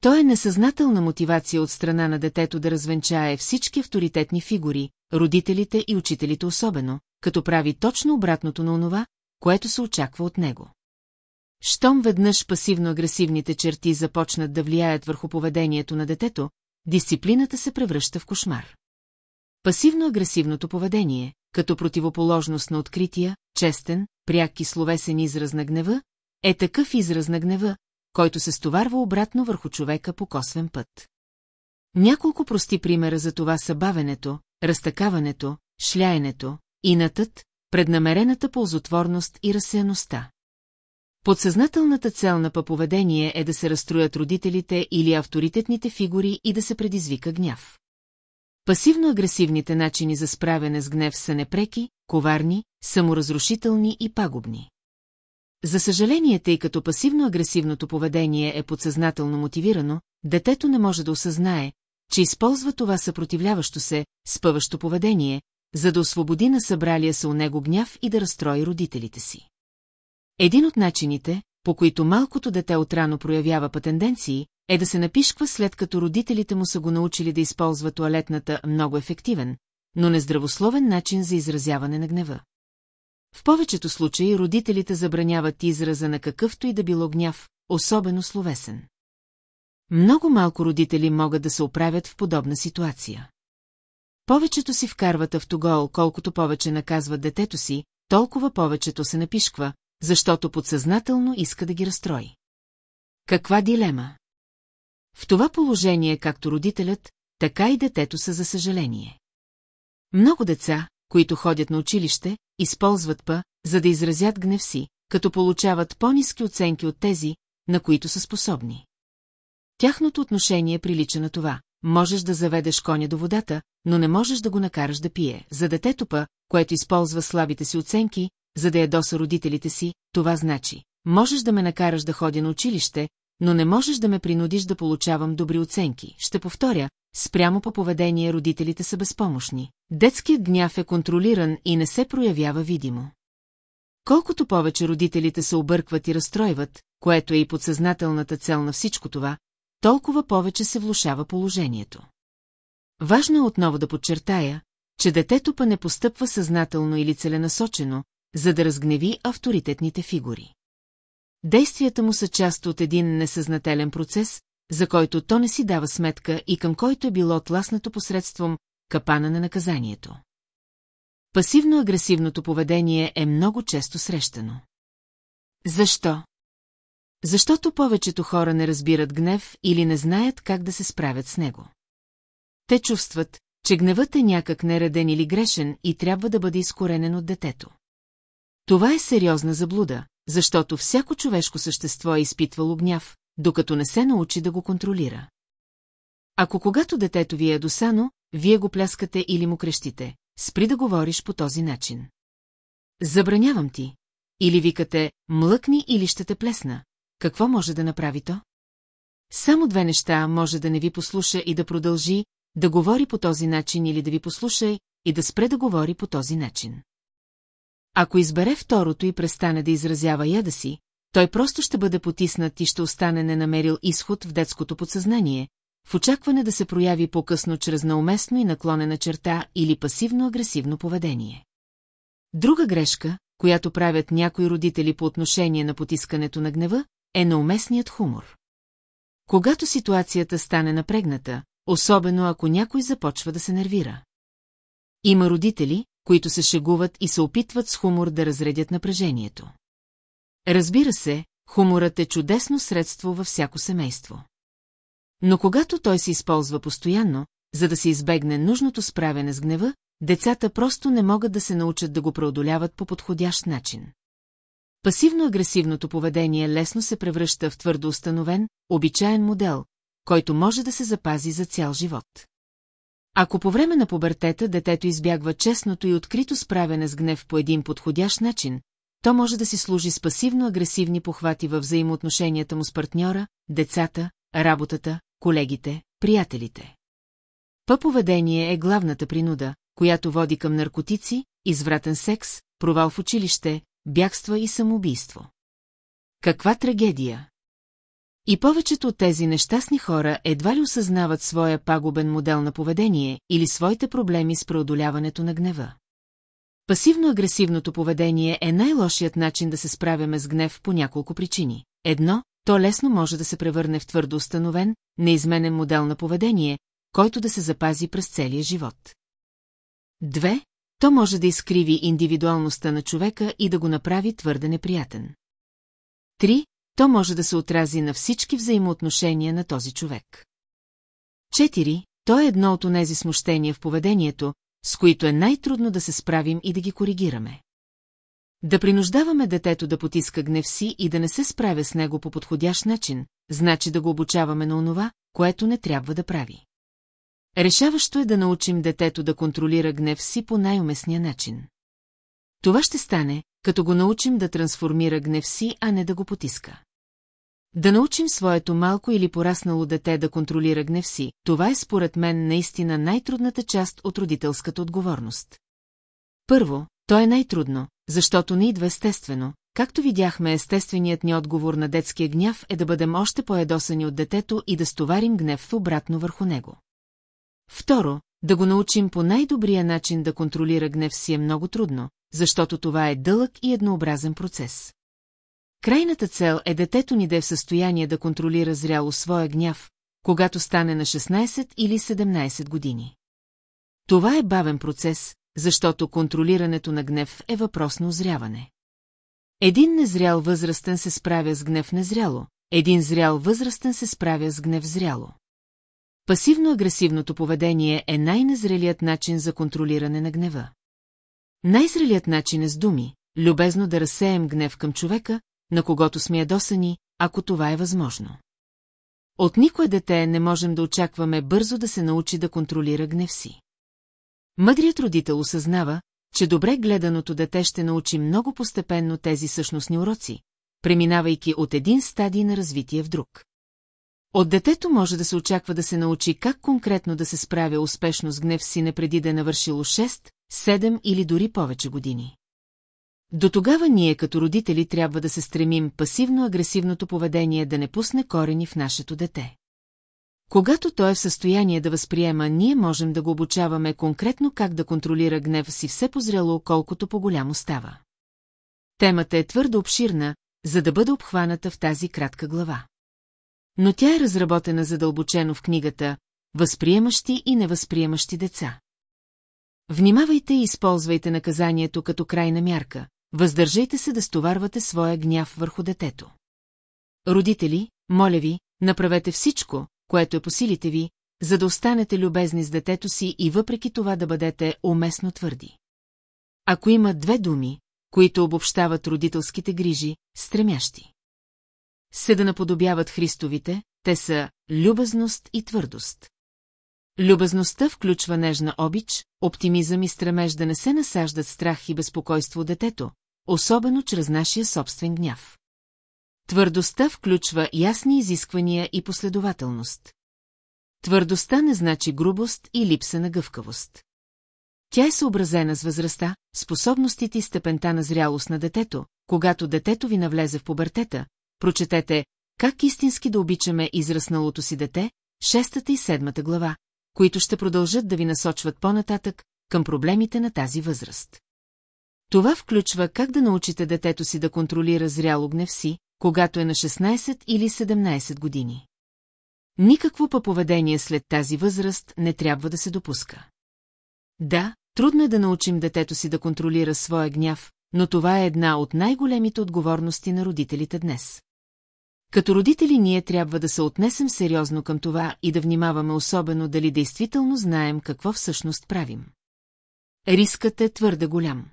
То е несъзнателна мотивация от страна на детето да развенчае всички авторитетни фигури, родителите и учителите особено, като прави точно обратното на онова, което се очаква от него. Щом веднъж пасивно-агресивните черти започнат да влияят върху поведението на детето, дисциплината се превръща в кошмар. Пасивно-агресивното поведение, като противоположност на открития, честен, пряк и словесен израз на гнева, е такъв израз на гнева, който се стоварва обратно върху човека по косвен път. Няколко прости примера за това са бавенето, разтакаването, шляенето, инатът, преднамерената ползотворност и разсеяността. Подсъзнателната цел на поведение е да се разстроят родителите или авторитетните фигури и да се предизвика гняв. Пасивно-агресивните начини за справяне с гнев са непреки, коварни, саморазрушителни и пагубни. За съжаление, тъй като пасивно-агресивното поведение е подсъзнателно мотивирано, детето не може да осъзнае, че използва това съпротивляващо се, спъващо поведение, за да освободи на събралия се у него гняв и да разстрои родителите си. Един от начините, по които малкото дете отрано проявява патенденции, е да се напишква след като родителите му са го научили да използва туалетната много ефективен, но нездравословен начин за изразяване на гнева. В повечето случаи родителите забраняват израза на какъвто и да било гняв, особено словесен. Много малко родители могат да се оправят в подобна ситуация. Повечето си вкарват автогол, колкото повече наказват детето си, толкова повечето се напишква, защото подсъзнателно иска да ги разстрои. Каква дилема? В това положение както родителят, така и детето са за съжаление. Много деца, които ходят на училище, използват па, за да изразят гнев си, като получават по-низки оценки от тези, на които са способни. Тяхното отношение прилича на това. Можеш да заведеш коня до водата, но не можеш да го накараш да пие. За детето па, което използва слабите си оценки, за да ядоса родителите си, това значи. Можеш да ме накараш да ходя на училище, но не можеш да ме принудиш да получавам добри оценки. Ще повторя, спрямо по поведение родителите са безпомощни. Детският гняв е контролиран и не се проявява видимо. Колкото повече родителите се объркват и разстройват, което е и подсъзнателната цел на всичко това, толкова повече се влушава положението. Важно е отново да подчертая, че детето па не постъпва съзнателно или целенасочено, за да разгневи авторитетните фигури. Действията му са част от един несъзнателен процес, за който то не си дава сметка и към който е било тласнато посредством капана на наказанието. Пасивно-агресивното поведение е много често срещано. Защо? Защото повечето хора не разбират гнев или не знаят как да се справят с него. Те чувстват, че гневът е някак нереден или грешен и трябва да бъде изкоренен от детето. Това е сериозна заблуда, защото всяко човешко същество е изпитвало гняв, докато не се научи да го контролира. Ако когато детето ви е досано, вие го пляскате или му крещите, спри да говориш по този начин. Забранявам ти. Или викате, млъкни или ще те плесна. Какво може да направи то? Само две неща може да не ви послуша и да продължи, да говори по този начин или да ви послуша и да спре да говори по този начин. Ако избере второто и престане да изразява яда си, той просто ще бъде потиснат и ще остане не намерил изход в детското подсъзнание, в очакване да се прояви по-късно чрез науместно и наклонена черта или пасивно-агресивно поведение. Друга грешка, която правят някои родители по отношение на потискането на гнева, е науместният хумор. Когато ситуацията стане напрегната, особено ако някой започва да се нервира. Има родители, които се шегуват и се опитват с хумор да разредят напрежението. Разбира се, хуморът е чудесно средство във всяко семейство. Но когато той се използва постоянно, за да се избегне нужното справяне с гнева, децата просто не могат да се научат да го преодоляват по подходящ начин. Пасивно-агресивното поведение лесно се превръща в твърдо установен, обичаен модел, който може да се запази за цял живот. Ако по време на пубертета детето избягва честното и открито справяне с гнев по един подходящ начин, то може да си служи с пасивно-агресивни похвати във взаимоотношенията му с партньора, децата, работата, колегите, приятелите. По-поведение е главната принуда, която води към наркотици, извратен секс, провал в училище, бягства и самоубийство. Каква трагедия! И повечето от тези нещастни хора едва ли осъзнават своя пагубен модел на поведение или своите проблеми с преодоляването на гнева. Пасивно-агресивното поведение е най-лошият начин да се справяме с гнев по няколко причини. Едно, то лесно може да се превърне в твърдо установен, неизменен модел на поведение, който да се запази през целия живот. Две, то може да изкриви индивидуалността на човека и да го направи твърде неприятен. Три, то може да се отрази на всички взаимоотношения на този човек. Четири, то е едно от онези смущения в поведението, с които е най-трудно да се справим и да ги коригираме. Да принуждаваме детето да потиска гнев си и да не се справя с него по подходящ начин, значи да го обучаваме на онова, което не трябва да прави. Решаващо е да научим детето да контролира гнев си по най-уместния начин. Това ще стане, като го научим да трансформира гнев си, а не да го потиска. Да научим своето малко или пораснало дете да контролира гнев си, това е според мен наистина най-трудната част от родителската отговорност. Първо, то е най-трудно, защото не идва естествено. Както видяхме, естественият ни отговор на детския гняв е да бъдем още по-едосани от детето и да стоварим гнев обратно върху него. Второ, да го научим по най-добрия начин да контролира гнев си е много трудно, защото това е дълъг и еднообразен процес. Крайната цел е детето ни да е в състояние да контролира зряло своя гняв, когато стане на 16 или 17 години. Това е бавен процес, защото контролирането на гнев е въпрос на озряване. Един незрял възрастен се справя с гнев незряло, един зрял възрастен се справя с гнев зряло. Пасивно-агресивното поведение е най-незрелият начин за контролиране на гнева. Най-зрелият начин е с думи, любезно да разсеем гнев към човека, на когото сме ядосани, ако това е възможно. От никое дете не можем да очакваме бързо да се научи да контролира гнев си. Мъдрият родител осъзнава, че добре гледаното дете ще научи много постепенно тези същностни уроци, преминавайки от един стадий на развитие в друг. От детето може да се очаква да се научи как конкретно да се справя успешно с гнев си не преди да е навършило 6, 7 или дори повече години. До тогава ние като родители трябва да се стремим пасивно-агресивното поведение да не пусне корени в нашето дете. Когато той е в състояние да възприема, ние можем да го обучаваме конкретно как да контролира гнев си все позряло, колкото по-голямо става. Темата е твърдо обширна, за да бъде обхваната в тази кратка глава. Но тя е разработена задълбочено в книгата «Възприемащи и невъзприемащи деца». Внимавайте и използвайте наказанието като крайна мярка, въздържайте се да стоварвате своя гняв върху детето. Родители, моля ви, направете всичко, което е по силите ви, за да останете любезни с детето си и въпреки това да бъдете уместно твърди. Ако има две думи, които обобщават родителските грижи, стремящи. Се да наподобяват Христовите, те са любезност и твърдост. Любезността включва нежна обич, оптимизъм и стремеж да не се насаждат страх и безпокойство детето, особено чрез нашия собствен гняв. Твърдостта включва ясни изисквания и последователност. Твърдостта не значи грубост и липса на гъвкавост. Тя е съобразена с възрастта, способностите и степента на зрялост на детето, когато детето ви навлезе в пубертета, прочетете «Как истински да обичаме израсналото си дете», шестата и седмата глава, които ще продължат да ви насочват по-нататък към проблемите на тази възраст. Това включва как да научите детето си да контролира зряло гнев си, когато е на 16 или 17 години. Никакво поведение след тази възраст не трябва да се допуска. Да, трудно е да научим детето си да контролира своя гняв, но това е една от най-големите отговорности на родителите днес. Като родители ние трябва да се отнесем сериозно към това и да внимаваме особено дали действително знаем какво всъщност правим. Рискът е твърде голям.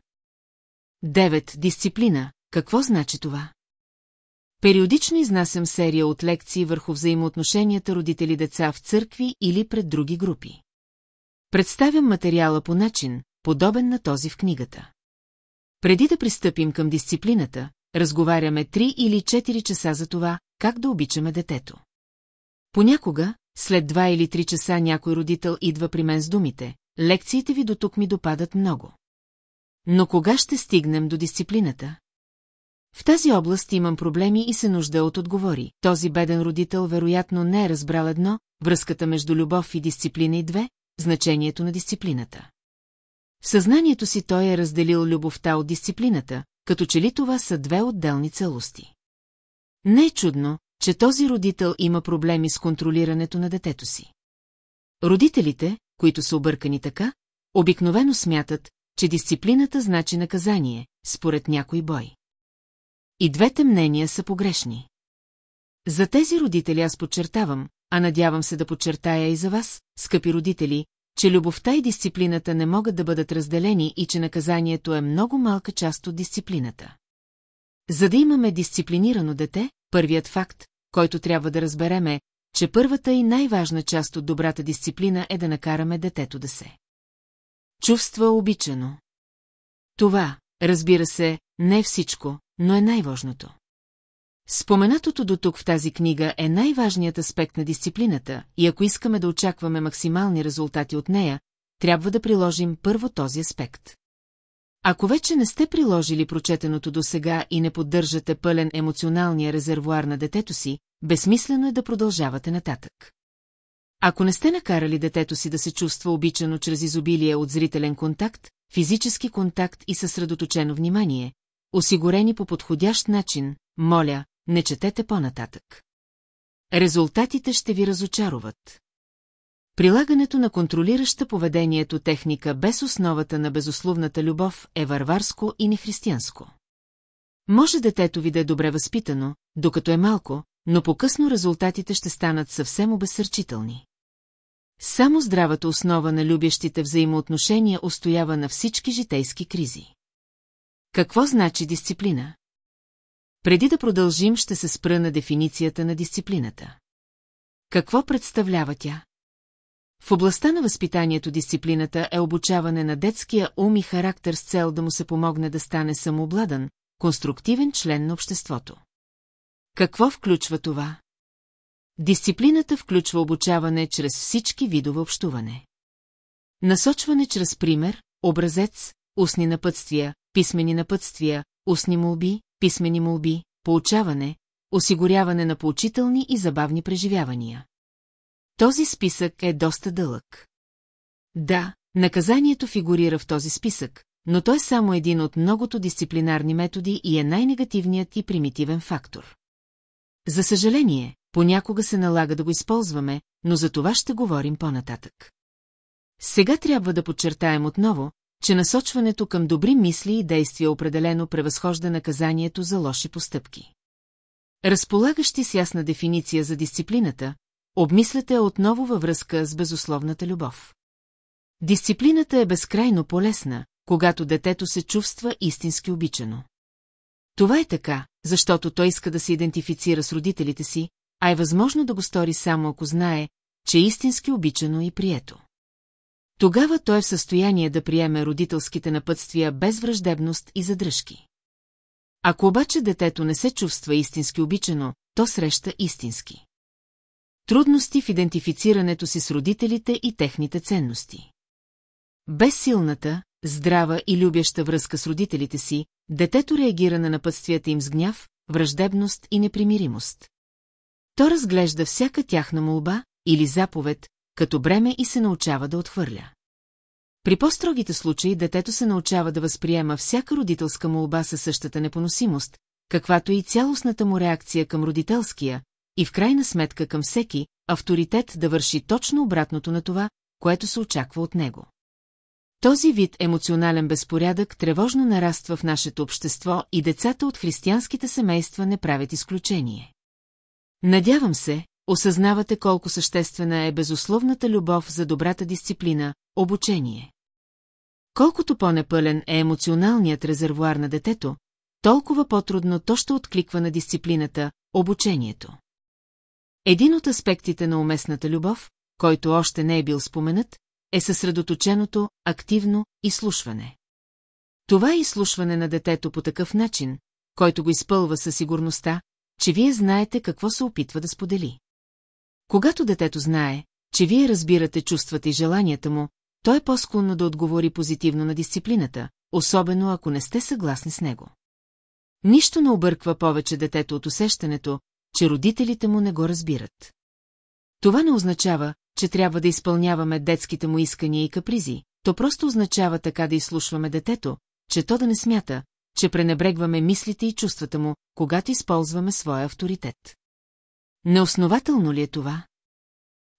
Девет Дисциплина. Какво значи това? Периодично изнасям серия от лекции върху взаимоотношенията родители-деца в църкви или пред други групи. Представям материала по начин, подобен на този в книгата. Преди да пристъпим към дисциплината, разговаряме 3 или 4 часа за това, как да обичаме детето. Понякога, след 2 или 3 часа някой родител идва при мен с думите, лекциите ви до тук ми допадат много. Но кога ще стигнем до дисциплината? В тази област имам проблеми и се нужда от отговори. Този беден родител вероятно не е разбрал едно, връзката между любов и дисциплина и две, значението на дисциплината. В съзнанието си той е разделил любовта от дисциплината, като че ли това са две отделни целости. Не е чудно, че този родител има проблеми с контролирането на детето си. Родителите, които са объркани така, обикновено смятат, че дисциплината значи наказание, според някой бой. И двете мнения са погрешни. За тези родители аз подчертавам, а надявам се да подчертая и за вас, скъпи родители, че любовта и дисциплината не могат да бъдат разделени и че наказанието е много малка част от дисциплината. За да имаме дисциплинирано дете, първият факт, който трябва да разбереме, че първата и най-важна част от добрата дисциплина е да накараме детето да се. Чувства обичано. Това, разбира се, не е всичко, но е най-важното. Споменатото до тук в тази книга е най-важният аспект на дисциплината и ако искаме да очакваме максимални резултати от нея, трябва да приложим първо този аспект. Ако вече не сте приложили прочетеното до сега и не поддържате пълен емоционалния резервуар на детето си, безсмислено е да продължавате нататък. Ако не сте накарали детето си да се чувства обичано чрез изобилие от зрителен контакт, физически контакт и съсредоточено внимание, осигурени по подходящ начин, моля, не четете по-нататък. Резултатите ще ви разочароват. Прилагането на контролираща поведението техника без основата на безусловната любов е варварско и нехристиянско. Може детето ви да е добре възпитано, докато е малко, но по-късно резултатите ще станат съвсем обесърчителни. Само здравата основа на любящите взаимоотношения устоява на всички житейски кризи. Какво значи дисциплина? Преди да продължим, ще се спра на дефиницията на дисциплината. Какво представлява тя? В областта на възпитанието дисциплината е обучаване на детския ум и характер с цел да му се помогне да стане самообладан, конструктивен член на обществото. Какво включва това? Дисциплината включва обучаване чрез всички видове общуване. Насочване чрез пример, образец, устни напътствия, писмени напътствия, устни молби, писмени молби, поучаване, осигуряване на поучителни и забавни преживявания. Този списък е доста дълъг. Да, наказанието фигурира в този списък, но той е само един от многото дисциплинарни методи и е най-негативният и примитивен фактор. За съжаление, понякога се налага да го използваме, но за това ще говорим по-нататък. Сега трябва да подчертаем отново, че насочването към добри мисли и действия определено превъзхожда наказанието за лоши постъпки. Разполагащи с ясна дефиниция за дисциплината, обмисляте отново във връзка с безусловната любов. Дисциплината е безкрайно полезна, когато детето се чувства истински обичано. Това е така, защото той иска да се идентифицира с родителите си, а е възможно да го стори само ако знае, че е истински обичано и прието. Тогава той е в състояние да приеме родителските напътствия без враждебност и задръжки. Ако обаче детето не се чувства истински обичано, то среща истински. Трудности в идентифицирането си с родителите и техните ценности. Без силната, здрава и любяща връзка с родителите си, детето реагира на напътствията им с гняв, враждебност и непримиримост. То разглежда всяка тяхна молба или заповед, като бреме и се научава да отхвърля. При по-строгите случаи детето се научава да възприема всяка родителска молба със същата непоносимост, каквато и цялостната му реакция към родителския, и в крайна сметка към всеки, авторитет да върши точно обратното на това, което се очаква от него. Този вид емоционален безпорядък тревожно нараства в нашето общество и децата от християнските семейства не правят изключение. Надявам се, осъзнавате колко съществена е безусловната любов за добрата дисциплина, обучение. Колкото по-непълен е емоционалният резервуар на детето, толкова по-трудно то ще откликва на дисциплината, обучението. Един от аспектите на уместната любов, който още не е бил споменат, е съсредоточеното, активно изслушване. Това изслушване на детето по такъв начин, който го изпълва със сигурността, че вие знаете какво се опитва да сподели. Когато детето знае, че вие разбирате чувствата и желанията му, то е по-склонно да отговори позитивно на дисциплината, особено ако не сте съгласни с него. Нищо не обърква повече детето от усещането, че родителите му не го разбират. Това не означава, че трябва да изпълняваме детските му искания и капризи, то просто означава така да изслушваме детето, че то да не смята, че пренебрегваме мислите и чувствата му, когато използваме своя авторитет. Неоснователно ли е това?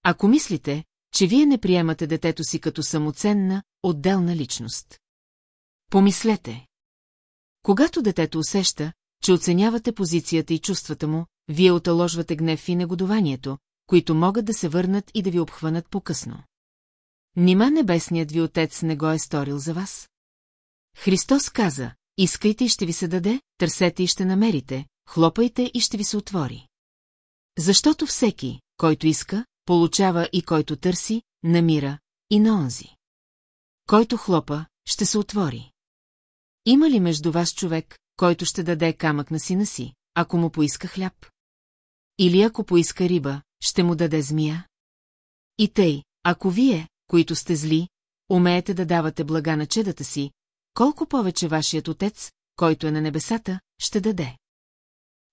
Ако мислите, че вие не приемате детето си като самоценна, отделна личност. Помислете. Когато детето усеща, че оценявате позицията и чувствата му, вие оталожвате гнев и негодованието, които могат да се върнат и да ви обхванат по-късно. Нима небесният ви отец не го е сторил за вас? Христос каза, искайте и ще ви се даде, търсете и ще намерите, хлопайте и ще ви се отвори. Защото всеки, който иска, получава и който търси, намира и на онзи. Който хлопа, ще се отвори. Има ли между вас човек, който ще даде камък на сина си, ако му поиска хляб? Или ако поиска риба, ще му даде змия? И тъй, ако вие, които сте зли, умеете да давате блага на чедата си, колко повече вашият отец, който е на небесата, ще даде.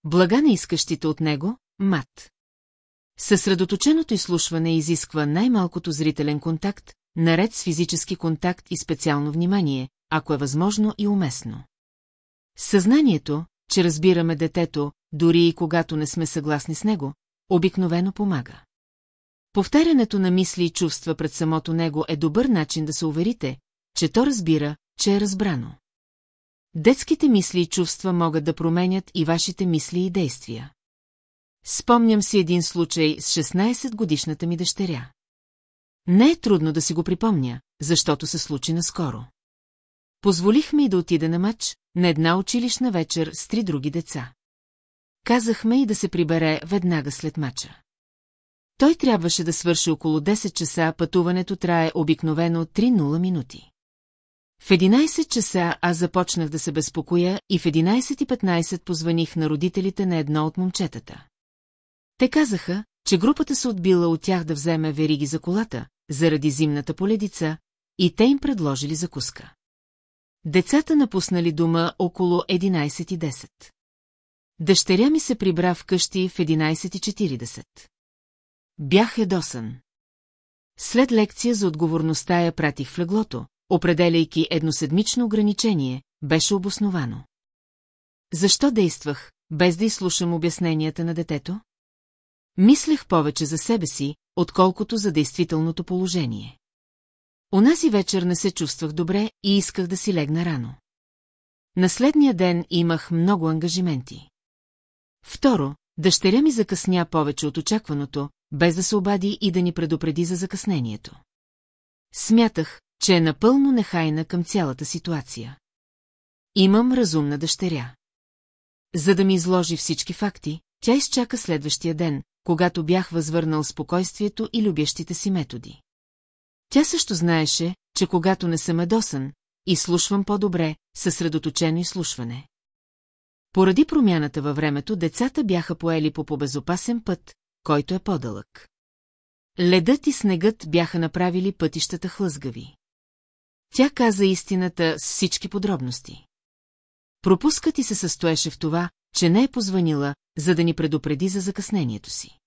Блага на искащите от него, мат. Съсредоточеното изслушване изисква най-малкото зрителен контакт, наред с физически контакт и специално внимание, ако е възможно и уместно. Съзнанието, че разбираме детето, дори и когато не сме съгласни с него, обикновено помага. Повтарянето на мисли и чувства пред самото него е добър начин да се уверите, че то разбира, че е разбрано. Детските мисли и чувства могат да променят и вашите мисли и действия. Спомням си един случай с 16-годишната ми дъщеря. Не е трудно да си го припомня, защото се случи наскоро. Позволихме и да отида на мач, на една училищна вечер с три други деца. Казахме и да се прибере веднага след мача. Той трябваше да свърши около 10 часа, пътуването трае обикновено 3-0 минути. В 11 часа аз започнах да се безпокоя и в 11.15 позваних на родителите на едно от момчетата. Те казаха, че групата се отбила от тях да вземе вериги за колата, заради зимната поледица, и те им предложили закуска. Децата напуснали дома около 11.10. Дъщеря ми се прибра в къщи в 11.40. Бях едосан. След лекция за отговорността я пратих в леглото, определяйки едноседмично ограничение, беше обосновано. Защо действах, без да изслушам обясненията на детето? Мислех повече за себе си, отколкото за действителното положение. Онази вечер не се чувствах добре и исках да си легна рано. На следния ден имах много ангажименти. Второ, дъщеря ми закъсня повече от очакваното, без да се обади и да ни предупреди за закъснението. Смятах, че е напълно нехайна към цялата ситуация. Имам разумна дъщеря. За да ми изложи всички факти, тя изчака следващия ден, когато бях възвърнал спокойствието и любящите си методи. Тя също знаеше, че когато не съм едосан, изслушвам по-добре, съсредоточено изслушване. Поради промяната във времето, децата бяха поели по побезопасен път, който е по-дълъг. Ледът и снегът бяха направили пътищата хлъзгави. Тя каза истината с всички подробности. Пропускът и се състоеше в това, че не е позванила, за да ни предупреди за закъснението си.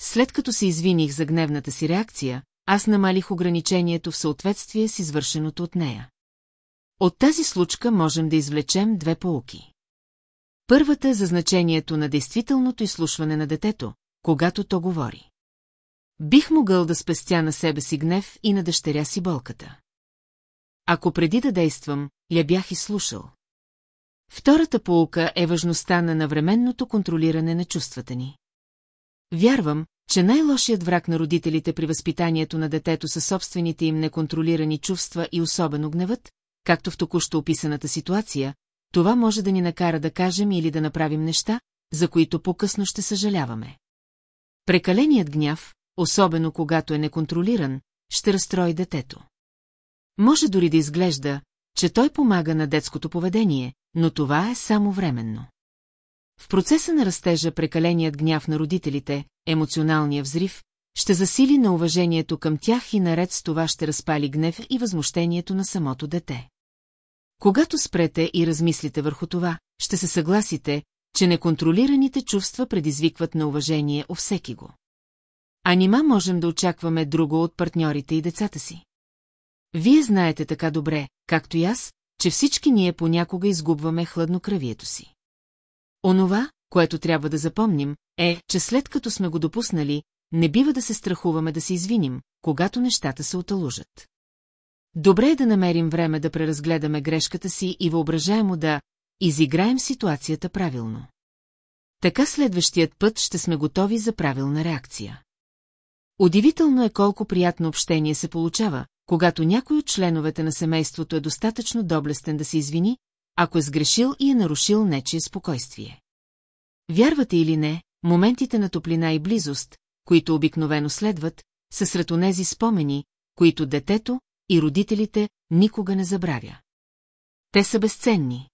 След като се извиних за гневната си реакция, аз намалих ограничението в съответствие с извършеното от нея. От тази случка можем да извлечем две полуки. Първата е за значението на действителното изслушване на детето, когато то говори. Бих могъл да спестя на себе си гнев и на дъщеря си болката. Ако преди да действам, я бях изслушал. Втората полука е важността на навременното контролиране на чувствата ни. Вярвам, че най-лошият враг на родителите при възпитанието на детето са собствените им неконтролирани чувства и особено гневът, както в току-що описаната ситуация, това може да ни накара да кажем или да направим неща, за които по-късно ще съжаляваме. Прекаленият гняв, особено когато е неконтролиран, ще разстрои детето. Може дори да изглежда, че той помага на детското поведение, но това е само временно. В процеса на растежа прекаленият гняв на родителите, емоционалния взрив, ще засили на уважението към тях и наред с това ще разпали гнев и възмущението на самото дете. Когато спрете и размислите върху това, ще се съгласите, че неконтролираните чувства предизвикват на уважение у всеки го. А нима можем да очакваме друго от партньорите и децата си? Вие знаете така добре, както и аз, че всички ние понякога изгубваме хладнокръвието си. Онова, което трябва да запомним, е, че след като сме го допуснали, не бива да се страхуваме да се извиним, когато нещата се оталужат. Добре е да намерим време да преразгледаме грешката си и въображаемо да изиграем ситуацията правилно. Така следващият път ще сме готови за правилна реакция. Удивително е колко приятно общение се получава, когато някой от членовете на семейството е достатъчно доблестен да се извини, ако е сгрешил и е нарушил нечие спокойствие. Вярвате или не, моментите на топлина и близост, които обикновено следват, са сред онези спомени, които детето и родителите никога не забравя. Те са безценни.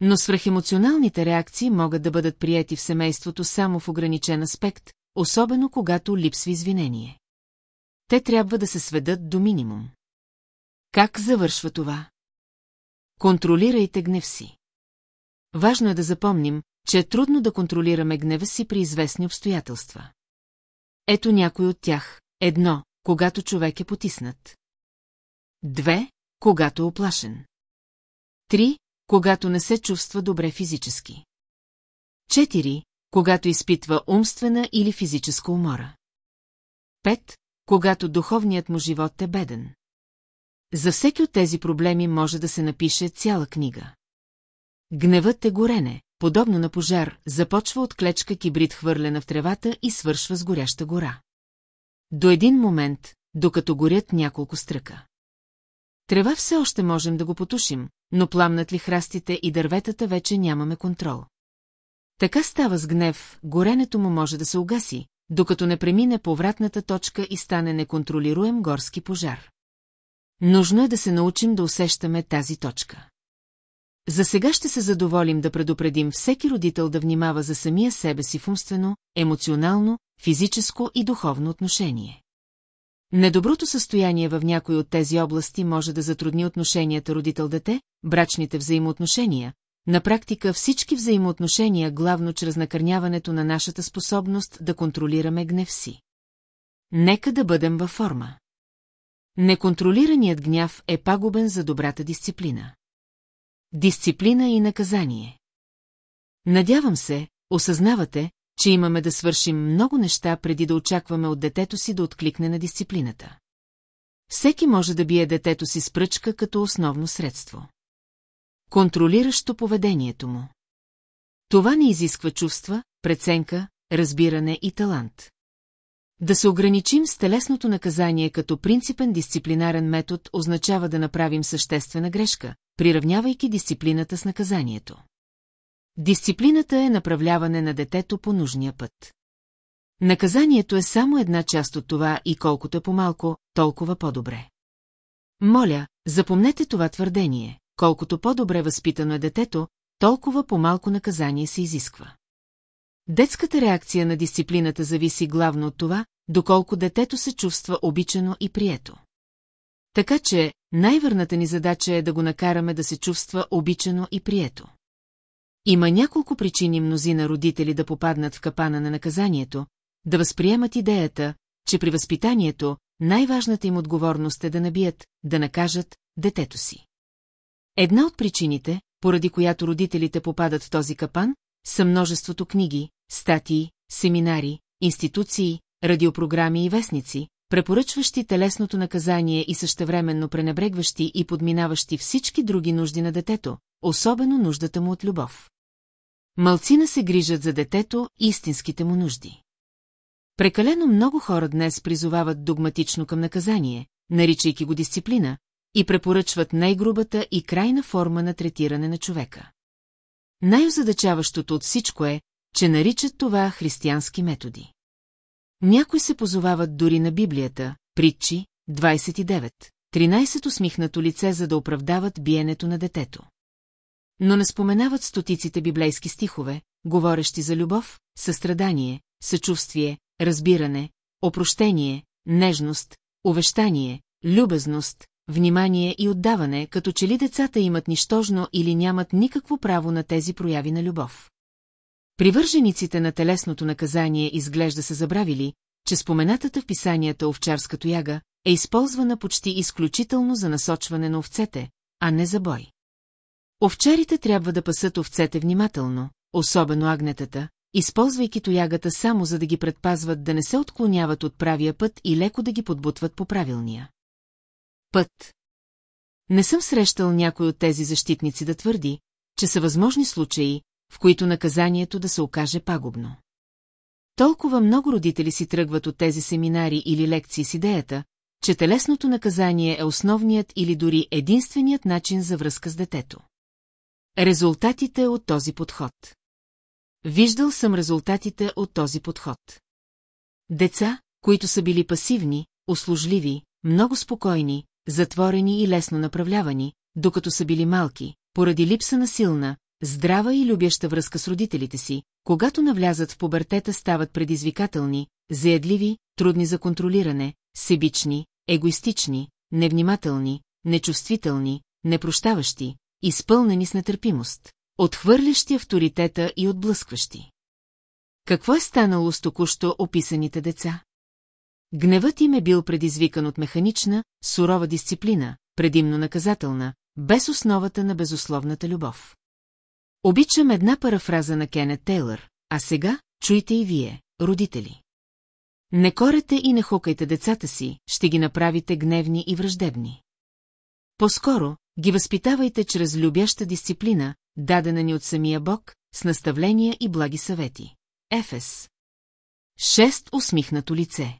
Но свръхемоционалните реакции могат да бъдат приети в семейството само в ограничен аспект, особено когато липсва извинение. Те трябва да се сведат до минимум. Как завършва това? Контролирайте гнев си. Важно е да запомним, че е трудно да контролираме гнева си при известни обстоятелства. Ето някой от тях. Едно, когато човек е потиснат. Две, когато е оплашен. Три, когато не се чувства добре физически. Четири, когато изпитва умствена или физическа умора. Пет, когато духовният му живот е беден. За всеки от тези проблеми може да се напише цяла книга. Гневът е горене, подобно на пожар, започва от клечка кибрид хвърлена в тревата и свършва с горяща гора. До един момент, докато горят няколко стръка. Трева все още можем да го потушим, но пламнат ли храстите и дърветата вече нямаме контрол. Така става с гнев, горенето му може да се угаси, докато не премине повратната точка и стане неконтролируем горски пожар. Нужно е да се научим да усещаме тази точка. За сега ще се задоволим да предупредим всеки родител да внимава за самия себе си в умствено, емоционално, физическо и духовно отношение. Недоброто състояние в някои от тези области може да затрудни отношенията родител-дете, брачните взаимоотношения, на практика всички взаимоотношения главно чрез накърняването на нашата способност да контролираме гнев си. Нека да бъдем във форма. Неконтролираният гняв е пагубен за добрата дисциплина. Дисциплина и наказание. Надявам се, осъзнавате, че имаме да свършим много неща преди да очакваме от детето си да откликне на дисциплината. Всеки може да бие детето си с пръчка като основно средство. Контролиращо поведението му. Това не изисква чувства, преценка, разбиране и талант. Да се ограничим с телесното наказание като принципен дисциплинарен метод означава да направим съществена грешка, приравнявайки дисциплината с наказанието. Дисциплината е направляване на детето по нужния път. Наказанието е само една част от това и колкото е по-малко, толкова по-добре. Моля, запомнете това твърдение. Колкото по-добре възпитано е детето, толкова по-малко наказание се изисква. Детската реакция на дисциплината зависи главно от това, доколко детето се чувства обичано и прието. Така че, най-върната ни задача е да го накараме да се чувства обичано и прието. Има няколко причини мнозина родители да попаднат в капана на наказанието, да възприемат идеята, че при възпитанието най-важната им отговорност е да набият, да накажат детето си. Една от причините, поради която родителите попадат в този капан, са множеството книги, статии, семинари, институции, радиопрограми и вестници, препоръчващи телесното наказание и същевременно пренебрегващи и подминаващи всички други нужди на детето, особено нуждата му от любов. Малцина се грижат за детето и истинските му нужди. Прекалено много хора днес призовават догматично към наказание, наричайки го дисциплина, и препоръчват най-грубата и крайна форма на третиране на човека. Най-озадачаващото от всичко е, че наричат това християнски методи. Някои се позовават дори на Библията, притчи, 29, 13 усмихнато лице, за да оправдават биенето на детето. Но не споменават стотиците библейски стихове, говорещи за любов, състрадание, съчувствие, разбиране, опрощение, нежност, увещание, любезност, внимание и отдаване, като че ли децата имат нищожно или нямат никакво право на тези прояви на любов. Привържениците на телесното наказание изглежда се забравили, че споменатата в писанията овчарска тояга е използвана почти изключително за насочване на овцете, а не за бой. Овчарите трябва да пасат овцете внимателно, особено агнетата, използвайки тоягата само за да ги предпазват да не се отклоняват от правия път и леко да ги подбутват по правилния. Път. Не съм срещал някой от тези защитници да твърди, че са възможни случаи, в които наказанието да се окаже пагубно. Толкова много родители си тръгват от тези семинари или лекции с идеята, че телесното наказание е основният или дори единственият начин за връзка с детето. Резултатите от този подход Виждал съм резултатите от този подход. Деца, които са били пасивни, услужливи, много спокойни, затворени и лесно направлявани, докато са били малки, поради липса на силна, здрава и любяща връзка с родителите си, когато навлязат в пубертета стават предизвикателни, заедливи, трудни за контролиране, себични, егоистични, невнимателни, нечувствителни, непрощаващи, изпълнени с нетърпимост, отхвърлящи авторитета и отблъскващи. Какво е станало с току-що описаните деца? Гневът им е бил предизвикан от механична, сурова дисциплина, предимно наказателна, без основата на безусловната любов. Обичам една парафраза на Кенет Тейлър, а сега чуйте и вие, родители. Не корете и не хукайте децата си, ще ги направите гневни и враждебни. По-скоро ги възпитавайте чрез любяща дисциплина, дадена ни от самия Бог, с наставления и благи съвети. Ефес. Шест усмихнато лице.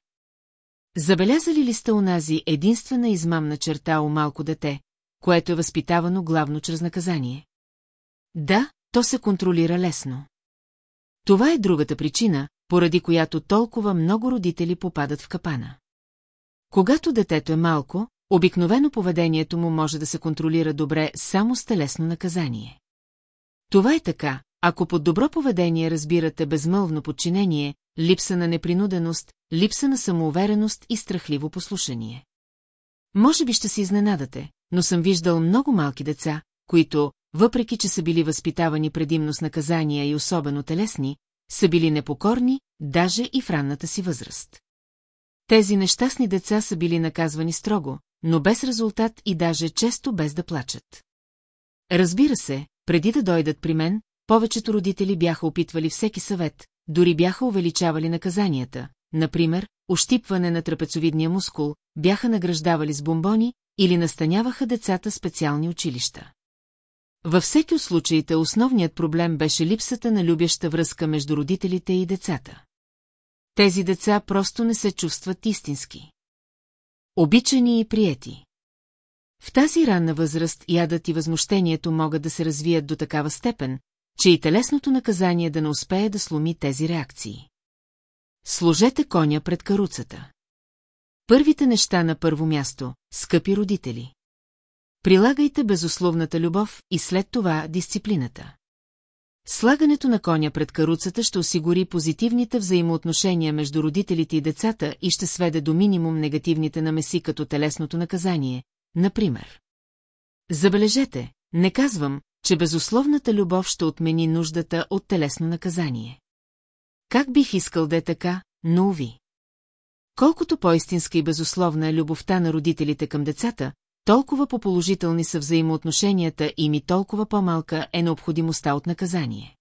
Забелязали ли сте унази единствена измамна черта у малко дете, което е възпитавано главно чрез наказание? Да, то се контролира лесно. Това е другата причина, поради която толкова много родители попадат в капана. Когато детето е малко, обикновено поведението му може да се контролира добре само с телесно наказание. Това е така, ако под добро поведение разбирате безмълвно подчинение, липса на непринуденост, липса на самоувереност и страхливо послушание. Може би ще се изненадате, но съм виждал много малки деца, които, въпреки че са били възпитавани предимно с наказания и особено телесни, са били непокорни, даже и в ранната си възраст. Тези нещастни деца са били наказвани строго, но без резултат и даже често без да плачат. Разбира се, преди да дойдат при мен, повечето родители бяха опитвали всеки съвет, дори бяха увеличавали наказанията, например, ощипване на трапецовидния мускул, бяха награждавали с бомбони или настаняваха децата специални училища. Във всеки от случаите основният проблем беше липсата на любяща връзка между родителите и децата. Тези деца просто не се чувстват истински. Обичани и приети. В тази ранна възраст ядът и възмущението могат да се развият до такава степен, че и телесното наказание да не успее да сломи тези реакции. Сложете коня пред каруцата. Първите неща на първо място, скъпи родители. Прилагайте безусловната любов и след това дисциплината. Слагането на коня пред каруцата ще осигури позитивните взаимоотношения между родителите и децата и ще сведе до минимум негативните намеси като телесното наказание, например. Забележете, не казвам, че безусловната любов ще отмени нуждата от телесно наказание. Как бих искал да е така, но уви. Колкото по-истинска и безусловна е любовта на родителите към децата, толкова по-положителни са взаимоотношенията и ми толкова по-малка е необходимостта от наказание.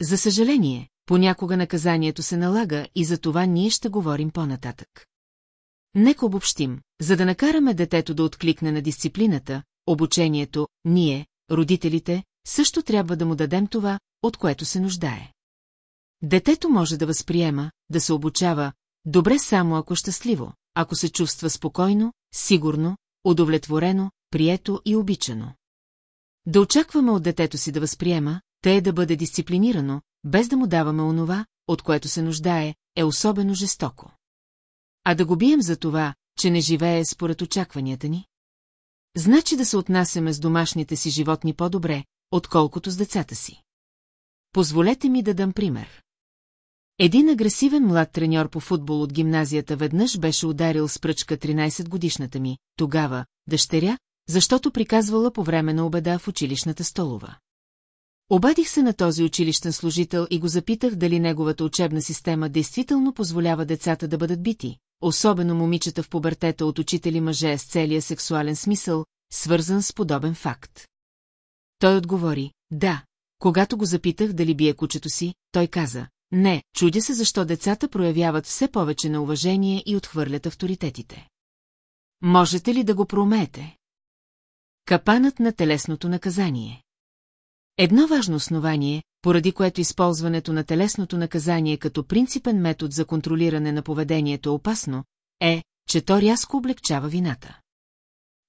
За съжаление, понякога наказанието се налага и за това ние ще говорим по-нататък. Нека обобщим, за да накараме детето да откликне на дисциплината, обучението, ние, родителите, също трябва да му дадем това, от което се нуждае. Детето може да възприема, да се обучава, добре само ако щастливо, ако се чувства спокойно, сигурно, удовлетворено, прието и обичано. Да очакваме от детето си да възприема, те е да бъде дисциплинирано, без да му даваме онова, от което се нуждае, е особено жестоко. А да го бием за това, че не живее според очакванията ни? Значи да се отнасяме с домашните си животни по-добре, отколкото с децата си. Позволете ми да дам пример. Един агресивен млад треньор по футбол от гимназията веднъж беше ударил с пръчка 13-годишната ми, тогава, дъщеря, защото приказвала по време на обеда в училищната столова. Обадих се на този училищен служител и го запитах дали неговата учебна система действително позволява децата да бъдат бити, особено момичета в пубертета от учители мъже с целия сексуален смисъл, свързан с подобен факт. Той отговори, да, когато го запитах дали бие кучето си, той каза, не, чудя се защо децата проявяват все повече на уважение и отхвърлят авторитетите. Можете ли да го проумеете? Капанът на телесното наказание Едно важно основание, поради което използването на телесното наказание като принципен метод за контролиране на поведението е опасно, е, че то рязко облегчава вината.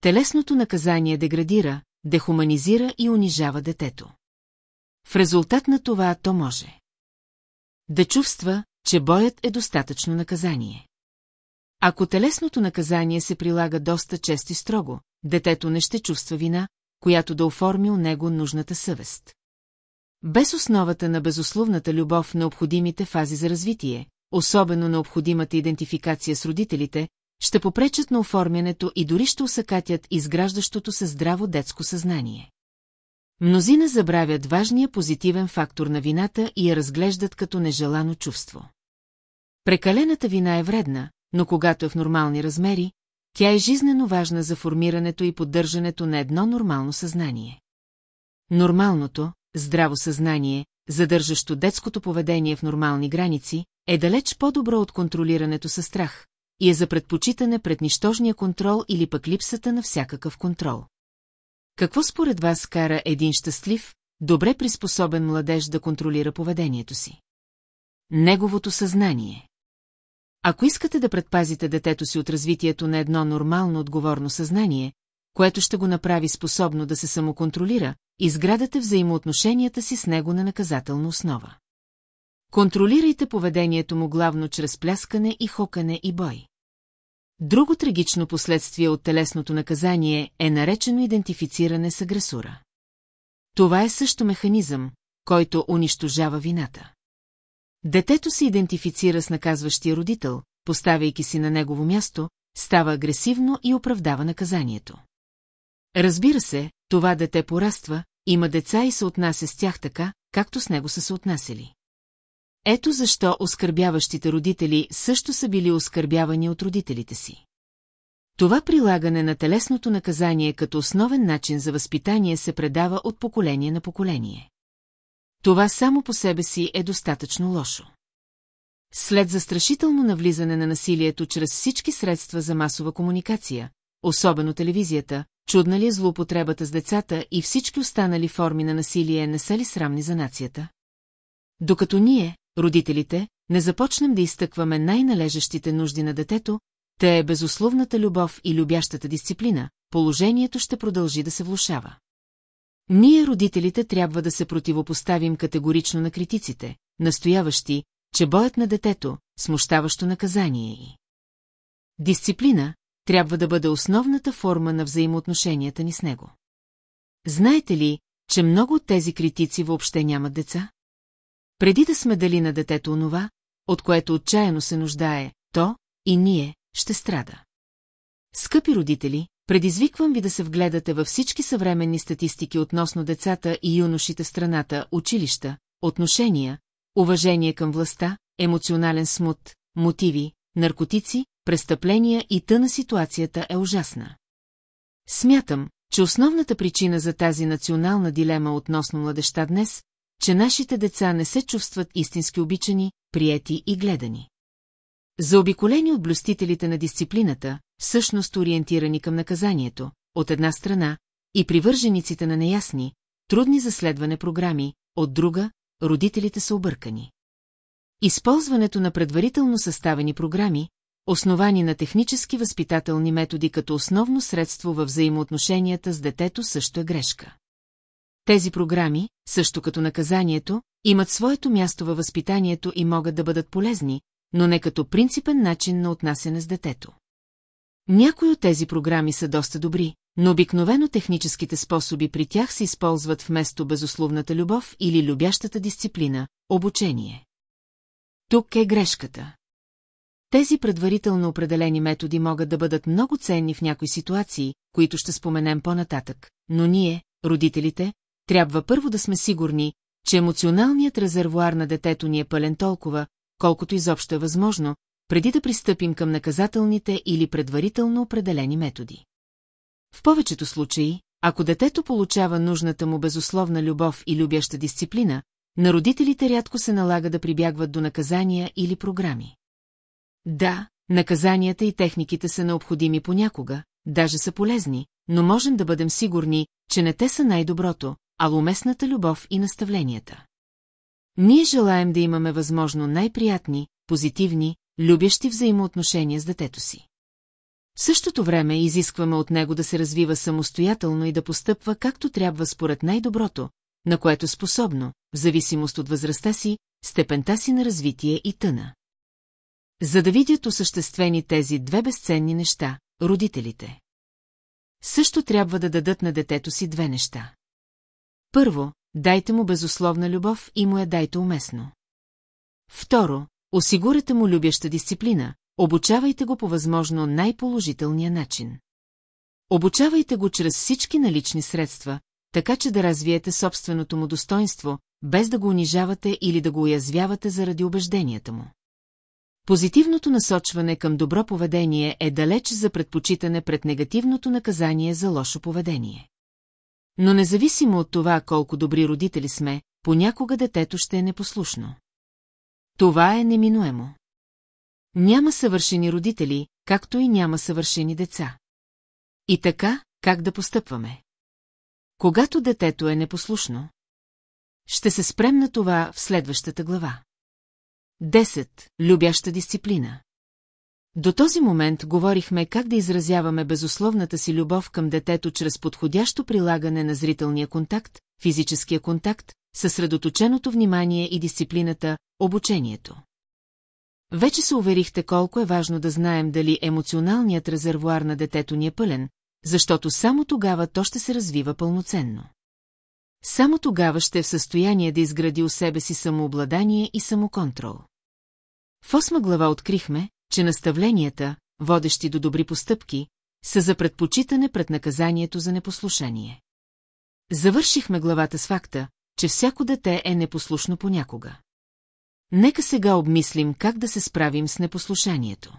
Телесното наказание деградира, дехуманизира и унижава детето. В резултат на това то може да чувства, че боят е достатъчно наказание. Ако телесното наказание се прилага доста често и строго, детето не ще чувства вина, която да оформи у него нужната съвест. Без основата на безусловната любов необходимите фази за развитие, особено необходимата идентификация с родителите, ще попречат на оформянето и дори ще усъкатят изграждащото се здраво детско съзнание. Мнозина забравят важния позитивен фактор на вината и я разглеждат като нежелано чувство. Прекалената вина е вредна, но когато е в нормални размери, тя е жизнено важна за формирането и поддържането на едно нормално съзнание. Нормалното, здраво съзнание, задържащо детското поведение в нормални граници, е далеч по-добро от контролирането със страх и е за предпочитане пред нищожния контрол или пък липсата на всякакъв контрол. Какво според вас кара един щастлив, добре приспособен младеж да контролира поведението си? Неговото съзнание. Ако искате да предпазите детето си от развитието на едно нормално отговорно съзнание, което ще го направи способно да се самоконтролира, изградате взаимоотношенията си с него на наказателна основа. Контролирайте поведението му главно чрез пляскане и хокане и бой. Друго трагично последствие от телесното наказание е наречено идентифициране с агресора. Това е също механизъм, който унищожава вината. Детето се идентифицира с наказващия родител, поставяйки си на негово място, става агресивно и оправдава наказанието. Разбира се, това дете пораства, има деца и се отнася с тях така, както с него са се отнасяли. Ето защо оскърбяващите родители също са били оскърбявани от родителите си. Това прилагане на телесното наказание като основен начин за възпитание се предава от поколение на поколение. Това само по себе си е достатъчно лошо. След застрашително навлизане на насилието чрез всички средства за масова комуникация, особено телевизията, чудна ли е злоупотребата с децата и всички останали форми на насилие не са ли срамни за нацията? Докато ние, родителите, не започнем да изтъкваме най-належащите нужди на детето, те е безусловната любов и любящата дисциплина, положението ще продължи да се влушава. Ние, родителите, трябва да се противопоставим категорично на критиците, настояващи, че боят на детето, смущаващо наказание и. Дисциплина трябва да бъде основната форма на взаимоотношенията ни с него. Знаете ли, че много от тези критици въобще нямат деца? Преди да сме дали на детето онова, от което отчаяно се нуждае, то и ние ще страда. Скъпи родители, предизвиквам ви да се вгледате във всички съвременни статистики относно децата и юношите страната, училища, отношения, уважение към властта, емоционален смут, мотиви, наркотици, престъпления и тъна ситуацията е ужасна. Смятам, че основната причина за тази национална дилема относно младеща днес, че нашите деца не се чувстват истински обичани, приети и гледани. Заобиколени от блюстителите на дисциплината, всъщност ориентирани към наказанието, от една страна, и привържениците на неясни, трудни за следване програми, от друга, родителите са объркани. Използването на предварително съставени програми, основани на технически възпитателни методи като основно средство във взаимоотношенията с детето също е грешка. Тези програми, също като наказанието, имат своето място във възпитанието и могат да бъдат полезни, но не като принципен начин на отнасяне с детето. Някои от тези програми са доста добри, но обикновено техническите способи при тях се използват вместо безусловната любов или любящата дисциплина – обучение. Тук е грешката. Тези предварително определени методи могат да бъдат много ценни в някои ситуации, които ще споменем по-нататък, но ние, родителите, трябва първо да сме сигурни, че емоционалният резервуар на детето ни е пълен толкова, колкото изобщо е възможно, преди да пристъпим към наказателните или предварително определени методи. В повечето случаи, ако детето получава нужната му безусловна любов и любяща дисциплина, на родителите рядко се налага да прибягват до наказания или програми. Да, наказанията и техниките са необходими понякога, даже са полезни, но можем да бъдем сигурни, че не те са най-доброто, а уместната любов и наставленията. Ние желаем да имаме възможно най-приятни, позитивни, любящи взаимоотношения с детето си. В същото време изискваме от него да се развива самостоятелно и да постъпва както трябва според най-доброто, на което способно, в зависимост от възрастта си, степента си на развитие и тъна. За да видят осъществени тези две безценни неща, родителите. Също трябва да дадат на детето си две неща. Първо, дайте му безусловна любов и му я дайте уместно. Второ, осигурете му любяща дисциплина, обучавайте го по възможно най-положителния начин. Обучавайте го чрез всички налични средства, така че да развиете собственото му достоинство, без да го унижавате или да го уязвявате заради убежденията му. Позитивното насочване към добро поведение е далеч за предпочитане пред негативното наказание за лошо поведение. Но независимо от това колко добри родители сме, понякога детето ще е непослушно. Това е неминуемо. Няма съвършени родители, както и няма съвършени деца. И така, как да постъпваме? Когато детето е непослушно? Ще се спрем на това в следващата глава. 10. Любяща дисциплина. До този момент говорихме как да изразяваме безусловната си любов към детето чрез подходящо прилагане на зрителния контакт, физическия контакт, съсредоточеното внимание и дисциплината, обучението. Вече се уверихте колко е важно да знаем дали емоционалният резервуар на детето ни е пълен, защото само тогава то ще се развива пълноценно. Само тогава ще е в състояние да изгради у себе си самообладание и самоконтрол. В осма глава открихме, че наставленията, водещи до добри постъпки, са за предпочитане пред наказанието за непослушание. Завършихме главата с факта, че всяко дете е непослушно понякога. Нека сега обмислим как да се справим с непослушанието.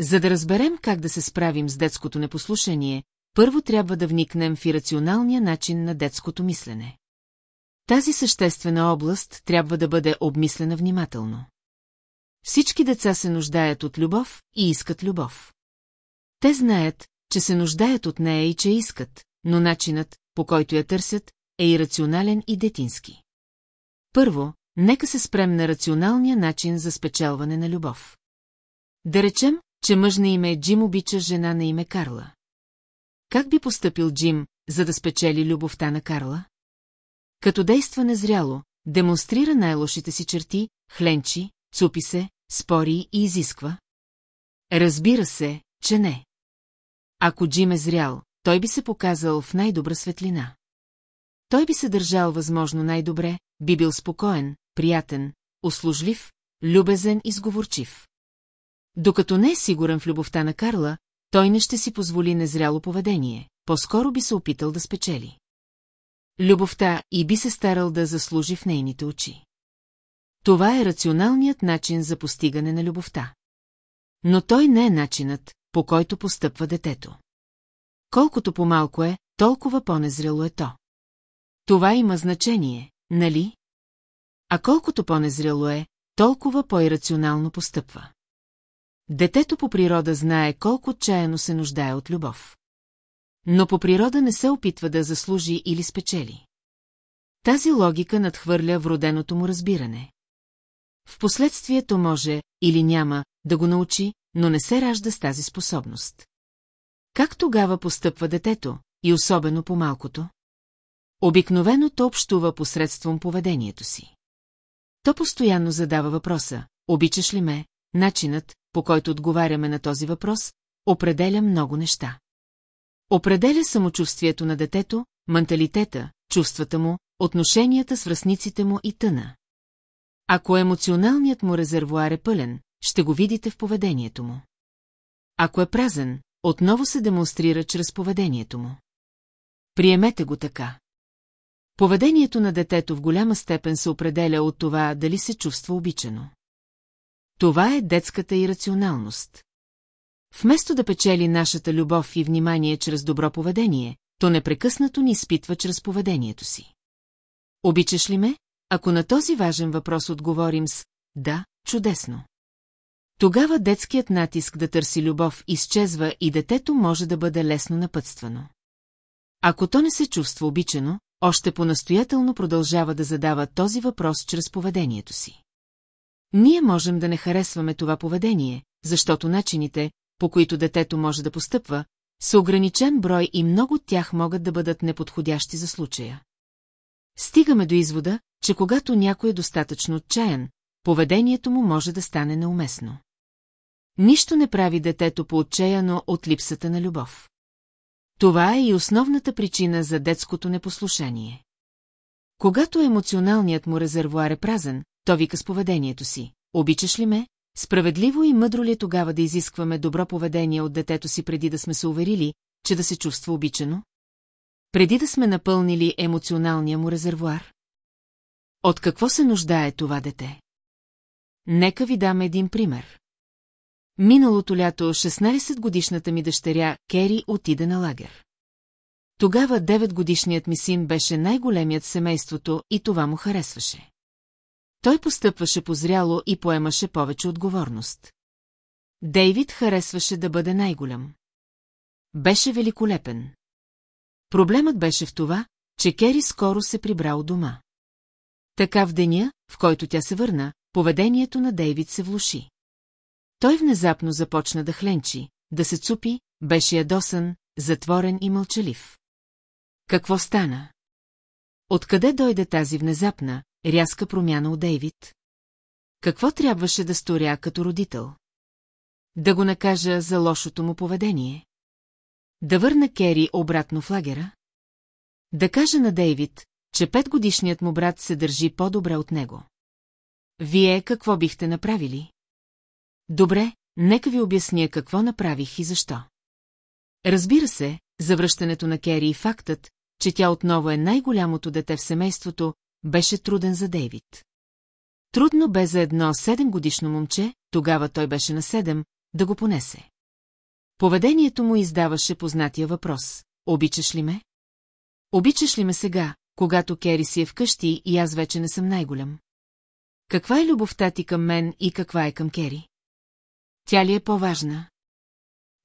За да разберем как да се справим с детското непослушание, първо трябва да вникнем в ирационалния начин на детското мислене. Тази съществена област трябва да бъде обмислена внимателно. Всички деца се нуждаят от любов и искат любов. Те знаят, че се нуждаят от нея и че искат, но начинът, по който я търсят, е ирационален и детински. Първо, нека се спрем на рационалния начин за спечелване на любов. Да речем, че мъж на име Джим обича жена на име Карла. Как би поступил Джим, за да спечели любовта на Карла? Като действа незряло, демонстрира най-лошите си черти, хленчи, цупи се, спори и изисква. Разбира се, че не. Ако Джим е зрял, той би се показал в най-добра светлина. Той би се държал възможно най-добре, би бил спокоен, приятен, услужлив, любезен и сговорчив. Докато не е сигурен в любовта на Карла, той не ще си позволи незряло поведение, по-скоро би се опитал да спечели. Любовта и би се старал да заслужи в нейните очи. Това е рационалният начин за постигане на любовта. Но той не е начинът, по който постъпва детето. Колкото по-малко е, толкова по-незрело е то. Това има значение, нали? А колкото по-незрело е, толкова по-ирационално постъпва. Детето по природа знае колко отчаяно се нуждае от любов. Но по природа не се опитва да заслужи или спечели. Тази логика надхвърля вроденото му разбиране. Впоследствие то може, или няма, да го научи, но не се ражда с тази способност. Как тогава постъпва детето, и особено по малкото? Обикновено то общува посредством поведението си. То постоянно задава въпроса, обичаш ли ме, начинът, по който отговаряме на този въпрос, определя много неща. Определя самочувствието на детето, менталитета, чувствата му, отношенията с връзниците му и тъна. Ако емоционалният му резервуар е пълен, ще го видите в поведението му. Ако е празен, отново се демонстрира чрез поведението му. Приемете го така. Поведението на детето в голяма степен се определя от това дали се чувства обичано. Това е детската ирационалност. Вместо да печели нашата любов и внимание чрез добро поведение, то непрекъснато ни изпитва чрез поведението си. Обичаш ли ме? Ако на този важен въпрос отговорим с «Да, чудесно». Тогава детският натиск да търси любов изчезва и детето може да бъде лесно напътствано. Ако то не се чувства обичано, още по-настоятелно продължава да задава този въпрос чрез поведението си. Ние можем да не харесваме това поведение, защото начините, по които детето може да постъпва, са ограничен брой и много от тях могат да бъдат неподходящи за случая. Стигаме до извода, че когато някой е достатъчно отчаян, поведението му може да стане неуместно. Нищо не прави детето по-отчаяно от липсата на любов. Това е и основната причина за детското непослушание. Когато емоционалният му резервуар е празен, то вика с поведението си. Обичаш ли ме? Справедливо и мъдро ли е тогава да изискваме добро поведение от детето си преди да сме се уверили, че да се чувства обичано? Преди да сме напълнили емоционалния му резервуар? От какво се нуждае това дете? Нека ви дам един пример. Миналото лято 16-годишната ми дъщеря Кери отиде на лагер. Тогава 9-годишният ми син беше най-големият семейството и това му харесваше. Той постъпваше позряло и поемаше повече отговорност. Дейвид харесваше да бъде най-голям. Беше великолепен. Проблемът беше в това, че Кери скоро се прибра от дома. Така в деня, в който тя се върна, поведението на Дейвид се влуши. Той внезапно започна да хленчи, да се цупи, беше ядосан, затворен и мълчалив. Какво стана? Откъде дойде тази внезапна, рязка промяна от Дейвид? Какво трябваше да сторя като родител? Да го накажа за лошото му поведение? Да върна Кери обратно в лагера? Да кажа на Дейвид, че петгодишният му брат се държи по-добре от него. Вие какво бихте направили? Добре, нека ви обясня какво направих и защо. Разбира се, завръщането на Кери и фактът, че тя отново е най-голямото дете в семейството, беше труден за Дейвид. Трудно бе за едно седемгодишно момче, тогава той беше на седем, да го понесе. Поведението му издаваше познатия въпрос. Обичаш ли ме? Обичаш ли ме сега, когато Кери си е вкъщи и аз вече не съм най-голям? Каква е любовта ти към мен и каква е към Кери? Тя ли е по-важна?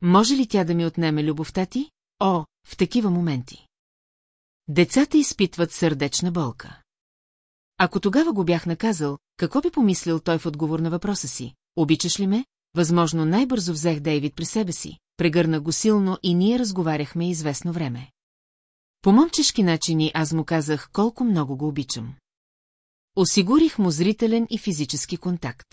Може ли тя да ми отнеме любовта ти? О, в такива моменти. Децата изпитват сърдечна болка. Ако тогава го бях наказал, какво би помислил той в отговор на въпроса си? Обичаш ли ме? Възможно най-бързо взех Дейвид при себе си, прегърна го силно и ние разговаряхме известно време. По момчешки начини аз му казах колко много го обичам. Осигурих му зрителен и физически контакт.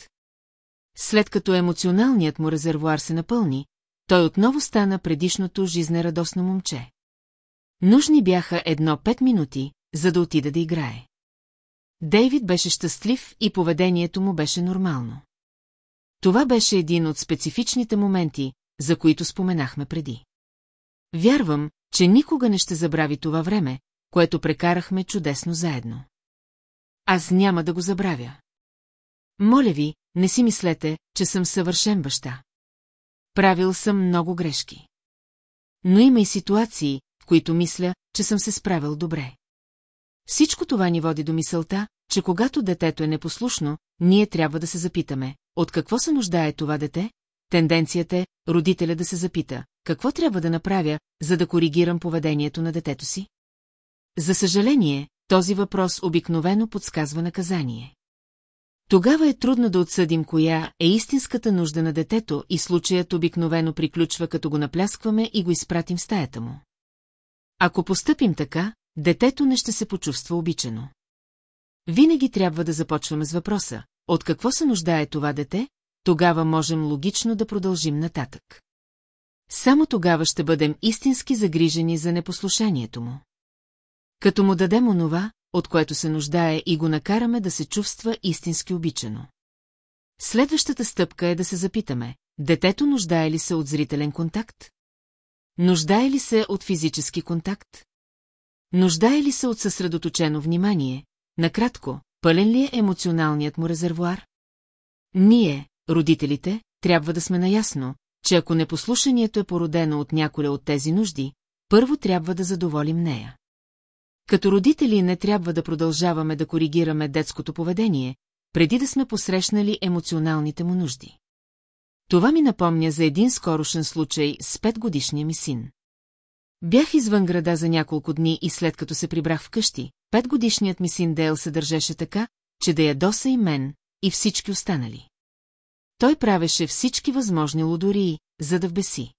След като емоционалният му резервуар се напълни, той отново стана предишното жизнерадосно момче. Нужни бяха едно пет минути, за да отида да играе. Дейвид беше щастлив и поведението му беше нормално. Това беше един от специфичните моменти, за които споменахме преди. Вярвам, че никога не ще забрави това време, което прекарахме чудесно заедно. Аз няма да го забравя. Моля ви, не си мислете, че съм съвършен баща. Правил съм много грешки. Но има и ситуации, в които мисля, че съм се справил добре. Всичко това ни води до мисълта, че когато детето е непослушно, ние трябва да се запитаме, от какво се нуждае това дете? Тенденцията е родителя да се запита, какво трябва да направя, за да коригирам поведението на детето си? За съжаление, този въпрос обикновено подсказва наказание. Тогава е трудно да отсъдим коя е истинската нужда на детето и случаят обикновено приключва като го напляскваме и го изпратим в стаята му. Ако постъпим така, детето не ще се почувства обичано. Винаги трябва да започваме с въпроса, от какво се нуждае това дете, тогава можем логично да продължим нататък. Само тогава ще бъдем истински загрижени за непослушанието му. Като му дадем онова, от което се нуждае и го накараме да се чувства истински обичано. Следващата стъпка е да се запитаме, детето нуждае ли се от зрителен контакт? Нуждае ли се от физически контакт? Нуждае ли се от съсредоточено внимание? Накратко, пълен ли е емоционалният му резервуар? Ние, родителите, трябва да сме наясно, че ако непослушанието е породено от няколя от тези нужди, първо трябва да задоволим нея. Като родители не трябва да продължаваме да коригираме детското поведение, преди да сме посрещнали емоционалните му нужди. Това ми напомня за един скорошен случай с петгодишния ми син. Бях извън града за няколко дни и след като се прибрах вкъщи, петгодишният ми син Дейл се държеше така, че да ядоса и мен, и всички останали. Той правеше всички възможни лудории, за да вбеси.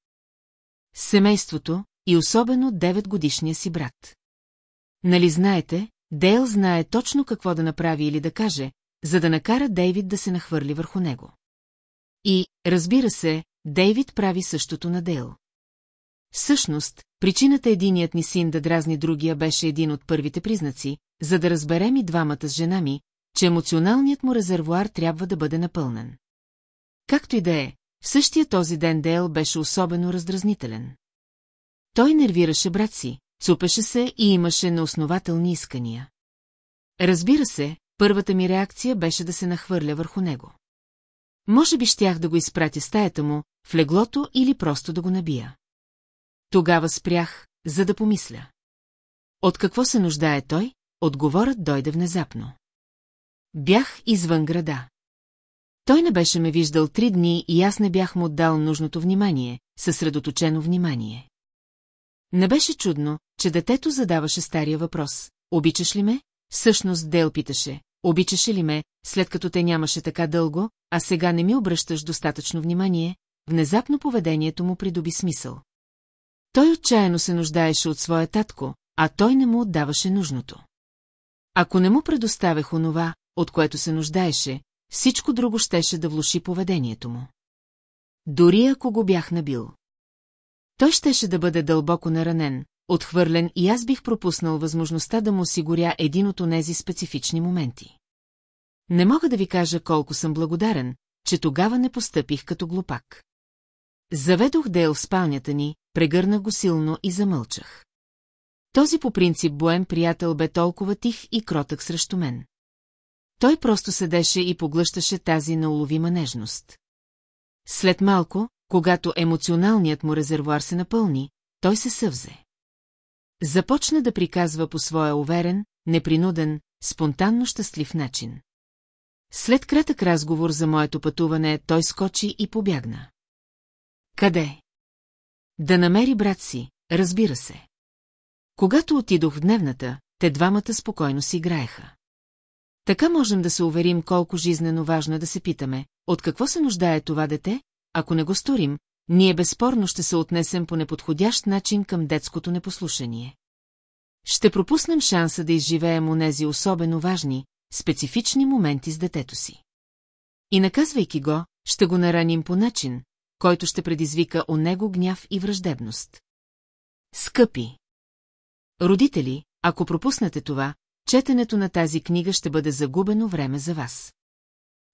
Семейството и особено 9 годишния си брат. Нали знаете, Дейл знае точно какво да направи или да каже, за да накара Дейвид да се нахвърли върху него. И, разбира се, Дейвид прави същото на Дейл. Всъщност, причината единият ни син да дразни другия беше един от първите признаци, за да разберем и двамата с жена ми, че емоционалният му резервуар трябва да бъде напълнен. Както и да е, в същия този ден Дейл беше особено раздразнителен. Той нервираше брат си, цупеше се и имаше неоснователни искания. Разбира се, първата ми реакция беше да се нахвърля върху него. Може би щях да го изпратя стаята му, в леглото или просто да го набия. Тогава спрях, за да помисля. От какво се нуждае той? Отговорът дойде внезапно. Бях извън града. Той не беше ме виждал три дни и аз не бях му отдал нужното внимание, съсредоточено внимание. Не беше чудно, че детето задаваше стария въпрос. Обичаш ли ме? Всъщност Дел питаше. Обичаше ли ме, след като те нямаше така дълго, а сега не ми обръщаш достатъчно внимание? Внезапно поведението му придоби смисъл. Той отчаяно се нуждаеше от своя татко, а той не му отдаваше нужното. Ако не му предоставях онова, от което се нуждаеше, всичко друго щеше да влуши поведението му. Дори ако го бях набил. Той щеше да бъде дълбоко наранен, отхвърлен и аз бих пропуснал възможността да му осигуря един от онези специфични моменти. Не мога да ви кажа колко съм благодарен, че тогава не постъпих като глупак. Заведох Дейл в спалнята ни, прегърнах го силно и замълчах. Този по принцип боем приятел бе толкова тих и кротък срещу мен. Той просто седеше и поглъщаше тази неуловима нежност. След малко, когато емоционалният му резервуар се напълни, той се съвзе. Започна да приказва по своя уверен, непринуден, спонтанно щастлив начин. След кратък разговор за моето пътуване, той скочи и побягна. Къде? Да намери брат си, разбира се. Когато отидох в дневната, те двамата спокойно си играеха. Така можем да се уверим колко жизнено важно е да се питаме, от какво се нуждае това дете, ако не го сторим, ние безспорно ще се отнесем по неподходящ начин към детското непослушание. Ще пропуснем шанса да изживеем онези особено важни, специфични моменти с детето си. И наказвайки го, ще го нараним по начин, който ще предизвика у него гняв и враждебност. Скъпи! Родители, ако пропуснете това, четенето на тази книга ще бъде загубено време за вас.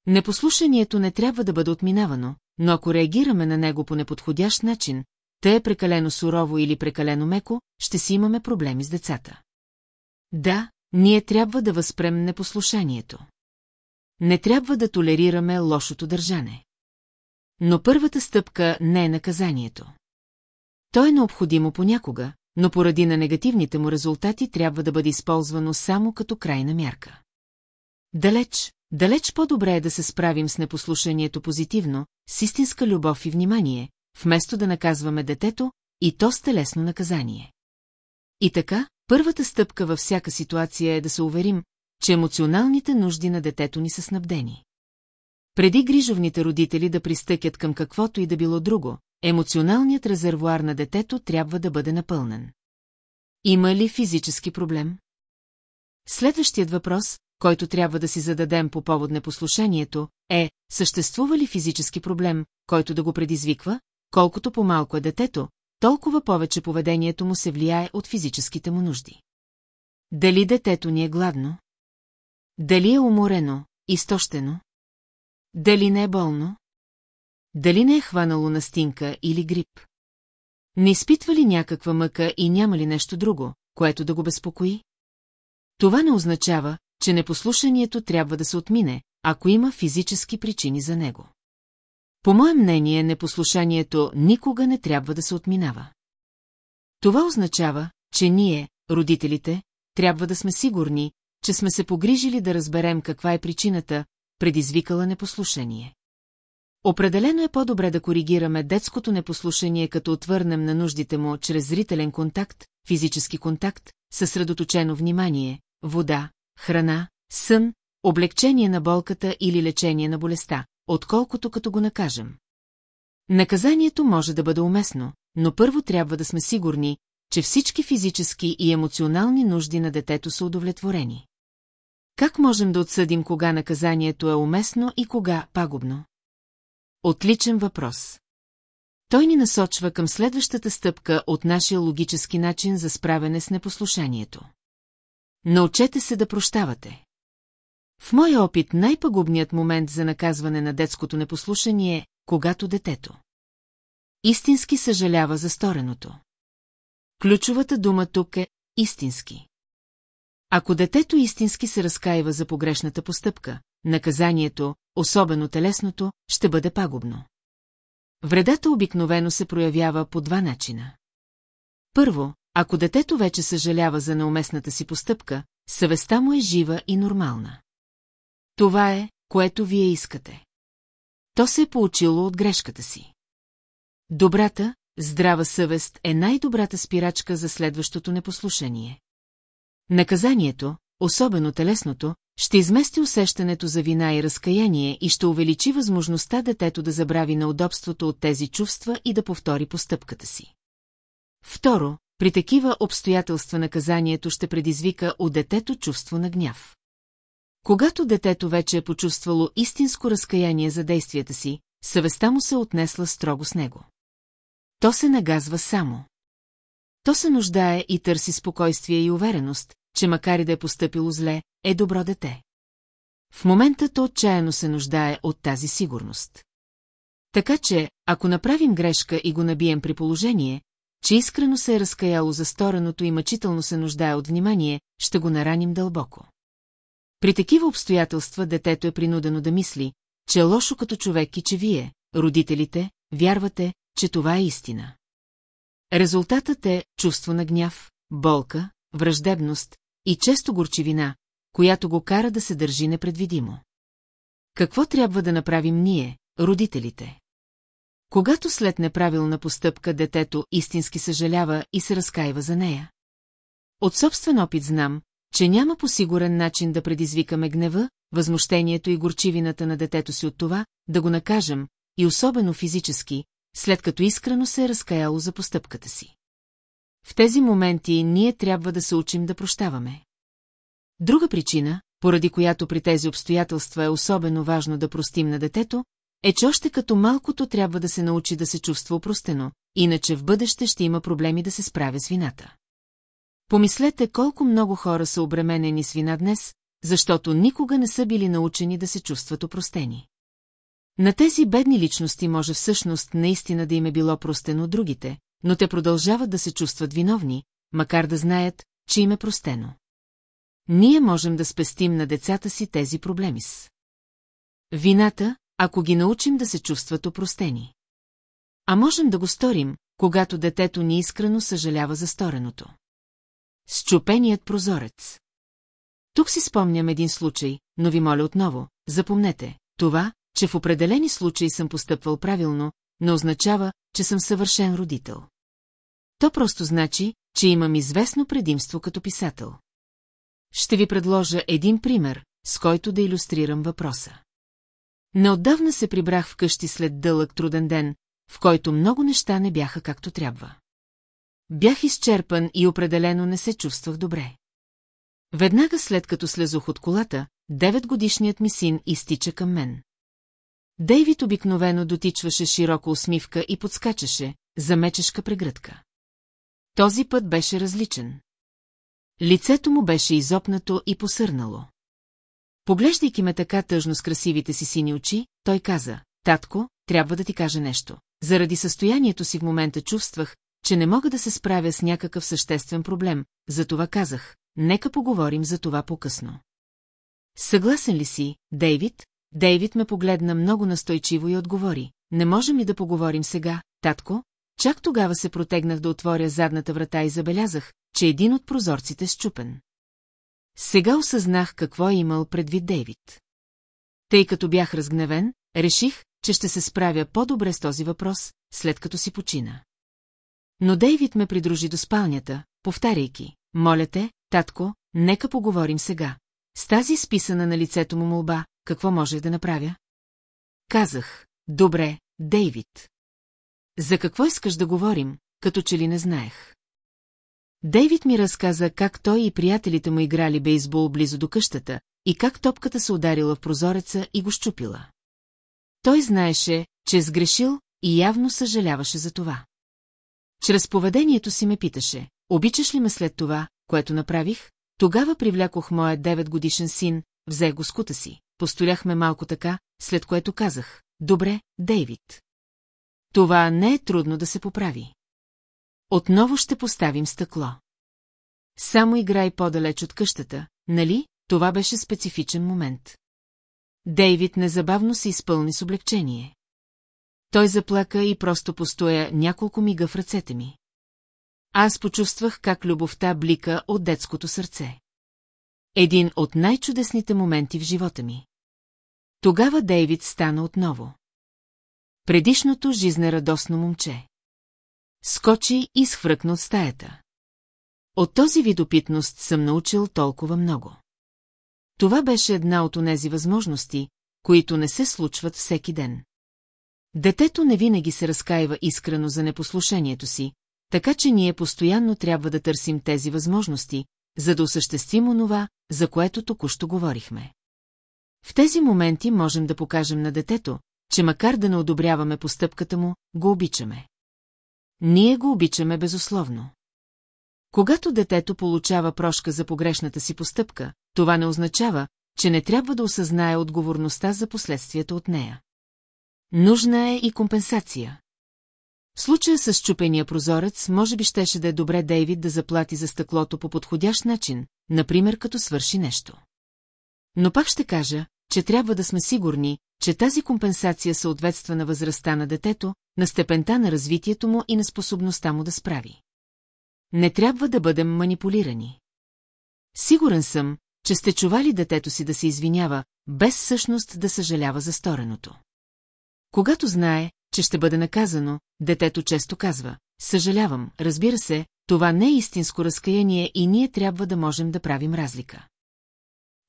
Непослушанието не трябва да бъде отминавано, но ако реагираме на него по неподходящ начин, те е прекалено сурово или прекалено меко, ще си имаме проблеми с децата. Да, ние трябва да възпрем непослушанието. Не трябва да толерираме лошото държане. Но първата стъпка не е наказанието. То е необходимо понякога, но поради на негативните му резултати трябва да бъде използвано само като крайна мярка. Далеч, далеч по-добре е да се справим с непослушанието позитивно, с истинска любов и внимание, вместо да наказваме детето, и то с телесно наказание. И така, първата стъпка във всяка ситуация е да се уверим, че емоционалните нужди на детето ни са снабдени. Преди грижовните родители да пристъкят към каквото и да било друго, емоционалният резервуар на детето трябва да бъде напълнен. Има ли физически проблем? Следващият въпрос, който трябва да си зададем по повод непослушанието, е, съществува ли физически проблем, който да го предизвиква, колкото по-малко е детето, толкова повече поведението му се влияе от физическите му нужди. Дали детето ни е гладно? Дали е уморено, изтощено? Дали не е болно? Дали не е хванало настинка или грип? Не изпитва ли някаква мъка и няма ли нещо друго, което да го безпокои? Това не означава, че непослушанието трябва да се отмине, ако има физически причини за него. По мое мнение, непослушанието никога не трябва да се отминава. Това означава, че ние, родителите, трябва да сме сигурни, че сме се погрижили да разберем каква е причината, предизвикала непослушание. Определено е по-добре да коригираме детското непослушание, като отвърнем на нуждите му чрез зрителен контакт, физически контакт, съсредоточено внимание, вода, храна, сън, облегчение на болката или лечение на болестта, отколкото като го накажем. Наказанието може да бъде уместно, но първо трябва да сме сигурни, че всички физически и емоционални нужди на детето са удовлетворени. Как можем да отсъдим кога наказанието е уместно и кога пагубно? Отличен въпрос. Той ни насочва към следващата стъпка от нашия логически начин за справяне с непослушанието. Научете се да прощавате. В моя опит най-пагубният момент за наказване на детското непослушание е, когато детето. Истински съжалява за стореното. Ключовата дума тук е истински. Ако детето истински се разкаива за погрешната постъпка, наказанието, особено телесното, ще бъде пагубно. Вредата обикновено се проявява по два начина. Първо, ако детето вече съжалява за неуместната си постъпка, съвестта му е жива и нормална. Това е, което вие искате. То се е поучило от грешката си. Добрата, здрава съвест е най-добрата спирачка за следващото непослушание. Наказанието, особено телесното, ще измести усещането за вина и разкаяние и ще увеличи възможността детето да забрави на удобството от тези чувства и да повтори постъпката си. Второ, при такива обстоятелства наказанието ще предизвика у детето чувство на гняв. Когато детето вече е почувствало истинско разкаяние за действията си, съвестта му се отнесла строго с него. То се нагазва само. То се нуждае и търси спокойствие и увереност, че макар и да е поступило зле, е добро дете. В момента то отчаяно се нуждае от тази сигурност. Така че, ако направим грешка и го набием при положение, че искрено се е разкаяло за стореното и мъчително се нуждае от внимание, ще го нараним дълбоко. При такива обстоятелства детето е принудено да мисли, че е лошо като човек и че вие, родителите, вярвате, че това е истина. Резултатът е чувство на гняв, болка, враждебност и често горчивина, която го кара да се държи непредвидимо. Какво трябва да направим ние, родителите? Когато след неправилна постъпка детето истински съжалява и се разкаива за нея. От собствен опит знам, че няма по-сигурен начин да предизвикаме гнева, възмущението и горчивината на детето си от това, да го накажем, и особено физически, след като искрено се е разкаяло за постъпката си. В тези моменти ние трябва да се учим да прощаваме. Друга причина, поради която при тези обстоятелства е особено важно да простим на детето, е, че още като малкото трябва да се научи да се чувства опростено, иначе в бъдеще ще има проблеми да се справя с вината. Помислете колко много хора са обременени с вина днес, защото никога не са били научени да се чувстват опростени. На тези бедни личности може всъщност наистина да им е било простено другите, но те продължават да се чувстват виновни, макар да знаят, че им е простено. Ние можем да спестим на децата си тези проблеми с. Вината, ако ги научим да се чувстват опростени. А можем да го сторим, когато детето ни искрено съжалява за стореното. Счупеният прозорец. Тук си спомням един случай, но ви моля отново, запомнете, това, че в определени случаи съм постъпвал правилно, не означава, че съм съвършен родител. То просто значи, че имам известно предимство като писател. Ще ви предложа един пример, с който да иллюстрирам въпроса. Неотдавна се прибрах вкъщи след дълъг труден ден, в който много неща не бяха както трябва. Бях изчерпан и определено не се чувствах добре. Веднага след като слезох от колата, деветгодишният ми син изтича към мен. Дейвид обикновено дотичваше широко усмивка и подскачаше, замечешка прегръдка. Този път беше различен. Лицето му беше изопнато и посърнало. Поглеждайки ме така тъжно с красивите си сини очи, той каза, татко, трябва да ти кажа нещо. Заради състоянието си в момента чувствах, че не мога да се справя с някакъв съществен проблем, затова казах, нека поговорим за това по-късно. Съгласен ли си, Дейвид? Дейвид ме погледна много настойчиво и отговори. Не можем ли да поговорим сега, татко? Чак тогава се протегнах да отворя задната врата и забелязах, че един от прозорците е щупен. Сега осъзнах какво е имал предвид Дейвид. Тъй като бях разгневен, реших, че ще се справя по-добре с този въпрос, след като си почина. Но Дейвид ме придружи до спалнята, повтаряйки, моля те, татко, нека поговорим сега. С тази списана на лицето му молба, какво може да направя? Казах, добре, Дейвид. За какво искаш да говорим, като че ли не знаех? Дейвид ми разказа как той и приятелите му играли бейсбол близо до къщата и как топката се ударила в прозореца и го щупила. Той знаеше, че е сгрешил и явно съжаляваше за това. Чрез поведението си ме питаше, обичаш ли ме след това, което направих? Тогава привлякох моя 9 годишен син, взе го скута си, постоляхме малко така, след което казах, добре, Дейвид. Това не е трудно да се поправи. Отново ще поставим стъкло. Само играй по-далеч от къщата, нали? Това беше специфичен момент. Дейвид незабавно се изпълни с облегчение. Той заплака и просто постоя няколко мига в ръцете ми. Аз почувствах как любовта блика от детското сърце. Един от най-чудесните моменти в живота ми. Тогава Дейвид стана отново. Предишното жизнерадосно момче. Скочи и схвръкна от стаята. От този вид опитност съм научил толкова много. Това беше една от онези възможности, които не се случват всеки ден. Детето не винаги се разкаива искрено за непослушението си, така че ние постоянно трябва да търсим тези възможности, за да осъществим онова, за което току-що говорихме. В тези моменти можем да покажем на детето, че макар да не одобряваме постъпката му, го обичаме. Ние го обичаме безусловно. Когато детето получава прошка за погрешната си постъпка, това не означава, че не трябва да осъзнае отговорността за последствията от нея. Нужна е и компенсация. В случая с чупения прозорец, може би щеше да е добре Дейвид да заплати за стъклото по подходящ начин, например като свърши нещо. Но пак ще кажа, че трябва да сме сигурни, че тази компенсация съответства на възрастта на детето, на степента на развитието му и на способността му да справи. Не трябва да бъдем манипулирани. Сигурен съм, че сте чували детето си да се извинява, без всъщност да съжалява за стореното. Когато знае, че ще бъде наказано, детето често казва, съжалявам, разбира се, това не е истинско разкаяние и ние трябва да можем да правим разлика.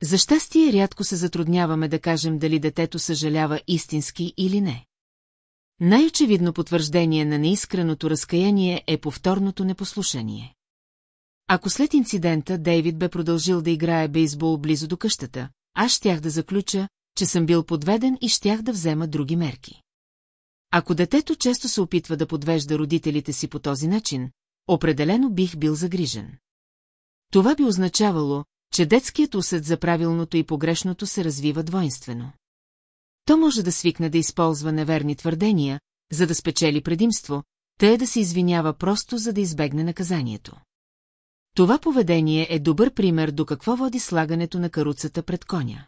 За щастие рядко се затрудняваме да кажем дали детето съжалява истински или не. Най-очевидно потвърждение на неискреното разкаяние е повторното непослушание. Ако след инцидента Дейвид бе продължил да играе бейсбол близо до къщата, аз щях да заключа, че съм бил подведен и щях да взема други мерки. Ако детето често се опитва да подвежда родителите си по този начин, определено бих бил загрижен. Това би означавало, че детският усет за правилното и погрешното се развива двойнствено. То може да свикне да използва неверни твърдения, за да спечели предимство, те да се извинява просто за да избегне наказанието. Това поведение е добър пример до какво води слагането на каруцата пред коня.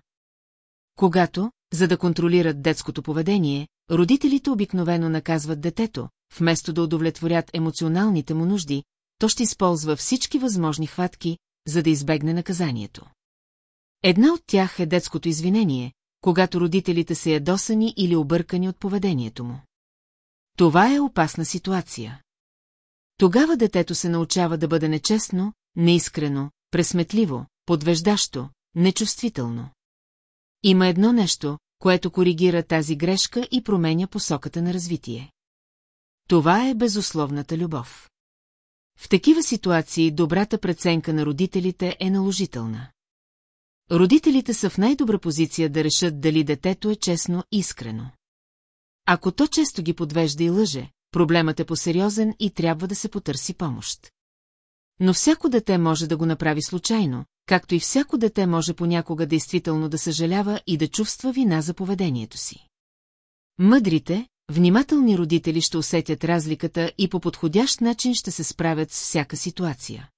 Когато, за да контролират детското поведение, родителите обикновено наказват детето, вместо да удовлетворят емоционалните му нужди, то ще използва всички възможни хватки, за да избегне наказанието. Една от тях е детското извинение, когато родителите са ядосани или объркани от поведението му. Това е опасна ситуация. Тогава детето се научава да бъде нечестно, неискрено, пресметливо, подвеждащо, нечувствително. Има едно нещо, което коригира тази грешка и променя посоката на развитие. Това е безусловната любов. В такива ситуации добрата преценка на родителите е наложителна. Родителите са в най-добра позиция да решат дали детето е честно и искрено. Ако то често ги подвежда и лъже, проблемът е посериозен и трябва да се потърси помощ. Но всяко дете може да го направи случайно, както и всяко дете може понякога действително да съжалява и да чувства вина за поведението си. Мъдрите, внимателни родители ще усетят разликата и по подходящ начин ще се справят с всяка ситуация.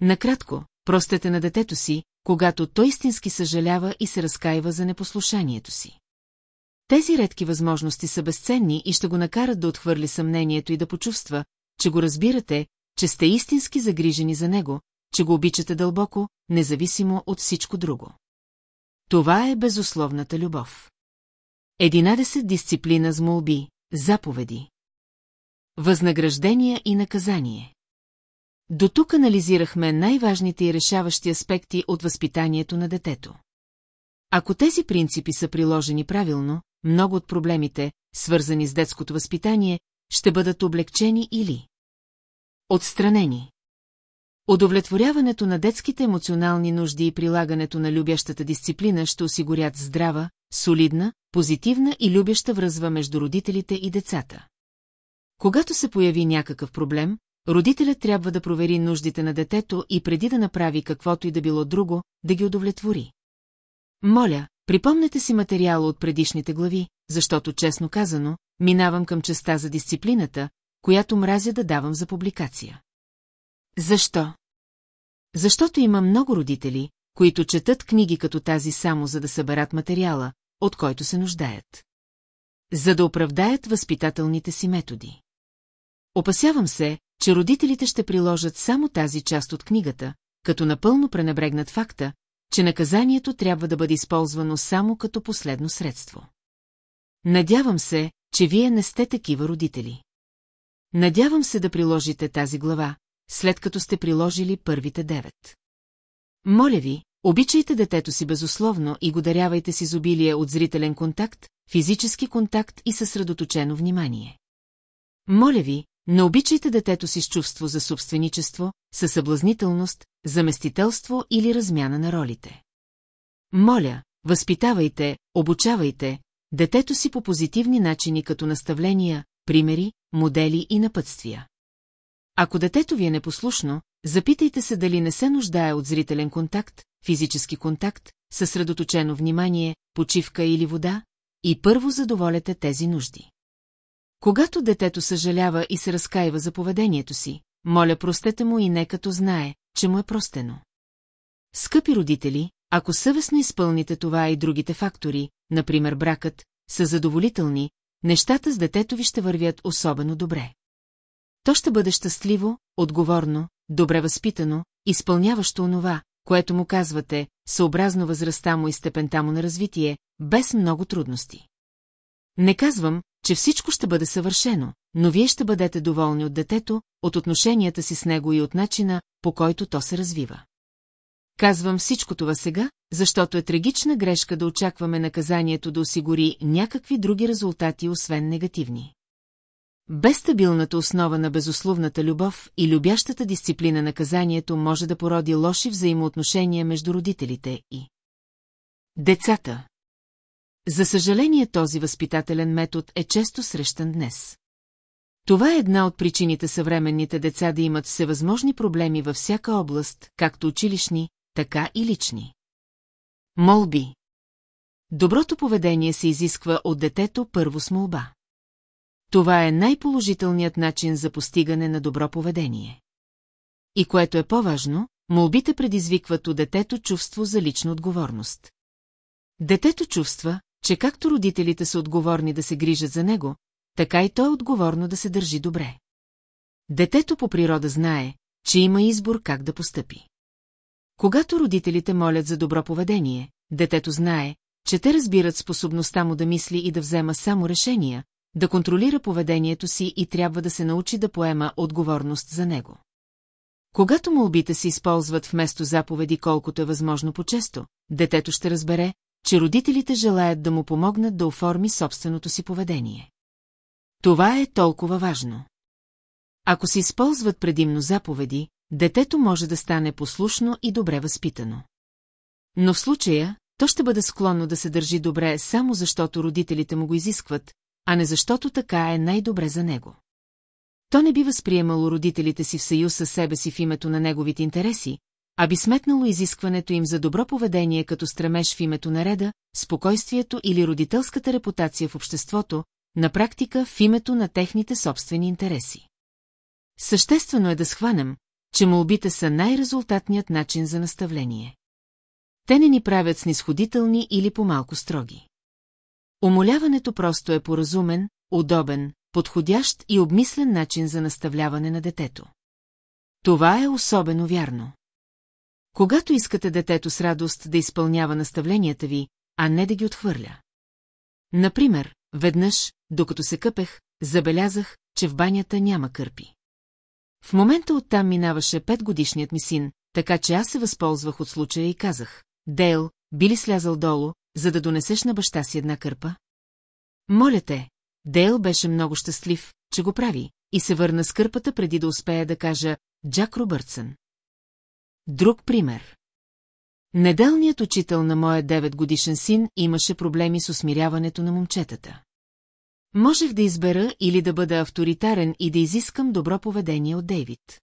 Накратко, простете на детето си, когато той истински съжалява и се разкаива за непослушанието си. Тези редки възможности са безценни и ще го накарат да отхвърли съмнението и да почувства, че го разбирате, че сте истински загрижени за него, че го обичате дълбоко, независимо от всичко друго. Това е безусловната любов. Единадесет дисциплина с молби, заповеди. Възнаграждения и наказание. До тук анализирахме най-важните и решаващи аспекти от възпитанието на детето. Ако тези принципи са приложени правилно, много от проблемите, свързани с детското възпитание, ще бъдат облегчени или отстранени. Удовлетворяването на детските емоционални нужди и прилагането на любящата дисциплина ще осигурят здрава, солидна, позитивна и любяща връзва между родителите и децата. Когато се появи някакъв проблем, родителят трябва да провери нуждите на детето и преди да направи каквото и да било друго, да ги удовлетвори. Моля, припомнете си материала от предишните глави, защото, честно казано, минавам към частта за дисциплината, която мразя да давам за публикация. Защо? Защото има много родители, които четат книги като тази само за да съберат материала, от който се нуждаят. За да оправдаят възпитателните си методи. Опасявам се, че родителите ще приложат само тази част от книгата, като напълно пренебрегнат факта, че наказанието трябва да бъде използвано само като последно средство. Надявам се, че вие не сте такива родители. Надявам се да приложите тази глава, след като сте приложили първите девет. Моля ви, обичайте детето си безусловно и го дарявайте с изобилие от зрителен контакт, физически контакт и съсредоточено внимание. Моля ви, не обичайте детето си с чувство за собственичество, със съблазнителност, заместителство или размяна на ролите. Моля, възпитавайте, обучавайте детето си по позитивни начини като наставления, примери, модели и напътствия. Ако детето ви е непослушно, запитайте се дали не се нуждае от зрителен контакт, физически контакт, съсредоточено внимание, почивка или вода, и първо задоволете тези нужди. Когато детето съжалява и се разкаива за поведението си, моля простете му и не като знае, че му е простено. Скъпи родители, ако съвестно изпълните това и другите фактори, например бракът, са задоволителни, нещата с детето ви ще вървят особено добре. То ще бъде щастливо, отговорно, добре възпитано, изпълняващо онова, което му казвате, съобразно възрастта му и степента му на развитие, без много трудности. Не казвам, че всичко ще бъде съвършено, но вие ще бъдете доволни от детето, от отношенията си с него и от начина, по който то се развива. Казвам всичко това сега, защото е трагична грешка да очакваме наказанието да осигури някакви други резултати, освен негативни. Без стабилната основа на безусловната любов и любящата дисциплина наказанието може да породи лоши взаимоотношения между родителите и децата. За съжаление този възпитателен метод е често срещан днес. Това е една от причините съвременните деца да имат всевъзможни проблеми във всяка област, както училищни, така и лични. Молби Доброто поведение се изисква от детето първо с молба. Това е най-положителният начин за постигане на добро поведение. И което е по-важно, молбите предизвикват у детето чувство за лична отговорност. Детето чувства, че както родителите са отговорни да се грижат за него, така и то е отговорно да се държи добре. Детето по природа знае, че има избор как да постъпи. Когато родителите молят за добро поведение, детето знае, че те разбират способността му да мисли и да взема само решения, да контролира поведението си и трябва да се научи да поема отговорност за него. Когато молбите се използват вместо заповеди колкото е възможно по-често, детето ще разбере, че родителите желаят да му помогнат да оформи собственото си поведение. Това е толкова важно. Ако се използват предимно заповеди, детето може да стане послушно и добре възпитано. Но в случая, то ще бъде склонно да се държи добре само защото родителите му го изискват, а не защото така е най-добре за него. То не би възприемало родителите си в съюз със себе си в името на неговите интереси, а би сметнало изискването им за добро поведение като стремеж в името на реда, спокойствието или родителската репутация в обществото, на практика в името на техните собствени интереси. Съществено е да схванем, че молбите са най-резултатният начин за наставление. Те не ни правят снисходителни или по-малко строги. Умоляването просто е поразумен, удобен, подходящ и обмислен начин за наставляване на детето. Това е особено вярно. Когато искате детето с радост да изпълнява наставленията ви, а не да ги отхвърля. Например, веднъж, докато се къпех, забелязах, че в банята няма кърпи. В момента оттам минаваше петгодишният ми син, така че аз се възползвах от случая и казах, Дейл, би ли слязал долу, за да донесеш на баща си една кърпа? Моля те, Дейл беше много щастлив, че го прави, и се върна с кърпата преди да успея да кажа Джак Робъртсън. Друг пример. Неделният учител на моя 9 годишен син имаше проблеми с усмиряването на момчетата. Можех да избера или да бъда авторитарен и да изискам добро поведение от Дейвид.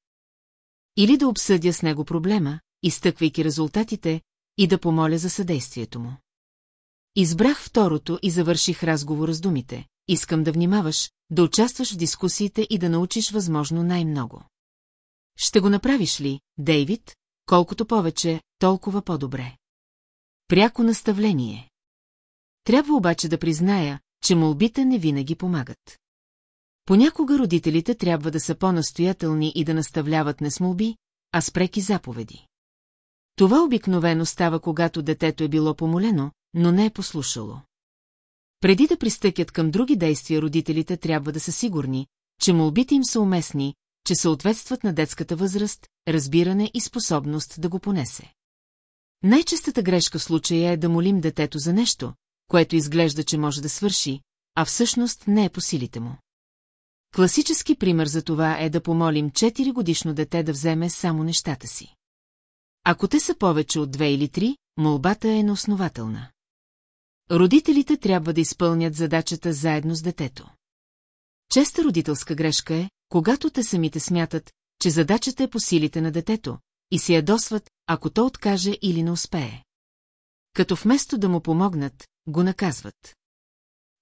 Или да обсъдя с него проблема, изтъквайки резултатите, и да помоля за съдействието му. Избрах второто и завърших разговора с думите. Искам да внимаваш, да участваш в дискусиите и да научиш възможно най-много. Ще го направиш ли, Дейвид? Колкото повече, толкова по-добре. Пряко наставление. Трябва обаче да призная, че молбите не винаги помагат. Понякога родителите трябва да са по-настоятелни и да наставляват не с молби, а с преки заповеди. Това обикновено става, когато детето е било помолено, но не е послушало. Преди да пристъкят към други действия, родителите трябва да са сигурни, че молбите им са уместни, че съответстват на детската възраст, разбиране и способност да го понесе. Най-честата грешка в случая е да молим детето за нещо, което изглежда, че може да свърши, а всъщност не е по силите му. Класически пример за това е да помолим 4 годишно дете да вземе само нещата си. Ако те са повече от две или три, молбата е неоснователна. Родителите трябва да изпълнят задачата заедно с детето. Честа родителска грешка е, когато те самите смятат, че задачата е по силите на детето, и се ядосват, ако то откаже или не успее. Като вместо да му помогнат, го наказват.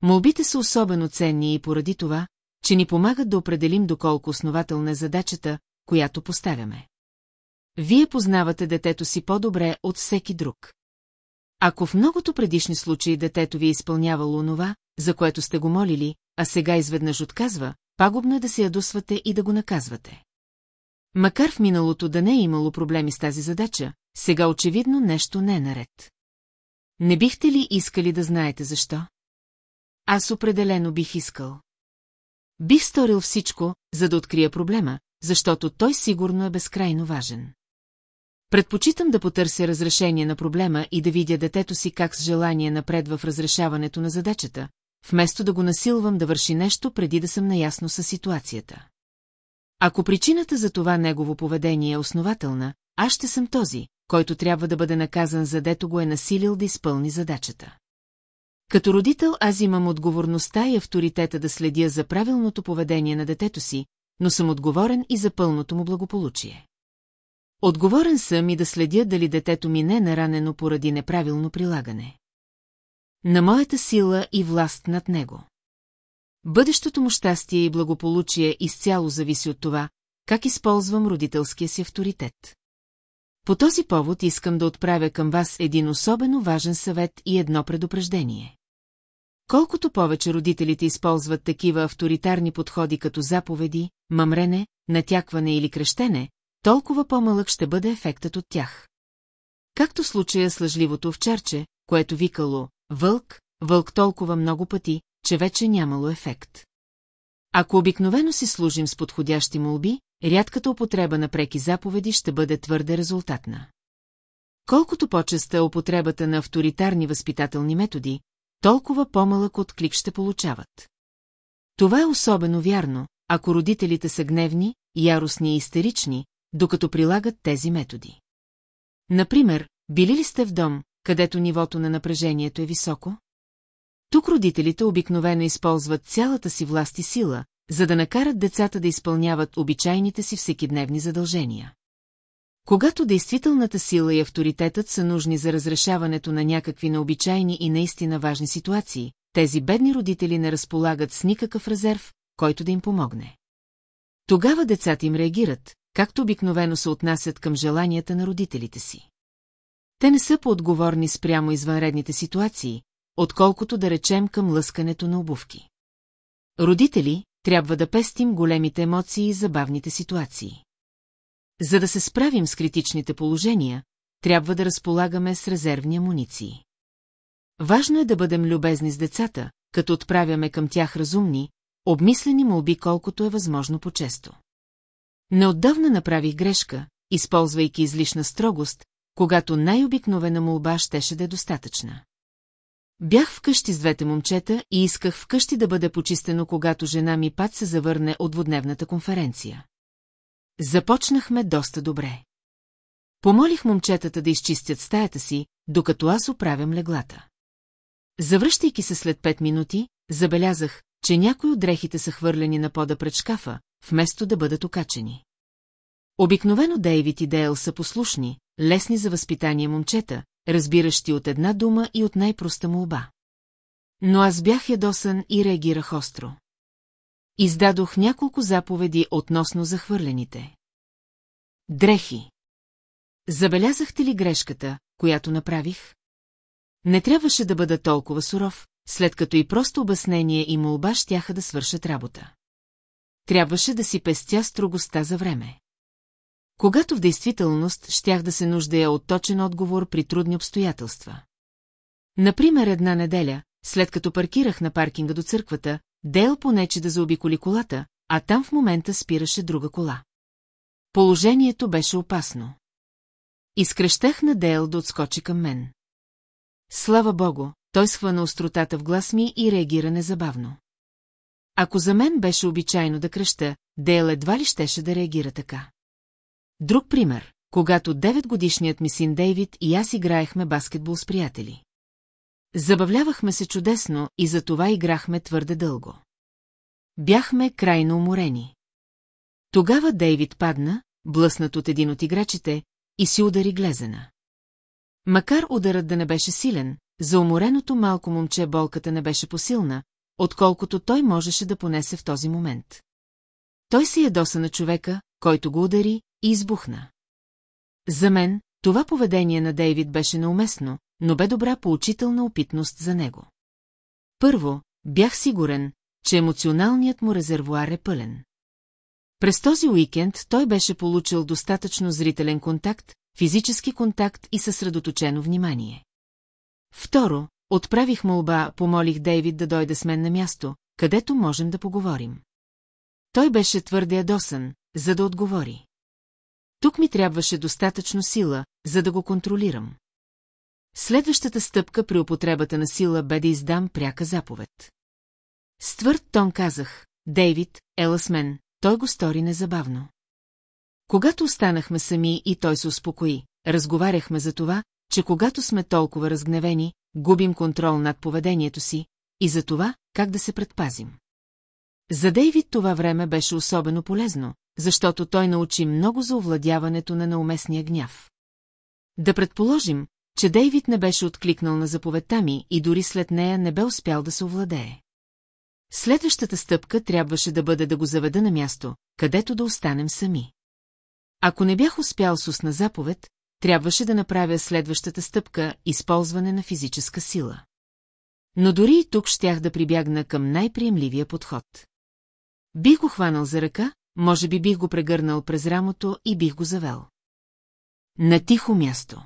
Молбите са особено ценни и поради това, че ни помагат да определим доколко основателна е задачата, която поставяме. Вие познавате детето си по-добре от всеки друг. Ако в многото предишни случаи детето ви е изпълнявало онова, за което сте го молили, а сега изведнъж отказва, пагубно е да се ядосвате и да го наказвате. Макар в миналото да не е имало проблеми с тази задача, сега очевидно нещо не е наред. Не бихте ли искали да знаете защо? Аз определено бих искал. Бих сторил всичко, за да открия проблема, защото той сигурно е безкрайно важен. Предпочитам да потърся разрешение на проблема и да видя детето си как с желание напредва в разрешаването на задачата, вместо да го насилвам да върши нещо преди да съм наясно с ситуацията. Ако причината за това негово поведение е основателна, аз ще съм този, който трябва да бъде наказан за дето го е насилил да изпълни задачата. Като родител аз имам отговорността и авторитета да следя за правилното поведение на детето си, но съм отговорен и за пълното му благополучие. Отговорен съм и да следя дали детето ми не е наранено поради неправилно прилагане. На моята сила и власт над него. Бъдещото му щастие и благополучие изцяло зависи от това, как използвам родителския си авторитет. По този повод искам да отправя към вас един особено важен съвет и едно предупреждение. Колкото повече родителите използват такива авторитарни подходи като заповеди, мъмрене, натякване или крещене, толкова по-малък ще бъде ефектът от тях. Както случая с лъжливото овчарче, което викало «Вълк, вълк» толкова много пъти, че вече нямало ефект. Ако обикновено си служим с подходящи молби, рядката употреба на преки заповеди ще бъде твърде резултатна. Колкото по-честа е употребата на авторитарни възпитателни методи, толкова по-малък отклик ще получават. Това е особено вярно, ако родителите са гневни, яростни и истерични, докато прилагат тези методи. Например, били ли сте в дом, където нивото на напрежението е високо? Тук родителите обикновено използват цялата си власт и сила, за да накарат децата да изпълняват обичайните си всекидневни задължения. Когато действителната сила и авторитетът са нужни за разрешаването на някакви необичайни и наистина важни ситуации, тези бедни родители не разполагат с никакъв резерв, който да им помогне. Тогава децата им реагират, както обикновено се отнасят към желанията на родителите си. Те не са поотговорни спрямо извънредните ситуации, отколкото да речем към лъскането на обувки. Родители, трябва да пестим големите емоции и забавните ситуации. За да се справим с критичните положения, трябва да разполагаме с резервни амуниции. Важно е да бъдем любезни с децата, като отправяме към тях разумни, обмислени молби колкото е възможно по-често. Неотдавна направих грешка, използвайки излишна строгост, когато най-обикновена молба щеше да е достатъчна. Бях вкъщи с двете момчета и исках вкъщи да бъде почистено, когато жена ми пат се завърне от двудневната конференция. Започнахме доста добре. Помолих момчетата да изчистят стаята си, докато аз оправям леглата. Завръщайки се след пет минути, забелязах, че някои от дрехите са хвърлени на пода пред шкафа, вместо да бъдат окачени. Обикновено Дейвид и Дейл са послушни, лесни за възпитание момчета, разбиращи от една дума и от най-проста молба. Но аз бях ядосан и реагирах остро. Издадох няколко заповеди относно захвърлените. Дрехи. Забелязахте ли грешката, която направих? Не трябваше да бъда толкова суров, след като и просто обяснение и молба щяха да свършат работа. Трябваше да си пестя строгостта за време. Когато в действителност щях да се нуждая от точен отговор при трудни обстоятелства. Например, една неделя, след като паркирах на паркинга до църквата, Дейл понече да заобиколи колата, а там в момента спираше друга кола. Положението беше опасно. Изкрещах на Дейл да отскочи към мен. Слава богу, той схвана остротата в глас ми и реагира незабавно. Ако за мен беше обичайно да кръща, Дейл едва ли щеше да реагира така. Друг пример, когато 9-годишният ми син Дейвид и аз играехме баскетбол с приятели. Забавлявахме се чудесно и за това играхме твърде дълго. Бяхме крайно уморени. Тогава Дейвид падна, блъснат от един от играчите, и си удари глезена. Макар ударът да не беше силен, за умореното малко момче болката не беше посилна, отколкото той можеше да понесе в този момент. Той се ядоса на човека, който го удари, и избухна. За мен, това поведение на Дейвид беше неуместно, но бе добра поучителна опитност за него. Първо, бях сигурен, че емоционалният му резервуар е пълен. През този уикенд той беше получил достатъчно зрителен контакт, физически контакт и съсредоточено внимание. Второ, отправих молба, помолих Дейвид да дойде с мен на място, където можем да поговорим. Той беше твърде ядосан, за да отговори. Тук ми трябваше достатъчно сила, за да го контролирам. Следващата стъпка при употребата на сила бе да издам пряка заповед. С твърд тон казах, Дейвид, ела с мен, той го стори незабавно. Когато останахме сами и той се успокои, разговаряхме за това, че когато сме толкова разгневени, губим контрол над поведението си и за това, как да се предпазим. За Дейвид това време беше особено полезно, защото той научи много за овладяването на неуместния гняв. Да предположим, че Дейвид не беше откликнал на заповедта ми и дори след нея не бе успял да се овладее. Следващата стъпка трябваше да бъде да го заведа на място, където да останем сами. Ако не бях успял с устна заповед, трябваше да направя следващата стъпка – използване на физическа сила. Но дори и тук щях да прибягна към най-приемливия подход. Бих го хванал за ръка, може би бих го прегърнал през рамото и бих го завел. На тихо място.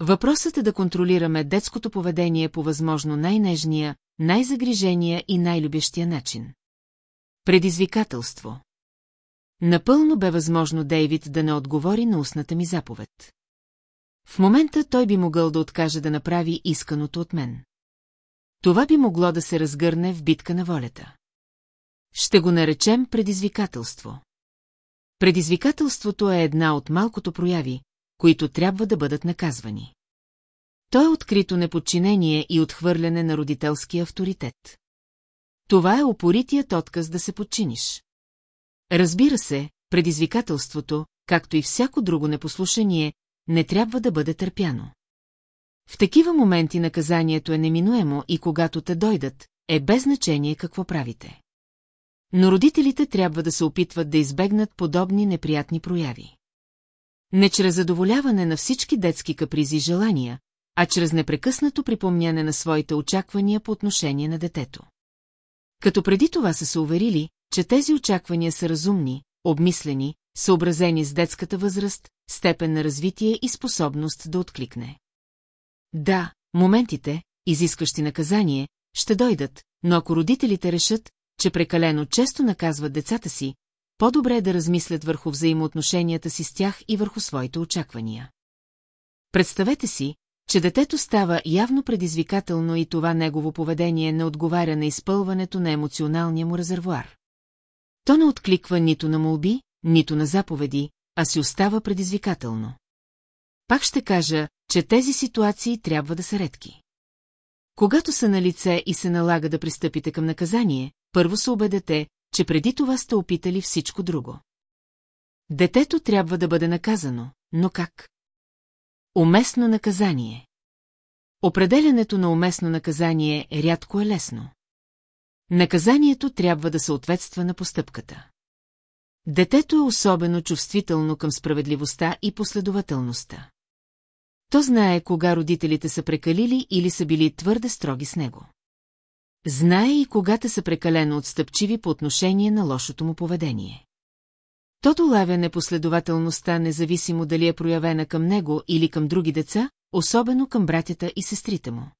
Въпросът е да контролираме детското поведение по възможно най-нежния, най-загрижения и най-любящия начин. Предизвикателство. Напълно бе възможно Дейвид да не отговори на устната ми заповед. В момента той би могъл да откаже да направи исканото от мен. Това би могло да се разгърне в битка на волята. Ще го наречем предизвикателство. Предизвикателството е една от малкото прояви, които трябва да бъдат наказвани. То е открито неподчинение и отхвърляне на родителски авторитет. Това е опоритият отказ да се подчиниш. Разбира се, предизвикателството, както и всяко друго непослушание, не трябва да бъде търпяно. В такива моменти наказанието е неминуемо и когато те дойдат, е без значение какво правите. Но родителите трябва да се опитват да избегнат подобни неприятни прояви. Не чрез задоволяване на всички детски капризи и желания, а чрез непрекъснато припомняне на своите очаквания по отношение на детето. Като преди това са се уверили, че тези очаквания са разумни, обмислени, съобразени с детската възраст, степен на развитие и способност да откликне. Да, моментите, изискващи наказание, ще дойдат, но ако родителите решат, че прекалено често наказват децата си, по-добре е да размислят върху взаимоотношенията си с тях и върху своите очаквания. Представете си, че детето става явно предизвикателно и това негово поведение не отговаря на изпълването на емоционалния му резервуар. То не откликва нито на молби, нито на заповеди, а си остава предизвикателно. Пак ще кажа, че тези ситуации трябва да са редки. Когато са на лице и се налага да пристъпите към наказание, първо се убедете, че преди това сте опитали всичко друго. Детето трябва да бъде наказано, но как? Уместно наказание. Определянето на уместно наказание рядко е лесно. Наказанието трябва да съответства на постъпката. Детето е особено чувствително към справедливостта и последователността. То знае кога родителите са прекалили или са били твърде строги с него. Знае и когато са прекалено отстъпчиви по отношение на лошото му поведение. То долавя непоследователността, независимо дали е проявена към него или към други деца, особено към братята и сестрите му.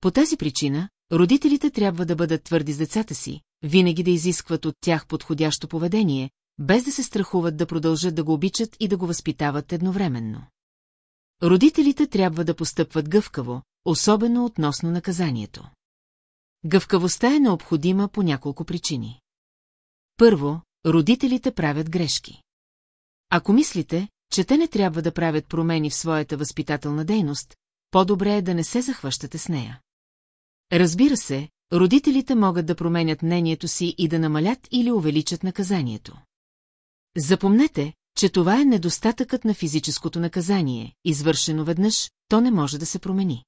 По тази причина, родителите трябва да бъдат твърди с децата си, винаги да изискват от тях подходящо поведение, без да се страхуват да продължат да го обичат и да го възпитават едновременно. Родителите трябва да постъпват гъвкаво, особено относно наказанието. Гъвкавостта е необходима по няколко причини. Първо, родителите правят грешки. Ако мислите, че те не трябва да правят промени в своята възпитателна дейност, по-добре е да не се захващате с нея. Разбира се, родителите могат да променят мнението си и да намалят или увеличат наказанието. Запомнете, че това е недостатъкът на физическото наказание, извършено веднъж, то не може да се промени.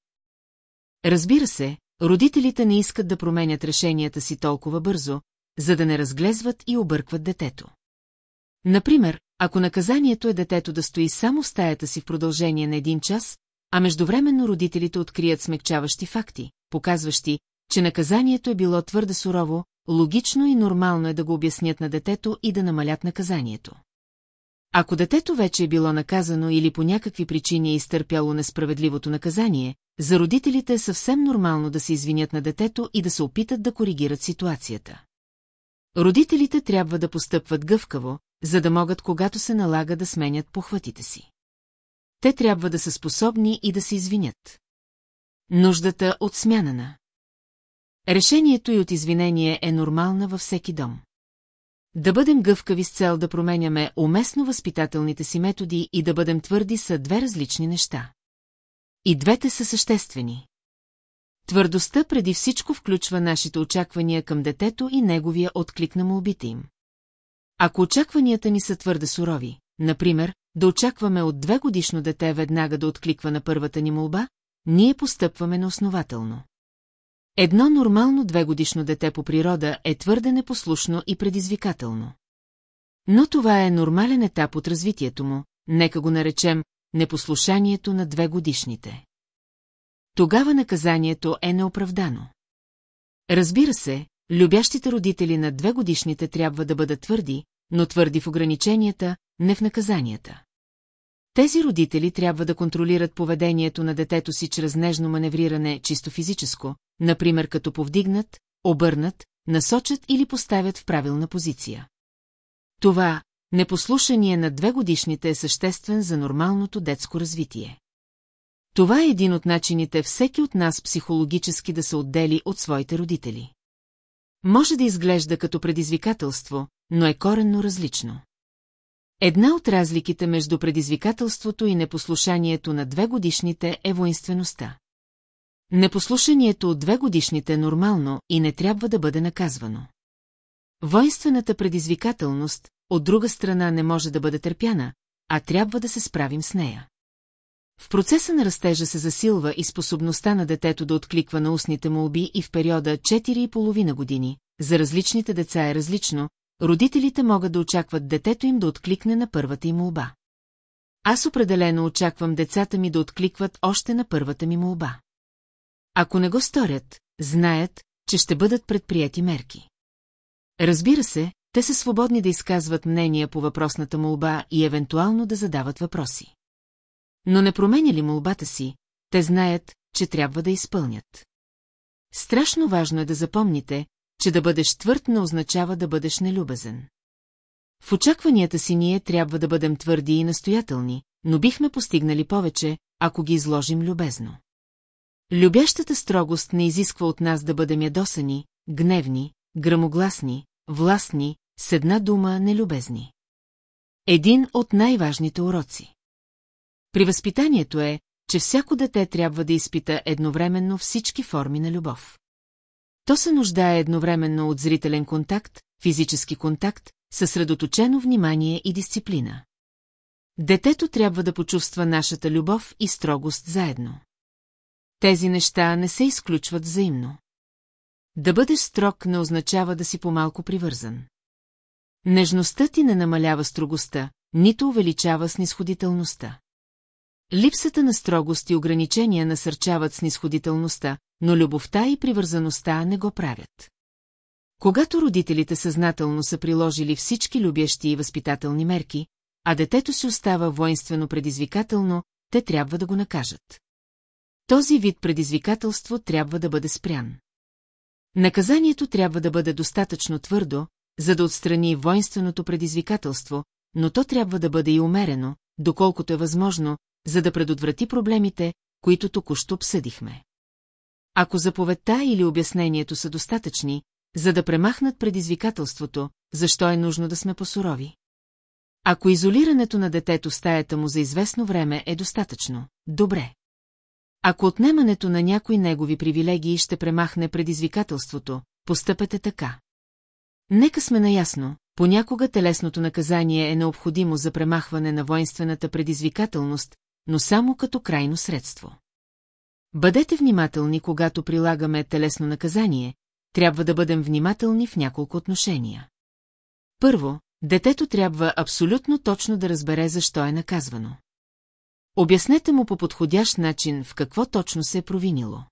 Разбира се, родителите не искат да променят решенията си толкова бързо, за да не разглезват и объркват детето. Например, ако наказанието е детето да стои само в стаята си в продължение на един час, а междувременно родителите открият смягчаващи факти, показващи, че наказанието е било твърде сурово, логично и нормално е да го обяснят на детето и да намалят наказанието. Ако детето вече е било наказано или по някакви причини е изтърпяло несправедливото наказание, за родителите е съвсем нормално да се извинят на детето и да се опитат да коригират ситуацията. Родителите трябва да постъпват гъвкаво, за да могат когато се налага да сменят похватите си. Те трябва да са способни и да се извинят. Нуждата от смяна на Решението и от извинение е нормална във всеки дом. Да бъдем гъвкави с цел да променяме уместно възпитателните си методи и да бъдем твърди са две различни неща. И двете са съществени. Твърдостта преди всичко включва нашите очаквания към детето и неговия отклик на молбите им. Ако очакванията ни са твърде сурови, например, да очакваме от две годишно дете веднага да откликва на първата ни молба, ние постъпваме неоснователно. Едно нормално двегодишно дете по природа е твърде непослушно и предизвикателно. Но това е нормален етап от развитието му, нека го наречем непослушанието на две годишните. Тогава наказанието е неоправдано. Разбира се, любящите родители на две годишните трябва да бъдат твърди, но твърди в ограниченията, не в наказанията. Тези родители трябва да контролират поведението на детето си чрез нежно маневриране, чисто физическо, например като повдигнат, обърнат, насочат или поставят в правилна позиция. Това, непослушание на две годишните е съществен за нормалното детско развитие. Това е един от начините всеки от нас психологически да се отдели от своите родители. Може да изглежда като предизвикателство, но е коренно различно. Една от разликите между предизвикателството и непослушанието на две годишните е воинствеността. Непослушанието от две годишните е нормално и не трябва да бъде наказвано. Воинствената предизвикателност, от друга страна, не може да бъде търпяна, а трябва да се справим с нея. В процеса на растежа се засилва и способността на детето да откликва на устните молби и в периода 4,5 години. За различните деца е различно, родителите могат да очакват детето им да откликне на първата им молба. Аз определено очаквам децата ми да откликват още на първата ми молба. Ако не го сторят, знаят, че ще бъдат предприяти мерки. Разбира се, те са свободни да изказват мнения по въпросната молба и евентуално да задават въпроси. Но не променя ли молбата си, те знаят, че трябва да изпълнят. Страшно важно е да запомните, че да бъдеш твърд не означава да бъдеш нелюбезен. В очакванията си ние трябва да бъдем твърди и настоятелни, но бихме постигнали повече, ако ги изложим любезно. Любящата строгост не изисква от нас да бъдем ядосани, гневни, грамогласни, властни, с една дума нелюбезни. Един от най-важните уроци. При възпитанието е, че всяко дете трябва да изпита едновременно всички форми на любов. То се нуждае едновременно от зрителен контакт, физически контакт, съсредоточено внимание и дисциплина. Детето трябва да почувства нашата любов и строгост заедно. Тези неща не се изключват взаимно. Да бъдеш строг не означава да си по-малко привързан. Нежността ти не намалява строгостта, нито увеличава снисходителността. Липсата на строгост и ограничения насърчават снисходителността, но любовта и привързаността не го правят. Когато родителите съзнателно са приложили всички любящи и възпитателни мерки, а детето си остава воинствено предизвикателно, те трябва да го накажат. Този вид предизвикателство трябва да бъде спрян. Наказанието трябва да бъде достатъчно твърдо, за да отстрани воинственото предизвикателство, но то трябва да бъде и умерено, доколкото е възможно, за да предотврати проблемите, които току-що обсъдихме. Ако заповедта или обяснението са достатъчни, за да премахнат предизвикателството, защо е нужно да сме посурови? Ако изолирането на детето в стаята му за известно време е достатъчно, добре. Ако отнемането на някои негови привилегии ще премахне предизвикателството, постъпете така. Нека сме наясно, понякога телесното наказание е необходимо за премахване на воинствената предизвикателност, но само като крайно средство. Бъдете внимателни, когато прилагаме телесно наказание, трябва да бъдем внимателни в няколко отношения. Първо, детето трябва абсолютно точно да разбере защо е наказвано. Обяснете му по подходящ начин в какво точно се е провинило.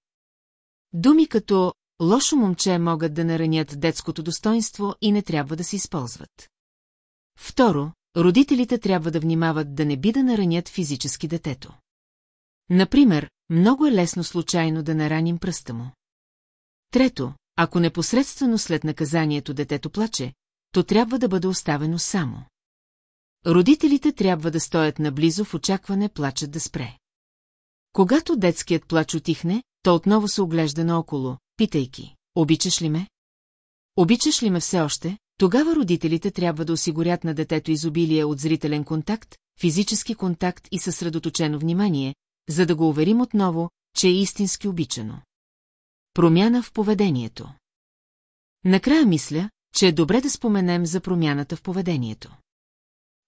Думи като лошо момче могат да наранят детското достоинство и не трябва да се използват. Второ, родителите трябва да внимават да не би да наранят физически детето. Например, много е лесно случайно да нараним пръста му. Трето, ако непосредствено след наказанието детето плаче, то трябва да бъде оставено само. Родителите трябва да стоят наблизо в очакване плачът да спре. Когато детският плач отихне, то отново се оглежда наоколо, питайки, обичаш ли ме? Обичаш ли ме все още? Тогава родителите трябва да осигурят на детето изобилие от зрителен контакт, физически контакт и съсредоточено внимание, за да го уверим отново, че е истински обичано. Промяна в поведението. Накрая мисля, че е добре да споменем за промяната в поведението.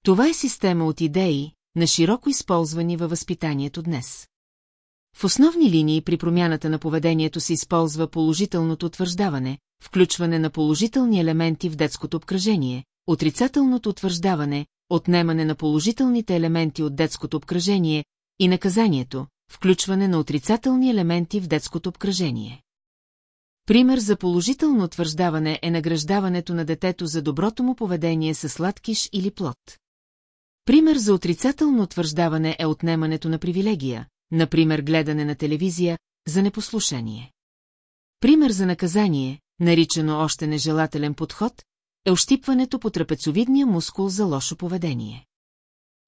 Това е система от идеи, на широко използвани във възпитанието днес. В основни линии при промяната на поведението се използва положителното утвърждаване, включване на положителни елементи в детското обкръжение, отрицателното утвърждаване, отнемане на положителните елементи от детското обкръжение и наказанието, включване на отрицателни елементи в детското обкръжение. Пример за положително утвърждаване е награждаването на детето за доброто му поведение със сладкиш или плод. Пример за отрицателно утвърждаване е отнемането на привилегия, например гледане на телевизия, за непослушание. Пример за наказание, наричано още нежелателен подход, е ощипването по трапецовидния мускул за лошо поведение.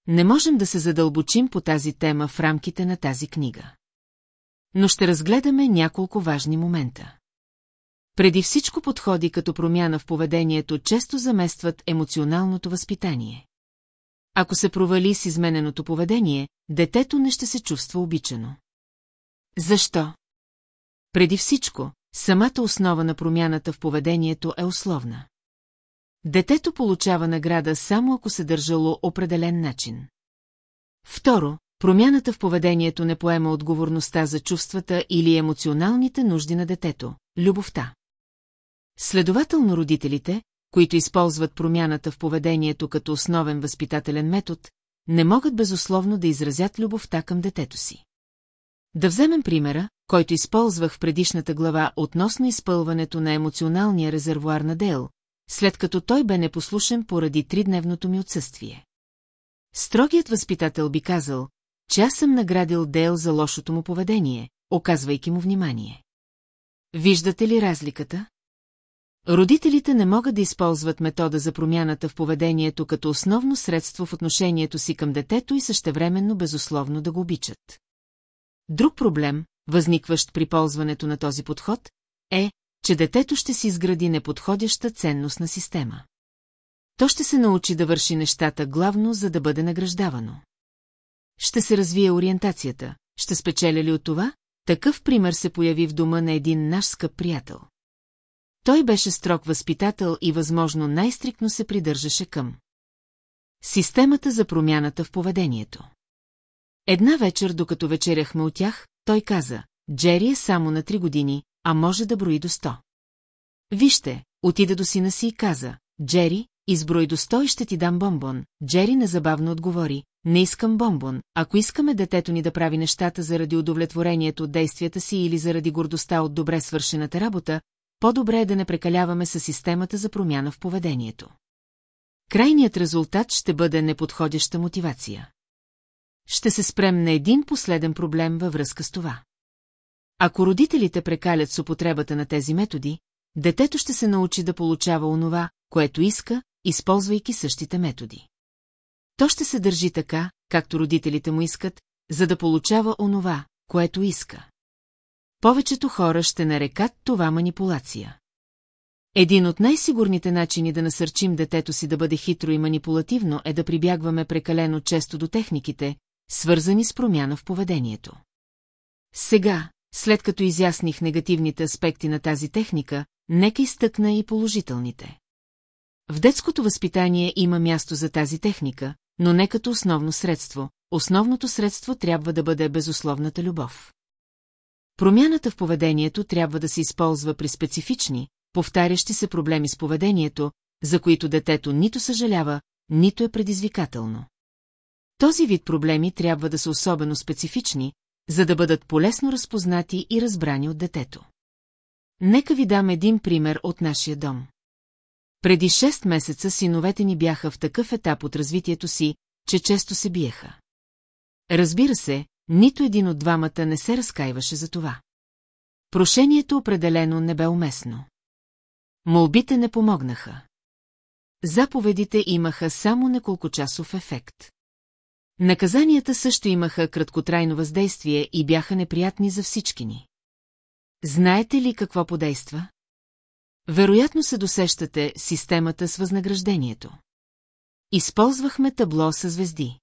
Не можем да се задълбочим по тази тема в рамките на тази книга. Но ще разгледаме няколко важни момента. Преди всичко подходи като промяна в поведението често заместват емоционалното възпитание. Ако се провали с измененото поведение, детето не ще се чувства обичано. Защо? Преди всичко, самата основа на промяната в поведението е условна. Детето получава награда само ако се държало определен начин. Второ, промяната в поведението не поема отговорността за чувствата или емоционалните нужди на детето – любовта. Следователно родителите, които използват промяната в поведението като основен възпитателен метод, не могат безусловно да изразят любовта към детето си. Да вземем примера, който използвах в предишната глава относно изпълването на емоционалния резервуар на Дейл, след като той бе непослушен поради тридневното ми отсъствие. Строгият възпитател би казал, че аз съм наградил Дейл за лошото му поведение, оказвайки му внимание. Виждате ли разликата? Родителите не могат да използват метода за промяната в поведението като основно средство в отношението си към детето и същевременно безусловно да го обичат. Друг проблем, възникващ при ползването на този подход, е, че детето ще си изгради неподходяща ценностна система. То ще се научи да върши нещата главно, за да бъде награждавано. Ще се развие ориентацията, ще спечеля ли от това? Такъв пример се появи в дома на един наш скъп приятел. Той беше строг възпитател и възможно най-стрикно се придържаше към. Системата за промяната в поведението. Една вечер, докато вечеряхме от тях, той каза, Джери е само на три години, а може да брои до сто. Вижте, отида до сина си и каза, Джери, изброй до сто и ще ти дам бомбон. Джери незабавно отговори, не искам бомбон, ако искаме детето ни да прави нещата заради удовлетворението от действията си или заради гордостта от добре свършената работа, по-добре е да не прекаляваме с системата за промяна в поведението. Крайният резултат ще бъде неподходяща мотивация. Ще се спрем на един последен проблем във връзка с това. Ако родителите прекалят с употребата на тези методи, детето ще се научи да получава онова, което иска, използвайки същите методи. То ще се държи така, както родителите му искат, за да получава онова, което иска. Повечето хора ще нарекат това манипулация. Един от най-сигурните начини да насърчим детето си да бъде хитро и манипулативно е да прибягваме прекалено често до техниките, свързани с промяна в поведението. Сега, след като изясних негативните аспекти на тази техника, нека изтъкна и положителните. В детското възпитание има място за тази техника, но не като основно средство. Основното средство трябва да бъде безусловната любов. Промяната в поведението трябва да се използва при специфични, повтарящи се проблеми с поведението, за които детето нито съжалява, нито е предизвикателно. Този вид проблеми трябва да са особено специфични, за да бъдат полесно разпознати и разбрани от детето. Нека ви дам един пример от нашия дом. Преди 6 месеца синовете ни бяха в такъв етап от развитието си, че често се биеха. Разбира се, нито един от двамата не се разкаиваше за това. Прошението определено не бе уместно. Молбите не помогнаха. Заповедите имаха само неколко часов ефект. Наказанията също имаха краткотрайно въздействие и бяха неприятни за всички ни. Знаете ли какво подейства? Вероятно се досещате системата с възнаграждението. Използвахме табло с звезди.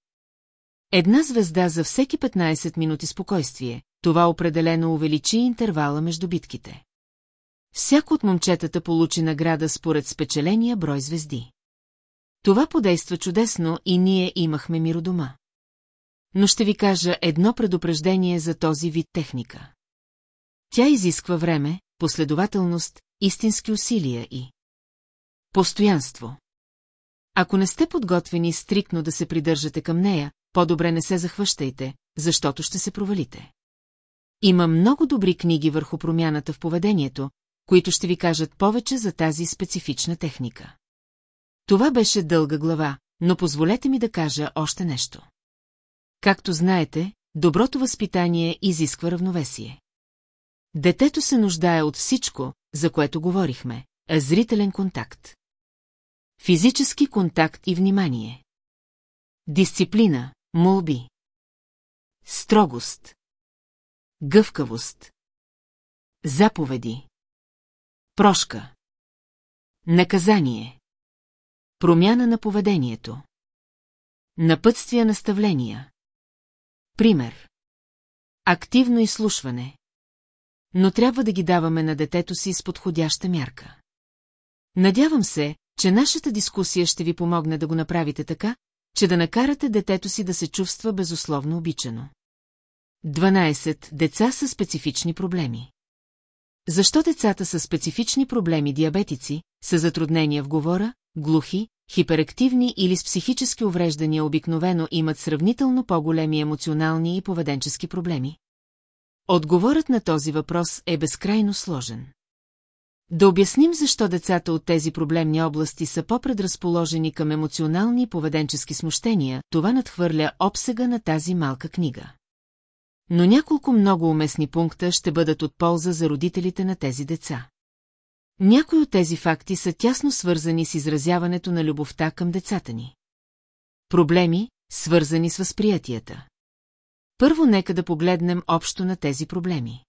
Една звезда за всеки 15 минути спокойствие, това определено увеличи интервала между битките. Всяко от момчетата получи награда според спечеления брой звезди. Това подейства чудесно и ние имахме мир дома. Но ще ви кажа едно предупреждение за този вид техника. Тя изисква време, последователност, истински усилия и постоянство. Ако не сте подготвени стрикно да се придържате към нея, по-добре не се захващайте, защото ще се провалите. Има много добри книги върху промяната в поведението, които ще ви кажат повече за тази специфична техника. Това беше дълга глава, но позволете ми да кажа още нещо. Както знаете, доброто възпитание изисква равновесие. Детето се нуждае от всичко, за което говорихме, зрителен контакт. Физически контакт и внимание. Дисциплина, молби. Строгост. Гъвкавост. Заповеди. Прошка. Наказание. Промяна на поведението. Напътствия наставления. Пример. Активно изслушване. Но трябва да ги даваме на детето си с подходяща мярка. Надявам се, че нашата дискусия ще ви помогне да го направите така, че да накарате детето си да се чувства безусловно обичано. 12. Деца с специфични проблеми. Защо децата с специфични проблеми диабетици, са затруднения в говора, глухи, хиперактивни или с психически увреждания обикновено имат сравнително по-големи емоционални и поведенчески проблеми? Отговорът на този въпрос е безкрайно сложен. Да обясним защо децата от тези проблемни области са по-предразположени към емоционални и поведенчески смущения, това надхвърля обсега на тази малка книга. Но няколко много уместни пункта ще бъдат от полза за родителите на тези деца. Някои от тези факти са тясно свързани с изразяването на любовта към децата ни. Проблеми, свързани с възприятията. Първо нека да погледнем общо на тези проблеми.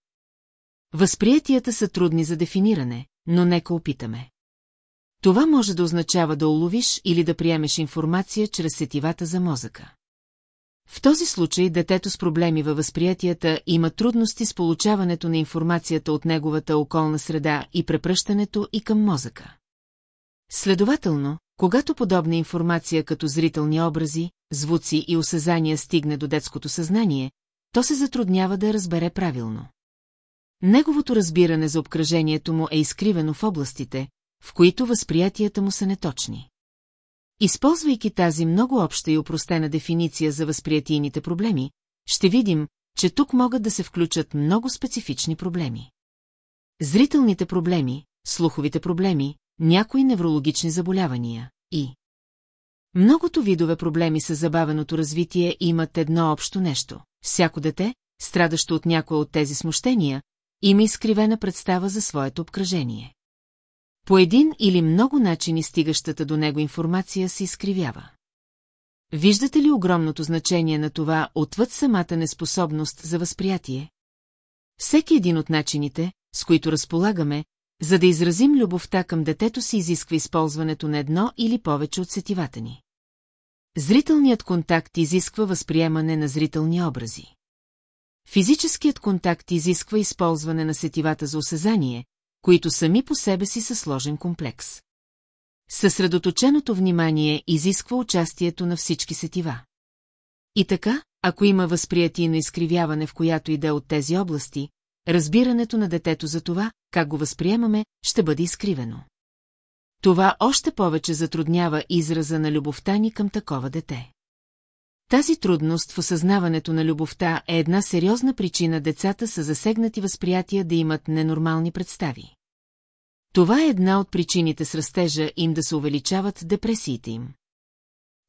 Възприятията са трудни за дефиниране, но нека опитаме. Това може да означава да уловиш или да приемеш информация чрез сетивата за мозъка. В този случай детето с проблеми във възприятията има трудности с получаването на информацията от неговата околна среда и препръщането и към мозъка. Следователно, когато подобна информация като зрителни образи, звуци и осезания стигне до детското съзнание, то се затруднява да разбере правилно. Неговото разбиране за обкръжението му е изкривено в областите, в които възприятията му са неточни. Използвайки тази много обща и упростена дефиниция за възприятийните проблеми, ще видим, че тук могат да се включат много специфични проблеми. Зрителните проблеми, слуховите проблеми, някои неврологични заболявания и... Многото видове проблеми с забавеното развитие имат едно общо нещо. Всяко дете, страдащо от някое от тези смущения, има изкривена представа за своето обкръжение. По един или много начини стигащата до него информация се изкривява. Виждате ли огромното значение на това отвъд самата неспособност за възприятие? Всеки един от начините, с които разполагаме, за да изразим любовта към детето си изисква използването на едно или повече от сетивата ни. Зрителният контакт изисква възприемане на зрителни образи. Физическият контакт изисква използване на сетивата за осезание, които сами по себе си са сложен комплекс. Съсредоточеното внимание изисква участието на всички сетива. И така, ако има възприятие на изкривяване в която иде от тези области, разбирането на детето за това, как го възприемаме, ще бъде изкривено. Това още повече затруднява израза на любовта ни към такова дете. Тази трудност в осъзнаването на любовта е една сериозна причина децата са засегнати възприятия да имат ненормални представи. Това е една от причините с растежа им да се увеличават депресиите им.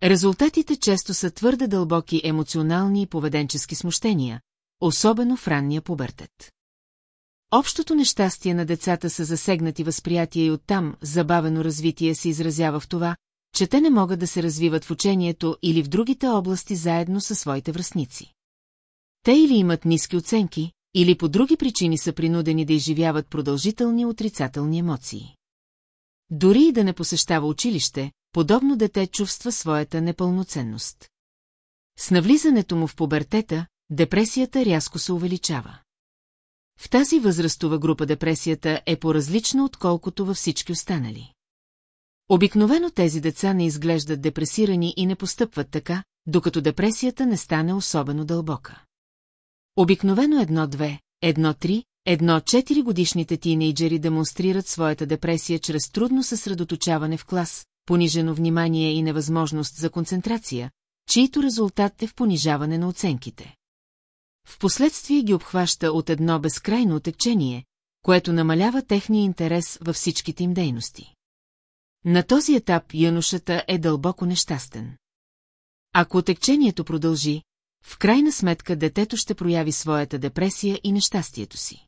Резултатите често са твърде дълбоки емоционални и поведенчески смущения, особено в ранния пубертет. Общото нещастие на децата са засегнати възприятия и оттам забавено развитие се изразява в това, че те не могат да се развиват в учението или в другите области заедно със своите връзници. Те или имат ниски оценки, или по други причини са принудени да изживяват продължителни отрицателни емоции. Дори и да не посещава училище, подобно дете чувства своята непълноценност. С навлизането му в пубертета, депресията рязко се увеличава. В тази възрастова група депресията е по-различна, отколкото във всички останали. Обикновено тези деца не изглеждат депресирани и не постъпват така, докато депресията не стане особено дълбока. Обикновено едно-две, едно-три, едно-четири годишните тинейджери демонстрират своята депресия чрез трудно съсредоточаване в клас, понижено внимание и невъзможност за концентрация, чието резултат е в понижаване на оценките. Впоследствие ги обхваща от едно безкрайно отекчение, което намалява техния интерес във всичките им дейности. На този етап янушата е дълбоко нещастен. Ако отекчението продължи, в крайна сметка детето ще прояви своята депресия и нещастието си.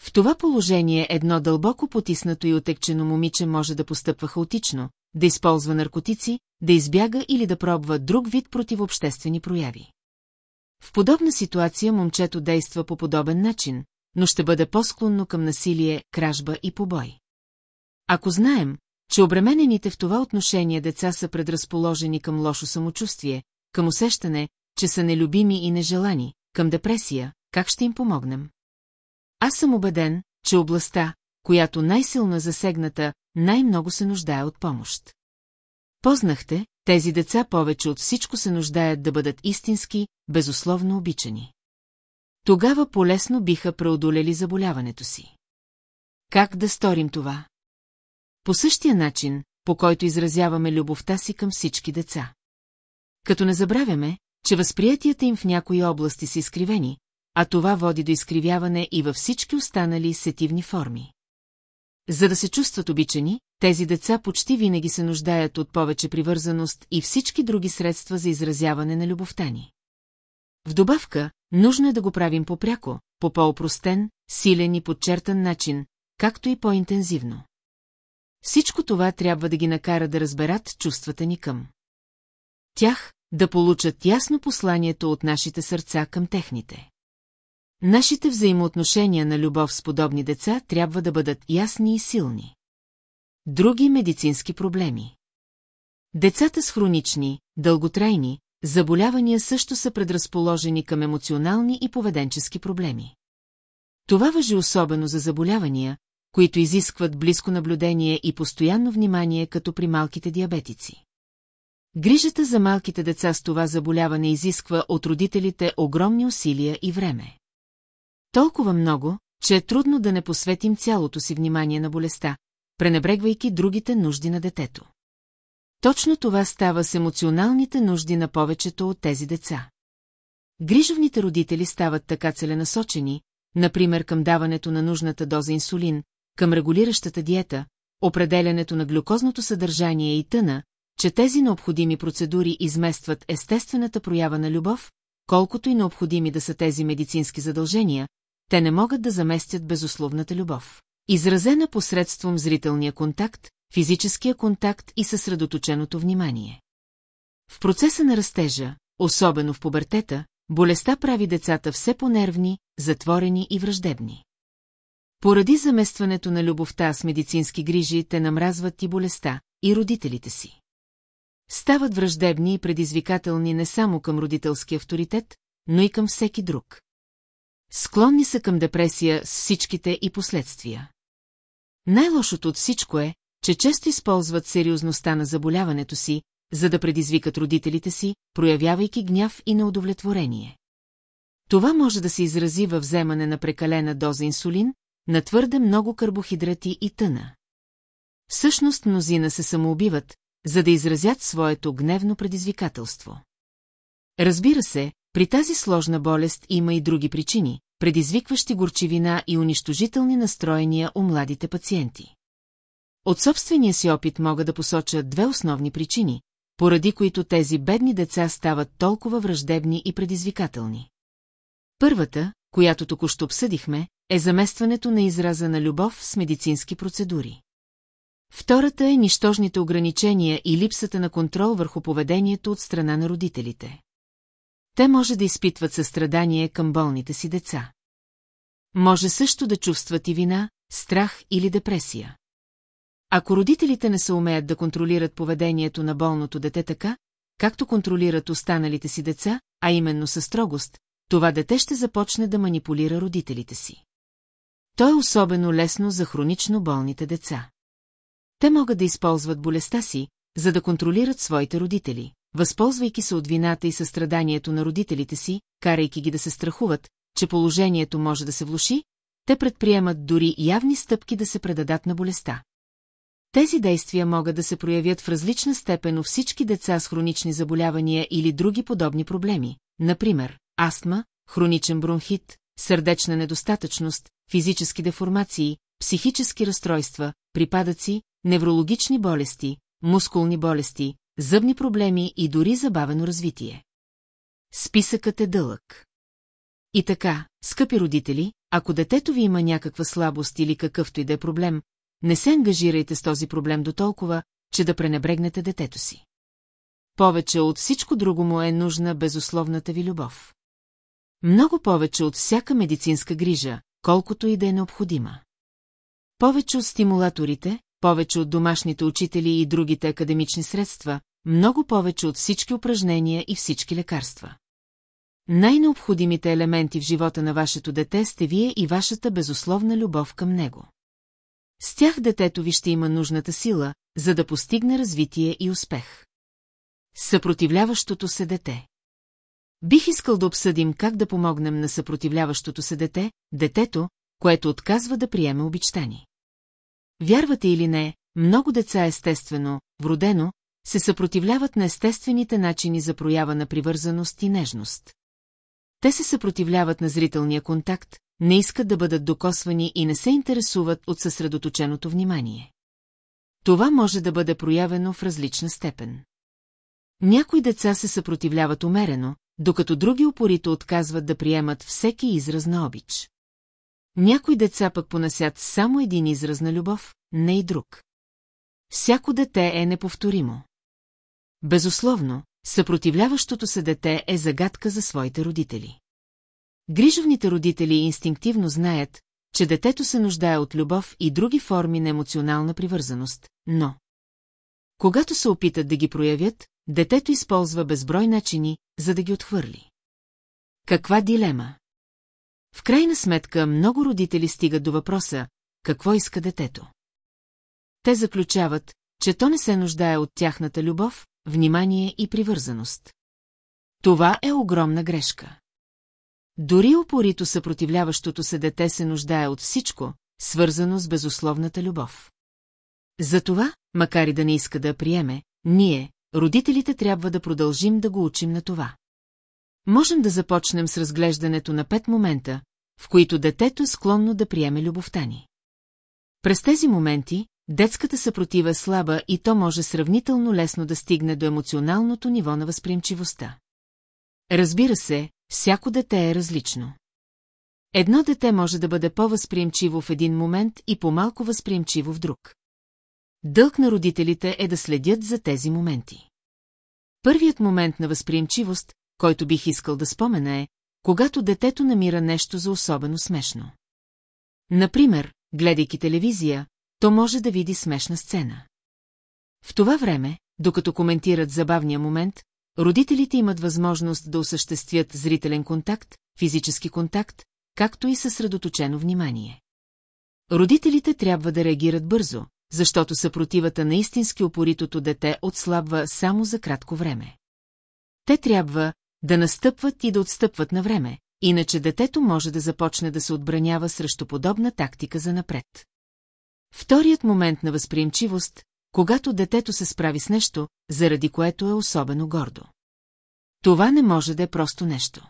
В това положение едно дълбоко потиснато и отекчено момиче може да постъпва хаотично, да използва наркотици, да избяга или да пробва друг вид противообществени прояви. В подобна ситуация момчето действа по подобен начин, но ще бъде по-склонно към насилие, кражба и побой. Ако знаем, че обременените в това отношение деца са предразположени към лошо самочувствие, към усещане, че са нелюбими и нежелани, към депресия, как ще им помогнем? Аз съм убеден, че областта, която най-силно е засегната, най-много се нуждае от помощ. Познахте, тези деца повече от всичко се нуждаят да бъдат истински, безусловно обичани. Тогава полесно биха преодолели заболяването си. Как да сторим това? По същия начин, по който изразяваме любовта си към всички деца. Като не забравяме, че възприятията им в някои области са изкривени, а това води до изкривяване и във всички останали сетивни форми. За да се чувстват обичани, тези деца почти винаги се нуждаят от повече привързаност и всички други средства за изразяване на любовта ни. В добавка, нужно е да го правим по-пряко, по по-опростен, силен и подчертан начин, както и по-интензивно. Всичко това трябва да ги накара да разберат чувствата ни към. Тях, да получат ясно посланието от нашите сърца към техните. Нашите взаимоотношения на любов с подобни деца трябва да бъдат ясни и силни. Други медицински проблеми Децата с хронични, дълготрайни, заболявания също са предразположени към емоционални и поведенчески проблеми. Това въжи особено за заболявания, които изискват близко наблюдение и постоянно внимание като при малките диабетици. Грижата за малките деца с това заболяване изисква от родителите огромни усилия и време. Толкова много, че е трудно да не посветим цялото си внимание на болестта, пренебрегвайки другите нужди на детето. Точно това става с емоционалните нужди на повечето от тези деца. Грижовните родители стават така целенасочени, например към даването на нужната доза инсулин, към регулиращата диета, определянето на глюкозното съдържание и тъна, че тези необходими процедури изместват естествената проява на любов, колкото и необходими да са тези медицински задължения, те не могат да заместят безусловната любов. Изразена посредством зрителния контакт, физическия контакт и съсредоточеното внимание. В процеса на растежа, особено в пубертета, болестта прави децата все по-нервни, затворени и враждебни. Поради заместването на любовта с медицински грижи, те намразват и болестта, и родителите си. Стават враждебни и предизвикателни не само към родителски авторитет, но и към всеки друг. Склонни са към депресия с всичките и последствия. Най-лошото от всичко е, че често използват сериозността на заболяването си, за да предизвикат родителите си, проявявайки гняв и неудовлетворение. Това може да се изрази във вземане на прекалена доза инсулин, на твърде много карбохидрати и тъна. Всъщност мнозина се самоубиват, за да изразят своето гневно предизвикателство. Разбира се, при тази сложна болест има и други причини, предизвикващи горчивина и унищожителни настроения у младите пациенти. От собствения си опит мога да посоча две основни причини, поради които тези бедни деца стават толкова враждебни и предизвикателни. Първата, която току-що обсъдихме, е заместването на израза на любов с медицински процедури. Втората е нищожните ограничения и липсата на контрол върху поведението от страна на родителите. Те може да изпитват състрадание към болните си деца. Може също да чувстват и вина, страх или депресия. Ако родителите не се умеят да контролират поведението на болното дете така, както контролират останалите си деца, а именно със строгост, това дете ще започне да манипулира родителите си. То е особено лесно за хронично болните деца. Те могат да използват болестта си, за да контролират своите родители, възползвайки се от вината и състраданието на родителите си, карайки ги да се страхуват, че положението може да се влуши, те предприемат дори явни стъпки да се предадат на болестта. Тези действия могат да се проявят в различна степен у всички деца с хронични заболявания или други подобни проблеми, например, астма, хроничен бронхит, сърдечна недостатъчност, физически деформации, психически разстройства, припадъци, неврологични болести, мускулни болести, зъбни проблеми и дори забавено развитие. Списъкът е дълъг. И така, скъпи родители, ако детето ви има някаква слабост или какъвто и да е проблем, не се ангажирайте с този проблем до толкова, че да пренебрегнете детето си. Повече от всичко друго му е нужна безусловната ви любов. Много повече от всяка медицинска грижа, колкото и да е необходима. Повече от стимулаторите, повече от домашните учители и другите академични средства, много повече от всички упражнения и всички лекарства. Най-необходимите елементи в живота на вашето дете сте вие и вашата безусловна любов към него. С тях детето ви ще има нужната сила, за да постигне развитие и успех. Съпротивляващото се дете Бих искал да обсъдим как да помогнем на съпротивляващото се дете, детето, което отказва да приеме обичтани. Вярвате или не, много деца естествено, вродено, се съпротивляват на естествените начини за проява на привързаност и нежност. Те се съпротивляват на зрителния контакт, не искат да бъдат докосвани и не се интересуват от съсредоточеното внимание. Това може да бъде проявено в различна степен. Някои деца се съпротивляват умерено, докато други упорито отказват да приемат всеки израз на обич. Някои деца пък понасят само един израз на любов, не и друг. Всяко дете е неповторимо. Безусловно, съпротивляващото се дете е загадка за своите родители. Грижовните родители инстинктивно знаят, че детето се нуждае от любов и други форми на емоционална привързаност, но... Когато се опитат да ги проявят, детето използва безброй начини, за да ги отхвърли. Каква дилема? В крайна сметка много родители стигат до въпроса, какво иска детето. Те заключават, че то не се нуждае от тяхната любов, внимание и привързаност. Това е огромна грешка. Дори упорито съпротивляващото се дете се нуждае от всичко, свързано с безусловната любов. Затова, макар и да не иска да приеме, ние, родителите трябва да продължим да го учим на това. Можем да започнем с разглеждането на пет момента, в които детето е склонно да приеме любовта ни. През тези моменти, детската съпротива е слаба и то може сравнително лесно да стигне до емоционалното ниво на възприемчивостта. Разбира се, всяко дете е различно. Едно дете може да бъде по-възприемчиво в един момент и по-малко възприемчиво в друг. Дълг на родителите е да следят за тези моменти. Първият момент на възприемчивост, който бих искал да спомена е, когато детето намира нещо за особено смешно. Например, гледайки телевизия, то може да види смешна сцена. В това време, докато коментират забавния момент, родителите имат възможност да осъществят зрителен контакт, физически контакт, както и съсредоточено внимание. Родителите трябва да реагират бързо, защото съпротивата на истински опоритото дете отслабва само за кратко време. Те трябва да настъпват и да отстъпват на време, иначе детето може да започне да се отбранява срещу подобна тактика за напред. Вторият момент на възприемчивост, когато детето се справи с нещо, заради което е особено гордо. Това не може да е просто нещо.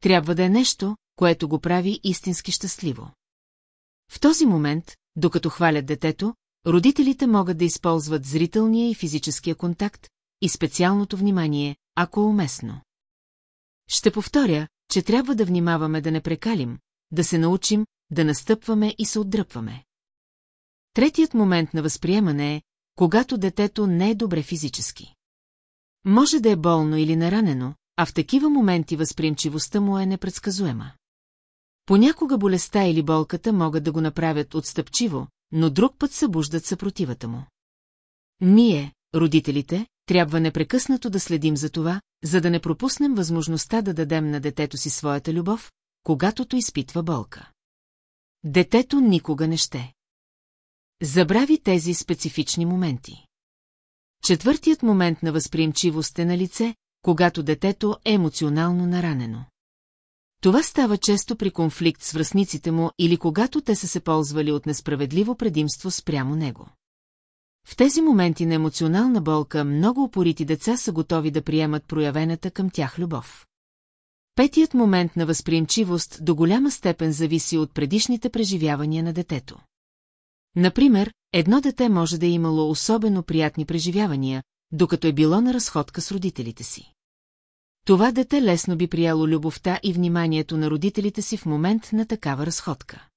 Трябва да е нещо, което го прави истински щастливо. В този момент, докато хвалят детето, родителите могат да използват зрителния и физическия контакт и специалното внимание, ако е уместно. Ще повторя, че трябва да внимаваме да не прекалим, да се научим, да настъпваме и се отдръпваме. Третият момент на възприемане е, когато детето не е добре физически. Може да е болно или наранено, а в такива моменти възприемчивостта му е непредсказуема. Понякога болестта или болката могат да го направят отстъпчиво, но друг път събуждат съпротивата му. Ние, родителите, трябва непрекъснато да следим за това, за да не пропуснем възможността да дадем на детето си своята любов, когато то изпитва болка. Детето никога не ще. Забрави тези специфични моменти. Четвъртият момент на възприемчивост е на лице, когато детето е емоционално наранено. Това става често при конфликт с връзниците му или когато те са се ползвали от несправедливо предимство спрямо него. В тези моменти на емоционална болка много упорити деца са готови да приемат проявената към тях любов. Петият момент на възприемчивост до голяма степен зависи от предишните преживявания на детето. Например, едно дете може да е имало особено приятни преживявания, докато е било на разходка с родителите си. Това дете лесно би приело любовта и вниманието на родителите си в момент на такава разходка.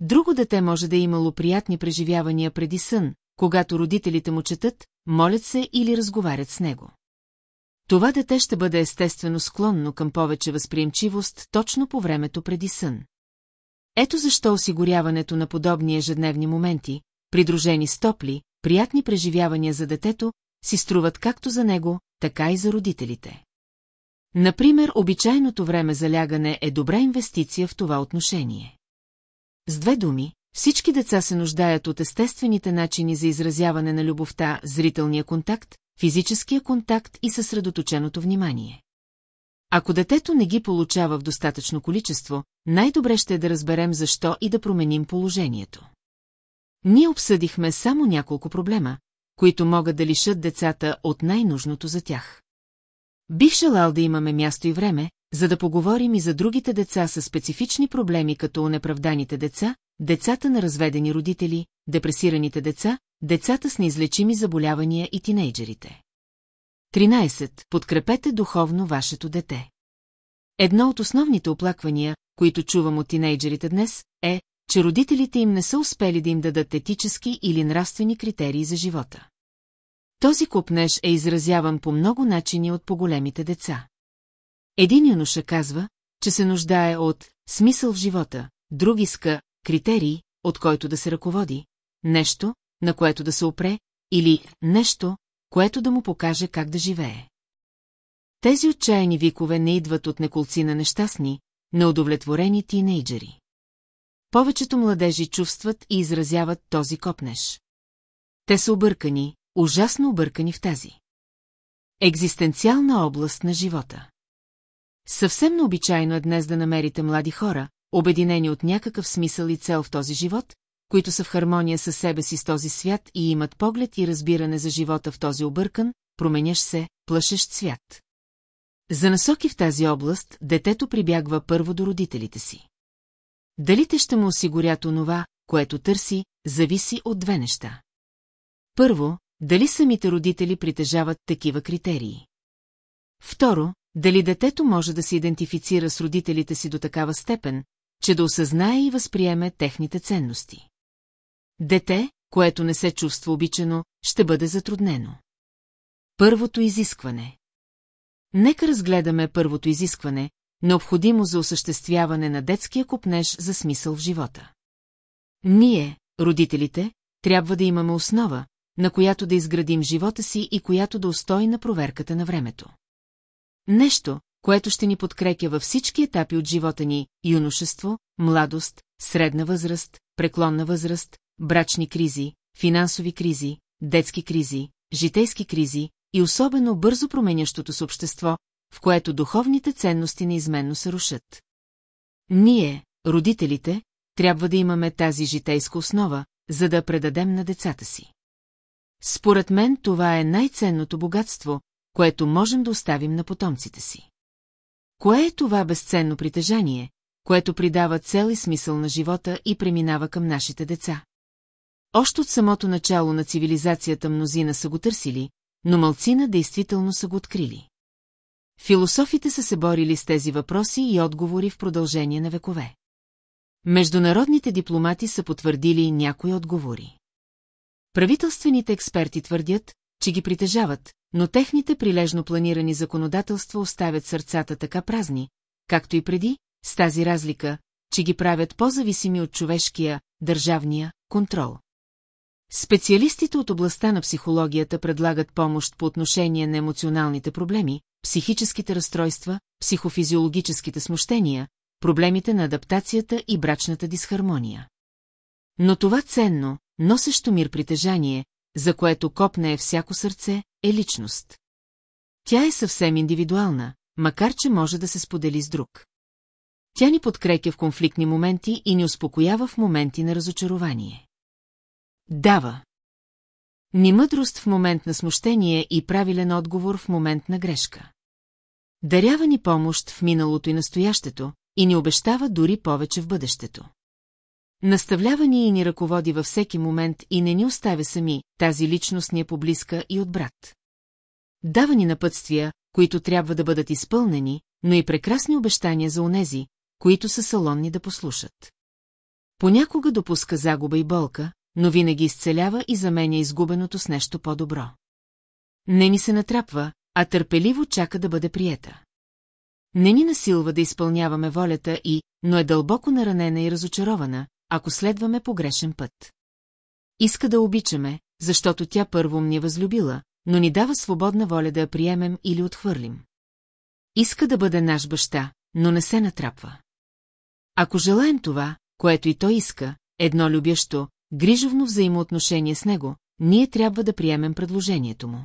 Друго дете може да е имало приятни преживявания преди сън, когато родителите му четат, молят се или разговарят с него. Това дете ще бъде естествено склонно към повече възприемчивост точно по времето преди сън. Ето защо осигуряването на подобни ежедневни моменти, придружени с топли, приятни преживявания за детето, си струват както за него, така и за родителите. Например, обичайното време за лягане е добра инвестиция в това отношение. С две думи, всички деца се нуждаят от естествените начини за изразяване на любовта, зрителния контакт, физическия контакт и съсредоточеното внимание. Ако детето не ги получава в достатъчно количество, най-добре ще е да разберем защо и да променим положението. Ние обсъдихме само няколко проблема, които могат да лишат децата от най-нужното за тях. Бих желал да имаме място и време, за да поговорим и за другите деца с специфични проблеми, като унеправданите деца, децата на разведени родители, депресираните деца, децата с неизлечими заболявания и тинейджерите. 13. Подкрепете духовно вашето дете. Едно от основните оплаквания, които чувам от тинейджерите днес, е, че родителите им не са успели да им дадат етически или нравствени критерии за живота. Този купнеж е изразяван по много начини от по-големите деца. Един юноша казва, че се нуждае от смисъл в живота, друг иска критерий, от който да се ръководи, нещо, на което да се опре, или нещо, което да му покаже как да живее. Тези отчаяни викове не идват от неколци на нещастни, неудовлетворени тинейджери. Повечето младежи чувстват и изразяват този копнеш. Те са объркани, ужасно объркани в тази. Екзистенциална област на живота. Съвсем необичайно е днес да намерите млади хора, обединени от някакъв смисъл и цел в този живот, които са в хармония със себе си с този свят и имат поглед и разбиране за живота в този объркан, променящ се, плашещ свят. За насоки в тази област, детето прибягва първо до родителите си. Дали те ще му осигурят онова, което търси, зависи от две неща. Първо, дали самите родители притежават такива критерии. Второ, дали детето може да се идентифицира с родителите си до такава степен, че да осъзнае и възприеме техните ценности. Дете, което не се чувства обичано, ще бъде затруднено. Първото изискване Нека разгледаме първото изискване, необходимо за осъществяване на детския купнеж за смисъл в живота. Ние, родителите, трябва да имаме основа, на която да изградим живота си и която да устои на проверката на времето. Нещо, което ще ни подкрепя във всички етапи от живота ни – юношество, младост, средна възраст, преклонна възраст, брачни кризи, финансови кризи, детски кризи, житейски кризи и особено бързо променящото се общество, в което духовните ценности неизменно се рушат. Ние, родителите, трябва да имаме тази житейска основа, за да предадем на децата си. Според мен това е най-ценното богатство, което можем да оставим на потомците си. Кое е това безценно притежание, което придава цел и смисъл на живота и преминава към нашите деца? Още от самото начало на цивилизацията мнозина са го търсили, но малцина действително са го открили. Философите са се борили с тези въпроси и отговори в продължение на векове. Международните дипломати са потвърдили някои отговори. Правителствените експерти твърдят, че ги притежават, но техните прилежно планирани законодателства оставят сърцата така празни, както и преди, с тази разлика, че ги правят по-зависими от човешкия, държавния, контрол. Специалистите от областта на психологията предлагат помощ по отношение на емоционалните проблеми, психическите разстройства, психофизиологическите смущения, проблемите на адаптацията и брачната дисхармония. Но това ценно, носещо мир притежание, за което копне е всяко сърце, е личност. Тя е съвсем индивидуална, макар че може да се сподели с друг. Тя ни подкрепя в конфликтни моменти и ни успокоява в моменти на разочарование. Дава. Ни мъдрост в момент на смущение и правилен отговор в момент на грешка. Дарява ни помощ в миналото и настоящето и ни обещава дори повече в бъдещето. Наставлява ни и ни ръководи във всеки момент и не ни оставя сами, тази личност ни е поблизка и от брат. Дава ни напътствия, които трябва да бъдат изпълнени, но и прекрасни обещания за онези, които са салонни да послушат. Понякога допуска загуба и болка, но винаги изцелява и заменя изгубеното с нещо по-добро. Не ни се натрапва, а търпеливо чака да бъде приета. Не ни насилва да изпълняваме волята и, но е дълбоко наранена и разочарована, ако следваме погрешен път. Иска да обичаме, защото тя първо ни е възлюбила, но ни дава свободна воля да я приемем или отхвърлим. Иска да бъде наш баща, но не се натрапва. Ако желаем това, което и той иска, едно любящо, грижовно взаимоотношение с него, ние трябва да приемем предложението му.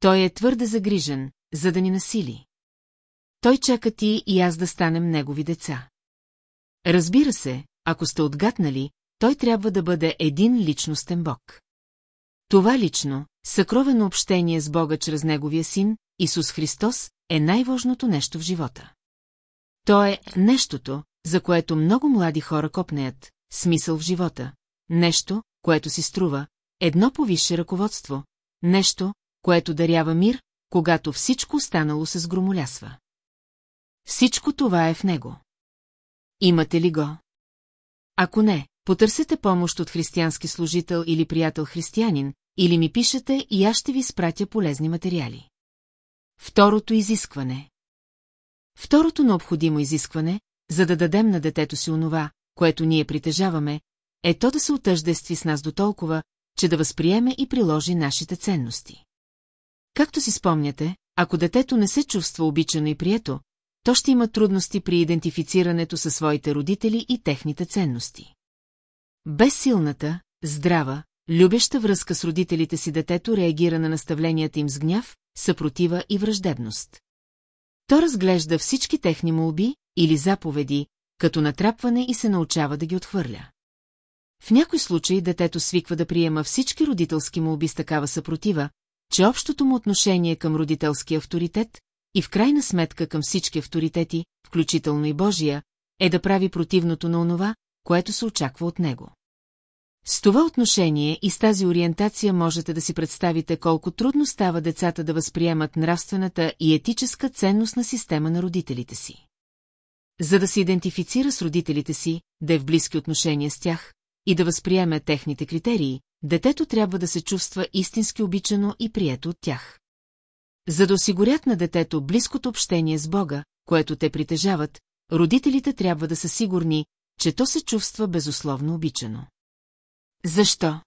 Той е твърде загрижен, за да ни насили. Той чака ти и аз да станем негови деца. Разбира се, ако сте отгатнали, той трябва да бъде един личностен Бог. Това лично, съкровено общение с Бога чрез Неговия син, Исус Христос, е най-важното нещо в живота. То е нещото, за което много млади хора копнеят, смисъл в живота, нещо, което си струва, едно повисше ръководство, нещо, което дарява мир, когато всичко останало се сгромолясва. Всичко това е в него. Имате ли го? Ако не, потърсете помощ от християнски служител или приятел християнин, или ми пишете и аз ще ви спратя полезни материали. Второто изискване. Второто необходимо изискване, за да дадем на детето си онова, което ние притежаваме, е то да се отъждестви с нас до толкова, че да възприеме и приложи нашите ценности. Както си спомняте, ако детето не се чувства обичано и прието, то ще има трудности при идентифицирането със своите родители и техните ценности. Без силната, здрава, любеща връзка с родителите си детето реагира на наставленията им с гняв, съпротива и враждебност. То разглежда всички техни молби или заповеди, като натрапване и се научава да ги отхвърля. В някой случай детето свиква да приема всички родителски молби с такава съпротива, че общото му отношение към родителски авторитет и в крайна сметка към всички авторитети, включително и Божия, е да прави противното на онова, което се очаква от него. С това отношение и с тази ориентация можете да си представите колко трудно става децата да възприемат нравствената и етическа ценност на система на родителите си. За да се идентифицира с родителите си, да е в близки отношения с тях и да възприеме техните критерии, детето трябва да се чувства истински обичано и прието от тях. За да осигурят на детето близкото общение с Бога, което те притежават, родителите трябва да са сигурни, че то се чувства безусловно обичано. Защо?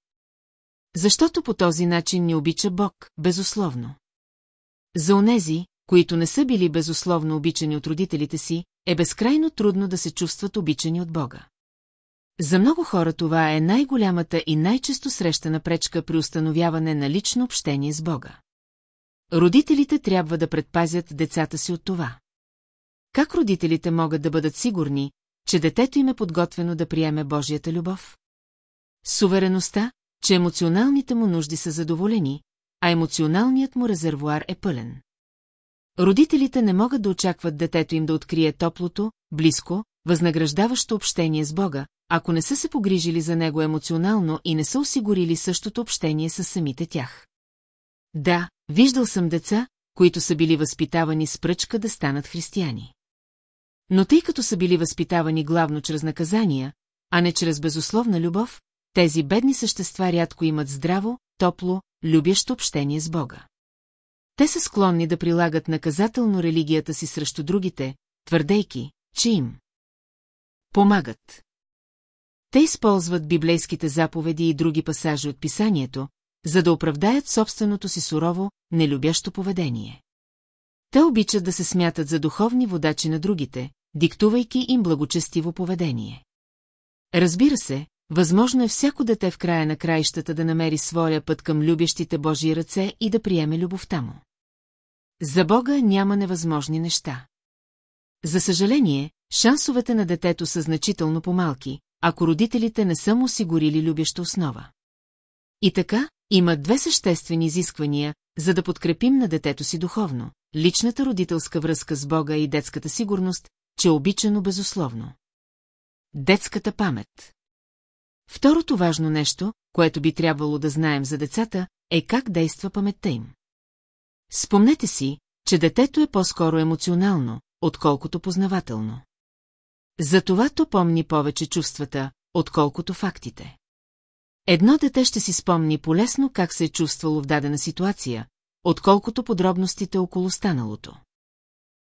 Защото по този начин ни обича Бог, безусловно. За онези, които не са били безусловно обичани от родителите си, е безкрайно трудно да се чувстват обичани от Бога. За много хора това е най-голямата и най-често срещана пречка при установяване на лично общение с Бога. Родителите трябва да предпазят децата си от това. Как родителите могат да бъдат сигурни, че детето им е подготвено да приеме Божията любов? Сувереността, че емоционалните му нужди са задоволени, а емоционалният му резервуар е пълен. Родителите не могат да очакват детето им да открие топлото, близко, възнаграждаващо общение с Бога, ако не са се погрижили за него емоционално и не са осигурили същото общение с самите тях. Да, виждал съм деца, които са били възпитавани с пръчка да станат християни. Но тъй като са били възпитавани главно чрез наказания, а не чрез безусловна любов, тези бедни същества рядко имат здраво, топло, любящо общение с Бога. Те са склонни да прилагат наказателно религията си срещу другите, твърдейки, че им помагат. Те използват библейските заповеди и други пасажи от писанието, за да оправдаят собственото си сурово, нелюбящо поведение. Те обичат да се смятат за духовни водачи на другите, диктувайки им благочестиво поведение. Разбира се, възможно е всяко дете в края на краищата да намери своя път към любящите Божии ръце и да приеме любовта му. За Бога няма невъзможни неща. За съжаление, шансовете на детето са значително по-малки, ако родителите не са му осигурили любяща основа. И така, има две съществени изисквания, за да подкрепим на детето си духовно – личната родителска връзка с Бога и детската сигурност, че е обичано безусловно. Детската памет Второто важно нещо, което би трябвало да знаем за децата, е как действа паметта им. Спомнете си, че детето е по-скоро емоционално, отколкото познавателно. Затова то помни повече чувствата, отколкото фактите. Едно дете ще си спомни полесно как се е чувствало в дадена ситуация, отколкото подробностите около станалото.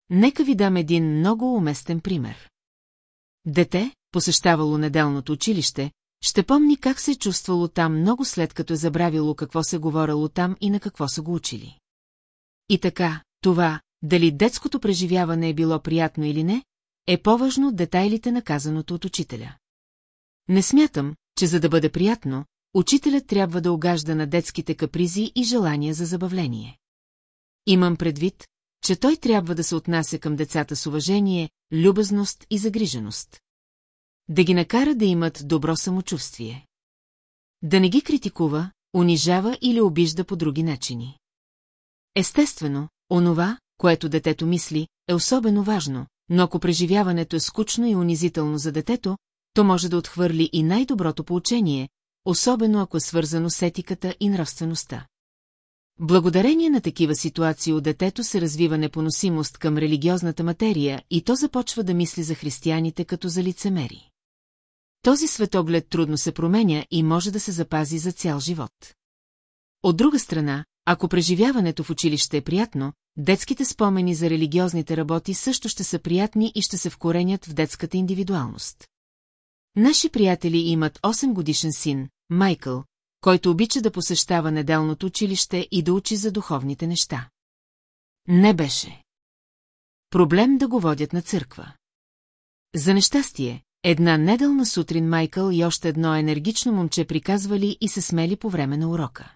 Нека ви дам един много уместен пример. Дете, посещавало неделното училище, ще помни как се е чувствало там много след като е забравило какво се говорило там и на какво са го учили. И така, това, дали детското преживяване е било приятно или не, е по-важно от детайлите на казаното от учителя. Не смятам, че за да бъде приятно, учителят трябва да огажда на детските капризи и желания за забавление. Имам предвид, че той трябва да се отнася към децата с уважение, любезност и загриженост. Да ги накара да имат добро самочувствие. Да не ги критикува, унижава или обижда по други начини. Естествено, онова, което детето мисли, е особено важно, но ако преживяването е скучно и унизително за детето, то може да отхвърли и най-доброто поучение, особено ако е свързано с етиката и нравствеността. Благодарение на такива ситуации у детето се развива непоносимост към религиозната материя и то започва да мисли за християните като за лицемери. Този светоглед трудно се променя и може да се запази за цял живот. От друга страна, ако преживяването в училище е приятно, детските спомени за религиозните работи също ще са приятни и ще се вкоренят в детската индивидуалност. Наши приятели имат 8 годишен син, Майкъл, който обича да посещава неделното училище и да учи за духовните неща. Не беше. Проблем да го водят на църква. За нещастие, една неделна сутрин Майкъл и още едно енергично момче приказвали и се смели по време на урока.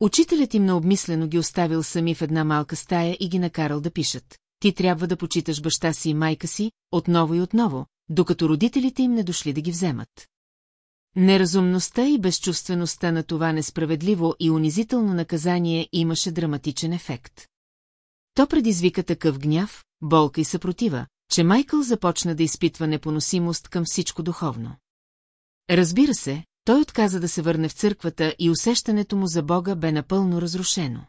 Учителят им наобмислено ги оставил сами в една малка стая и ги накарал да пишат. Ти трябва да почиташ баща си и майка си, отново и отново, докато родителите им не дошли да ги вземат. Неразумността и безчувствеността на това несправедливо и унизително наказание имаше драматичен ефект. То предизвика такъв гняв, болка и съпротива, че Майкъл започна да изпитва непоносимост към всичко духовно. Разбира се, той отказа да се върне в църквата и усещането му за Бога бе напълно разрушено.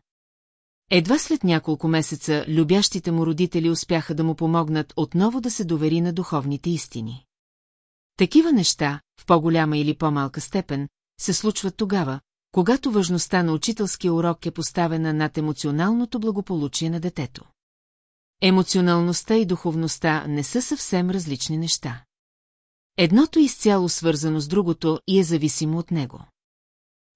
Едва след няколко месеца любящите му родители успяха да му помогнат отново да се довери на духовните истини. Такива неща, в по-голяма или по-малка степен, се случват тогава, когато важността на учителския урок е поставена над емоционалното благополучие на детето. Емоционалността и духовността не са съвсем различни неща. Едното е изцяло свързано с другото и е зависимо от него.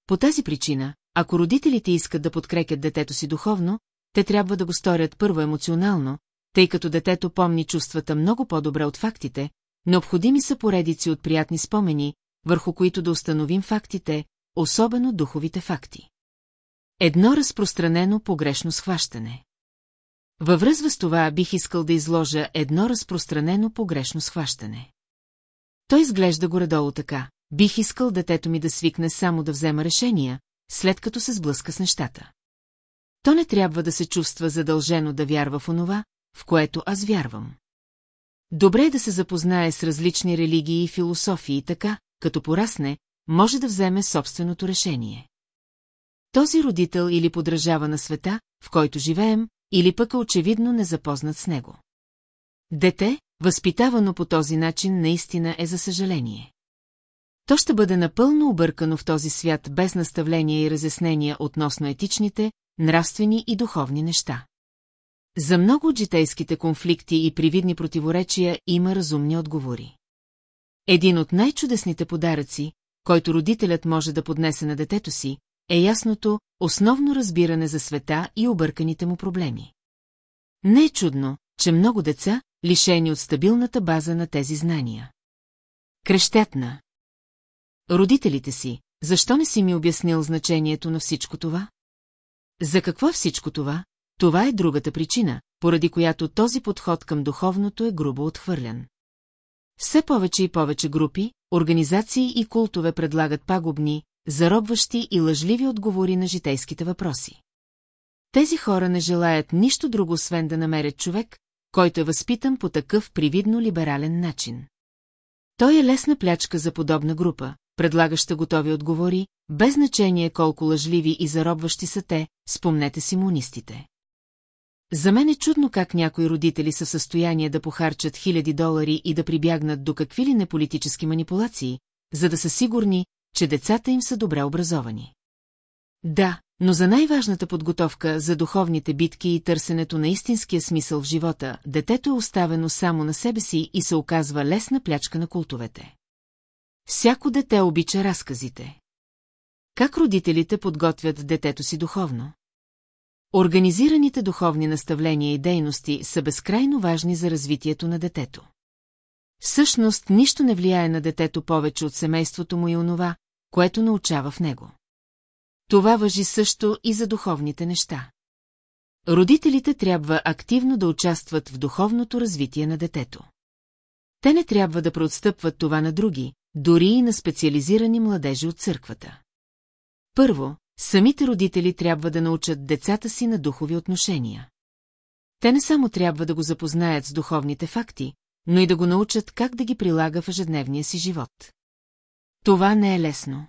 По тази причина, ако родителите искат да подкрепят детето си духовно, те трябва да го сторят първо емоционално, тъй като детето помни чувствата много по-добре от фактите, необходими са поредици от приятни спомени, върху които да установим фактите, особено духовите факти. Едно разпространено погрешно схващане. Във връзва с това бих искал да изложа едно разпространено погрешно схващане. Той изглежда горе-долу така. Бих искал детето ми да свикне само да взема решения, след като се сблъска с нещата. То не трябва да се чувства задължено да вярва в онова, в което аз вярвам. Добре е да се запознае с различни религии и философии така, като порасне, може да вземе собственото решение. Този родител или подражава на света, в който живеем, или пък е очевидно незапознат с него. Дете, възпитавано по този начин, наистина е за съжаление. То ще бъде напълно объркано в този свят без наставления и разяснения относно етичните, нравствени и духовни неща. За много от житейските конфликти и привидни противоречия има разумни отговори. Един от най-чудесните подаръци, който родителят може да поднесе на детето си, е ясното, основно разбиране за света и обърканите му проблеми. Не е чудно, че много деца, лишени от стабилната база на тези знания. Крещят на родителите си, защо не си ми обяснил значението на всичко това? За какво е всичко това? Това е другата причина, поради която този подход към духовното е грубо отхвърлян. Все повече и повече групи, организации и култове предлагат пагубни, заробващи и лъжливи отговори на житейските въпроси. Тези хора не желаят нищо друго, освен да намерят човек, който е възпитан по такъв привидно либерален начин. Той е лесна плячка за подобна група, предлагаща готови отговори, без значение колко лъжливи и заробващи са те, спомнете си мунистите. За мен е чудно как някои родители са в състояние да похарчат хиляди долари и да прибягнат до какви ли не политически манипулации, за да са сигурни, че децата им са добре образовани. Да, но за най-важната подготовка за духовните битки и търсенето на истинския смисъл в живота, детето е оставено само на себе си и се оказва лесна плячка на култовете. Всяко дете обича разказите. Как родителите подготвят детето си духовно? Организираните духовни наставления и дейности са безкрайно важни за развитието на детето. Всъщност, нищо не влияе на детето повече от семейството му и онова, което научава в него. Това въжи също и за духовните неща. Родителите трябва активно да участват в духовното развитие на детето. Те не трябва да преотстъпват това на други, дори и на специализирани младежи от църквата. Първо, самите родители трябва да научат децата си на духови отношения. Те не само трябва да го запознаят с духовните факти, но и да го научат как да ги прилага в ежедневния си живот. Това не е лесно.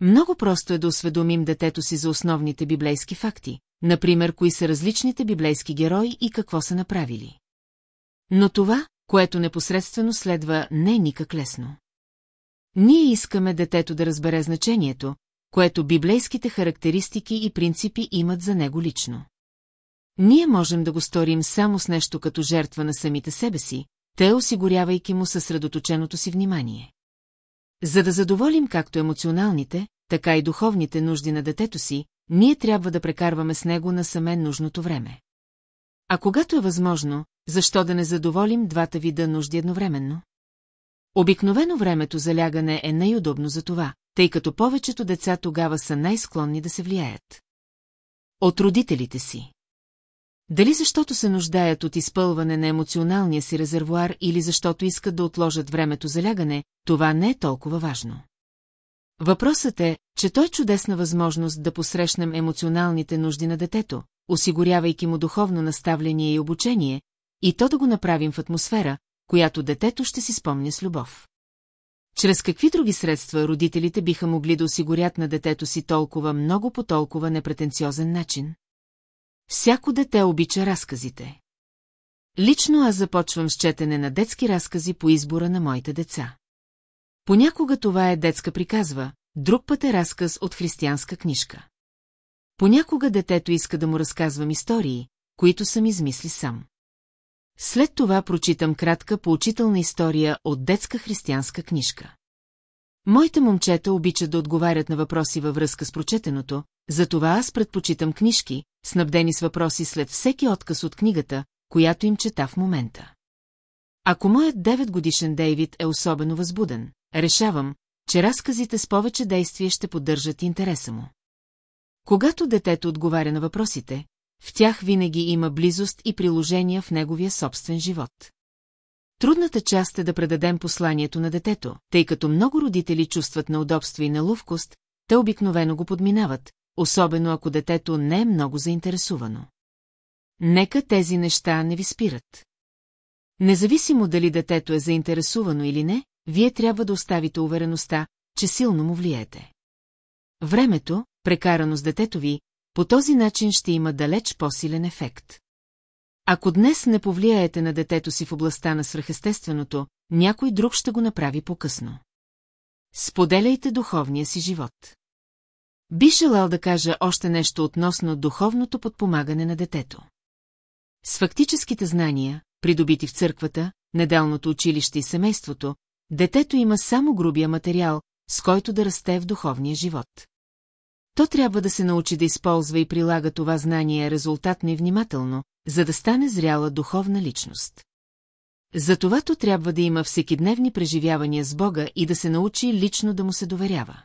Много просто е да осведомим детето си за основните библейски факти, например, кои са различните библейски герои и какво са направили. Но това, което непосредствено следва, не е никак лесно. Ние искаме детето да разбере значението, което библейските характеристики и принципи имат за него лично. Ние можем да го сторим само с нещо като жертва на самите себе си, те осигурявайки му съсредоточеното си внимание. За да задоволим както емоционалните, така и духовните нужди на детето си, ние трябва да прекарваме с него насаме нужното време. А когато е възможно, защо да не задоволим двата вида нужди едновременно? Обикновено времето за лягане е най-удобно за това, тъй като повечето деца тогава са най-склонни да се влияят. От родителите си. Дали защото се нуждаят от изпълване на емоционалния си резервуар или защото искат да отложат времето за лягане, това не е толкова важно. Въпросът е, че той е чудесна възможност да посрещнем емоционалните нужди на детето, осигурявайки му духовно наставление и обучение, и то да го направим в атмосфера, която детето ще си спомня с любов. Чрез какви други средства родителите биха могли да осигурят на детето си толкова много по толкова непретенциозен начин? Всяко дете обича разказите. Лично аз започвам с четене на детски разкази по избора на моите деца. Понякога това е детска приказва, друг път е разказ от християнска книжка. Понякога детето иска да му разказвам истории, които съм измисли сам. След това прочитам кратка поучителна история от детска християнска книжка. Моите момчета обичат да отговарят на въпроси във връзка с прочетеното, затова аз предпочитам книжки, снабдени с въпроси след всеки отказ от книгата, която им чета в момента. Ако моят 9 годишен Дейвид е особено възбуден, решавам, че разказите с повече действие ще поддържат интереса му. Когато детето отговаря на въпросите, в тях винаги има близост и приложения в неговия собствен живот. Трудната част е да предадем посланието на детето, тъй като много родители чувстват неудобство и неловкост, те обикновено го подминават, особено ако детето не е много заинтересувано. Нека тези неща не ви спират. Независимо дали детето е заинтересувано или не, вие трябва да оставите увереността, че силно му влиете. Времето, прекарано с детето ви, по този начин ще има далеч по-силен ефект. Ако днес не повлияете на детето си в областта на свръхестественото, някой друг ще го направи по-късно. Споделяйте духовния си живот. Би желал да кажа още нещо относно духовното подпомагане на детето. С фактическите знания, придобити в църквата, неделното училище и семейството, детето има само грубия материал, с който да расте в духовния живот. То трябва да се научи да използва и прилага това знание резултатно и внимателно, за да стане зряла духовна личност. Затова то трябва да има всекидневни преживявания с Бога и да се научи лично да му се доверява.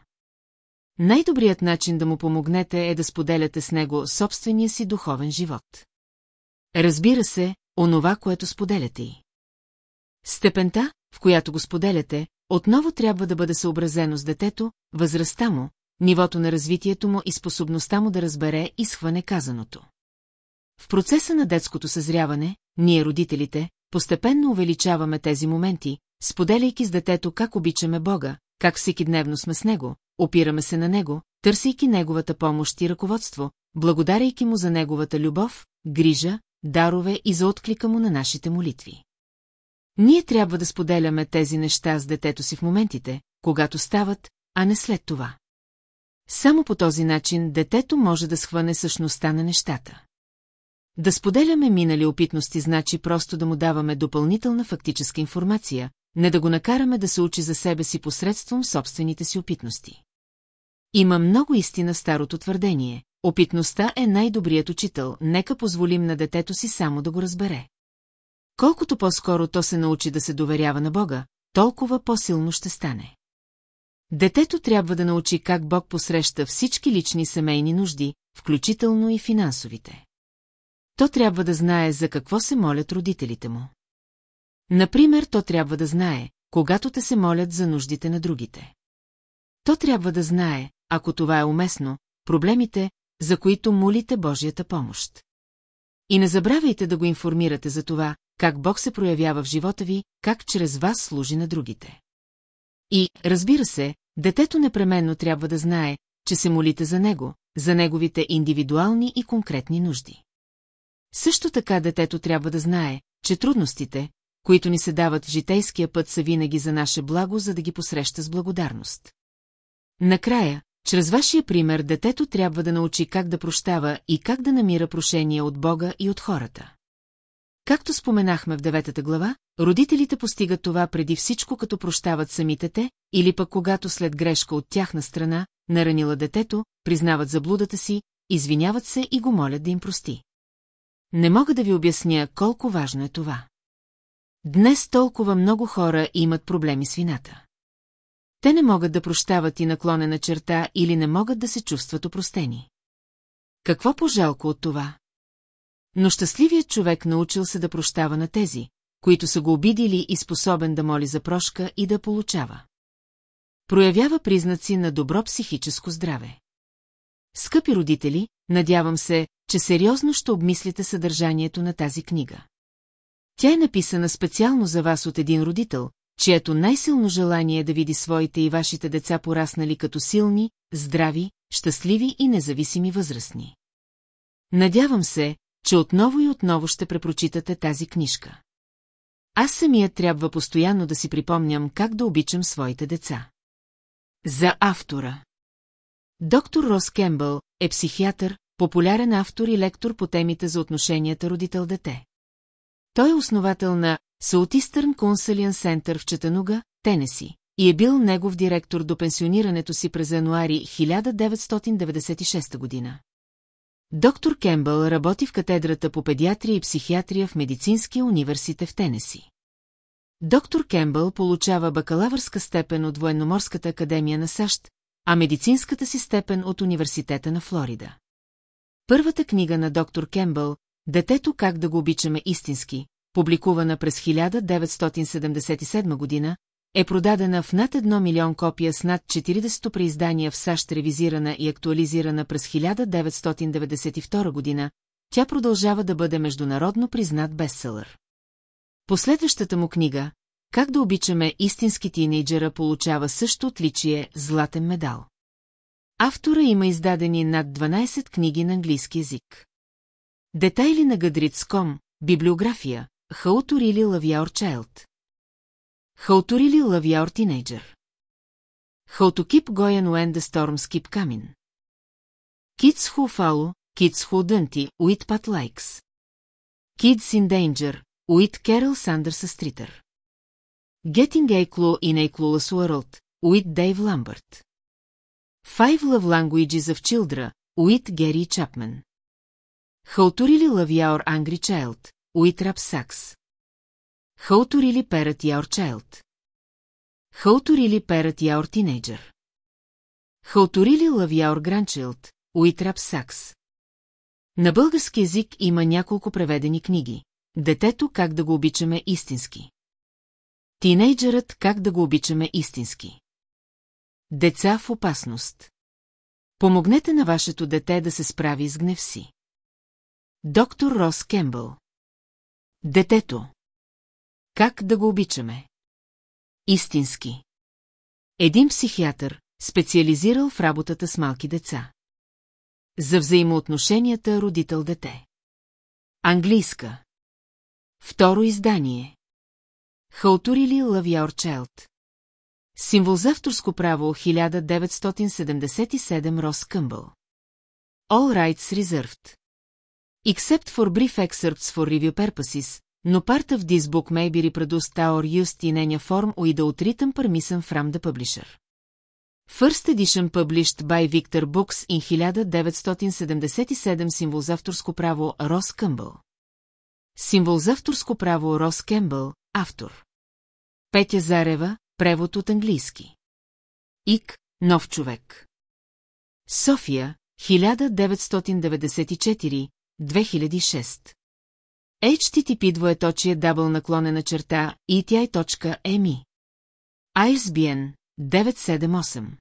Най-добрият начин да му помогнете е да споделяте с него собствения си духовен живот. Разбира се, онова, което споделяте и. Степента, в която го споделяте, отново трябва да бъде съобразено с детето, възрастта му, нивото на развитието му и способността му да разбере и схване казаното. В процеса на детското съзряване, ние родителите, постепенно увеличаваме тези моменти, споделяйки с детето как обичаме Бога, как всеки дневно сме с Него, опираме се на Него, търсейки Неговата помощ и ръководство, благодарейки Му за Неговата любов, грижа, дарове и за отклика Му на нашите молитви. Ние трябва да споделяме тези неща с детето си в моментите, когато стават, а не след това. Само по този начин детето може да схване същността на нещата. Да споделяме минали опитности значи просто да му даваме допълнителна фактическа информация, не да го накараме да се учи за себе си посредством собствените си опитности. Има много истина старото твърдение. Опитността е най-добрият учител, нека позволим на детето си само да го разбере. Колкото по-скоро то се научи да се доверява на Бога, толкова по-силно ще стане. Детето трябва да научи как Бог посреща всички лични семейни нужди, включително и финансовите. То трябва да знае за какво се молят родителите му. Например, то трябва да знае, когато те се молят за нуждите на другите. То трябва да знае, ако това е уместно, проблемите, за които молите Божията помощ. И не забравяйте да го информирате за това, как Бог се проявява в живота ви, как чрез вас служи на другите. И, разбира се, детето непременно трябва да знае, че се молите за него, за неговите индивидуални и конкретни нужди. Също така детето трябва да знае, че трудностите, които ни се дават в житейския път са винаги за наше благо, за да ги посреща с благодарност. Накрая, чрез вашия пример детето трябва да научи как да прощава и как да намира прошение от Бога и от хората. Както споменахме в деветата глава, родителите постигат това преди всичко като прощават самите те, или пък когато след грешка от тяхна страна, наранила детето, признават заблудата си, извиняват се и го молят да им прости. Не мога да ви обясня колко важно е това. Днес толкова много хора имат проблеми с вината. Те не могат да прощават и наклонена черта или не могат да се чувстват опростени. Какво пожалко от това? Но щастливият човек научил се да прощава на тези, които са го обидили и способен да моли за прошка и да получава. Проявява признаци на добро психическо здраве. Скъпи родители, надявам се, че сериозно ще обмислите съдържанието на тази книга. Тя е написана специално за вас от един родител, чието най-силно желание е да види своите и вашите деца пораснали като силни, здрави, щастливи и независими възрастни. Надявам се, че отново и отново ще препрочитате тази книжка. Аз самия трябва постоянно да си припомням как да обичам своите деца. За автора Доктор Рос Кембъл е психиатър, популярен автор и лектор по темите за отношенията родител-дете. Той е основател на Southeastern Counseling Center в Четануга, Тенеси, и е бил негов директор до пенсионирането си през януари 1996 година. Доктор Кембъл работи в катедрата по педиатрия и психиатрия в Медицинския университет в Тенеси. Доктор Кембъл получава бакалавърска степен от Военноморската академия на САЩ, а медицинската си степен от Университета на Флорида. Първата книга на доктор Кембъл «Детето как да го обичаме истински», публикувана през 1977 година, е продадена в над 1 милион копия с над 40 преиздания в САЩ ревизирана и актуализирана през 1992 година, тя продължава да бъде международно признат бестселър. Последващата му книга «Как да обичаме истински тинейджера» получава също отличие «Златен медал». Автора има издадени над 12 книги на английски язик. Детайли на Гадрицком, библиография, How to really love How to really Love Your Teenager. How to keep going when the storms keep coming. Kids who Ху kids who don't. With Pat Likes. Kids in danger. With Carol Sanders Streeter. Getting a clue in a clueless world, with Dave Lambert. Five Love Languages of Children, with Gary Chapman. How to really love your angry child, with Rob Sacks. To really parent your teenager. How to really love your grandchild, with Rap Sachs. На български язик има няколко преведени книги. Детето как да го обичаме истински. Тинейджерът как да го обичаме истински. Деца в опасност. Помогнете на вашето дете да се справи с гнев си. Доктор Рос Кембъл. Детето. Как да го обичаме? Истински. Един психиатър, специализирал в работата с малки деца. За взаимоотношенията родител-дете. Английска. Второ издание. Love Your Child. Символ за авторско право 1977 Рос Къмбъл. All rights reserved. Except for brief excerpts for review purposes, no part of this book may be reproduced or used in any form without written permission from the publisher. First edition published by Victor Books in 1977 Символ за авторско право Рос Къмбъл. Символ за авторско право Рос Кембъл, автор. Петя Зарева, превод от английски. Ик, нов човек. София, 1994, 2006. HTTP двоеточие дабл наклонена черта eti.me ISBN 978